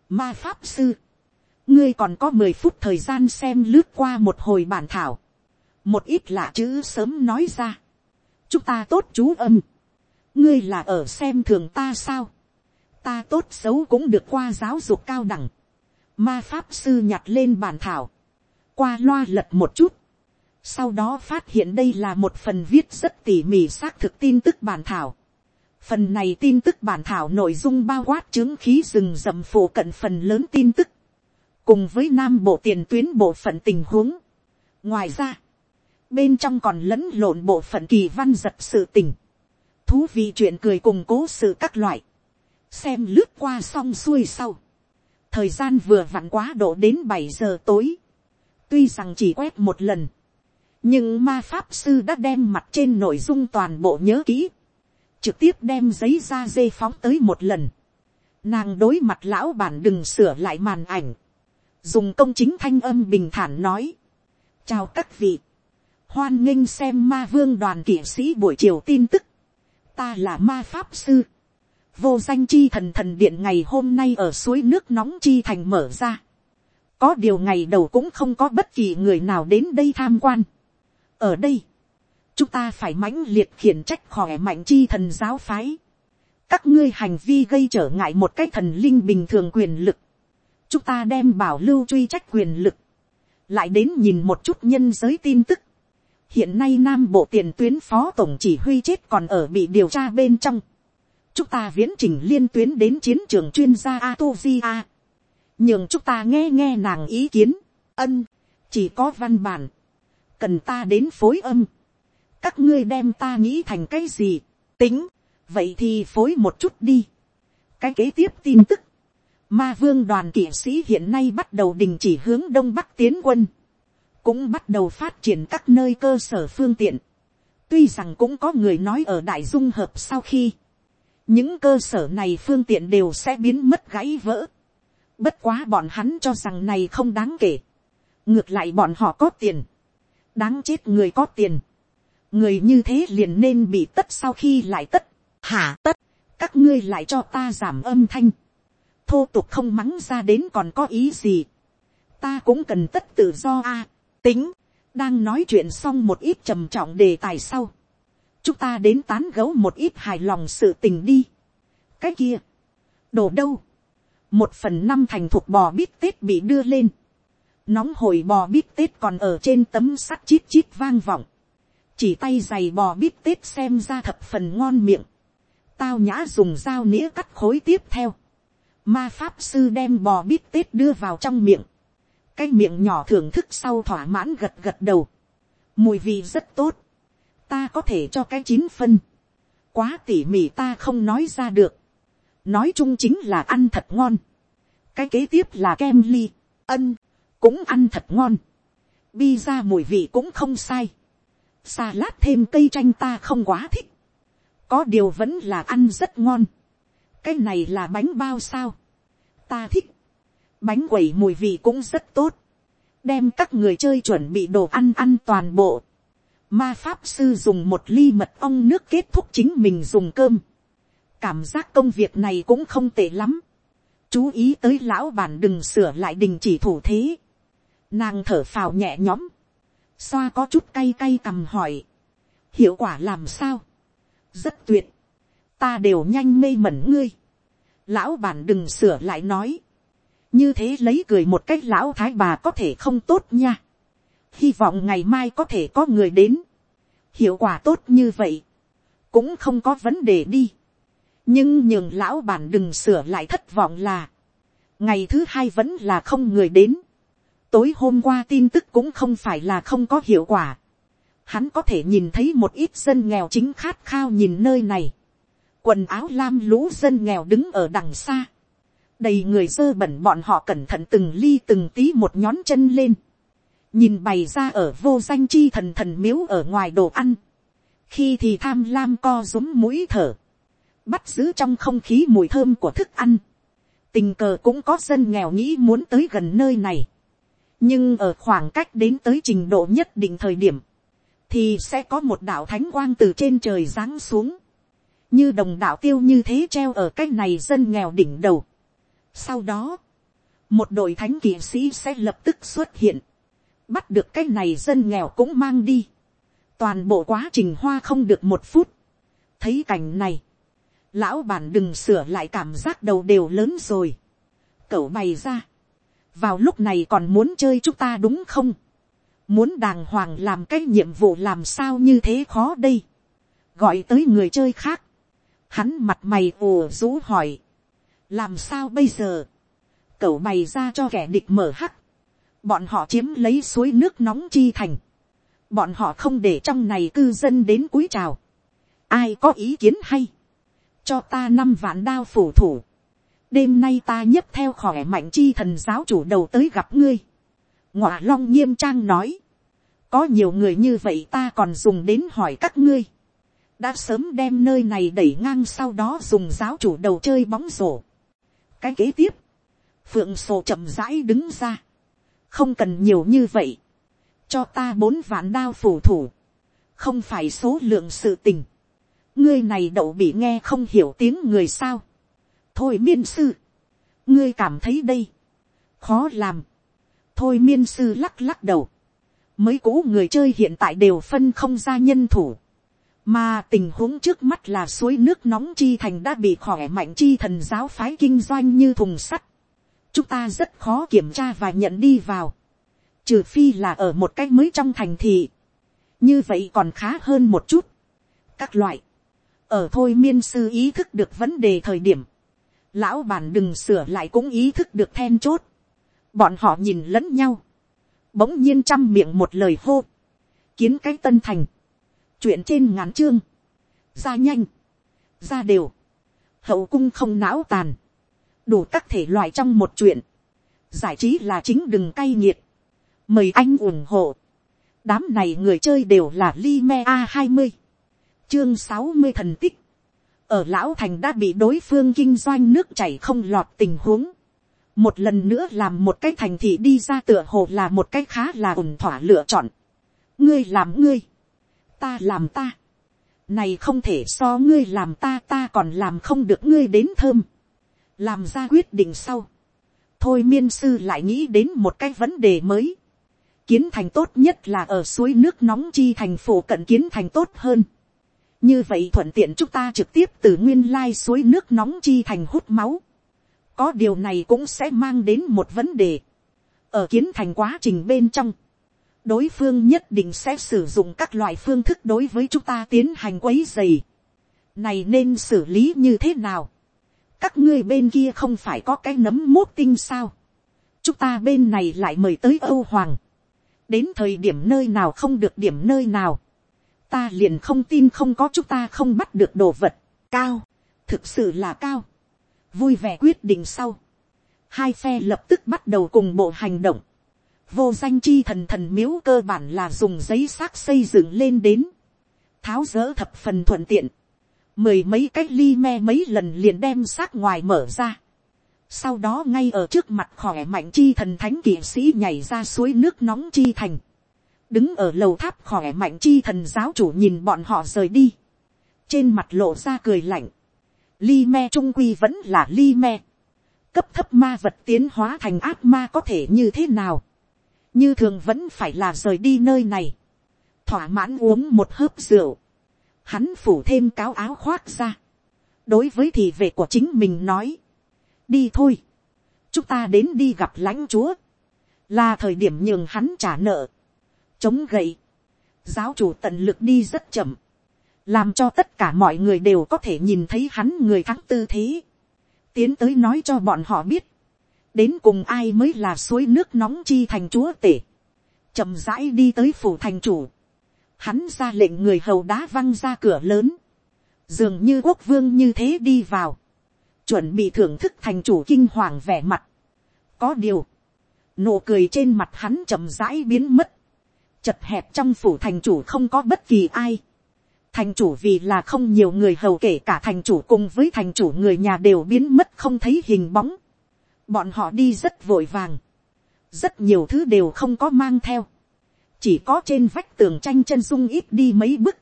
ma pháp sư, ngươi còn có mười phút thời gian xem lướt qua một hồi bản thảo, một ít lạ chữ sớm nói ra, chúng ta tốt chú âm, ngươi là ở xem thường ta sao, ta tốt xấu cũng được qua giáo dục cao đẳng, ma pháp sư nhặt lên bản thảo, qua loa lật một chút, sau đó phát hiện đây là một phần viết rất tỉ mỉ xác thực tin tức bản thảo. Phần này tin tức bản thảo nội dung bao quát chứng khí rừng rậm phổ cận phần lớn tin tức, cùng với nam bộ tiền tuyến bộ phận tình huống. ngoài ra, bên trong còn lẫn lộn bộ phận kỳ văn giật sự tình, thú vị chuyện cười cùng cố sự các loại, xem lướt qua xong xuôi sau, thời gian vừa vặn quá độ đến bảy giờ tối, tuy rằng chỉ quét một lần, nhưng ma pháp sư đã đem mặt trên nội dung toàn bộ nhớ kỹ, trực tiếp đem giấy ra dê phóng tới một lần, nàng đối mặt lão bản đừng sửa lại màn ảnh, dùng công chính thanh âm bình thản nói, chào các vị, hoan nghênh xem ma vương đoàn kỵ sĩ buổi chiều tin tức, ta là ma pháp sư, vô danh chi thần thần điện ngày hôm nay ở suối nước nóng chi thành mở ra, có điều ngày đầu cũng không có bất kỳ người nào đến đây tham quan, ở đây, chúng ta phải mãnh liệt khiển trách khỏe mạnh chi thần giáo phái, các ngươi hành vi gây trở ngại một cái thần linh bình thường quyền lực, chúng ta đem bảo lưu truy trách quyền lực, lại đến nhìn một chút nhân giới tin tức hiện nay nam bộ tiền tuyến phó tổng chỉ huy chết còn ở bị điều tra bên trong. chúng ta viễn trình liên tuyến đến chiến trường chuyên gia Atozia. nhưng chúng ta nghe nghe nàng ý kiến, ân, chỉ có văn bản, cần ta đến phối âm. các ngươi đem ta nghĩ thành cái gì, tính, vậy thì phối một chút đi. cái kế tiếp tin tức, Ma vương đoàn kỵ sĩ hiện nay bắt đầu đình chỉ hướng đông bắc tiến quân. Cũng bắt đầu phát triển các nơi cơ sở phương tiện. Tuy rằng cũng có người nói ở đại dung hợp sau khi. Những cơ sở này phương tiện đều sẽ biến mất gãy vỡ. Bất quá bọn hắn cho rằng này không đáng kể. Ngược lại bọn họ có tiền. Đáng chết người có tiền. Người như thế liền nên bị tất sau khi lại tất. Hả tất. Các ngươi lại cho ta giảm âm thanh thô tục không mắng ra đến còn có ý gì. ta cũng cần tất tự do a tính, đang nói chuyện xong một ít trầm trọng đề tài sau. chúng ta đến tán gấu một ít hài lòng sự tình đi. cái kia, đồ đâu. một phần năm thành thuộc bò bít tết bị đưa lên. nóng hồi bò bít tết còn ở trên tấm sắt chít chít vang vọng. chỉ tay giày bò bít tết xem ra thập phần ngon miệng. tao nhã dùng dao nĩa cắt khối tiếp theo Ma pháp sư đem bò bít tết đưa vào trong miệng. Cái miệng nhỏ thưởng thức sau thỏa mãn gật gật đầu. Mùi vị rất tốt. Ta có thể cho cái chín phân. Quá tỉ mỉ ta không nói ra được. Nói chung chính là ăn thật ngon. Cái kế tiếp là kem ly. Ân. Cũng ăn thật ngon. Bi ra mùi vị cũng không sai. Salad thêm cây chanh ta không quá thích. Có điều vẫn là ăn rất ngon cái này là bánh bao sao, ta thích, bánh quẩy mùi vị cũng rất tốt, đem các người chơi chuẩn bị đồ ăn ăn toàn bộ, ma pháp sư dùng một ly mật ong nước kết thúc chính mình dùng cơm, cảm giác công việc này cũng không tệ lắm, chú ý tới lão bản đừng sửa lại đình chỉ thủ thế, nàng thở phào nhẹ nhõm, xoa có chút cay cay cầm hỏi, hiệu quả làm sao, rất tuyệt, ta đều nhanh mê mẩn ngươi. lão bản đừng sửa lại nói như thế lấy cười một cách lão thái bà có thể không tốt nha. hy vọng ngày mai có thể có người đến. hiệu quả tốt như vậy. cũng không có vấn đề đi. nhưng nhường lão bản đừng sửa lại thất vọng là. ngày thứ hai vẫn là không người đến. tối hôm qua tin tức cũng không phải là không có hiệu quả. hắn có thể nhìn thấy một ít dân nghèo chính khát khao nhìn nơi này quần áo lam lũ dân nghèo đứng ở đằng xa, đầy người dơ bẩn bọn họ cẩn thận từng ly từng tí một nhón chân lên, nhìn bày ra ở vô danh chi thần thần miếu ở ngoài đồ ăn, khi thì tham lam co rúm mũi thở, bắt giữ trong không khí mùi thơm của thức ăn, tình cờ cũng có dân nghèo nghĩ muốn tới gần nơi này, nhưng ở khoảng cách đến tới trình độ nhất định thời điểm, thì sẽ có một đạo thánh quang từ trên trời giáng xuống, như đồng đạo tiêu như thế treo ở cái này dân nghèo đỉnh đầu. Sau đó, một đội thánh kỵ sĩ sẽ lập tức xuất hiện, bắt được cái này dân nghèo cũng mang đi. Toàn bộ quá trình hoa không được một phút. Thấy cảnh này, lão bản đừng sửa lại cảm giác đầu đều lớn rồi. Cậu bày ra, vào lúc này còn muốn chơi chúng ta đúng không? Muốn đàng hoàng làm cái nhiệm vụ làm sao như thế khó đây. Gọi tới người chơi khác. Hắn mặt mày ồ rú hỏi. Làm sao bây giờ? Cậu bày ra cho kẻ địch mở hắc. Bọn họ chiếm lấy suối nước nóng chi thành. Bọn họ không để trong này cư dân đến cúi chào. Ai có ý kiến hay? Cho ta năm vạn đao phủ thủ. Đêm nay ta nhấp theo khỏe mạnh chi thần giáo chủ đầu tới gặp ngươi. Ngọa long nghiêm trang nói. Có nhiều người như vậy ta còn dùng đến hỏi các ngươi. Đã sớm đem nơi này đẩy ngang sau đó dùng giáo chủ đầu chơi bóng rổ. Cái kế tiếp. Phượng sổ chậm rãi đứng ra. Không cần nhiều như vậy. Cho ta bốn vạn đao phủ thủ. Không phải số lượng sự tình. Ngươi này đậu bị nghe không hiểu tiếng người sao. Thôi miên sư. Ngươi cảm thấy đây. Khó làm. Thôi miên sư lắc lắc đầu. Mới cũ người chơi hiện tại đều phân không ra nhân thủ. Mà tình huống trước mắt là suối nước nóng chi thành đã bị khỏe mạnh chi thần giáo phái kinh doanh như thùng sắt. Chúng ta rất khó kiểm tra và nhận đi vào. Trừ phi là ở một cái mới trong thành thị. Như vậy còn khá hơn một chút. Các loại. Ở thôi miên sư ý thức được vấn đề thời điểm. Lão bản đừng sửa lại cũng ý thức được then chốt. Bọn họ nhìn lẫn nhau. Bỗng nhiên trăm miệng một lời hô. Kiến cái tân thành. Chuyện trên ngắn chương. Ra nhanh. Ra đều. Hậu cung không não tàn. Đủ các thể loại trong một chuyện. Giải trí là chính đừng cay nghiệt. Mời anh ủng hộ. Đám này người chơi đều là Lime A20. Chương sáu mươi thần tích. Ở Lão Thành đã bị đối phương kinh doanh nước chảy không lọt tình huống. Một lần nữa làm một cái thành thị đi ra tựa hồ là một cái khá là ổn thỏa lựa chọn. Ngươi làm ngươi. Ta làm ta. Này không thể so ngươi làm ta ta còn làm không được ngươi đến thơm. Làm ra quyết định sau. Thôi miên sư lại nghĩ đến một cái vấn đề mới kiến thành tốt nhất là ở suối nước nóng chi thành phố cận kiến thành tốt hơn. như vậy thuận tiện chúng ta trực tiếp từ nguyên lai suối nước nóng chi thành hút máu. có điều này cũng sẽ mang đến một vấn đề. ở kiến thành quá trình bên trong, đối phương nhất định sẽ sử dụng các loại phương thức đối với chúng ta tiến hành quấy dày. này nên xử lý như thế nào. các ngươi bên kia không phải có cái nấm mốt tinh sao. chúng ta bên này lại mời tới âu hoàng. Đến thời điểm nơi nào không được điểm nơi nào, ta liền không tin không có chúng ta không bắt được đồ vật, cao, thực sự là cao, vui vẻ quyết định sau, hai phe lập tức bắt đầu cùng bộ hành động, vô danh chi thần thần miếu cơ bản là dùng giấy xác xây dựng lên đến, tháo dỡ thập phần thuận tiện, mười mấy cách ly me mấy lần liền đem xác ngoài mở ra, sau đó ngay ở trước mặt khỏe mạnh chi thần thánh kỵ sĩ nhảy ra suối nước nóng chi thành. Đứng ở lầu tháp khỏe mạnh chi thần giáo chủ nhìn bọn họ rời đi. Trên mặt lộ ra cười lạnh. Ly me trung quy vẫn là ly me. Cấp thấp ma vật tiến hóa thành ác ma có thể như thế nào. Như thường vẫn phải là rời đi nơi này. Thỏa mãn uống một hớp rượu. Hắn phủ thêm cáo áo khoác ra. Đối với thị vệ của chính mình nói. Đi thôi, chúng ta đến đi gặp lãnh chúa, là thời điểm nhường hắn trả nợ, chống gậy, giáo chủ tận lực đi rất chậm, làm cho tất cả mọi người đều có thể nhìn thấy hắn người thắng tư thế, tiến tới nói cho bọn họ biết, đến cùng ai mới là suối nước nóng chi thành chúa tể, chậm rãi đi tới phủ thành chủ, hắn ra lệnh người hầu đá văng ra cửa lớn, dường như quốc vương như thế đi vào, chuẩn bị thưởng thức thành chủ kinh hoàng vẻ mặt. có điều, nụ cười trên mặt hắn chậm rãi biến mất, chật hẹp trong phủ thành chủ không có bất kỳ ai. thành chủ vì là không nhiều người hầu kể cả thành chủ cùng với thành chủ người nhà đều biến mất không thấy hình bóng bọn họ đi rất vội vàng, rất nhiều thứ đều không có mang theo. chỉ có trên vách tường tranh chân dung ít đi mấy bức,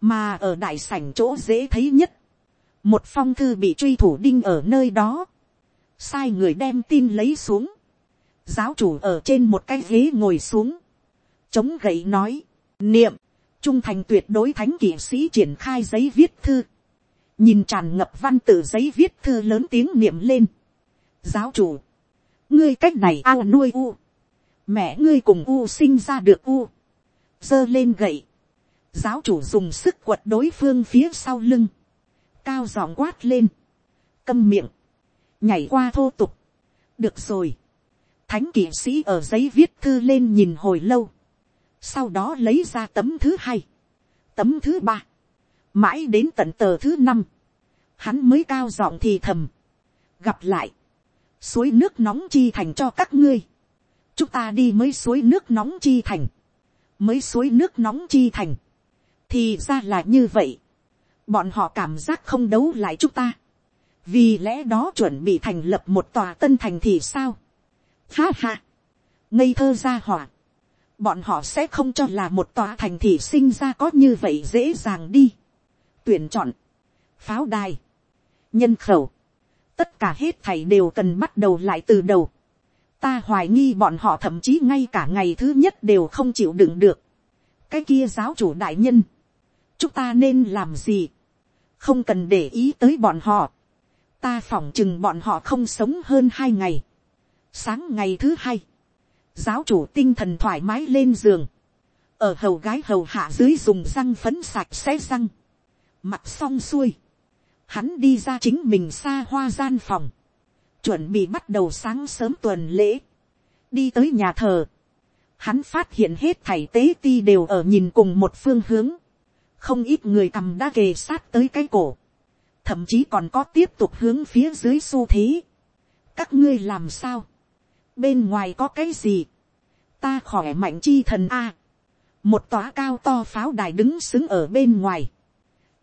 mà ở đại sảnh chỗ dễ thấy nhất, một phong thư bị truy thủ đinh ở nơi đó, sai người đem tin lấy xuống, giáo chủ ở trên một cái ghế ngồi xuống, chống gậy nói, niệm, trung thành tuyệt đối thánh kỵ sĩ triển khai giấy viết thư, nhìn tràn ngập văn tự giấy viết thư lớn tiếng niệm lên, giáo chủ, ngươi cách này ao nuôi u, mẹ ngươi cùng u sinh ra được u, giơ lên gậy, giáo chủ dùng sức quật đối phương phía sau lưng, cao giọng quát lên, câm miệng, nhảy qua thô tục, được rồi, thánh kỵ sĩ ở giấy viết thư lên nhìn hồi lâu, sau đó lấy ra tấm thứ hai, tấm thứ ba, mãi đến tận tờ thứ năm, hắn mới cao giọng thì thầm, gặp lại, suối nước nóng chi thành cho các ngươi, chúng ta đi mới suối nước nóng chi thành, mới suối nước nóng chi thành, thì ra là như vậy, bọn họ cảm giác không đấu lại chúng ta, vì lẽ đó chuẩn bị thành lập một tòa tân thành thì sao, ha ha, ngây thơ ra hỏa, bọn họ sẽ không cho là một tòa thành thị sinh ra có như vậy dễ dàng đi. tuyển chọn, pháo đài, nhân khẩu, tất cả hết thảy đều cần bắt đầu lại từ đầu. ta hoài nghi bọn họ thậm chí ngay cả ngày thứ nhất đều không chịu đựng được. cái kia giáo chủ đại nhân, chúng ta nên làm gì, không cần để ý tới bọn họ. ta phỏng chừng bọn họ không sống hơn hai ngày. sáng ngày thứ hai, giáo chủ tinh thần thoải mái lên giường, ở hầu gái hầu hạ dưới dùng răng phấn sạch sẽ răng, mặt xong xuôi, hắn đi ra chính mình xa hoa gian phòng, chuẩn bị bắt đầu sáng sớm tuần lễ, đi tới nhà thờ, hắn phát hiện hết thảy tế ti đều ở nhìn cùng một phương hướng, không ít người cầm đã kề sát tới cái cổ, thậm chí còn có tiếp tục hướng phía dưới xu thế. các ngươi làm sao, bên ngoài có cái gì, ta khỏe mạnh chi thần a, một tòa cao to pháo đài đứng xứng ở bên ngoài,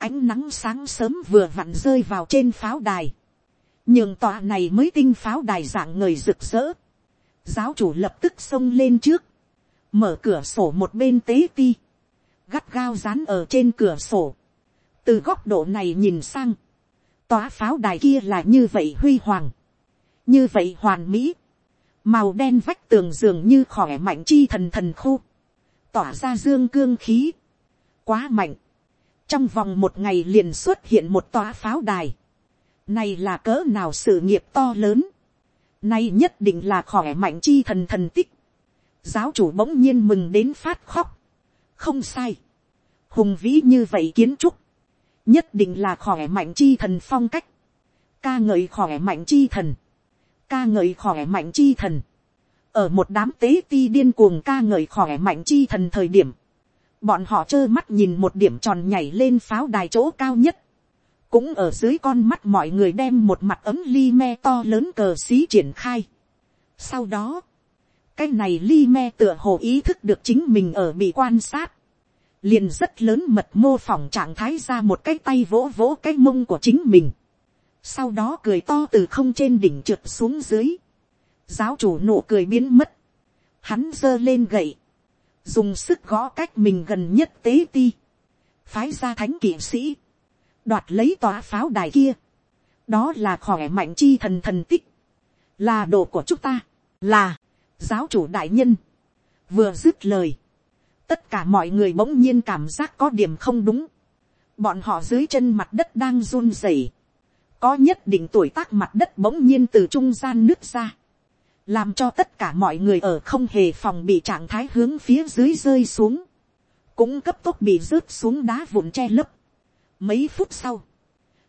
ánh nắng sáng sớm vừa vặn rơi vào trên pháo đài, nhường tòa này mới tinh pháo đài dạng người rực rỡ, giáo chủ lập tức xông lên trước, mở cửa sổ một bên tế ti, gắt gao dán ở trên cửa sổ, từ góc độ này nhìn sang, tòa pháo đài kia là như vậy huy hoàng, như vậy hoàn mỹ, màu đen vách tường dường như khỏe mạnh chi thần thần khu, tỏa ra dương cương khí, quá mạnh, trong vòng một ngày liền xuất hiện một tòa pháo đài, này là cỡ nào sự nghiệp to lớn, này nhất định là khỏe mạnh chi thần thần tích, giáo chủ bỗng nhiên mừng đến phát khóc, không sai, hùng vĩ như vậy kiến trúc, nhất định là khỏe mạnh chi thần phong cách, ca ngợi khỏe mạnh chi thần, ca ngợi khỏe mạnh chi thần. Ở một đám tế ti điên cuồng ca ngợi khỏe mạnh chi thần thời điểm. Bọn họ trơ mắt nhìn một điểm tròn nhảy lên pháo đài chỗ cao nhất. Cũng ở dưới con mắt mọi người đem một mặt ấm ly me to lớn cờ xí triển khai. Sau đó, cái này ly me tựa hồ ý thức được chính mình ở bị quan sát. Liền rất lớn mật mô phỏng trạng thái ra một cái tay vỗ vỗ cái mông của chính mình sau đó cười to từ không trên đỉnh trượt xuống dưới, giáo chủ nụ cười biến mất, hắn giơ lên gậy, dùng sức gõ cách mình gần nhất tế ti, phái ra thánh kỵ sĩ, đoạt lấy tòa pháo đài kia, đó là khỏe mạnh chi thần thần tích, là đồ của chúng ta, là giáo chủ đại nhân, vừa dứt lời, tất cả mọi người bỗng nhiên cảm giác có điểm không đúng, bọn họ dưới chân mặt đất đang run rẩy, có nhất định tuổi tác mặt đất bỗng nhiên từ trung gian nước ra, làm cho tất cả mọi người ở không hề phòng bị trạng thái hướng phía dưới rơi xuống, cũng cấp tốc bị rớt xuống đá vụn che lấp. Mấy phút sau,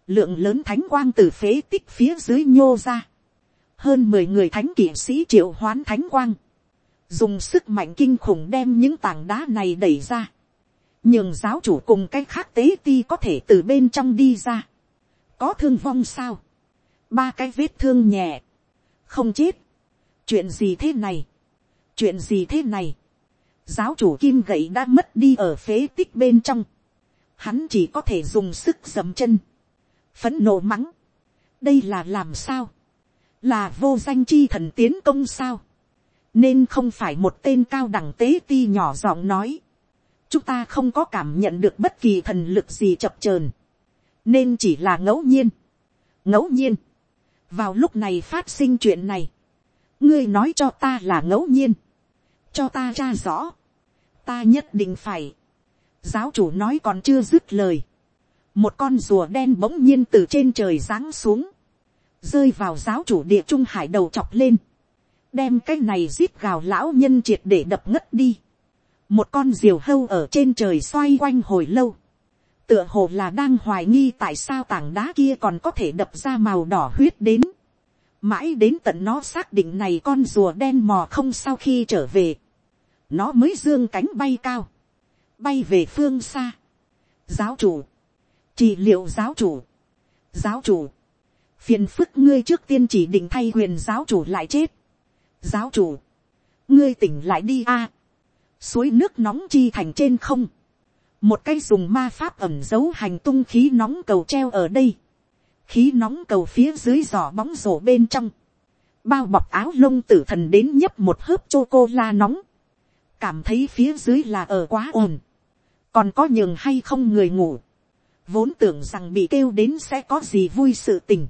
lượng lớn thánh quang từ phế tích phía dưới nhô ra, hơn mười người thánh kỵ sĩ triệu hoán thánh quang, dùng sức mạnh kinh khủng đem những tảng đá này đẩy ra, nhường giáo chủ cùng cái khác tế ti có thể từ bên trong đi ra. Có thương vong sao, ba cái vết thương nhẹ, không chết, chuyện gì thế này, chuyện gì thế này, giáo chủ kim gậy đã mất đi ở phế tích bên trong, hắn chỉ có thể dùng sức dầm chân, phấn nộ mắng, đây là làm sao, là vô danh chi thần tiến công sao, nên không phải một tên cao đẳng tế ti nhỏ giọng nói, chúng ta không có cảm nhận được bất kỳ thần lực gì chập trờn, nên chỉ là ngẫu nhiên, ngẫu nhiên, vào lúc này phát sinh chuyện này, ngươi nói cho ta là ngẫu nhiên, cho ta ra rõ, ta nhất định phải, giáo chủ nói còn chưa dứt lời, một con rùa đen bỗng nhiên từ trên trời giáng xuống, rơi vào giáo chủ địa trung hải đầu chọc lên, đem cái này giết gào lão nhân triệt để đập ngất đi. một con diều hâu ở trên trời xoay quanh hồi lâu, tựa hồ là đang hoài nghi tại sao tảng đá kia còn có thể đập ra màu đỏ huyết đến mãi đến tận nó xác định này con rùa đen mò không sau khi trở về, nó mới dương cánh bay cao, bay về phương xa. giáo chủ, trị liệu giáo chủ, giáo chủ, phiền phức ngươi trước tiên chỉ định thay quyền giáo chủ lại chết. giáo chủ, ngươi tỉnh lại đi a. suối nước nóng chi thành trên không. một cây dùng ma pháp ẩm dấu hành tung khí nóng cầu treo ở đây khí nóng cầu phía dưới giỏ bóng rổ bên trong. bao bọc áo lông tử thần đến nhấp một hớp chô cô la nóng. cảm thấy phía dưới là ở quá ồn. còn có nhường hay không người ngủ. vốn tưởng rằng bị kêu đến sẽ có gì vui sự tình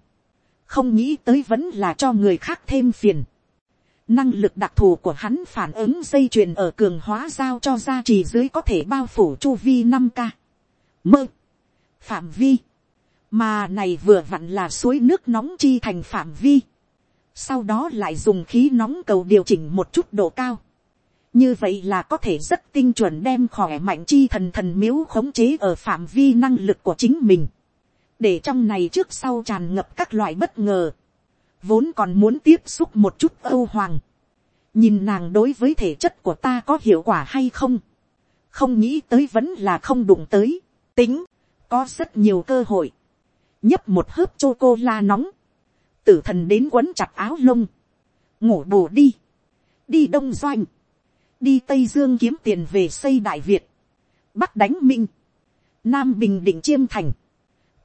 không nghĩ tới vẫn là cho người khác thêm phiền. Năng lực đặc thù của hắn phản ứng dây chuyền ở cường hóa giao cho gia trì dưới có thể bao phủ chu vi năm k Mơ. Phạm vi. Mà này vừa vặn là suối nước nóng chi thành phạm vi. Sau đó lại dùng khí nóng cầu điều chỉnh một chút độ cao. Như vậy là có thể rất tinh chuẩn đem khỏe mạnh chi thần thần miếu khống chế ở phạm vi năng lực của chính mình. Để trong này trước sau tràn ngập các loại bất ngờ, vốn còn muốn tiếp xúc một chút âu hoàng, nhìn nàng đối với thể chất của ta có hiệu quả hay không, không nghĩ tới vẫn là không đụng tới, tính, có rất nhiều cơ hội, nhấp một hớp chô cô la nóng, tử thần đến quấn chặt áo lông, ngủ bù đi, đi đông doanh, đi tây dương kiếm tiền về xây đại việt, bắc đánh minh, nam bình định chiêm thành,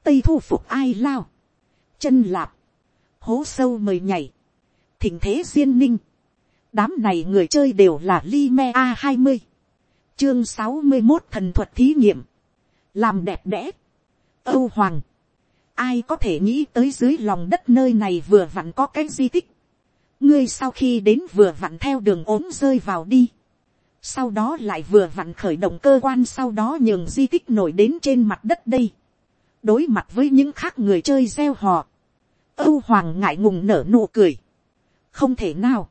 tây thu phục ai lao, chân lạp, hố sâu mời nhảy, thỉnh thế duyên ninh, đám này người chơi đều là li me a hai mươi, chương sáu mươi một thần thuật thí nghiệm, làm đẹp đẽ, âu hoàng, ai có thể nghĩ tới dưới lòng đất nơi này vừa vặn có cái di tích, ngươi sau khi đến vừa vặn theo đường ốm rơi vào đi, sau đó lại vừa vặn khởi động cơ quan sau đó nhường di tích nổi đến trên mặt đất đây. Đối mặt với những khác người chơi gieo họ, âu hoàng ngại ngùng nở nụ cười, không thể nào,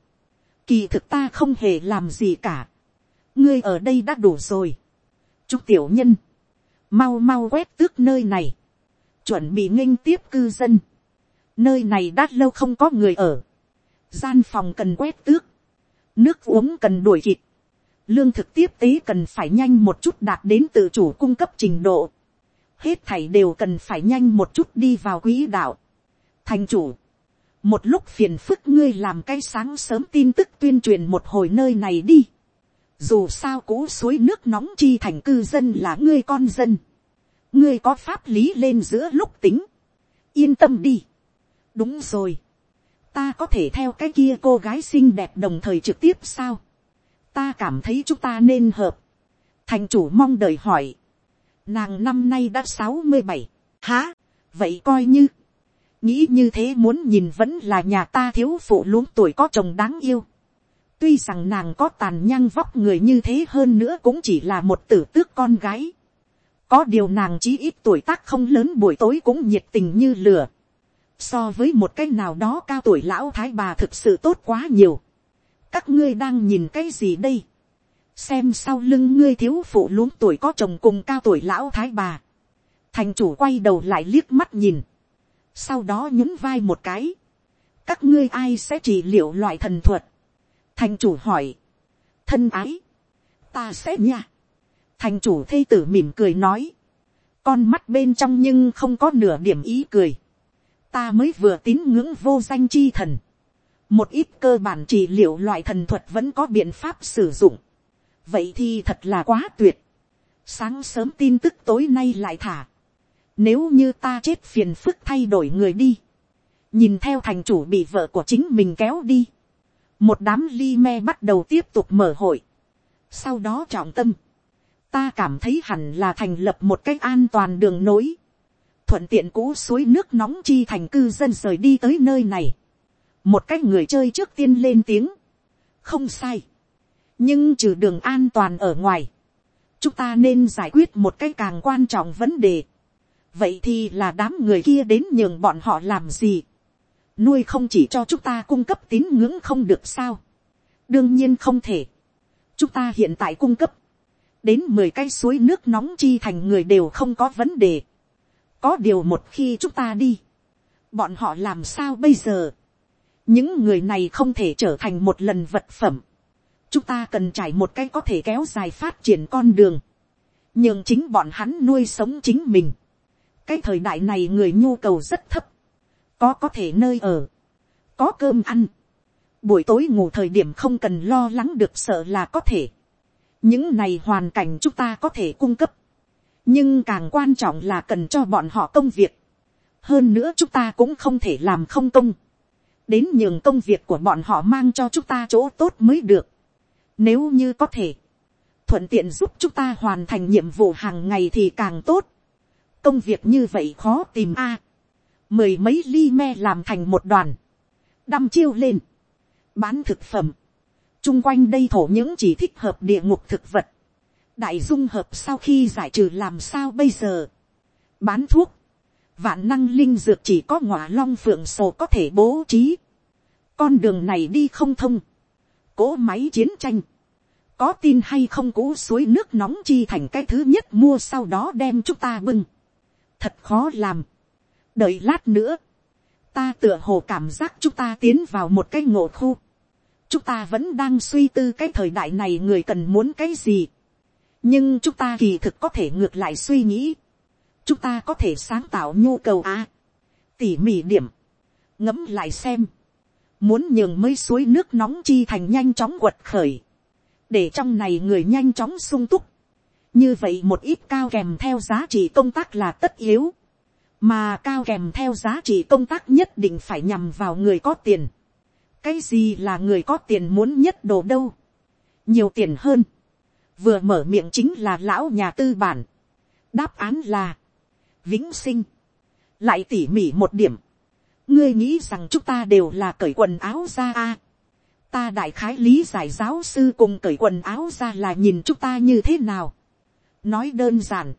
kỳ thực ta không hề làm gì cả, ngươi ở đây đã đủ rồi, chúc tiểu nhân, mau mau quét tước nơi này, chuẩn bị nghinh tiếp cư dân, nơi này đã lâu không có người ở, gian phòng cần quét tước, nước uống cần đuổi kịp, lương thực tiếp tế cần phải nhanh một chút đạt đến tự chủ cung cấp trình độ, hết thảy đều cần phải nhanh một chút đi vào quỹ đạo. thành chủ, một lúc phiền phức ngươi làm cái sáng sớm tin tức tuyên truyền một hồi nơi này đi. dù sao cũ suối nước nóng chi thành cư dân là ngươi con dân ngươi có pháp lý lên giữa lúc tính. yên tâm đi. đúng rồi. ta có thể theo cái kia cô gái xinh đẹp đồng thời trực tiếp sao. ta cảm thấy chúng ta nên hợp. thành chủ mong đợi hỏi Nàng năm nay đã sáu mươi bảy Há, vậy coi như. Nghĩ như thế muốn nhìn vẫn là nhà ta thiếu phụ luống tuổi có chồng đáng yêu. Tuy rằng nàng có tàn nhang vóc người như thế hơn nữa cũng chỉ là một tử tước con gái. Có điều nàng chí ít tuổi tác không lớn buổi tối cũng nhiệt tình như lửa. So với một cái nào đó cao tuổi lão thái bà thực sự tốt quá nhiều. Các ngươi đang nhìn cái gì đây? xem sau lưng ngươi thiếu phụ luống tuổi có chồng cùng cao tuổi lão thái bà. thành chủ quay đầu lại liếc mắt nhìn. sau đó nhún vai một cái. các ngươi ai sẽ trị liệu loại thần thuật. thành chủ hỏi. thân ái. ta sẽ nha thành chủ thây tử mỉm cười nói. con mắt bên trong nhưng không có nửa điểm ý cười. ta mới vừa tín ngưỡng vô danh chi thần. một ít cơ bản trị liệu loại thần thuật vẫn có biện pháp sử dụng vậy thì thật là quá tuyệt. sáng sớm tin tức tối nay lại thả. nếu như ta chết phiền phức thay đổi người đi. nhìn theo thành chủ bị vợ của chính mình kéo đi. một đám ly me bắt đầu tiếp tục mở hội. sau đó trọng tâm, ta cảm thấy hẳn là thành lập một cách an toàn đường nối, thuận tiện cũ suối nước nóng chi thành cư dân rời đi tới nơi này. một cách người chơi trước tiên lên tiếng, không sai, nhưng trừ đường an toàn ở ngoài, chúng ta nên giải quyết một cái càng quan trọng vấn đề. vậy thì là đám người kia đến nhường bọn họ làm gì. nuôi không chỉ cho chúng ta cung cấp tín ngưỡng không được sao. đương nhiên không thể. chúng ta hiện tại cung cấp, đến mười cái suối nước nóng chi thành người đều không có vấn đề. có điều một khi chúng ta đi, bọn họ làm sao bây giờ. những người này không thể trở thành một lần vật phẩm chúng ta cần trải một cái có thể kéo dài phát triển con đường, nhưng chính bọn hắn nuôi sống chính mình. cái thời đại này người nhu cầu rất thấp, có có thể nơi ở, có cơm ăn, buổi tối ngủ thời điểm không cần lo lắng được sợ là có thể những này hoàn cảnh chúng ta có thể cung cấp, nhưng càng quan trọng là cần cho bọn họ công việc. hơn nữa chúng ta cũng không thể làm không công, đến nhường công việc của bọn họ mang cho chúng ta chỗ tốt mới được nếu như có thể, thuận tiện giúp chúng ta hoàn thành nhiệm vụ hàng ngày thì càng tốt. Công việc như vậy khó tìm a. mười mấy ly me làm thành một đoàn. Đăm chiêu lên. Bán thực phẩm chung quanh đây thổ những chỉ thích hợp địa ngục thực vật. Đại dung hợp sau khi giải trừ làm sao bây giờ. Bán thuốc. Vạn năng linh dược chỉ có ngọa long phượng sổ có thể bố trí. Con đường này đi không thông cỗ máy chiến tranh. Có tin hay không cũ suối nước nóng chi thành cái thứ nhất mua sau đó đem chúng ta bưng. Thật khó làm. Đợi lát nữa. Ta tựa hồ cảm giác chúng ta tiến vào một cái ngộ khu. Chúng ta vẫn đang suy tư cái thời đại này người cần muốn cái gì. Nhưng chúng ta kỳ thực có thể ngược lại suy nghĩ. Chúng ta có thể sáng tạo nhu cầu à. Tỉ mỉ điểm. Ngẫm lại xem muốn nhường mấy suối nước nóng chi thành nhanh chóng quật khởi, để trong này người nhanh chóng sung túc, như vậy một ít cao kèm theo giá trị công tác là tất yếu, mà cao kèm theo giá trị công tác nhất định phải nhằm vào người có tiền cái gì là người có tiền muốn nhất đồ đâu, nhiều tiền hơn, vừa mở miệng chính là lão nhà tư bản, đáp án là, vĩnh sinh, lại tỉ mỉ một điểm, ngươi nghĩ rằng chúng ta đều là cởi quần áo ra a. ta đại khái lý giải giáo sư cùng cởi quần áo ra là nhìn chúng ta như thế nào. nói đơn giản,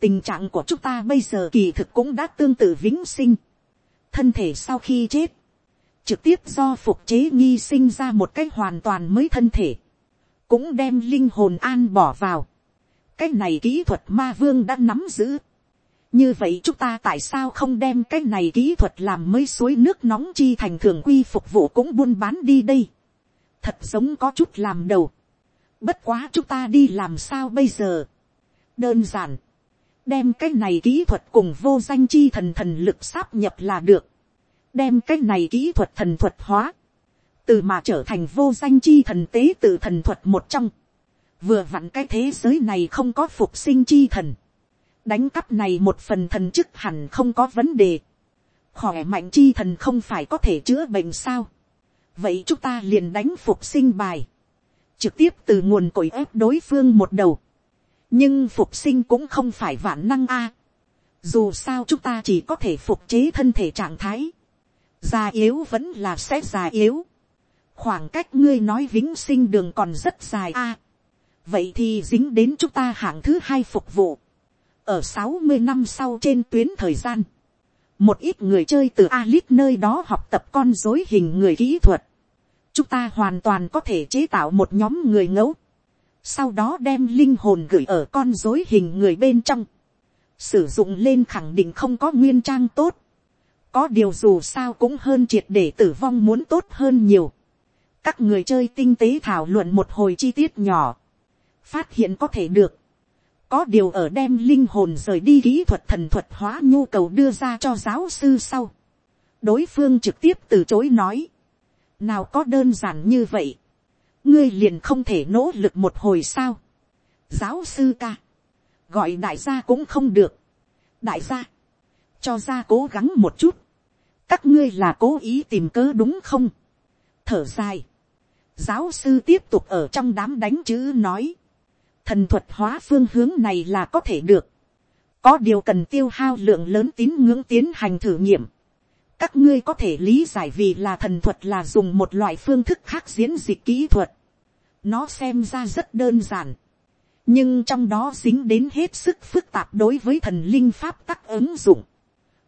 tình trạng của chúng ta bây giờ kỳ thực cũng đã tương tự vĩnh sinh. thân thể sau khi chết, trực tiếp do phục chế nghi sinh ra một cách hoàn toàn mới thân thể, cũng đem linh hồn an bỏ vào. cái này kỹ thuật ma vương đã nắm giữ như vậy chúng ta tại sao không đem cái này kỹ thuật làm mới suối nước nóng chi thành thường quy phục vụ cũng buôn bán đi đây. thật giống có chút làm đầu. bất quá chúng ta đi làm sao bây giờ. đơn giản. đem cái này kỹ thuật cùng vô danh chi thần thần lực sáp nhập là được đem cái này kỹ thuật thần thuật hóa. từ mà trở thành vô danh chi thần tế tự thần thuật một trong. vừa vặn cái thế giới này không có phục sinh chi thần đánh cắp này một phần thần chức hẳn không có vấn đề. khỏe mạnh chi thần không phải có thể chữa bệnh sao. vậy chúng ta liền đánh phục sinh bài. trực tiếp từ nguồn cội ép đối phương một đầu. nhưng phục sinh cũng không phải vạn năng a. dù sao chúng ta chỉ có thể phục chế thân thể trạng thái già yếu vẫn là sẽ già yếu. khoảng cách ngươi nói vĩnh sinh đường còn rất dài a. vậy thì dính đến chúng ta hạng thứ hai phục vụ ở sáu mươi năm sau trên tuyến thời gian, một ít người chơi từ Alice nơi đó học tập con dối hình người kỹ thuật. Chúng ta hoàn toàn có thể chế tạo một nhóm người ngẫu. Sau đó đem linh hồn gửi ở con dối hình người bên trong. Sử dụng lên khẳng định không có nguyên trang tốt. Có điều dù sao cũng hơn triệt để tử vong muốn tốt hơn nhiều. Các người chơi tinh tế thảo luận một hồi chi tiết nhỏ. Phát hiện có thể được có điều ở đem linh hồn rời đi kỹ thuật thần thuật hóa nhu cầu đưa ra cho giáo sư sau. đối phương trực tiếp từ chối nói. nào có đơn giản như vậy. ngươi liền không thể nỗ lực một hồi sao. giáo sư ca. gọi đại gia cũng không được. đại gia. cho ra cố gắng một chút các ngươi là cố ý tìm cớ đúng không. thở dài. giáo sư tiếp tục ở trong đám đánh chữ nói, thần thuật hóa phương hướng này là có thể được, có điều cần tiêu hao lượng lớn tín ngưỡng tiến hành thử nghiệm, các ngươi có thể lý giải vì là thần thuật là dùng một loại phương thức khác diễn dịch kỹ thuật, nó xem ra rất đơn giản, nhưng trong đó dính đến hết sức phức tạp đối với thần linh pháp tắc ứng dụng,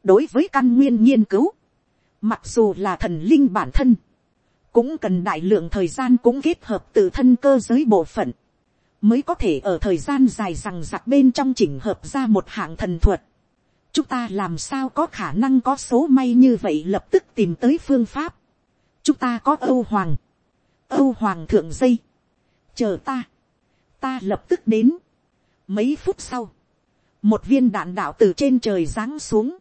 đối với căn nguyên nghiên cứu, mặc dù là thần linh bản thân, cũng cần đại lượng thời gian cũng kết hợp từ thân cơ giới bộ phận, mới có thể ở thời gian dài rằng giặc bên trong chỉnh hợp ra một hạng thần thuật. chúng ta làm sao có khả năng có số may như vậy lập tức tìm tới phương pháp. chúng ta có âu hoàng, âu hoàng thượng dây, chờ ta, ta lập tức đến. mấy phút sau, một viên đạn đạo từ trên trời giáng xuống,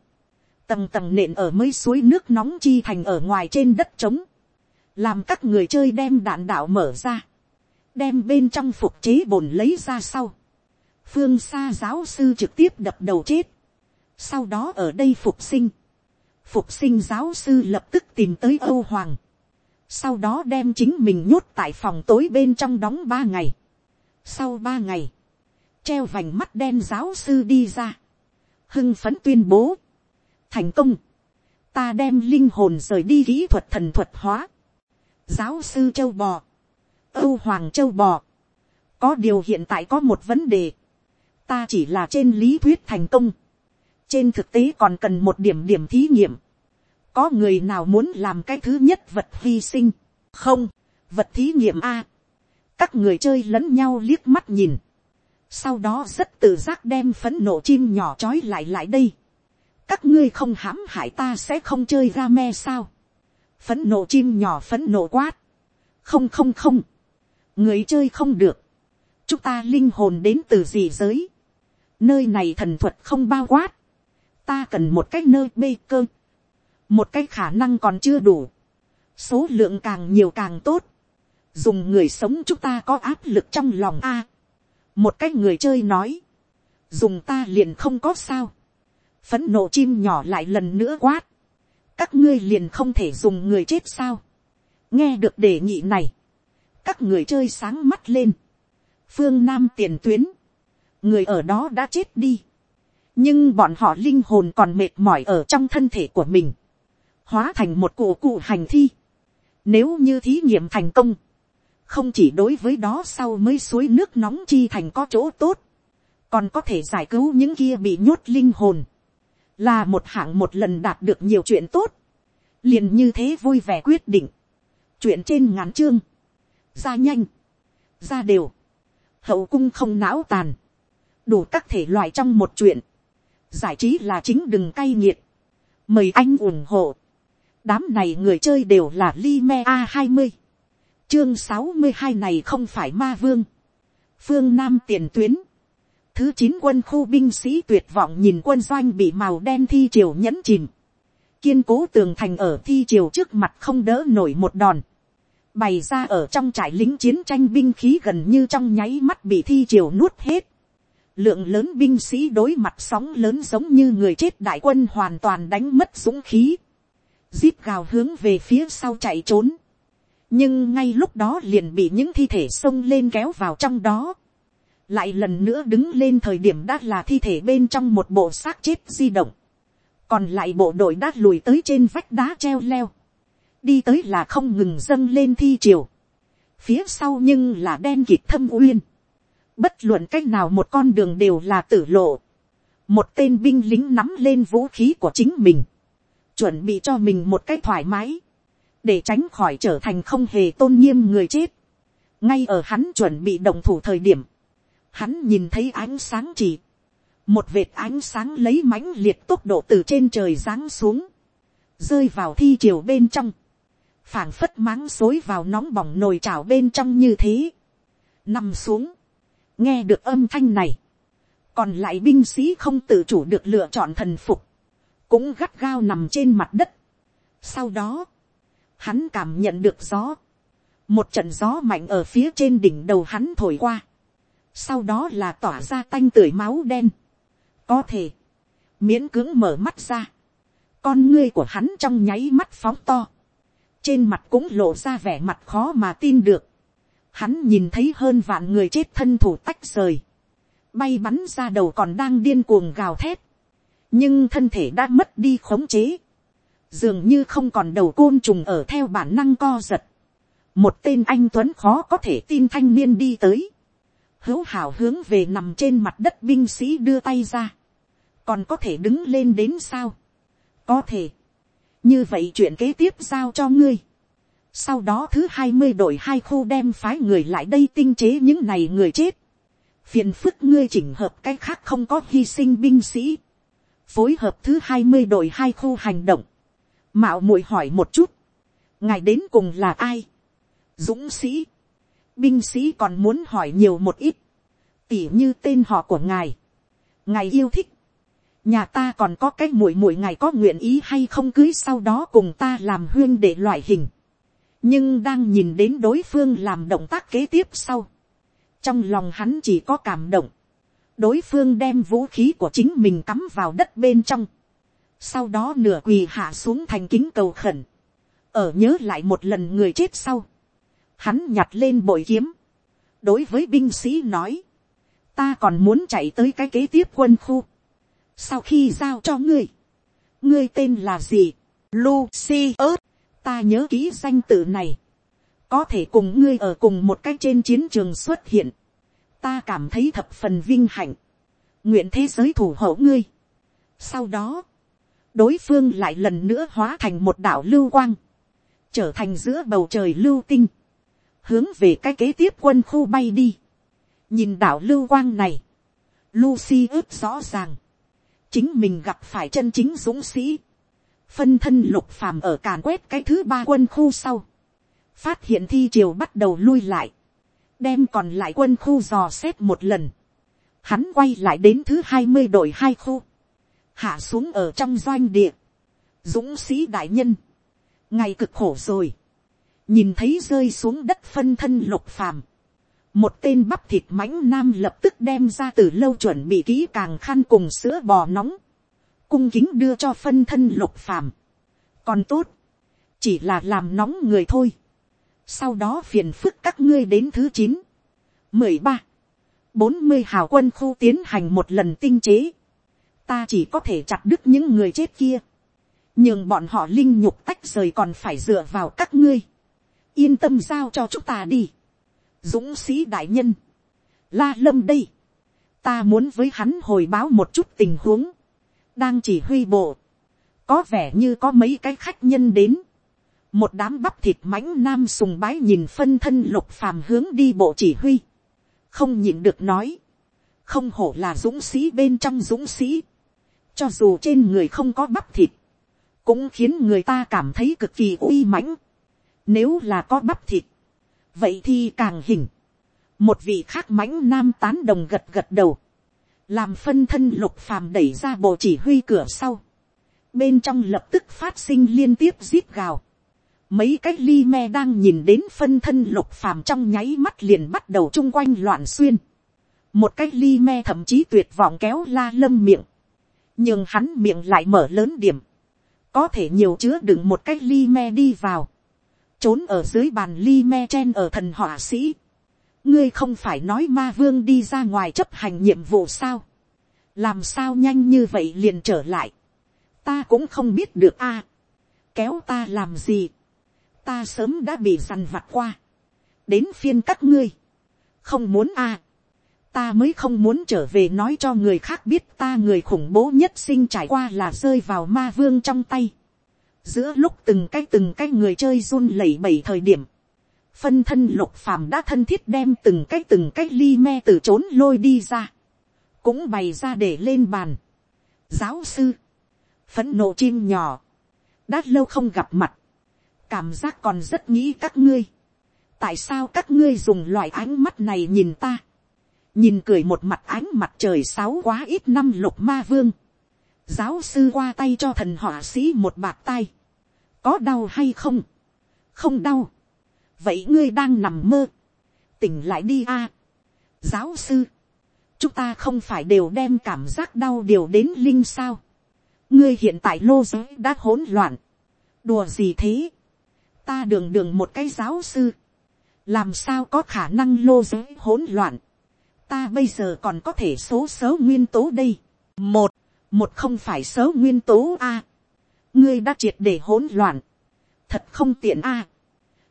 tầng tầng nện ở mấy suối nước nóng chi thành ở ngoài trên đất trống, làm các người chơi đem đạn đạo mở ra, đem bên trong phục chế bồn lấy ra sau, phương xa giáo sư trực tiếp đập đầu chết, sau đó ở đây phục sinh, phục sinh giáo sư lập tức tìm tới âu hoàng, sau đó đem chính mình nhốt tại phòng tối bên trong đóng ba ngày, sau ba ngày, treo vành mắt đen giáo sư đi ra, hưng phấn tuyên bố, thành công, ta đem linh hồn rời đi kỹ thuật thần thuật hóa, giáo sư châu bò, âu hoàng châu bò, có điều hiện tại có một vấn đề, ta chỉ là trên lý thuyết thành công, trên thực tế còn cần một điểm điểm thí nghiệm, có người nào muốn làm cái thứ nhất vật hy sinh, không, vật thí nghiệm a, các người chơi lẫn nhau liếc mắt nhìn, sau đó rất tự giác đem phấn nộ chim nhỏ trói lại lại đây, các ngươi không hãm hại ta sẽ không chơi ra me sao, phấn nộ chim nhỏ phấn nộ quát, không không không, người chơi không được, chúng ta linh hồn đến từ gì giới, nơi này thần thuật không bao quát, ta cần một cái nơi bê cơ, một cái khả năng còn chưa đủ, số lượng càng nhiều càng tốt, dùng người sống chúng ta có áp lực trong lòng a, một cái người chơi nói, dùng ta liền không có sao, phấn nộ chim nhỏ lại lần nữa quát, các ngươi liền không thể dùng người chết sao, nghe được đề nghị này, các người chơi sáng mắt lên, phương nam tiền tuyến, người ở đó đã chết đi, nhưng bọn họ linh hồn còn mệt mỏi ở trong thân thể của mình, hóa thành một cụ cụ hành thi. Nếu như thí nghiệm thành công, không chỉ đối với đó sau mới suối nước nóng chi thành có chỗ tốt, còn có thể giải cứu những kia bị nhốt linh hồn, là một hạng một lần đạt được nhiều chuyện tốt, liền như thế vui vẻ quyết định, chuyện trên ngắn chương, ra nhanh, ra đều, hậu cung không não tàn, đủ các thể loại trong một chuyện, giải trí là chính đừng cay nghiệt, mời anh ủng hộ, đám này người chơi đều là Lime A20. Chương 62 này không phải ma vương. Phương Nam tiền tuyến. Thứ 9 quân khu binh sĩ tuyệt vọng nhìn quân doanh bị màu đen thi triều nhẫn chìm. Kiên cố tường thành ở thi triều trước mặt không đỡ nổi một đòn. Bày ra ở trong trại lính chiến tranh binh khí gần như trong nháy mắt bị thi triều nuốt hết. Lượng lớn binh sĩ đối mặt sóng lớn giống như người chết đại quân hoàn toàn đánh mất dũng khí Díp gào hướng về phía sau chạy trốn. nhưng ngay lúc đó liền bị những thi thể xông lên kéo vào trong đó lại lần nữa đứng lên thời điểm đã là thi thể bên trong một bộ xác chết di động. còn lại bộ đội đã lùi tới trên vách đá treo leo. đi tới là không ngừng dâng lên thi triều. phía sau nhưng là đen kịt thâm uyên. bất luận c á c h nào một con đường đều là tử lộ. một tên binh lính nắm lên vũ khí của chính mình chuẩn bị cho mình một cách thoải mái, để tránh khỏi trở thành không hề tôn nghiêm người chết. ngay ở hắn chuẩn bị đồng thủ thời điểm, hắn nhìn thấy ánh sáng chỉ, một vệt ánh sáng lấy mãnh liệt tốc độ từ trên trời giáng xuống, rơi vào thi triều bên trong, phảng phất máng xối vào nóng bỏng nồi chảo bên trong như thế, nằm xuống, nghe được âm thanh này, còn lại binh sĩ không tự chủ được lựa chọn thần phục, cũng gắt gao nằm trên mặt đất. Sau đó, hắn cảm nhận được gió, một trận gió mạnh ở phía trên đỉnh đầu hắn thổi qua, sau đó là tỏa ra tanh tưởi máu đen, có thể, miễn cưỡng mở mắt ra, con ngươi của hắn trong nháy mắt phóng to, trên mặt cũng lộ ra vẻ mặt khó mà tin được. Hắn nhìn thấy hơn vạn người chết thân thủ tách rời, bay bắn ra đầu còn đang điên cuồng gào thét, nhưng thân thể đã mất đi khống chế, dường như không còn đầu côn trùng ở theo bản năng co giật. một tên anh tuấn khó có thể tin thanh niên đi tới, hữu hảo hướng về nằm trên mặt đất binh sĩ đưa tay ra, còn có thể đứng lên đến sao, có thể, như vậy chuyện kế tiếp giao cho ngươi, sau đó thứ hai mươi đội hai khu đem phái người lại đây tinh chế những này người chết, phiền phức ngươi chỉnh hợp cái khác không có hy sinh binh sĩ, phối hợp thứ hai mươi đội hai khu hành động, mạo muội hỏi một chút, ngài đến cùng là ai, dũng sĩ, binh sĩ còn muốn hỏi nhiều một ít, tỉ như tên họ của ngài, ngài yêu thích, nhà ta còn có cái muội muội ngài có nguyện ý hay không cưới sau đó cùng ta làm huyên để loại hình, nhưng đang nhìn đến đối phương làm động tác kế tiếp sau, trong lòng hắn chỉ có cảm động, đối phương đem vũ khí của chính mình cắm vào đất bên trong, sau đó nửa quỳ hạ xuống thành kính cầu khẩn, ở nhớ lại một lần người chết sau, hắn nhặt lên bội kiếm, đối với binh sĩ nói, ta còn muốn chạy tới cái kế tiếp quân khu, sau khi giao cho ngươi, ngươi tên là gì, Lucy ớt, ta nhớ kỹ danh tự này, có thể cùng ngươi ở cùng một cái trên chiến trường xuất hiện, ta cảm thấy thập phần vinh hạnh, nguyện thế giới thủ hộ ngươi. Sau đó, đối phương lại lần nữa hóa thành một đảo lưu quang, trở thành giữa bầu trời lưu tinh, hướng về cái kế tiếp quân khu bay đi. nhìn đảo lưu quang này, Lucy ước rõ ràng, chính mình gặp phải chân chính dũng sĩ, phân thân lục phàm ở càn quét cái thứ ba quân khu sau, phát hiện thi triều bắt đầu lui lại, đem còn lại quân khu dò xét một lần, hắn quay lại đến thứ hai mươi đội hai khu, hạ xuống ở trong doanh địa, dũng sĩ đại nhân, ngày cực khổ rồi, nhìn thấy rơi xuống đất phân thân lục phàm, một tên bắp thịt mãnh nam lập tức đem ra từ lâu chuẩn bị kỹ càng khăn cùng sữa bò nóng, cung kính đưa cho phân thân lục phàm. còn tốt, chỉ là làm nóng người thôi. sau đó phiền phức các ngươi đến thứ chín, mười ba, bốn mươi hào quân khu tiến hành một lần tinh chế. ta chỉ có thể chặt đứt những người chết kia. nhưng bọn họ linh nhục tách rời còn phải dựa vào các ngươi yên tâm giao cho chúng ta đi. dũng sĩ đại nhân. la lâm đây. ta muốn với hắn hồi báo một chút tình huống. Đang chỉ huy bộ, có vẻ như có mấy cái khách nhân đến, một đám bắp thịt mãnh nam sùng bái nhìn phân thân lục phàm hướng đi bộ chỉ huy, không nhịn được nói, không hổ là dũng sĩ bên trong dũng sĩ, cho dù trên người không có bắp thịt, cũng khiến người ta cảm thấy cực kỳ uy mãnh, nếu là có bắp thịt, vậy thì càng hình, một vị khác mãnh nam tán đồng gật gật đầu, làm phân thân lục phàm đẩy ra bộ chỉ huy cửa sau, bên trong lập tức phát sinh liên tiếp giết gào, mấy cái ly me đang nhìn đến phân thân lục phàm trong nháy mắt liền bắt đầu chung quanh loạn xuyên, một cái ly me thậm chí tuyệt vọng kéo la lâm miệng, nhưng hắn miệng lại mở lớn điểm, có thể nhiều chứa đựng một cái ly me đi vào, trốn ở dưới bàn ly me chen ở thần họa sĩ, ngươi không phải nói ma vương đi ra ngoài chấp hành nhiệm vụ sao, làm sao nhanh như vậy liền trở lại, ta cũng không biết được a, kéo ta làm gì, ta sớm đã bị dằn vặt qua, đến phiên các ngươi, không muốn a, ta mới không muốn trở về nói cho người khác biết ta người khủng bố nhất sinh trải qua là rơi vào ma vương trong tay, giữa lúc từng cái từng cái người chơi run lẩy bẩy thời điểm, phân thân lục phàm đã thân thiết đem từng cái từng cái ly me từ trốn lôi đi ra, cũng bày ra để lên bàn. giáo sư, phấn nộ chim nhỏ, đã lâu không gặp mặt, cảm giác còn rất nghĩ các ngươi, tại sao các ngươi dùng loại ánh mắt này nhìn ta, nhìn cười một mặt ánh mặt trời sáu quá ít năm lục ma vương, giáo sư qua tay cho thần họa sĩ một bạc tay, có đau hay không, không đau, vậy ngươi đang nằm mơ, tỉnh lại đi a. giáo sư, chúng ta không phải đều đem cảm giác đau điều đến linh sao. ngươi hiện tại lô giới đã hỗn loạn. đùa gì thế. ta đường đường một cái giáo sư, làm sao có khả năng lô giới hỗn loạn, ta bây giờ còn có thể số số nguyên tố đây, một, một không phải số nguyên tố a, ngươi đã triệt để hỗn loạn, thật không tiện a,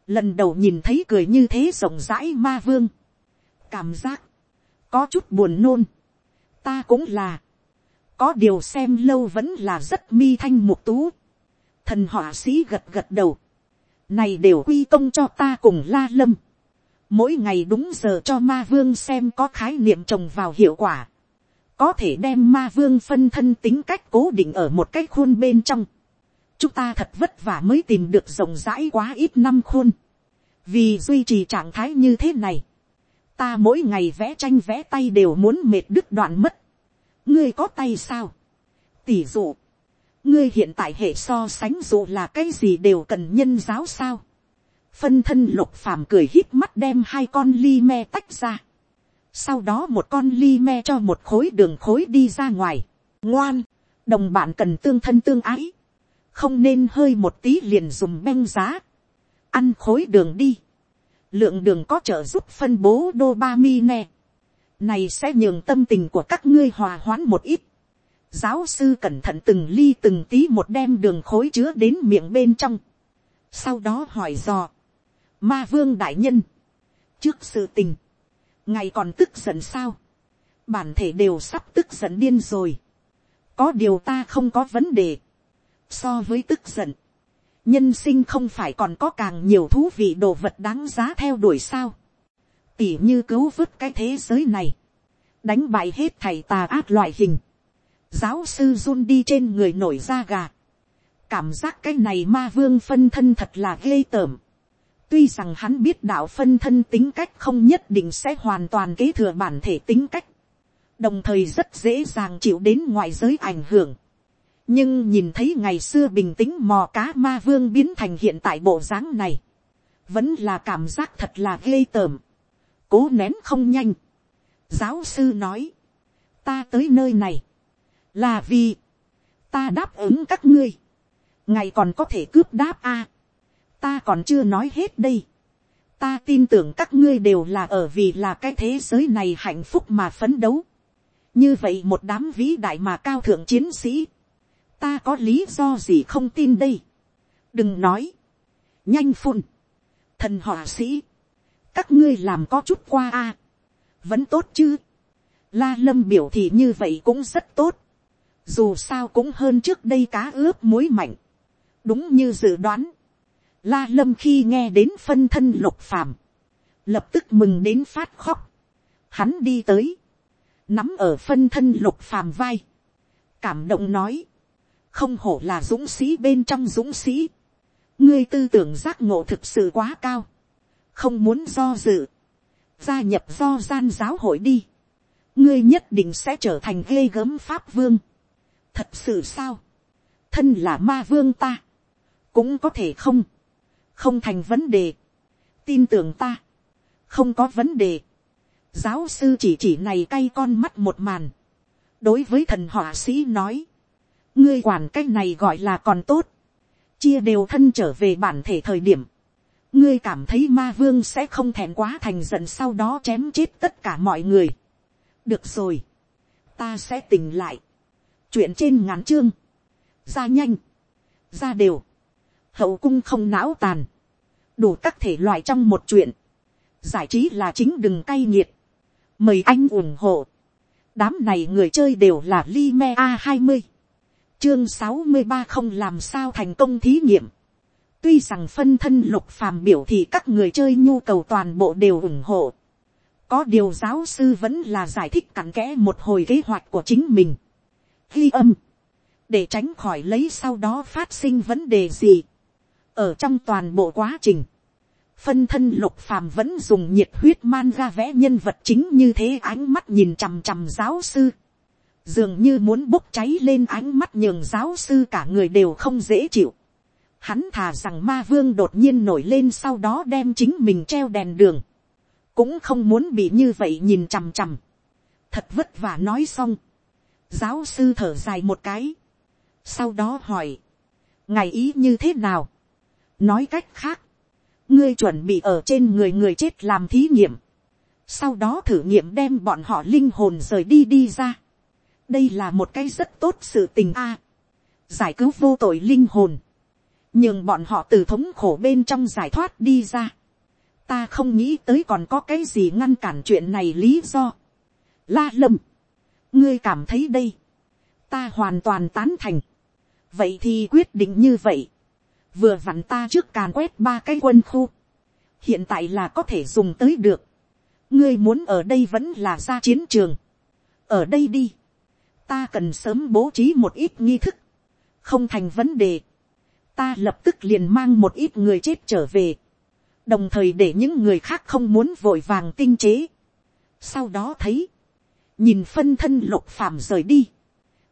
lần đầu nhìn thấy cười như thế rộng rãi ma vương, cảm giác, có chút buồn nôn, ta cũng là, có điều xem lâu vẫn là rất mi thanh mục tú, thần họa sĩ gật gật đầu, này đều quy công cho ta cùng la lâm, mỗi ngày đúng giờ cho ma vương xem có khái niệm trồng vào hiệu quả, có thể đem ma vương phân thân tính cách cố định ở một cái khuôn bên trong chúng ta thật vất vả mới tìm được rộng rãi quá ít năm khuôn, vì duy trì trạng thái như thế này, ta mỗi ngày vẽ tranh vẽ tay đều muốn mệt đứt đoạn mất. ngươi có tay sao, tỷ dụ, ngươi hiện tại hệ so sánh dù là cái gì đều cần nhân giáo sao. phân thân lục phàm cười hít mắt đem hai con ly me tách ra. sau đó một con ly me cho một khối đường khối đi ra ngoài. ngoan, đồng bạn cần tương thân tương ái không nên hơi một tí liền dùng beng giá. ăn khối đường đi. lượng đường có trợ giúp phân bố dopamine. này sẽ nhường tâm tình của các ngươi hòa hoãn một ít Giáo sư cẩn thận từng ly từng tí một đem đường khối chứa đến miệng bên trong. Sau đó hỏi dò. Ma vương đại nhân. Trước sự tình. Ngày còn tức giận sao? Bản thể đều sắp tức giận điên rồi. Có điều ta không có vấn đề. So với tức giận. Nhân sinh không phải còn có càng nhiều thú vị đồ vật đáng giá theo đuổi sao. Tỉ như cứu vớt cái thế giới này. Đánh bại hết thầy tà ác loại hình giáo sư run đi trên người nổi da gà. cảm giác cái này ma vương phân thân thật là ghê tởm. tuy rằng hắn biết đạo phân thân tính cách không nhất định sẽ hoàn toàn kế thừa bản thể tính cách. đồng thời rất dễ dàng chịu đến ngoại giới ảnh hưởng nhưng nhìn thấy ngày xưa bình tĩnh mò cá ma vương biến thành hiện tại bộ dáng này. vẫn là cảm giác thật là ghê tởm. cố nén không nhanh. giáo sư nói. ta tới nơi này là vì, ta đáp ứng các ngươi, ngày còn có thể cướp đáp a, ta còn chưa nói hết đây, ta tin tưởng các ngươi đều là ở vì là cái thế giới này hạnh phúc mà phấn đấu, như vậy một đám vĩ đại mà cao thượng chiến sĩ, ta có lý do gì không tin đây, đừng nói, nhanh phun, thần họa sĩ, các ngươi làm có chút qua a, vẫn tốt chứ, la lâm biểu thị như vậy cũng rất tốt, dù sao cũng hơn trước đây cá ướp muối mạnh, đúng như dự đoán, la lâm khi nghe đến phân thân lục phàm, lập tức mừng đến phát khóc, hắn đi tới, nắm ở phân thân lục phàm vai, cảm động nói, không hổ là dũng sĩ bên trong dũng sĩ, ngươi tư tưởng giác ngộ thực sự quá cao, không muốn do dự, gia nhập do gian giáo hội đi, ngươi nhất định sẽ trở thành ghê gớm pháp vương, thật sự sao, thân là ma vương ta, cũng có thể không, không thành vấn đề, tin tưởng ta, không có vấn đề, giáo sư chỉ chỉ này cay con mắt một màn, đối với thần họa sĩ nói, ngươi quản cái này gọi là còn tốt, chia đều thân trở về bản thể thời điểm, ngươi cảm thấy ma vương sẽ không thèm quá thành giận sau đó chém chết tất cả mọi người. được rồi, ta sẽ tỉnh lại, chuyện trên ngắn chương, ra nhanh, ra đều, hậu cung không não tàn, đủ các thể loại trong một chuyện, giải trí là chính đừng cay nghiệt, mời anh ủng hộ, đám này người chơi đều là li me a hai mươi, chương sáu mươi ba không làm sao thành công thí nghiệm, tuy rằng phân thân lục phàm biểu thì các người chơi nhu cầu toàn bộ đều ủng hộ, có điều giáo sư vẫn là giải thích cặn kẽ một hồi kế hoạch của chính mình ghi âm, để tránh khỏi lấy sau đó phát sinh vấn đề gì. ở trong toàn bộ quá trình, phân thân lục phàm vẫn dùng nhiệt huyết man ra vẽ nhân vật chính như thế ánh mắt nhìn chằm chằm giáo sư dường như muốn bốc cháy lên ánh mắt nhường giáo sư cả người đều không dễ chịu. Hắn thà rằng ma vương đột nhiên nổi lên sau đó đem chính mình treo đèn đường. cũng không muốn bị như vậy nhìn chằm chằm. thật vất vả nói xong Giáo sư thở dài một cái. Sau đó hỏi. Ngày ý như thế nào? Nói cách khác. ngươi chuẩn bị ở trên người người chết làm thí nghiệm, sau đó thử nghiệm đem bọn họ linh hồn rời đi đi ra đây là một cái rất tốt sự tình a. giải cứu vô tội linh hồn, nhưng bọn họ từ thống khổ bên trong giải thoát đi ra. ta không nghĩ tới còn có cái gì ngăn cản chuyện này lý do. la lâm, ngươi cảm thấy đây, ta hoàn toàn tán thành. vậy thì quyết định như vậy. vừa vặn ta trước càn quét ba cái quân khu. hiện tại là có thể dùng tới được. ngươi muốn ở đây vẫn là ra chiến trường. ở đây đi ta cần sớm bố trí một ít nghi thức. không thành vấn đề. ta lập tức liền mang một ít người chết trở về. đồng thời để những người khác không muốn vội vàng tinh chế. sau đó thấy, nhìn phân thân lục phàm rời đi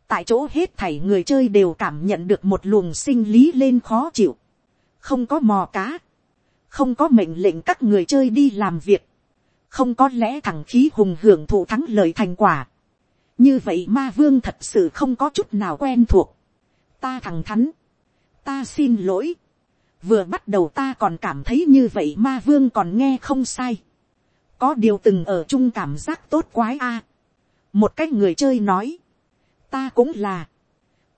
tại chỗ hết thảy người chơi đều cảm nhận được một luồng sinh lý lên khó chịu, không có mò cá, không có mệnh lệnh các người chơi đi làm việc, không có lẽ thằng khí hùng hưởng thụ thắng lợi thành quả như vậy ma vương thật sự không có chút nào quen thuộc. ta thẳng thắn, ta xin lỗi, vừa bắt đầu ta còn cảm thấy như vậy ma vương còn nghe không sai. có điều từng ở chung cảm giác tốt quái a. một cách người chơi nói, ta cũng là,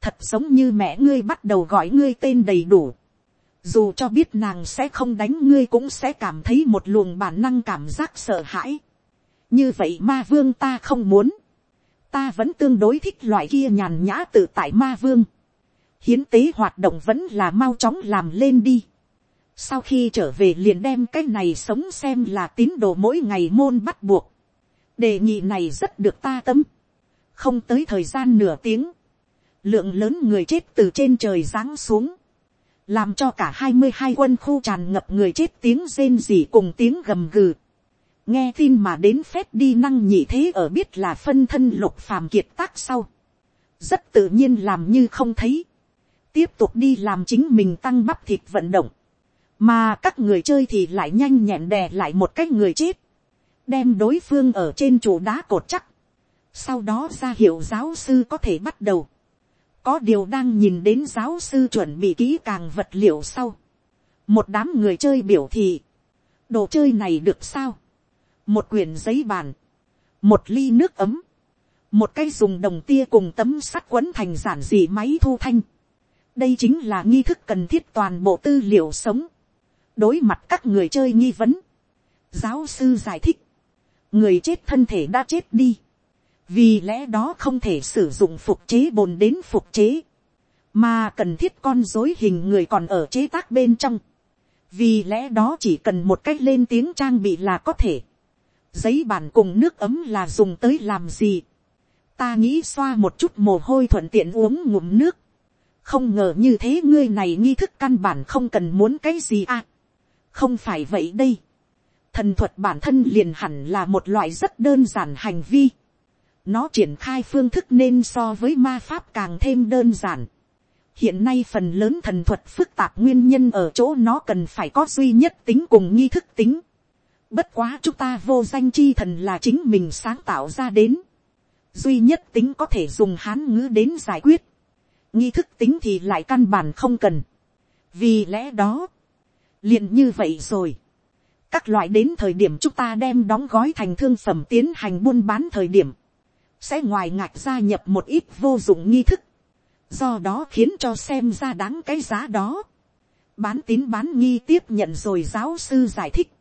thật giống như mẹ ngươi bắt đầu gọi ngươi tên đầy đủ, dù cho biết nàng sẽ không đánh ngươi cũng sẽ cảm thấy một luồng bản năng cảm giác sợ hãi. như vậy ma vương ta không muốn, ta vẫn tương đối thích loại kia nhàn nhã tự tại ma vương. hiến tế hoạt động vẫn là mau chóng làm lên đi. sau khi trở về liền đem cái này sống xem là tín đồ mỗi ngày môn bắt buộc. đề nghị này rất được ta tâm không tới thời gian nửa tiếng, lượng lớn người chết từ trên trời giáng xuống, làm cho cả hai mươi hai quân khu tràn ngập người chết tiếng rên rỉ cùng tiếng gầm gừ nghe tin mà đến phép đi năng nhị thế ở biết là phân thân lục phàm kiệt tác sau. rất tự nhiên làm như không thấy. tiếp tục đi làm chính mình tăng bắp thịt vận động. mà các người chơi thì lại nhanh nhẹn đè lại một cái người chết. đem đối phương ở trên trụ đá cột chắc sau đó ra hiệu giáo sư có thể bắt đầu. có điều đang nhìn đến giáo sư chuẩn bị kỹ càng vật liệu sau. một đám người chơi biểu thị, đồ chơi này được sao một quyển giấy bàn, một ly nước ấm, một cái dùng đồng tia cùng tấm sắt quấn thành giản dị máy thu thanh. đây chính là nghi thức cần thiết toàn bộ tư liệu sống. đối mặt các người chơi nghi vấn, giáo sư giải thích, người chết thân thể đã chết đi. Vì lẽ đó không thể sử dụng phục chế bồn đến phục chế, mà cần thiết con dối hình người còn ở chế tác bên trong, vì lẽ đó chỉ cần một cách lên tiếng trang bị là có thể, giấy bàn cùng nước ấm là dùng tới làm gì, ta nghĩ xoa một chút mồ hôi thuận tiện uống ngụm nước, không ngờ như thế ngươi này nghi thức căn bản không cần muốn cái gì à, không phải vậy đây, thần thuật bản thân liền hẳn là một loại rất đơn giản hành vi, nó triển khai phương thức nên so với ma pháp càng thêm đơn giản. hiện nay phần lớn thần thuật phức tạp nguyên nhân ở chỗ nó cần phải có duy nhất tính cùng nghi thức tính bất quá chúng ta vô danh chi thần là chính mình sáng tạo ra đến. duy nhất tính có thể dùng hán ngữ đến giải quyết. nghi thức tính thì lại căn bản không cần. vì lẽ đó, liền như vậy rồi các loại đến thời điểm chúng ta đem đóng gói thành thương phẩm tiến hành buôn bán thời điểm, sẽ ngoài ngạch gia nhập một ít vô dụng nghi thức, do đó khiến cho xem ra đáng cái giá đó. bán tín bán nghi tiếp nhận rồi giáo sư giải thích,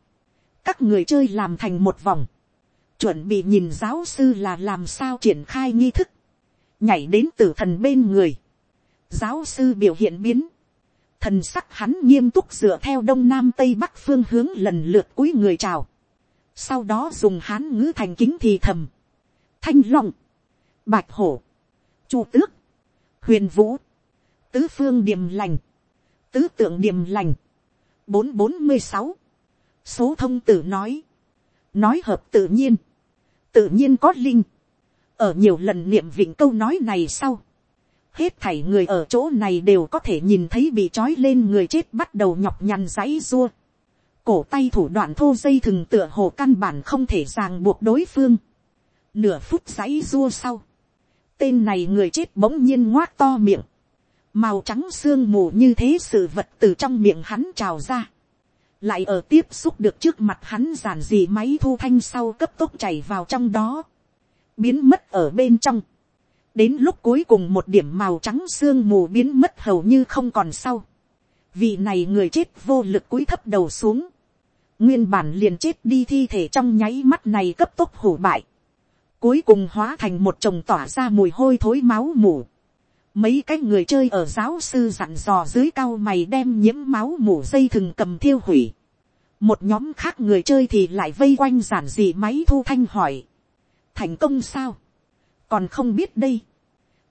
các người chơi làm thành một vòng, chuẩn bị nhìn giáo sư là làm sao triển khai nghi thức, nhảy đến tử thần bên người, giáo sư biểu hiện biến, thần sắc hắn nghiêm túc dựa theo đông nam tây bắc phương hướng lần lượt cúi người chào, sau đó dùng hán ngữ thành kính thì thầm, thanh long, bạch hổ, chu tước, huyền vũ, tứ phương điềm lành, tứ tượng điềm lành, bốn bốn mươi sáu, số thông tử nói, nói hợp tự nhiên, tự nhiên có linh, ở nhiều lần niệm vịnh câu nói này sau, hết thảy người ở chỗ này đều có thể nhìn thấy bị trói lên người chết bắt đầu nhọc nhằn giấy rua, cổ tay thủ đoạn thô dây thừng tựa hồ căn bản không thể ràng buộc đối phương, nửa phút giấy rua sau, tên này người chết bỗng nhiên ngoác to miệng, màu trắng sương mù như thế sự vật từ trong miệng hắn trào ra, lại ở tiếp xúc được trước mặt hắn giản dị máy thu thanh sau cấp tốc chảy vào trong đó, biến mất ở bên trong, đến lúc cuối cùng một điểm màu trắng sương mù biến mất hầu như không còn sau, vì này người chết vô lực cúi thấp đầu xuống, nguyên bản liền chết đi thi thể trong nháy mắt này cấp tốc hủ bại, cuối cùng hóa thành một chồng tỏa ra mùi hôi thối máu mù mấy cái người chơi ở giáo sư dặn dò dưới cao mày đem nhiễm máu mủ dây thừng cầm thiêu hủy. một nhóm khác người chơi thì lại vây quanh giản dị máy thu thanh hỏi. thành công sao. còn không biết đây.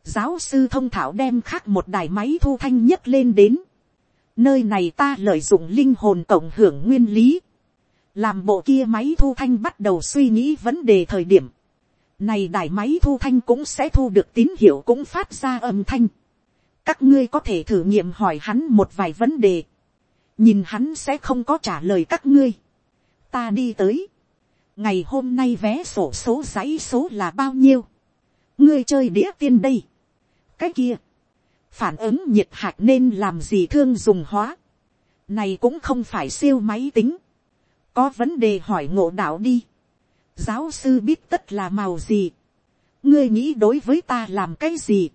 giáo sư thông thảo đem khác một đài máy thu thanh nhấc lên đến. nơi này ta lợi dụng linh hồn cộng hưởng nguyên lý. làm bộ kia máy thu thanh bắt đầu suy nghĩ vấn đề thời điểm này đài máy thu thanh cũng sẽ thu được tín hiệu cũng phát ra âm thanh. Các ngươi có thể thử nghiệm hỏi hắn một vài vấn đề. Nhìn hắn sẽ không có trả lời các ngươi. Ta đi tới. Ngày hôm nay vé sổ số giấy số là bao nhiêu? Ngươi chơi đĩa tiên đây. Cái kia. Phản ứng nhiệt hạch nên làm gì thương dùng hóa. Này cũng không phải siêu máy tính. Có vấn đề hỏi ngộ đạo đi giáo sư biết tất là màu gì, ngươi nghĩ đối với ta làm cái gì,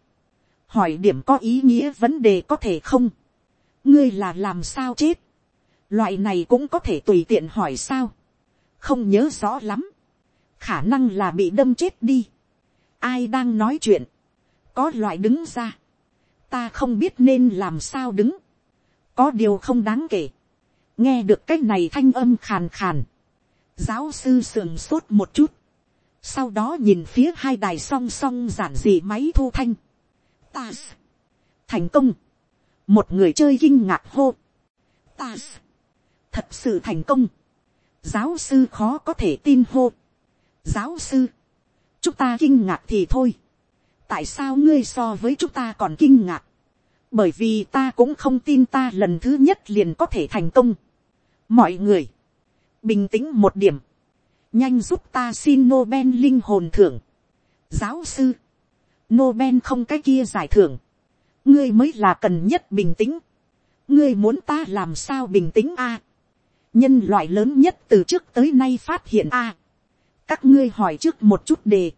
hỏi điểm có ý nghĩa vấn đề có thể không, ngươi là làm sao chết, loại này cũng có thể tùy tiện hỏi sao, không nhớ rõ lắm, khả năng là bị đâm chết đi, ai đang nói chuyện, có loại đứng ra, ta không biết nên làm sao đứng, có điều không đáng kể, nghe được cái này thanh âm khàn khàn, Giáo sư sườn sốt một chút. Sau đó nhìn phía hai đài song song giản dị máy thu thanh. Ta thành công. Một người chơi kinh ngạc hô. Ta thật sự thành công. Giáo sư khó có thể tin hô. Giáo sư. Chúng ta kinh ngạc thì thôi. Tại sao ngươi so với chúng ta còn kinh ngạc? Bởi vì ta cũng không tin ta lần thứ nhất liền có thể thành công. Mọi người bình tĩnh một điểm, nhanh giúp ta xin Nobel linh hồn thưởng. giáo sư, Nobel không cái kia giải thưởng, ngươi mới là cần nhất bình tĩnh, ngươi muốn ta làm sao bình tĩnh a, nhân loại lớn nhất từ trước tới nay phát hiện a, các ngươi hỏi trước một chút đề,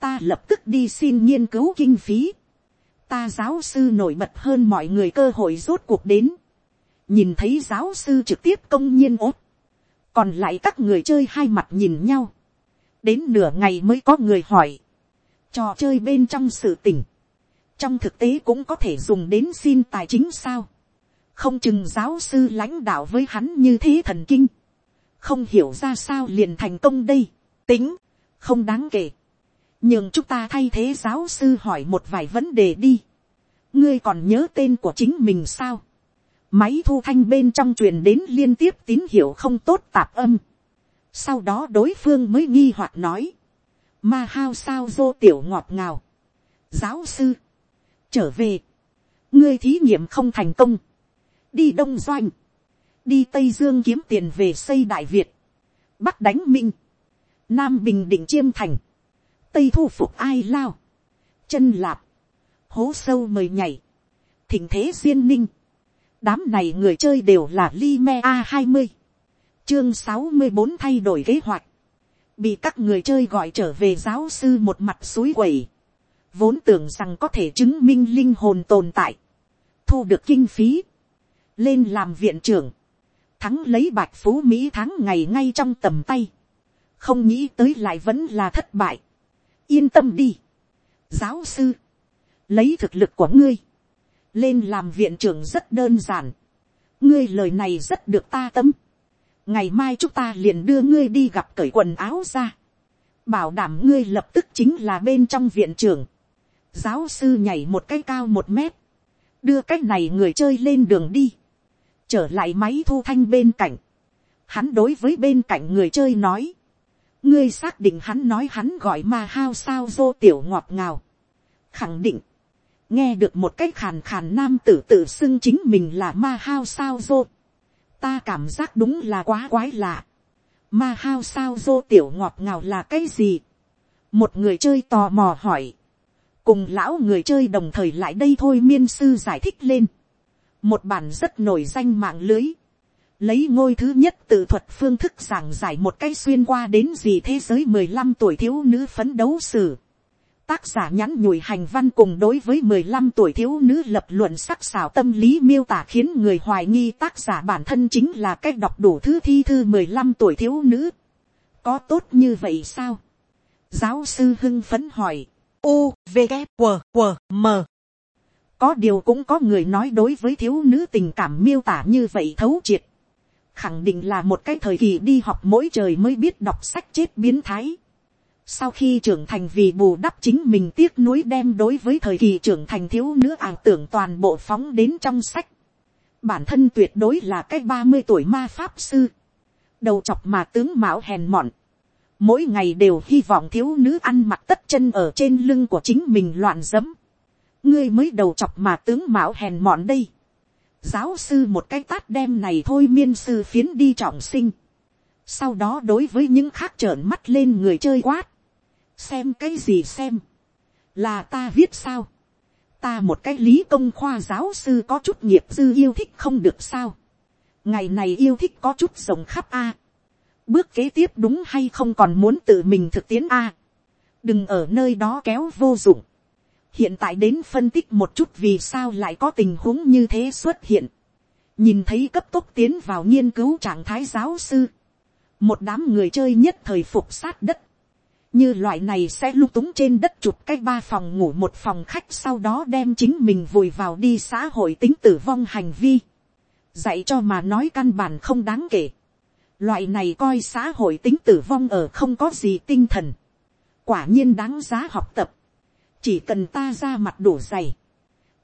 ta lập tức đi xin nghiên cứu kinh phí, ta giáo sư nổi bật hơn mọi người cơ hội rốt cuộc đến, nhìn thấy giáo sư trực tiếp công nhiên ốt, còn lại các người chơi hai mặt nhìn nhau, đến nửa ngày mới có người hỏi, trò chơi bên trong sự tỉnh, trong thực tế cũng có thể dùng đến xin tài chính sao, không chừng giáo sư lãnh đạo với hắn như thế thần kinh, không hiểu ra sao liền thành công đây, tính, không đáng kể, nhưng chúng ta thay thế giáo sư hỏi một vài vấn đề đi, ngươi còn nhớ tên của chính mình sao, Máy thu thanh bên trong truyền đến liên tiếp tín hiệu không tốt tạp âm. Sau đó đối phương mới nghi hoặc nói. Ma hao sao dô tiểu ngọt ngào. Giáo sư. Trở về. Ngươi thí nghiệm không thành công. Đi Đông Doanh. Đi Tây Dương kiếm tiền về xây Đại Việt. Bắc đánh Minh. Nam Bình Định Chiêm Thành. Tây thu phục ai lao. Chân lạp. Hố sâu mời nhảy. Thỉnh thế duyên ninh đám này người chơi đều là Lime A20. Chương sáu mươi bốn thay đổi kế hoạch. Bị các người chơi gọi trở về giáo sư một mặt suối quẩy. Vốn tưởng rằng có thể chứng minh linh hồn tồn tại. Thu được kinh phí. Lên làm viện trưởng. Thắng lấy bạch phú Mỹ tháng ngày ngay trong tầm tay. Không nghĩ tới lại vẫn là thất bại. Yên tâm đi. Giáo sư. Lấy thực lực của ngươi lên làm viện trưởng rất đơn giản. ngươi lời này rất được ta tâm. ngày mai chúng ta liền đưa ngươi đi gặp cởi quần áo ra. bảo đảm ngươi lập tức chính là bên trong viện trưởng. giáo sư nhảy một cái cao một mét. đưa cái này người chơi lên đường đi. trở lại máy thu thanh bên cạnh. hắn đối với bên cạnh người chơi nói. ngươi xác định hắn nói hắn gọi ma hao sao vô tiểu ngọt ngào. khẳng định nghe được một cái khàn khàn nam tử tự xưng chính mình là ma hao sao dô. ta cảm giác đúng là quá quái lạ. ma hao sao dô tiểu ngọt ngào là cái gì. một người chơi tò mò hỏi. cùng lão người chơi đồng thời lại đây thôi miên sư giải thích lên. một bản rất nổi danh mạng lưới. lấy ngôi thứ nhất tự thuật phương thức giảng giải một cái xuyên qua đến gì thế giới mười lăm tuổi thiếu nữ phấn đấu sử. Tác giả nhắn nhủi hành văn cùng đối với mười lăm tuổi thiếu nữ lập luận sắc sảo tâm lý miêu tả khiến người hoài nghi tác giả bản thân chính là cách đọc đủ thứ thi thư mười lăm tuổi thiếu nữ. Có tốt như vậy sao? Giáo sư hưng phấn hỏi. U, V, K, W, W, M. Có điều cũng có người nói đối với thiếu nữ tình cảm miêu tả như vậy thấu triệt khẳng định là một cái thời kỳ đi học mỗi trời mới biết đọc sách chết biến thái. Sau khi trưởng thành vì bù đắp chính mình tiếc nuối đem đối với thời kỳ trưởng thành thiếu nữ ảo tưởng toàn bộ phóng đến trong sách. Bản thân tuyệt đối là cái ba mươi tuổi ma pháp sư. Đầu chọc mà tướng mão hèn mọn. Mỗi ngày đều hy vọng thiếu nữ ăn mặc tất chân ở trên lưng của chính mình loạn dẫm Ngươi mới đầu chọc mà tướng mão hèn mọn đây giáo sư một cái tát đem này thôi miên sư phiến đi trọng sinh. sau đó đối với những khác trợn mắt lên người chơi quát xem cái gì xem. là ta viết sao. ta một cái lý công khoa giáo sư có chút nghiệp dư yêu thích không được sao. ngày này yêu thích có chút rộng khắp a. bước kế tiếp đúng hay không còn muốn tự mình thực tiến a. đừng ở nơi đó kéo vô dụng hiện tại đến phân tích một chút vì sao lại có tình huống như thế xuất hiện. nhìn thấy cấp tốc tiến vào nghiên cứu trạng thái giáo sư. một đám người chơi nhất thời phục sát đất như loại này sẽ lung túng trên đất chụp cái ba phòng ngủ một phòng khách sau đó đem chính mình vùi vào đi xã hội tính tử vong hành vi. dạy cho mà nói căn bản không đáng kể. loại này coi xã hội tính tử vong ở không có gì tinh thần. quả nhiên đáng giá học tập chỉ cần ta ra mặt đủ dày,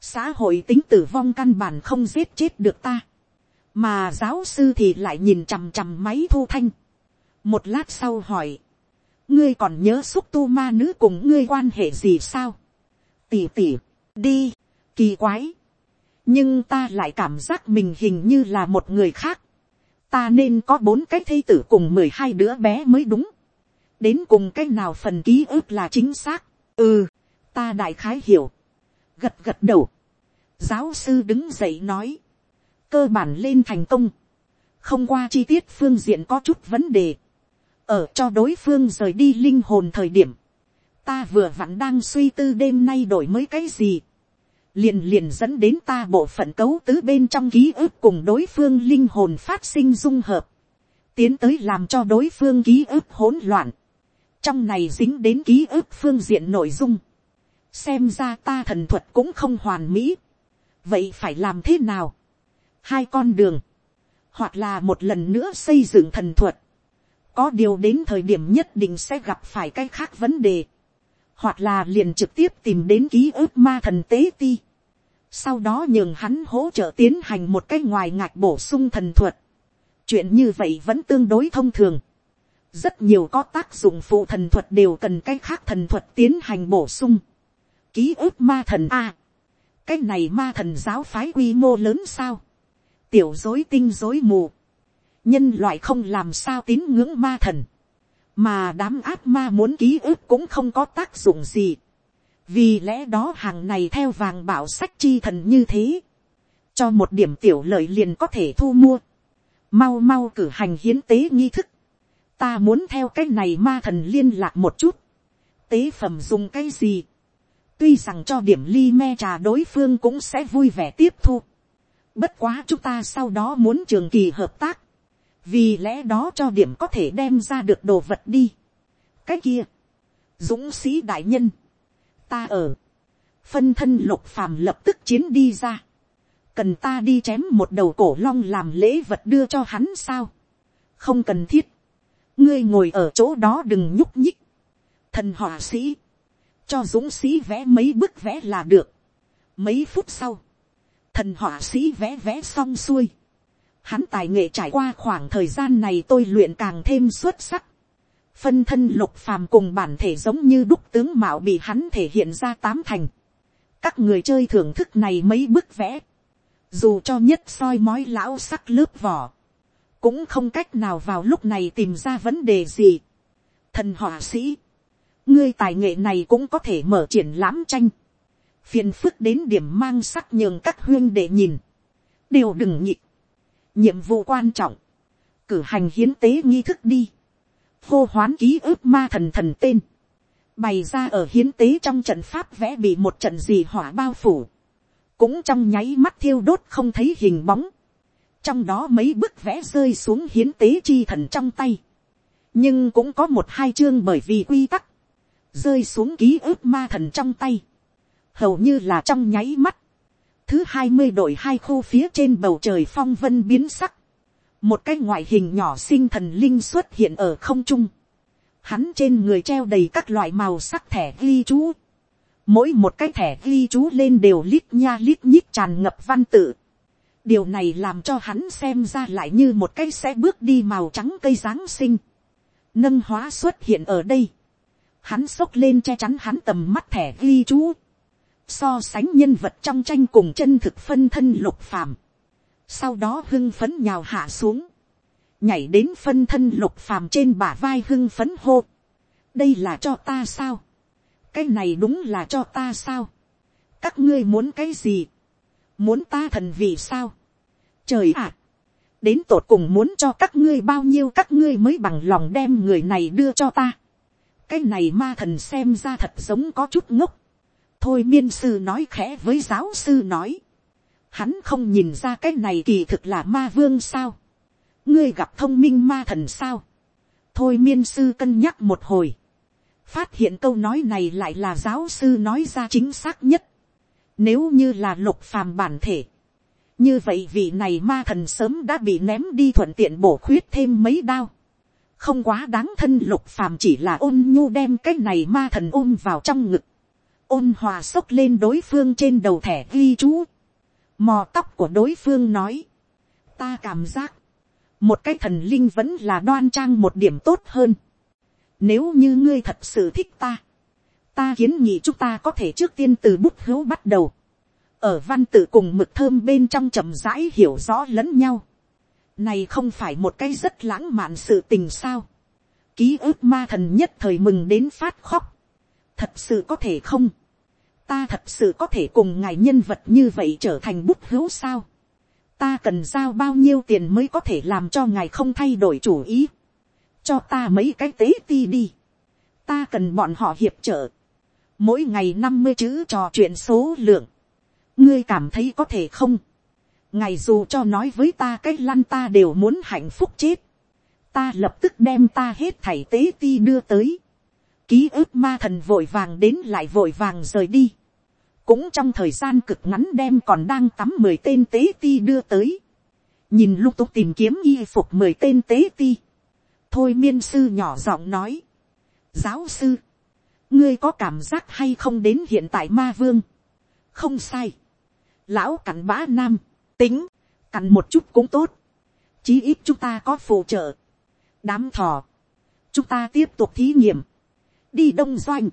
xã hội tính tử vong căn bản không giết chết được ta, mà giáo sư thì lại nhìn chằm chằm máy thu thanh, một lát sau hỏi, ngươi còn nhớ xúc tu ma nữ cùng ngươi quan hệ gì sao, tỉ tỉ, đi, kỳ quái, nhưng ta lại cảm giác mình hình như là một người khác, ta nên có bốn cái thây tử cùng mười hai đứa bé mới đúng, đến cùng cái nào phần ký ức là chính xác, ừ, ta đại khái hiểu, gật gật đầu, giáo sư đứng dậy nói, cơ bản lên thành công, không qua chi tiết phương diện có chút vấn đề, ở cho đối phương rời đi linh hồn thời điểm, ta vừa vặn đang suy tư đêm nay đổi mới cái gì, liền liền dẫn đến ta bộ phận cấu tứ bên trong ký ức cùng đối phương linh hồn phát sinh dung hợp, tiến tới làm cho đối phương ký ức hỗn loạn, trong này dính đến ký ức phương diện nội dung, xem ra ta thần thuật cũng không hoàn mỹ, vậy phải làm thế nào, hai con đường, hoặc là một lần nữa xây dựng thần thuật, có điều đến thời điểm nhất định sẽ gặp phải cái khác vấn đề, hoặc là liền trực tiếp tìm đến ký ức ma thần tế ti, sau đó nhường hắn hỗ trợ tiến hành một cái ngoài ngạch bổ sung thần thuật, chuyện như vậy vẫn tương đối thông thường, rất nhiều có tác dụng phụ thần thuật đều cần cái khác thần thuật tiến hành bổ sung ký ức ma thần a. cái này ma thần giáo phái quy mô lớn sao. tiểu dối tinh dối mù nhân loại không làm sao tín ngưỡng ma thần. mà đám áp ma muốn ký ức cũng không có tác dụng gì. vì lẽ đó hàng này theo vàng bảo sách chi thần như thế. cho một điểm tiểu lợi liền có thể thu mua. mau mau cử hành hiến tế nghi thức. ta muốn theo cái này ma thần liên lạc một chút. tế phẩm dùng cái gì tuy rằng cho điểm ly me trà đối phương cũng sẽ vui vẻ tiếp thu. bất quá chúng ta sau đó muốn trường kỳ hợp tác, vì lẽ đó cho điểm có thể đem ra được đồ vật đi. cái kia, dũng sĩ đại nhân, ta ở, phân thân lục phàm lập tức chiến đi ra, cần ta đi chém một đầu cổ long làm lễ vật đưa cho hắn sao, không cần thiết, ngươi ngồi ở chỗ đó đừng nhúc nhích, thần họa sĩ, cho dũng sĩ vẽ mấy bức vẽ là được. mấy phút sau, thần họa sĩ vẽ vẽ xong xuôi hắn tài nghệ trải qua khoảng thời gian này tôi luyện càng thêm xuất sắc. phân thân lục phàm cùng bản thể giống như đúc tướng mạo bị hắn thể hiện ra tám thành. các người chơi thưởng thức này mấy bức vẽ. dù cho nhất soi mói lão sắc lớp vỏ, cũng không cách nào vào lúc này tìm ra vấn đề gì. thần họa sĩ, ngươi tài nghệ này cũng có thể mở triển lãm tranh, phiền phức đến điểm mang sắc nhường các huyên để nhìn, đều đừng nhịp, nhiệm vụ quan trọng, cử hành hiến tế nghi thức đi, hô hoán ký ức ma thần thần tên, bày ra ở hiến tế trong trận pháp vẽ bị một trận gì hỏa bao phủ, cũng trong nháy mắt thiêu đốt không thấy hình bóng, trong đó mấy bức vẽ rơi xuống hiến tế chi thần trong tay, nhưng cũng có một hai chương bởi vì quy tắc, rơi xuống ký ức ma thần trong tay, hầu như là trong nháy mắt, thứ hai mươi đội hai khu phía trên bầu trời phong vân biến sắc, một cái ngoại hình nhỏ sinh thần linh xuất hiện ở không trung, hắn trên người treo đầy các loại màu sắc thẻ ghi chú, mỗi một cái thẻ ghi chú lên đều lít nha lít nhít tràn ngập văn tự, điều này làm cho hắn xem ra lại như một cái sẽ bước đi màu trắng cây giáng sinh, nâng hóa xuất hiện ở đây, hắn xốc lên che chắn hắn tầm mắt thẻ ghi chú, so sánh nhân vật trong tranh cùng chân thực phân thân lục phàm, sau đó hưng phấn nhào hạ xuống, nhảy đến phân thân lục phàm trên bả vai hưng phấn hô, đây là cho ta sao, cái này đúng là cho ta sao, các ngươi muốn cái gì, muốn ta thần vì sao, trời ạ, đến tột cùng muốn cho các ngươi bao nhiêu các ngươi mới bằng lòng đem người này đưa cho ta, cái này ma thần xem ra thật giống có chút ngốc, thôi miên sư nói khẽ với giáo sư nói, hắn không nhìn ra cái này kỳ thực là ma vương sao, ngươi gặp thông minh ma thần sao, thôi miên sư cân nhắc một hồi, phát hiện câu nói này lại là giáo sư nói ra chính xác nhất, nếu như là lục phàm bản thể, như vậy vị này ma thần sớm đã bị ném đi thuận tiện bổ khuyết thêm mấy đao, không quá đáng thân lục phàm chỉ là ôn nhu đem cái này ma thần ôm vào trong ngực, ôn hòa xốc lên đối phương trên đầu thẻ ghi chú, mò tóc của đối phương nói, ta cảm giác, một cái thần linh vẫn là đoan trang một điểm tốt hơn, nếu như ngươi thật sự thích ta, ta kiến nghị chúng ta có thể trước tiên từ bút hữu bắt đầu, ở văn tự cùng mực thơm bên trong chậm rãi hiểu rõ lẫn nhau, này không phải một cái rất lãng mạn sự tình sao, ký ức ma thần nhất thời mừng đến phát khóc, thật sự có thể không, ta thật sự có thể cùng ngài nhân vật như vậy trở thành bút hữu sao, ta cần giao bao nhiêu tiền mới có thể làm cho ngài không thay đổi chủ ý, cho ta mấy cái tế ti đi, ta cần bọn họ hiệp trợ, mỗi ngày năm mươi chữ trò chuyện số lượng, ngươi cảm thấy có thể không, ngài dù cho nói với ta cái lăn ta đều muốn hạnh phúc chết, ta lập tức đem ta hết thảy tế ti đưa tới, ký ức ma thần vội vàng đến lại vội vàng rời đi, cũng trong thời gian cực ngắn đem còn đang tắm mười tên tế ti đưa tới, nhìn lúc tục tìm kiếm y phục mười tên tế ti, thôi miên sư nhỏ giọng nói, giáo sư, ngươi có cảm giác hay không đến hiện tại ma vương, không sai, lão cặn bã nam, tính, cặn một chút cũng tốt, chí ít chúng ta có phụ trợ, đám thò, chúng ta tiếp tục thí nghiệm, đi đông doanh,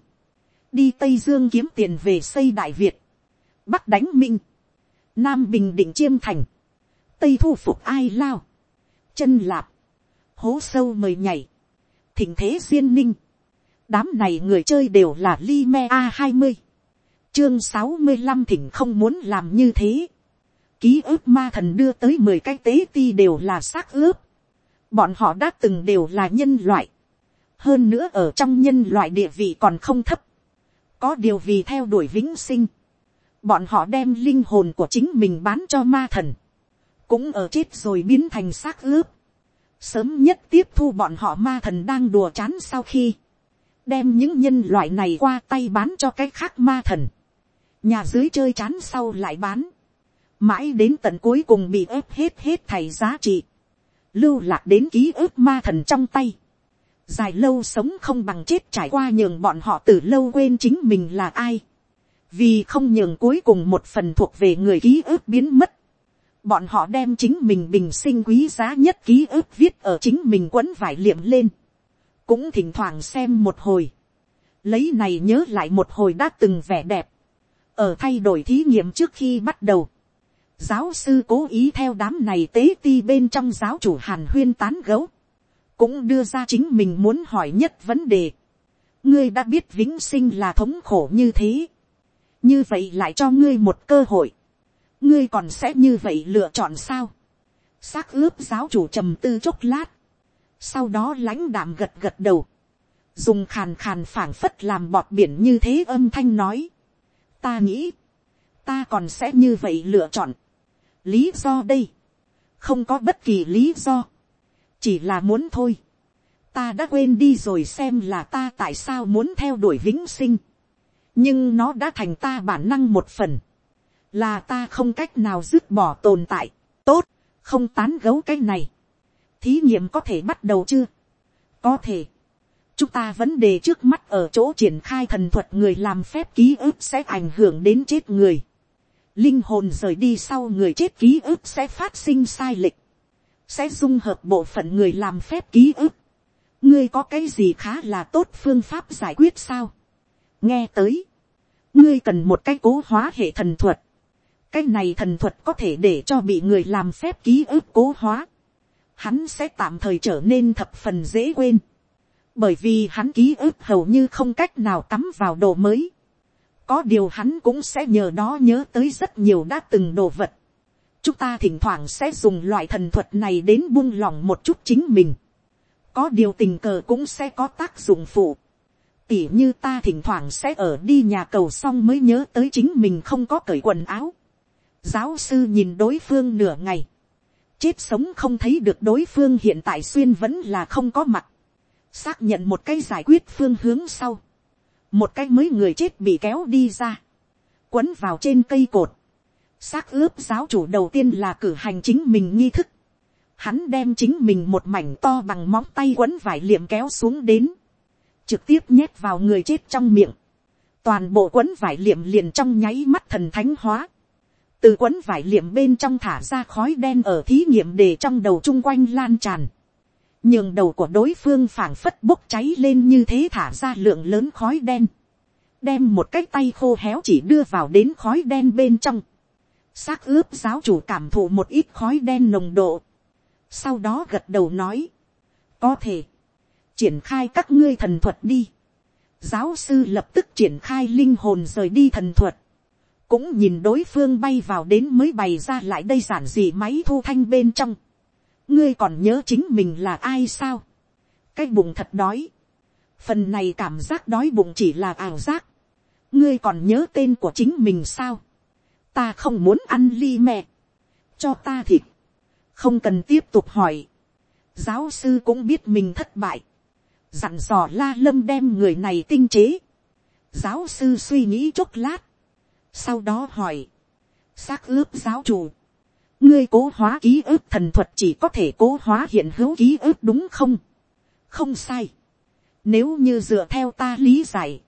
đi tây dương kiếm tiền về xây đại việt, bắc đánh minh, nam bình định chiêm thành, tây thu phục ai lao, chân lạp, hố sâu mời nhảy, thỉnh thế duyên ninh, đám này người chơi đều là li me a hai mươi, chương sáu mươi năm thỉnh không muốn làm như thế, ký ức ma thần đưa tới mười cái tế ti đều là xác ướp, bọn họ đã từng đều là nhân loại, hơn nữa ở trong nhân loại địa vị còn không thấp, có điều vì theo đuổi vĩnh sinh, bọn họ đem linh hồn của chính mình bán cho ma thần, cũng ở chết rồi biến thành xác ướp, sớm nhất tiếp thu bọn họ ma thần đang đùa chán sau khi, đem những nhân loại này qua tay bán cho cái khác ma thần, nhà dưới chơi chán sau lại bán, mãi đến tận cuối cùng bị ép hết hết thầy giá trị, lưu lạc đến ký ức ma thần trong tay, dài lâu sống không bằng chết trải qua nhường bọn họ từ lâu quên chính mình là ai, vì không nhường cuối cùng một phần thuộc về người ký ức biến mất, bọn họ đem chính mình bình sinh quý giá nhất ký ức viết ở chính mình quấn vải liệm lên, cũng thỉnh thoảng xem một hồi, lấy này nhớ lại một hồi đã từng vẻ đẹp, ở thay đổi thí nghiệm trước khi bắt đầu, giáo sư cố ý theo đám này tế ti bên trong giáo chủ hàn huyên tán gấu, cũng đưa ra chính mình muốn hỏi nhất vấn đề. ngươi đã biết vĩnh sinh là thống khổ như thế, như vậy lại cho ngươi một cơ hội, ngươi còn sẽ như vậy lựa chọn sao. xác ướp giáo chủ trầm tư chốc lát, sau đó lãnh đạm gật gật đầu, dùng khàn khàn phảng phất làm bọt biển như thế âm thanh nói, ta nghĩ, ta còn sẽ như vậy lựa chọn, lý do đây, không có bất kỳ lý do, chỉ là muốn thôi, ta đã quên đi rồi xem là ta tại sao muốn theo đuổi vĩnh sinh, nhưng nó đã thành ta bản năng một phần, là ta không cách nào dứt bỏ tồn tại, tốt, không tán gấu cái này, thí nghiệm có thể bắt đầu chưa, có thể, chúng ta vấn đề trước mắt ở chỗ triển khai thần thuật người làm phép ký ức sẽ ảnh hưởng đến chết người, linh hồn rời đi sau người chết ký ức sẽ phát sinh sai lệch, sẽ dung hợp bộ phận người làm phép ký ức, ngươi có cái gì khá là tốt phương pháp giải quyết sao, nghe tới, ngươi cần một cái cố hóa hệ thần thuật, cái này thần thuật có thể để cho bị người làm phép ký ức cố hóa, hắn sẽ tạm thời trở nên thập phần dễ quên, bởi vì hắn ký ức hầu như không cách nào tắm vào đồ mới, có điều hắn cũng sẽ nhờ đó nhớ tới rất nhiều đã từng đồ vật chúng ta thỉnh thoảng sẽ dùng loại thần thuật này đến buông lỏng một chút chính mình. có điều tình cờ cũng sẽ có tác dụng phụ. tỉ như ta thỉnh thoảng sẽ ở đi nhà cầu xong mới nhớ tới chính mình không có cởi quần áo. giáo sư nhìn đối phương nửa ngày. chết sống không thấy được đối phương hiện tại xuyên vẫn là không có mặt. xác nhận một cái giải quyết phương hướng sau một cái mới người chết bị kéo đi ra, quấn vào trên cây cột, xác ướp giáo chủ đầu tiên là cử hành chính mình nghi thức, hắn đem chính mình một mảnh to bằng móng tay quấn vải liệm kéo xuống đến, trực tiếp nhét vào người chết trong miệng, toàn bộ quấn vải liệm liền trong nháy mắt thần thánh hóa, từ quấn vải liệm bên trong thả ra khói đen ở thí nghiệm để trong đầu chung quanh lan tràn, nhường đầu của đối phương phảng phất bốc cháy lên như thế thả ra lượng lớn khói đen, đem một cái tay khô héo chỉ đưa vào đến khói đen bên trong, xác ướp giáo chủ cảm thụ một ít khói đen nồng độ, sau đó gật đầu nói, có thể, triển khai các ngươi thần thuật đi, giáo sư lập tức triển khai linh hồn rời đi thần thuật, cũng nhìn đối phương bay vào đến mới bày ra lại đây giản dị máy thu thanh bên trong, ngươi còn nhớ chính mình là ai sao, cái bụng thật đói, phần này cảm giác đói bụng chỉ là ảo giác, ngươi còn nhớ tên của chính mình sao, ta không muốn ăn ly mẹ, cho ta thịt, không cần tiếp tục hỏi, giáo sư cũng biết mình thất bại, dặn dò la lâm đem người này tinh chế, giáo sư suy nghĩ chốc lát, sau đó hỏi, xác ướp giáo chủ, ngươi cố hóa ký ức thần thuật chỉ có thể cố hóa hiện hữu ký ức đúng không? không sai. nếu như dựa theo ta lý giải,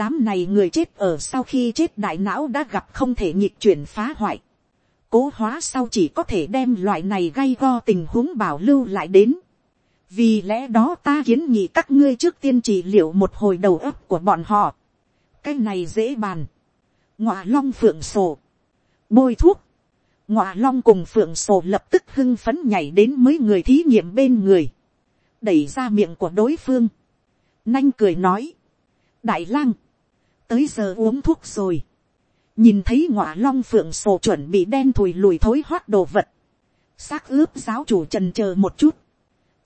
đám này người chết ở sau khi chết đại não đã gặp không thể nhịp chuyển phá hoại. cố hóa sau chỉ có thể đem loại này gây go tình huống bảo lưu lại đến. vì lẽ đó ta kiến nghị các ngươi trước tiên trị liệu một hồi đầu óc của bọn họ. cái này dễ bàn. ngọa long phượng sổ. bôi thuốc ngọa long cùng phượng sổ lập tức hưng phấn nhảy đến mấy người thí nghiệm bên người, đẩy ra miệng của đối phương, nanh cười nói, đại lang, tới giờ uống thuốc rồi, nhìn thấy ngọa long phượng sổ chuẩn bị đen thùi lùi thối hoát đồ vật, xác ướp giáo chủ trần c h ờ một chút,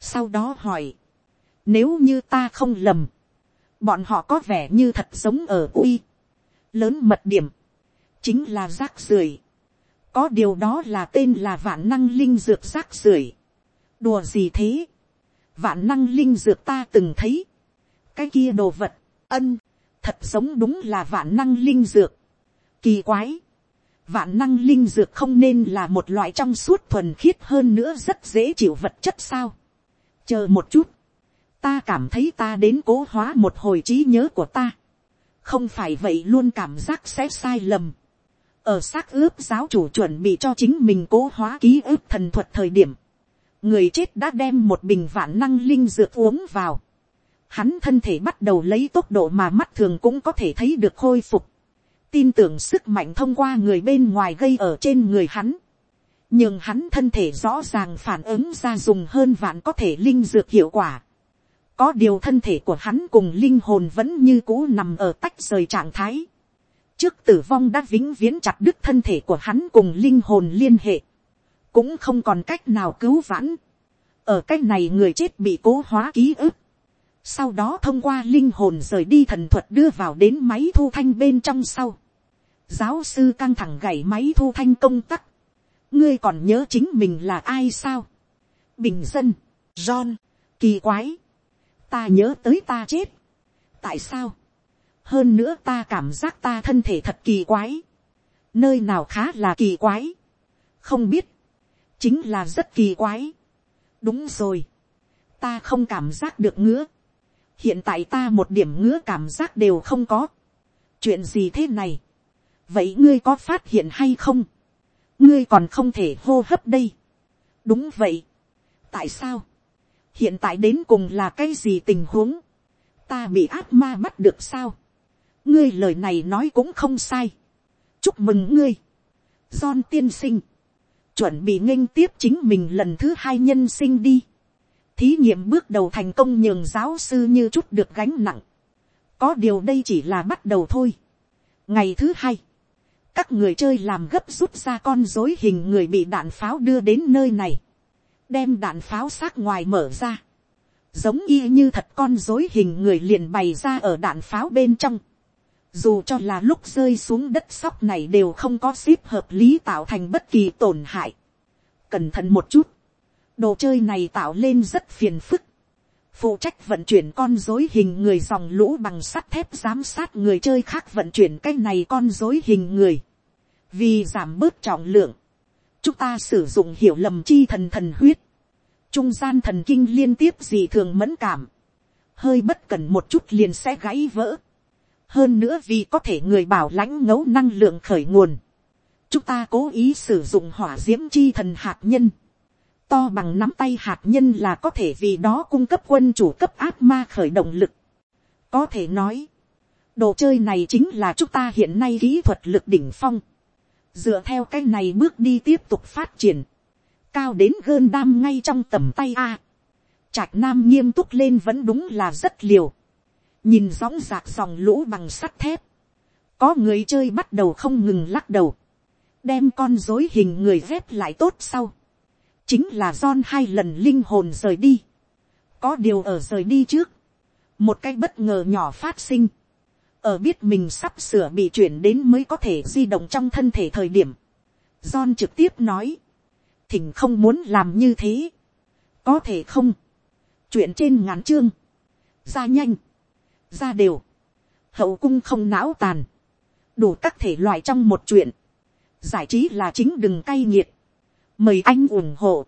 sau đó hỏi, nếu như ta không lầm, bọn họ có vẻ như thật sống ở uy, lớn mật điểm, chính là rác rưởi, có điều đó là tên là vạn năng linh dược rác rưởi. đùa gì thế. vạn năng linh dược ta từng thấy. cái kia đồ vật, ân, thật giống đúng là vạn năng linh dược. kỳ quái. vạn năng linh dược không nên là một loại trong suốt thuần khiết hơn nữa rất dễ chịu vật chất sao. chờ một chút. ta cảm thấy ta đến cố hóa một hồi trí nhớ của ta. không phải vậy luôn cảm giác sẽ sai lầm ở xác ướp giáo chủ chuẩn bị cho chính mình cố hóa ký ức thần thuật thời điểm, người chết đã đem một bình vạn năng linh dược uống vào. Hắn thân thể bắt đầu lấy tốc độ mà mắt thường cũng có thể thấy được khôi phục. Tin tưởng sức mạnh thông qua người bên ngoài gây ở trên người hắn. Nhưng hắn thân thể rõ ràng phản ứng ra dùng hơn vạn có thể linh dược hiệu quả. Có điều thân thể của hắn cùng linh hồn vẫn như cũ nằm ở tách rời trạng thái trước tử vong đã vĩnh viễn chặt đứt thân thể của hắn cùng linh hồn liên hệ. cũng không còn cách nào cứu vãn. ở cách này người chết bị cố hóa ký ức sau đó thông qua linh hồn rời đi thần thuật đưa vào đến máy thu thanh bên trong sau. giáo sư căng thẳng gảy máy thu thanh công tắc. ngươi còn nhớ chính mình là ai sao. bình dân, john, kỳ quái. ta nhớ tới ta chết. tại sao. hơn nữa ta cảm giác ta thân thể thật kỳ quái. nơi nào khá là kỳ quái. không biết chính là rất kỳ quái. đúng rồi, ta không cảm giác được ngứa hiện tại ta một điểm ngứa cảm giác đều không có. chuyện gì thế này. vậy ngươi có phát hiện hay không. ngươi còn không thể hô hấp đây. đúng vậy. tại sao. hiện tại đến cùng là cái gì tình huống. ta bị ác ma bắt được sao. ngươi lời này nói cũng không sai. chúc mừng ngươi. John tiên sinh chuẩn bị nghênh tiếp chính mình lần thứ hai nhân sinh đi. Thí nghiệm bước đầu thành công nhường giáo sư như chút được gánh nặng. Có điều đây chỉ là bắt đầu thôi. Ngày thứ hai, các người chơi làm gấp rút ra con dối hình người bị đạn pháo đưa đến nơi này. Đem đạn pháo xác ngoài mở ra. Giống y như thật con dối hình người liền bày ra ở đạn pháo bên trong dù cho là lúc rơi xuống đất sóc này đều không có ship hợp lý tạo thành bất kỳ tổn hại. Cẩn thận một chút, đồ chơi này tạo lên rất phiền phức. Phụ trách vận chuyển con dối hình người dòng lũ bằng sắt thép giám sát người chơi khác vận chuyển cái này con dối hình người. Vì giảm bớt trọng lượng, chúng ta sử dụng hiểu lầm chi thần thần huyết. Trung gian thần kinh liên tiếp gì thường mẫn cảm. Hơi bất cần một chút liền sẽ gãy vỡ hơn nữa vì có thể người bảo lãnh ngấu năng lượng khởi nguồn, chúng ta cố ý sử dụng hỏa d i ễ m chi thần hạt nhân, to bằng nắm tay hạt nhân là có thể vì đó cung cấp quân chủ cấp ác ma khởi động lực. có thể nói, đồ chơi này chính là chúng ta hiện nay kỹ thuật lực đỉnh phong, dựa theo cái này bước đi tiếp tục phát triển, cao đến gơn đam ngay trong tầm tay a. Trạch nam nghiêm túc lên vẫn đúng là rất liều. Nhìn dõng dạc dòng lũ bằng sắt thép, có người chơi bắt đầu không ngừng lắc đầu, đem con dối hình người ghép lại tốt sau, chính là John hai lần linh hồn rời đi, có điều ở rời đi trước, một cái bất ngờ nhỏ phát sinh, ở biết mình sắp sửa bị chuyển đến mới có thể di động trong thân thể thời điểm, John trực tiếp nói, thỉnh không muốn làm như thế, có thể không, chuyện trên ngắn chương, ra nhanh, ra đều, hậu cung không não tàn, đủ các thể loại trong một chuyện, giải trí là chính đừng cay nghiệt, mời anh ủng hộ,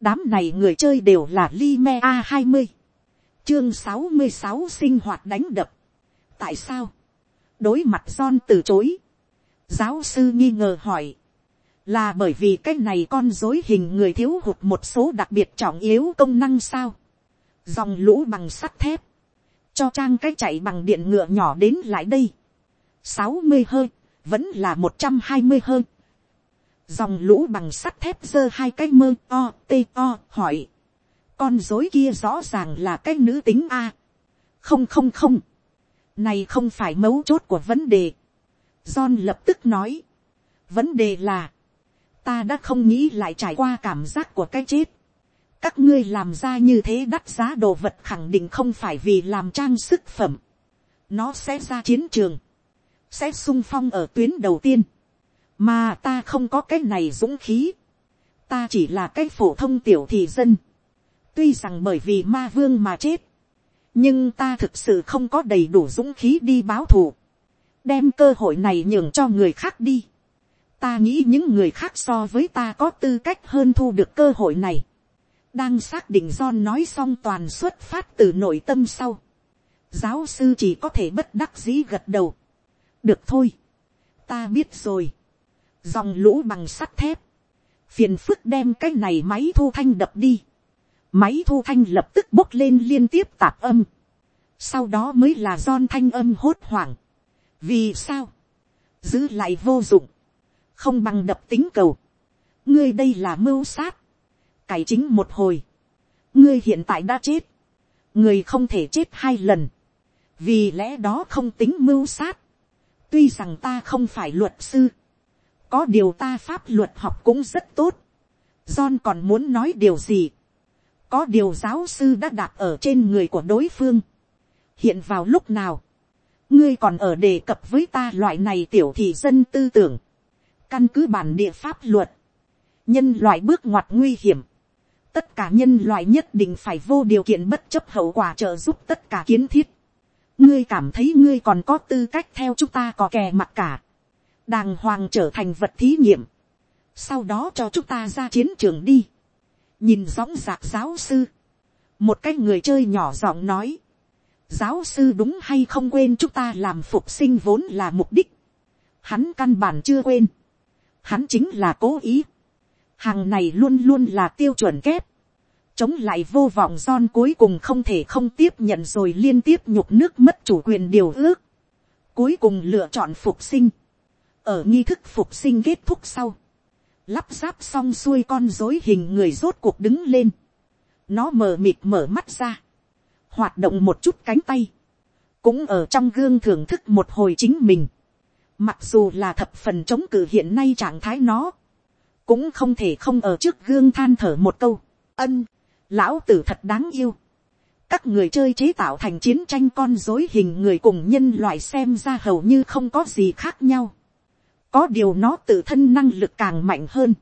đám này người chơi đều là Lime a hai mươi, chương sáu mươi sáu sinh hoạt đánh đập, tại sao, đối mặt son từ chối, giáo sư nghi ngờ hỏi, là bởi vì cái này con dối hình người thiếu hụt một số đặc biệt trọng yếu công năng sao, dòng lũ bằng sắt thép, cho trang cái chạy bằng điện ngựa nhỏ đến lại đây. sáu mươi hơi, vẫn là một trăm hai mươi hơi. Dòng lũ bằng sắt thép giơ hai cái mơ o tê o hỏi. Con dối kia rõ ràng là cái nữ tính A. Không không không. Này không phải mấu chốt của vấn đề. John lập tức nói. Vấn đề là. Ta đã không nghĩ lại trải qua cảm giác của cái chết các ngươi làm ra như thế đắt giá đồ vật khẳng định không phải vì làm trang sức phẩm. nó sẽ ra chiến trường, sẽ sung phong ở tuyến đầu tiên, mà ta không có cái này dũng khí. ta chỉ là cái phổ thông tiểu thị dân. tuy rằng bởi vì ma vương mà chết, nhưng ta thực sự không có đầy đủ dũng khí đi báo thù, đem cơ hội này nhường cho người khác đi. ta nghĩ những người khác so với ta có tư cách hơn thu được cơ hội này đang xác định John nói xong toàn xuất phát từ nội tâm sau. Giáo sư chỉ có thể bất đắc dĩ gật đầu. Được thôi. Ta biết rồi. Dòng lũ bằng sắt thép. Phiền phức đem cái này máy thu thanh đập đi. Máy thu thanh lập tức bốc lên liên tiếp tạp âm. Sau đó mới là don thanh âm hốt hoảng. Vì sao? Giữ lại vô dụng. Không bằng đập tính cầu. Ngươi đây là mưu sát cải chính một hồi. ngươi hiện tại đã chết. người không thể chết hai lần. vì lẽ đó không tính mưu sát. tuy rằng ta không phải luật sư có điều ta pháp luật học cũng rất tốt. John còn muốn nói điều gì. Có điều giáo sư đã đạp ở trên người của đối phương. Hiện vào lúc nào. Ngươi còn ở đề cập với ta loại này tiểu thị dân tư tưởng. Căn cứ bản địa pháp luật. Nhân loại bước ngoặt nguy hiểm. Tất cả nhân loại nhất định phải vô điều kiện bất chấp hậu quả trợ giúp tất cả kiến thiết. Ngươi cảm thấy ngươi còn có tư cách theo chúng ta có kè mặt cả. Đàng hoàng trở thành vật thí nghiệm. Sau đó cho chúng ta ra chiến trường đi, nhìn dõng dạc giáo sư, một cái người chơi nhỏ giọng nói, giáo sư đúng hay không quên chúng ta làm phục sinh vốn là mục đích, hắn căn bản chưa quên, hắn chính là cố ý, hàng này luôn luôn là tiêu chuẩn kép, chống lại vô vọng son cuối cùng không thể không tiếp nhận rồi liên tiếp nhục nước mất chủ quyền điều ước, cuối cùng lựa chọn phục sinh, ở nghi thức phục sinh kết thúc sau, lắp ráp xong xuôi con dối hình người rốt cuộc đứng lên, nó mờ mịt mở mắt ra, hoạt động một chút cánh tay, cũng ở trong gương thưởng thức một hồi chính mình, mặc dù là thập phần chống cự hiện nay trạng thái nó, cũng không thể không ở trước gương than thở một câu, ân, lão tử thật đáng yêu, các người chơi chế tạo thành chiến tranh con dối hình người cùng nhân loại xem ra hầu như không có gì khác nhau. Có điều nó tự thân năng lực càng mạnh hơn.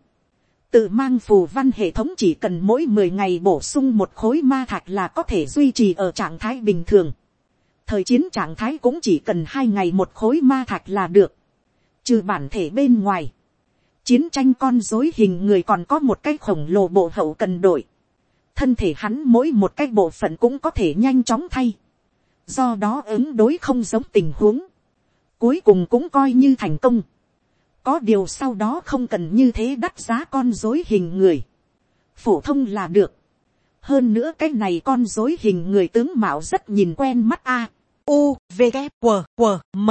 Tự mang phù văn hệ thống chỉ cần mỗi mười ngày bổ sung một khối ma thạch là có thể duy trì ở trạng thái bình thường. Thời chiến trạng thái cũng chỉ cần hai ngày một khối ma thạch là được. Trừ bản thể bên ngoài. Chiến tranh con dối hình người còn có một cái khổng lồ bộ hậu cần đổi. Thân thể hắn mỗi một cái bộ phận cũng có thể nhanh chóng thay. Do đó ứng đối không giống tình huống. Cuối cùng cũng coi như thành công có điều sau đó không cần như thế đắt giá con dối hình người. phổ thông là được. hơn nữa cái này con dối hình người tướng mạo rất nhìn quen mắt a. u, v, g q q m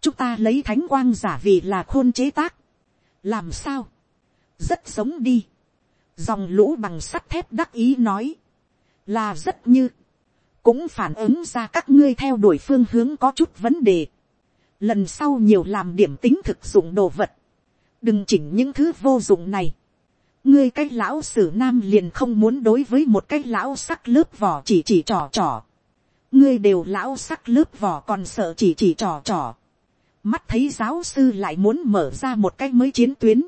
chúng ta lấy thánh quang giả vì là khôn chế tác. làm sao. rất giống đi. dòng lũ bằng sắt thép đắc ý nói. là rất như. cũng phản ứng ra các ngươi theo đuổi phương hướng có chút vấn đề lần sau nhiều làm điểm tính thực dụng đồ vật, đừng chỉnh những thứ vô dụng này. ngươi cái lão sử nam liền không muốn đối với một cái lão sắc lớp vỏ chỉ chỉ trò trò. ngươi đều lão sắc lớp vỏ còn sợ chỉ chỉ trò trò. mắt thấy giáo sư lại muốn mở ra một cái mới chiến tuyến.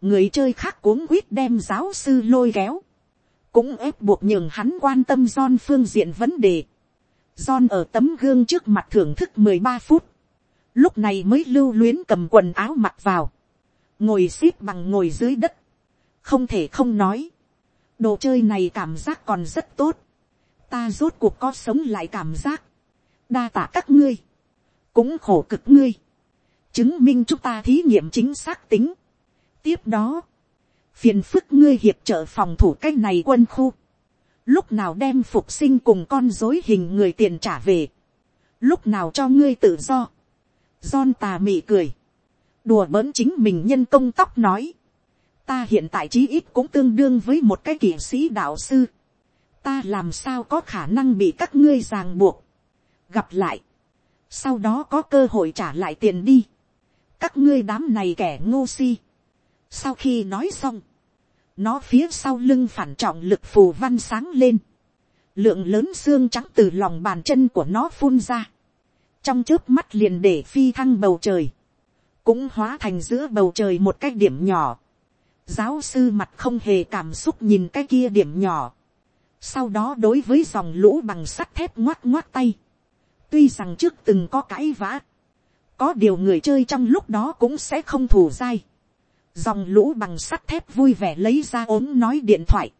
người chơi khác cuống quýt đem giáo sư lôi kéo. cũng ép buộc nhường hắn quan tâm John phương diện vấn đề. John ở tấm gương trước mặt thưởng thức mười ba phút lúc này mới lưu luyến cầm quần áo mặc vào, ngồi x ế p bằng ngồi dưới đất, không thể không nói, đồ chơi này cảm giác còn rất tốt, ta rốt cuộc có sống lại cảm giác, đa tả các ngươi, cũng khổ cực ngươi, chứng minh chúng ta thí nghiệm chính xác tính. tiếp đó, phiền phức ngươi hiệp trợ phòng thủ cái này quân khu, lúc nào đem phục sinh cùng con dối hình người tiền trả về, lúc nào cho ngươi tự do, John tà mị cười. Đùa bỡn chính mình nhân công tóc nói. Ta hiện tại chí ít cũng tương đương với một cái kỷ sĩ đạo sư. Ta làm sao có khả năng bị các ngươi ràng buộc. Gặp lại. Sau đó có cơ hội trả lại tiền đi. Các ngươi đám này kẻ ngu si. Sau khi nói xong. Nó phía sau lưng phản trọng lực phù văn sáng lên. Lượng lớn xương trắng từ lòng bàn chân của nó phun ra trong trước mắt liền để phi thăng bầu trời, cũng hóa thành giữa bầu trời một cái điểm nhỏ. giáo sư mặt không hề cảm xúc nhìn cái kia điểm nhỏ. sau đó đối với dòng lũ bằng sắt thép ngoắt ngoắt tay. tuy rằng trước từng có cãi vã, có điều người chơi trong lúc đó cũng sẽ không thủ dai. dòng lũ bằng sắt thép vui vẻ lấy ra ốm nói điện thoại.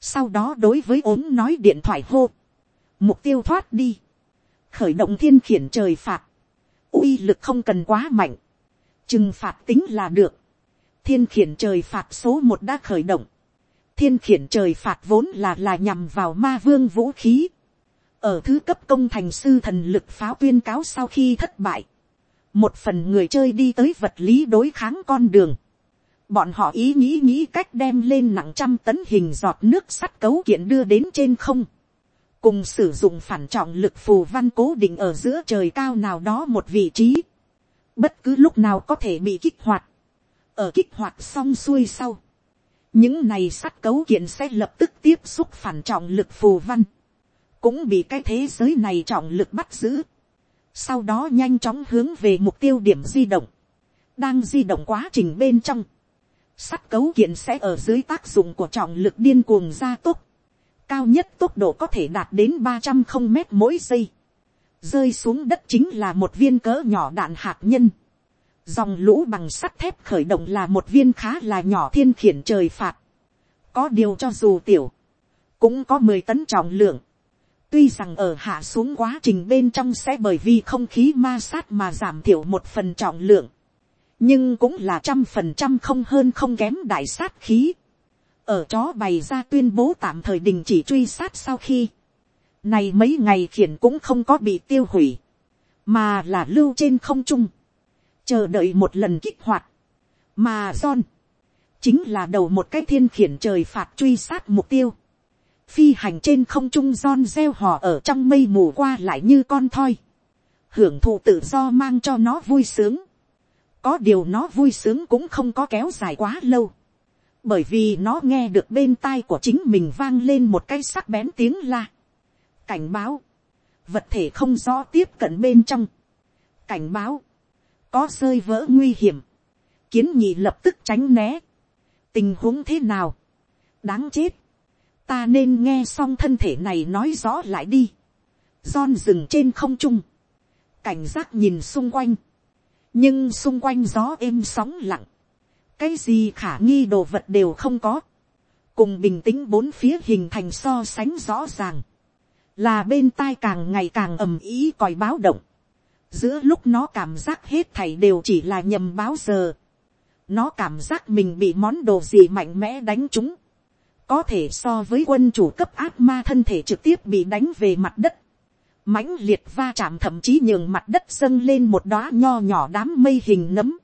sau đó đối với ốm nói điện thoại hô. mục tiêu thoát đi khởi động thiên khiển trời phạt, uy lực không cần quá mạnh, trừng phạt tính là được, thiên khiển trời phạt số một đã khởi động, thiên khiển trời phạt vốn là là nhằm vào ma vương vũ khí, ở thứ cấp công thành sư thần lực pháo tuyên cáo sau khi thất bại, một phần người chơi đi tới vật lý đối kháng con đường, bọn họ ý nghĩ nghĩ cách đem lên nặng trăm tấn hình giọt nước sắt cấu kiện đưa đến trên không, cùng sử dụng phản trọng lực phù văn cố định ở giữa trời cao nào đó một vị trí, bất cứ lúc nào có thể bị kích hoạt, ở kích hoạt xong xuôi sau, những này sắt cấu kiện sẽ lập tức tiếp xúc phản trọng lực phù văn, cũng bị cái thế giới này trọng lực bắt giữ, sau đó nhanh chóng hướng về mục tiêu điểm di động, đang di động quá trình bên trong, sắt cấu kiện sẽ ở dưới tác dụng của trọng lực điên cuồng gia tốc, cao nhất tốc độ có thể đạt đến ba trăm không mét mỗi giây, rơi xuống đất chính là một viên cỡ nhỏ đạn hạt nhân, dòng lũ bằng sắt thép khởi động là một viên khá là nhỏ thiên khiển trời phạt, có điều cho dù tiểu, cũng có mười tấn trọng lượng, tuy rằng ở hạ xuống quá trình bên trong sẽ bởi vì không khí ma sát mà giảm thiểu một phần trọng lượng, nhưng cũng là trăm phần trăm không hơn không kém đại sát khí ở chó bày ra tuyên bố tạm thời đình chỉ truy sát sau khi, này mấy ngày khiển cũng không có bị tiêu hủy, mà là lưu trên không trung, chờ đợi một lần kích hoạt, mà John, chính là đầu một cái thiên khiển trời phạt truy sát mục tiêu, phi hành trên không trung John gieo hò ở trong mây mù qua lại như con thoi, hưởng thụ tự do mang cho nó vui sướng, có điều nó vui sướng cũng không có kéo dài quá lâu, bởi vì nó nghe được bên tai của chính mình vang lên một cái sắc bén tiếng la, cảnh báo, vật thể không rõ tiếp cận bên trong, cảnh báo, có rơi vỡ nguy hiểm, kiến nhị lập tức tránh né, tình huống thế nào, đáng chết, ta nên nghe xong thân thể này nói rõ lại đi, John dừng trên không trung, cảnh giác nhìn xung quanh, nhưng xung quanh gió êm sóng lặng, cái gì khả nghi đồ vật đều không có, cùng bình tĩnh bốn phía hình thành so sánh rõ ràng, là bên tai càng ngày càng ầm ý còi báo động, giữa lúc nó cảm giác hết thảy đều chỉ là nhầm báo giờ, nó cảm giác mình bị món đồ gì mạnh mẽ đánh trúng, có thể so với quân chủ cấp ác ma thân thể trực tiếp bị đánh về mặt đất, mãnh liệt va chạm thậm chí nhường mặt đất dâng lên một đóa nho nhỏ đám mây hình nấm,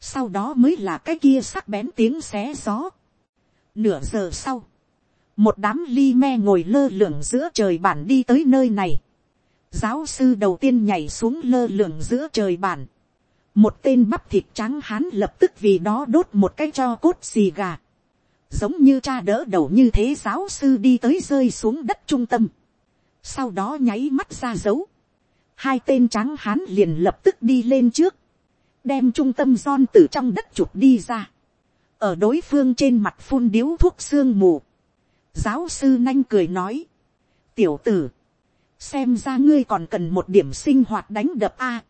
sau đó mới là cái kia sắc bén tiếng xé gió. Nửa giờ sau, một đám ly me ngồi lơ lửng giữa trời bản đi tới nơi này. Giáo sư đầu tiên nhảy xuống lơ lửng giữa trời bản. Một tên bắp thịt trắng hán lập tức vì đó đốt một cái cho cốt xì gà. Giống như cha đỡ đầu như thế giáo sư đi tới rơi xuống đất trung tâm. Sau đó nháy mắt ra dấu. Hai tên trắng hán liền lập tức đi lên trước. Đem trung tâm son từ trong đất chụp đi ra. Ở đối phương trên mặt phun điếu thuốc sương mù Giáo sư nanh cười nói. Tiểu tử. Xem ra ngươi còn cần một điểm sinh hoạt đánh đập A.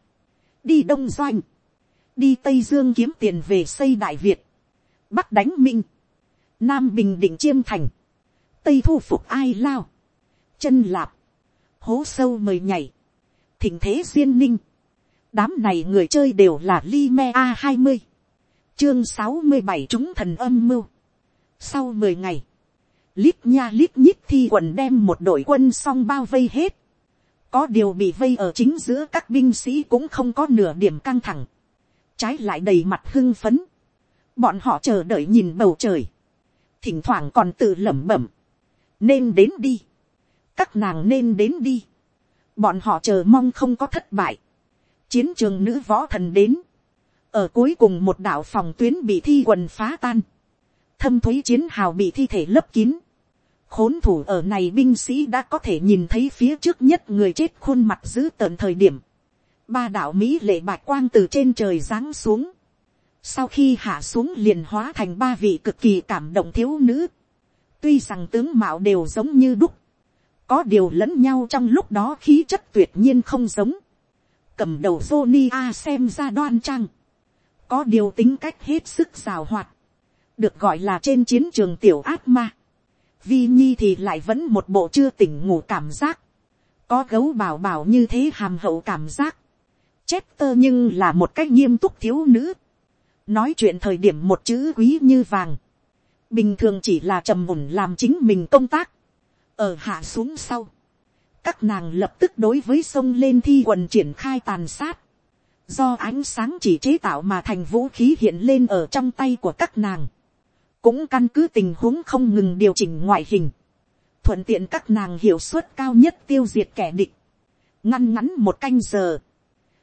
Đi Đông Doanh. Đi Tây Dương kiếm tiền về xây Đại Việt. Bắc đánh Minh. Nam Bình Định Chiêm Thành. Tây thu phục ai lao. Chân lạp. Hố sâu mời nhảy. Thỉnh thế duyên ninh. Đám này người chơi đều là Lime A20. Chương sáu mươi bảy chúng thần âm mưu. Sau mười ngày, lít nha lít nhít thi quần đem một đội quân xong bao vây hết. Có điều bị vây ở chính giữa các binh sĩ cũng không có nửa điểm căng thẳng. Trái lại đầy mặt hưng phấn. Bọn họ chờ đợi nhìn bầu trời. Thỉnh thoảng còn tự lẩm bẩm. Nên đến đi. Các nàng nên đến đi. Bọn họ chờ mong không có thất bại. Chiến trường nữ võ thần đến. Ở cuối cùng một đảo phòng tuyến bị thi quần phá tan thâm thúy chiến hào bị thi thể lấp kín. Khốn thủ ở này binh sĩ đã có thể nhìn thấy phía trước nhất người chết khuôn mặt giữ tợn thời điểm. Ba đạo Mỹ lệ bạch quang từ trên trời giáng xuống. Sau khi hạ xuống liền hóa thành ba vị cực kỳ cảm động thiếu nữ. Tuy rằng tướng mạo đều giống như đúc. Có điều lẫn nhau trong lúc đó khí chất tuyệt nhiên không giống. Cầm đầu Sonia xem ra đoan trang. Có điều tính cách hết sức rào hoạt được gọi là trên chiến trường tiểu ác ma. Vi Nhi thì lại vẫn một bộ chưa tỉnh ngủ cảm giác. Có gấu bảo bảo như thế hàm hậu cảm giác. Chester nhưng là một cách nghiêm túc thiếu nữ. Nói chuyện thời điểm một chữ quý như vàng. Bình thường chỉ là trầm mùn làm chính mình công tác. Ở hạ xuống sau. Các nàng lập tức đối với sông lên thi quần triển khai tàn sát. Do ánh sáng chỉ chế tạo mà thành vũ khí hiện lên ở trong tay của các nàng. Cũng căn cứ tình huống không ngừng điều chỉnh ngoại hình, thuận tiện các nàng hiệu suất cao nhất tiêu diệt kẻ địch, ngăn ngắn một canh giờ,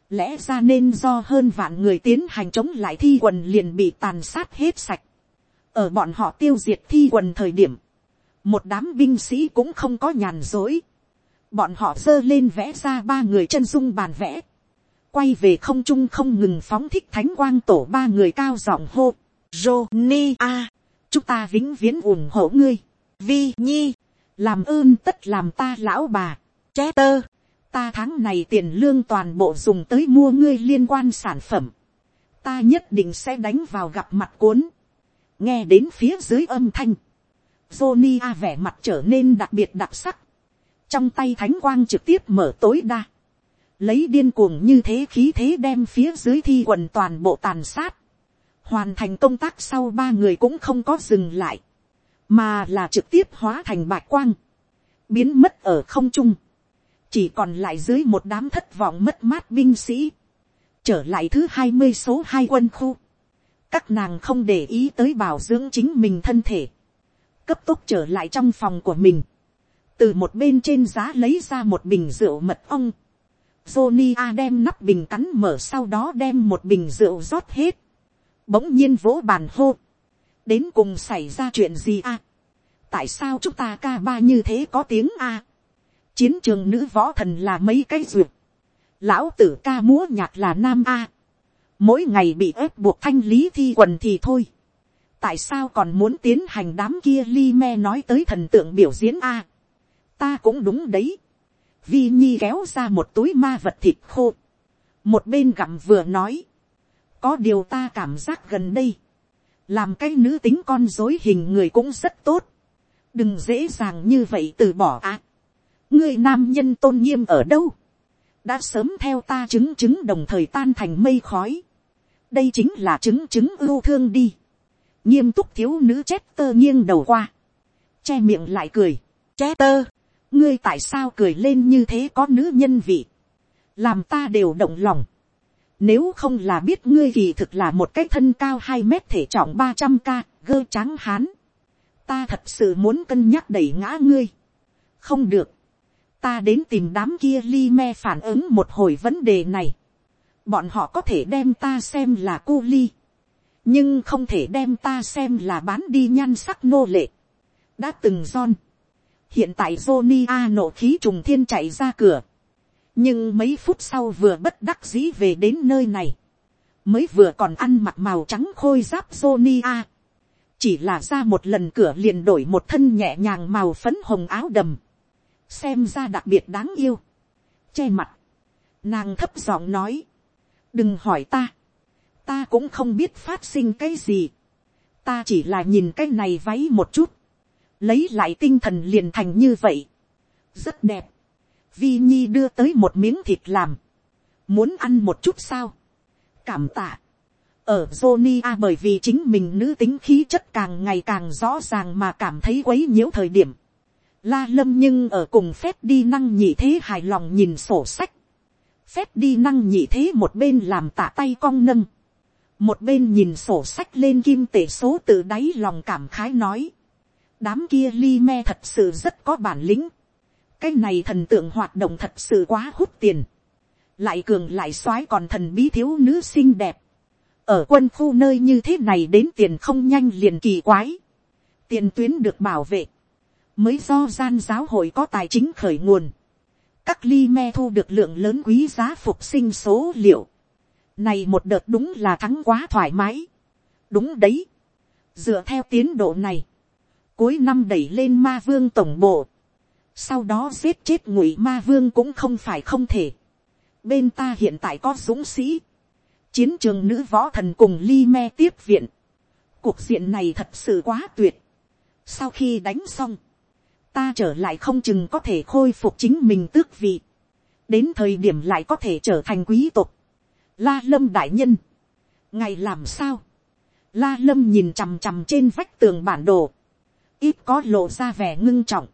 lẽ ra nên do hơn vạn người tiến hành chống lại thi quần liền bị tàn sát hết sạch, ở bọn họ tiêu diệt thi quần thời điểm, một đám binh sĩ cũng không có nhàn dối, bọn họ giơ lên vẽ ra ba người chân dung bàn vẽ, quay về không trung không ngừng phóng thích thánh quang tổ ba người cao giọng hô, jonia a, chúng ta vĩnh viễn ủng hộ ngươi, vi nhi, làm ơn tất làm ta lão bà, ché tơ, ta tháng này tiền lương toàn bộ dùng tới mua ngươi liên quan sản phẩm, ta nhất định sẽ đánh vào gặp mặt cuốn, nghe đến phía dưới âm thanh, Johnny a vẻ mặt trở nên đặc biệt đặc sắc, trong tay thánh quang trực tiếp mở tối đa, lấy điên cuồng như thế khí thế đem phía dưới thi quần toàn bộ tàn sát, hoàn thành công tác sau ba người cũng không có dừng lại, mà là trực tiếp hóa thành bạch quang, biến mất ở không trung, chỉ còn lại dưới một đám thất vọng mất mát binh sĩ, trở lại thứ hai mươi số hai quân khu, các nàng không để ý tới bảo dưỡng chính mình thân thể, cấp tốc trở lại trong phòng của mình, từ một bên trên giá lấy ra một bình rượu mật ong, Johnny A đem nắp bình cắn mở sau đó đem một bình rượu rót hết, bỗng nhiên vỗ bàn hô, đến cùng xảy ra chuyện gì a, tại sao chúng ta ca ba như thế có tiếng a, chiến trường nữ võ thần là mấy cái duyệt, lão tử ca múa nhạc là nam a, mỗi ngày bị ép buộc thanh lý thi quần thì thôi, tại sao còn muốn tiến hành đám kia li me nói tới thần tượng biểu diễn a, ta cũng đúng đấy, vi nhi kéo ra một túi ma vật thịt khô, một bên gặm vừa nói, có điều ta cảm giác gần đây, làm cái nữ tính con dối hình người cũng rất tốt, đừng dễ dàng như vậy từ bỏ ạ. À, ngươi nam nhân tôn nghiêm ở đâu, đã sớm theo ta chứng chứng đồng thời tan thành mây khói, đây chính là chứng chứng ưu thương đi, nghiêm túc thiếu nữ chết tơ nghiêng đầu qua, che miệng lại cười, che tơ, ngươi tại sao cười lên như thế có nữ nhân vị, làm ta đều động lòng, nếu không là biết ngươi kỳ thực là một cái thân cao hai mét thể trọng ba trăm k, gơ trắng hán. Ta thật sự muốn cân nhắc đẩy ngã ngươi. Không được. Ta đến tìm đám kia li me phản ứng một hồi vấn đề này. Bọn họ có thể đem ta xem là cô ly. Nhưng không thể đem ta xem là bán đi nhan sắc nô lệ. Đã từng son. Hiện tại Johnny A nổ khí trùng thiên chạy ra cửa. Nhưng mấy phút sau vừa bất đắc dĩ về đến nơi này, mới vừa còn ăn mặc màu trắng khôi giáp Sonia, chỉ là ra một lần cửa liền đổi một thân nhẹ nhàng màu phấn hồng áo đầm, xem ra đặc biệt đáng yêu, che mặt, nàng thấp giọng nói, đừng hỏi ta, ta cũng không biết phát sinh cái gì, ta chỉ là nhìn cái này váy một chút, lấy lại tinh thần liền thành như vậy, rất đẹp, vi nhi đưa tới một miếng thịt làm, muốn ăn một chút sao, cảm tạ, ở Johnny A bởi vì chính mình nữ tính khí chất càng ngày càng rõ ràng mà cảm thấy quấy nhiễu thời điểm. La lâm nhưng ở cùng phép đi năng nhị thế hài lòng nhìn sổ sách. Phép đi năng nhị thế một bên làm tạ tay cong nâng. Một bên nhìn sổ sách lên kim tể số từ đáy lòng cảm khái nói. Đám kia li me thật sự rất có bản lĩnh. Cái này thần tượng hoạt động thật sự quá hút tiền, lại cường lại soái còn thần bí thiếu nữ xinh đẹp, ở quân khu nơi như thế này đến tiền không nhanh liền kỳ quái, tiền tuyến được bảo vệ, mới do gian giáo hội có tài chính khởi nguồn, các ly me thu được lượng lớn quý giá phục sinh số liệu, này một đợt đúng là thắng quá thoải mái, đúng đấy, dựa theo tiến độ này, cuối năm đẩy lên ma vương tổng bộ, sau đó giết chết ngụy ma vương cũng không phải không thể. bên ta hiện tại có dũng sĩ, chiến trường nữ võ thần cùng ly me tiếp viện, cuộc diện này thật sự quá tuyệt. sau khi đánh xong, ta trở lại không chừng có thể khôi phục chính mình tước vị, đến thời điểm lại có thể trở thành quý tộc. la lâm đại nhân, ngày làm sao, la lâm nhìn chằm chằm trên vách tường bản đồ, ít có lộ ra vẻ ngưng trọng,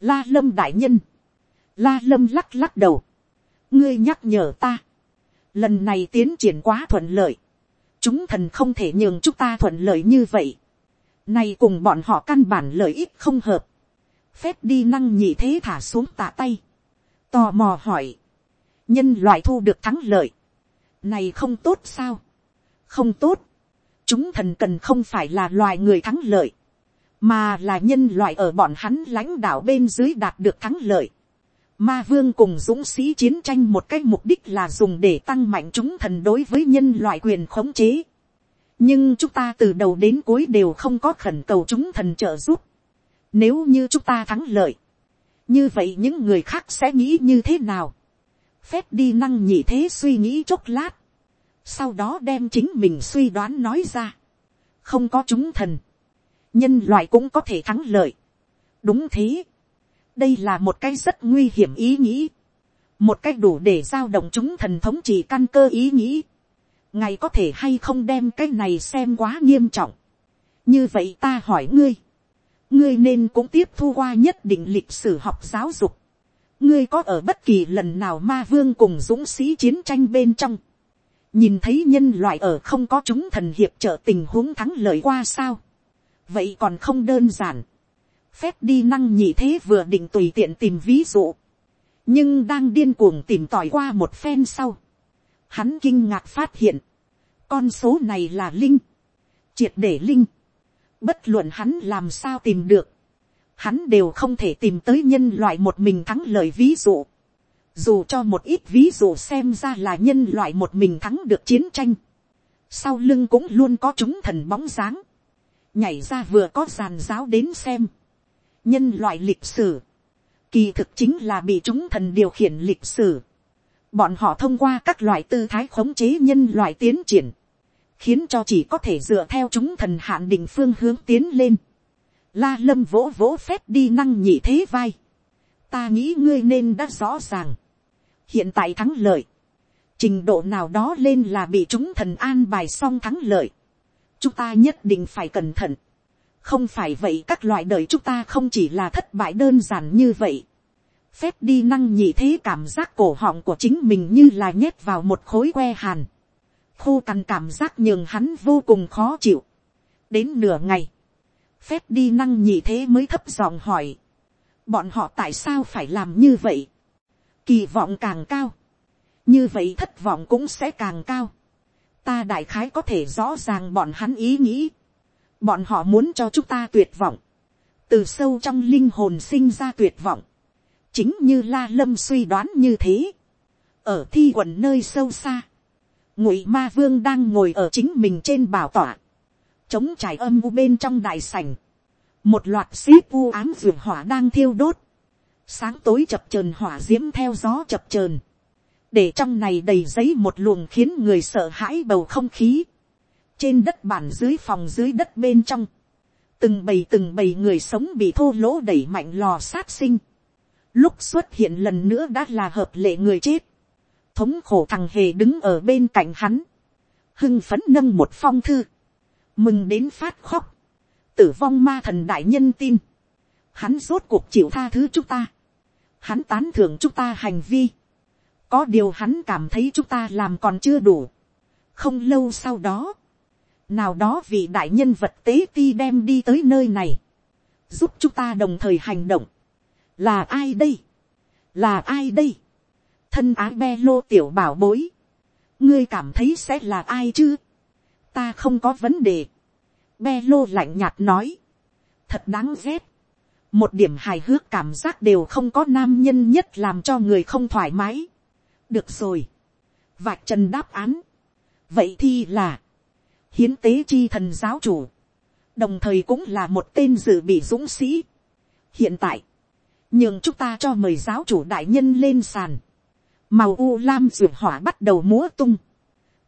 La lâm đại nhân. La lâm lắc lắc đầu. Ngươi nhắc nhở ta. Lần này tiến triển quá thuận lợi. Chúng thần không thể nhường chúng ta thuận lợi như vậy. Này cùng bọn họ căn bản lợi ích không hợp. Phép đi năng nhị thế thả xuống tạ tay. Tò mò hỏi. Nhân loại thu được thắng lợi. Này không tốt sao? Không tốt. chúng thần cần không phải là loài người thắng lợi, mà là nhân loại ở bọn hắn lãnh đạo bên dưới đạt được thắng lợi. Ma vương cùng dũng sĩ chiến tranh một cách mục đích là dùng để tăng mạnh chúng thần đối với nhân loại quyền khống chế. nhưng chúng ta từ đầu đến cuối đều không có khẩn cầu chúng thần trợ giúp. nếu như chúng ta thắng lợi, như vậy những người khác sẽ nghĩ như thế nào. phép đi năng nhị thế suy nghĩ chốc lát. sau đó đem chính mình suy đoán nói ra. không có chúng thần nhân loại cũng có thể thắng lợi. đúng thế. đây là một cái rất nguy hiểm ý nghĩ. một cái đủ để giao động chúng thần thống trị căn cơ ý nghĩ. ngài có thể hay không đem cái này xem quá nghiêm trọng. như vậy ta hỏi ngươi. ngươi nên cũng tiếp thu qua nhất định lịch sử học giáo dục. ngươi có ở bất kỳ lần nào ma vương cùng dũng sĩ chiến tranh bên trong. nhìn thấy nhân loại ở không có chúng thần hiệp trợ tình huống thắng lợi qua sao vậy còn không đơn giản. phép đi năng nhị thế vừa định tùy tiện tìm ví dụ, nhưng đang điên cuồng tìm tòi qua một phen sau. hắn kinh ngạc phát hiện, con số này là linh, triệt để linh, bất luận hắn làm sao tìm được, hắn đều không thể tìm tới nhân loại một mình thắng lời ví dụ. Dù cho một ít ví dụ xem ra là nhân loại một mình thắng được chiến tranh. Sau lưng cũng luôn có chúng thần bóng dáng nhảy ra vừa có giàn giáo đến xem. nhân loại lịch sử, kỳ thực chính là bị chúng thần điều khiển lịch sử. bọn họ thông qua các loại tư thái khống chế nhân loại tiến triển, khiến cho chỉ có thể dựa theo chúng thần hạn định phương hướng tiến lên. La lâm vỗ vỗ phép đi năng nhị thế vai. ta nghĩ ngươi nên đã rõ ràng. hiện tại thắng lợi, trình độ nào đó lên là bị chúng thần an bài xong thắng lợi chúng ta nhất định phải cẩn thận. không phải vậy các loại đời chúng ta không chỉ là thất bại đơn giản như vậy. phép đi năng nhị thế cảm giác cổ họng của chính mình như là nhét vào một khối que hàn. khô cằn cảm giác nhường hắn vô cùng khó chịu. đến nửa ngày, phép đi năng nhị thế mới thấp giọng hỏi. bọn họ tại sao phải làm như vậy. kỳ vọng càng cao. như vậy thất vọng cũng sẽ càng cao ta đại khái có thể rõ ràng bọn hắn ý nghĩ. bọn họ muốn cho chúng ta tuyệt vọng. từ sâu trong linh hồn sinh ra tuyệt vọng. chính như la lâm suy đoán như thế. ở thi quần nơi sâu xa. ngụy ma vương đang ngồi ở chính mình trên bảo tỏa. chống trải âm u bên trong đại sảnh. một loạt xíp u ám vườn hỏa đang thiêu đốt. sáng tối chập chờn hỏa d i ễ m theo gió chập chờn để trong này đầy giấy một luồng khiến người sợ hãi bầu không khí. trên đất bản dưới phòng dưới đất bên trong, từng bầy từng bầy người sống bị thô lỗ đẩy mạnh lò sát sinh. lúc xuất hiện lần nữa đã là hợp lệ người chết. thống khổ thằng hề đứng ở bên cạnh hắn, hưng phấn nâng một phong thư, mừng đến phát khóc, tử vong ma thần đại nhân tin, hắn rốt cuộc chịu tha thứ chúng ta, hắn tán thưởng chúng ta hành vi, có điều hắn cảm thấy chúng ta làm còn chưa đủ. không lâu sau đó, nào đó vị đại nhân vật tế ti đem đi tới nơi này, giúp chúng ta đồng thời hành động. là ai đây, là ai đây, thân ái be lô tiểu bảo bối, ngươi cảm thấy sẽ là ai chứ, ta không có vấn đề, be lô lạnh nhạt nói, thật đáng ghét, một điểm hài hước cảm giác đều không có nam nhân nhất làm cho người không thoải mái được rồi, vạch trần đáp án, vậy thì là, hiến tế chi thần giáo chủ, đồng thời cũng là một tên dự bị dũng sĩ. hiện tại, nhường chúng ta cho mời giáo chủ đại nhân lên sàn, màu u lam ruột hỏa bắt đầu múa tung,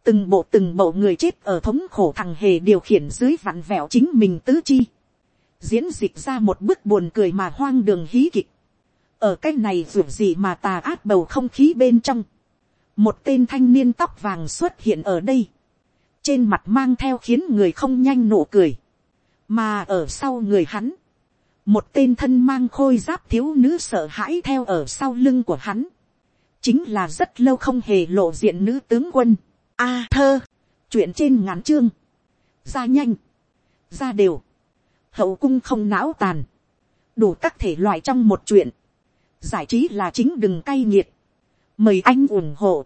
từng bộ từng bộ người chết ở thống khổ thằng hề điều khiển dưới vặn vẹo chính mình tứ chi, diễn dịch ra một bức buồn cười mà hoang đường hí kịch, ở cái này ruột gì mà tà ác bầu không khí bên trong, một tên thanh niên tóc vàng xuất hiện ở đây, trên mặt mang theo khiến người không nhanh nụ cười, mà ở sau người hắn, một tên thân mang khôi giáp thiếu nữ sợ hãi theo ở sau lưng của hắn, chính là rất lâu không hề lộ diện nữ tướng quân, a thơ, chuyện trên ngắn chương, ra nhanh, ra đều, hậu cung không não tàn, đủ các thể loại trong một chuyện, giải trí là chính đừng cay nghiệt, mời anh ủng hộ.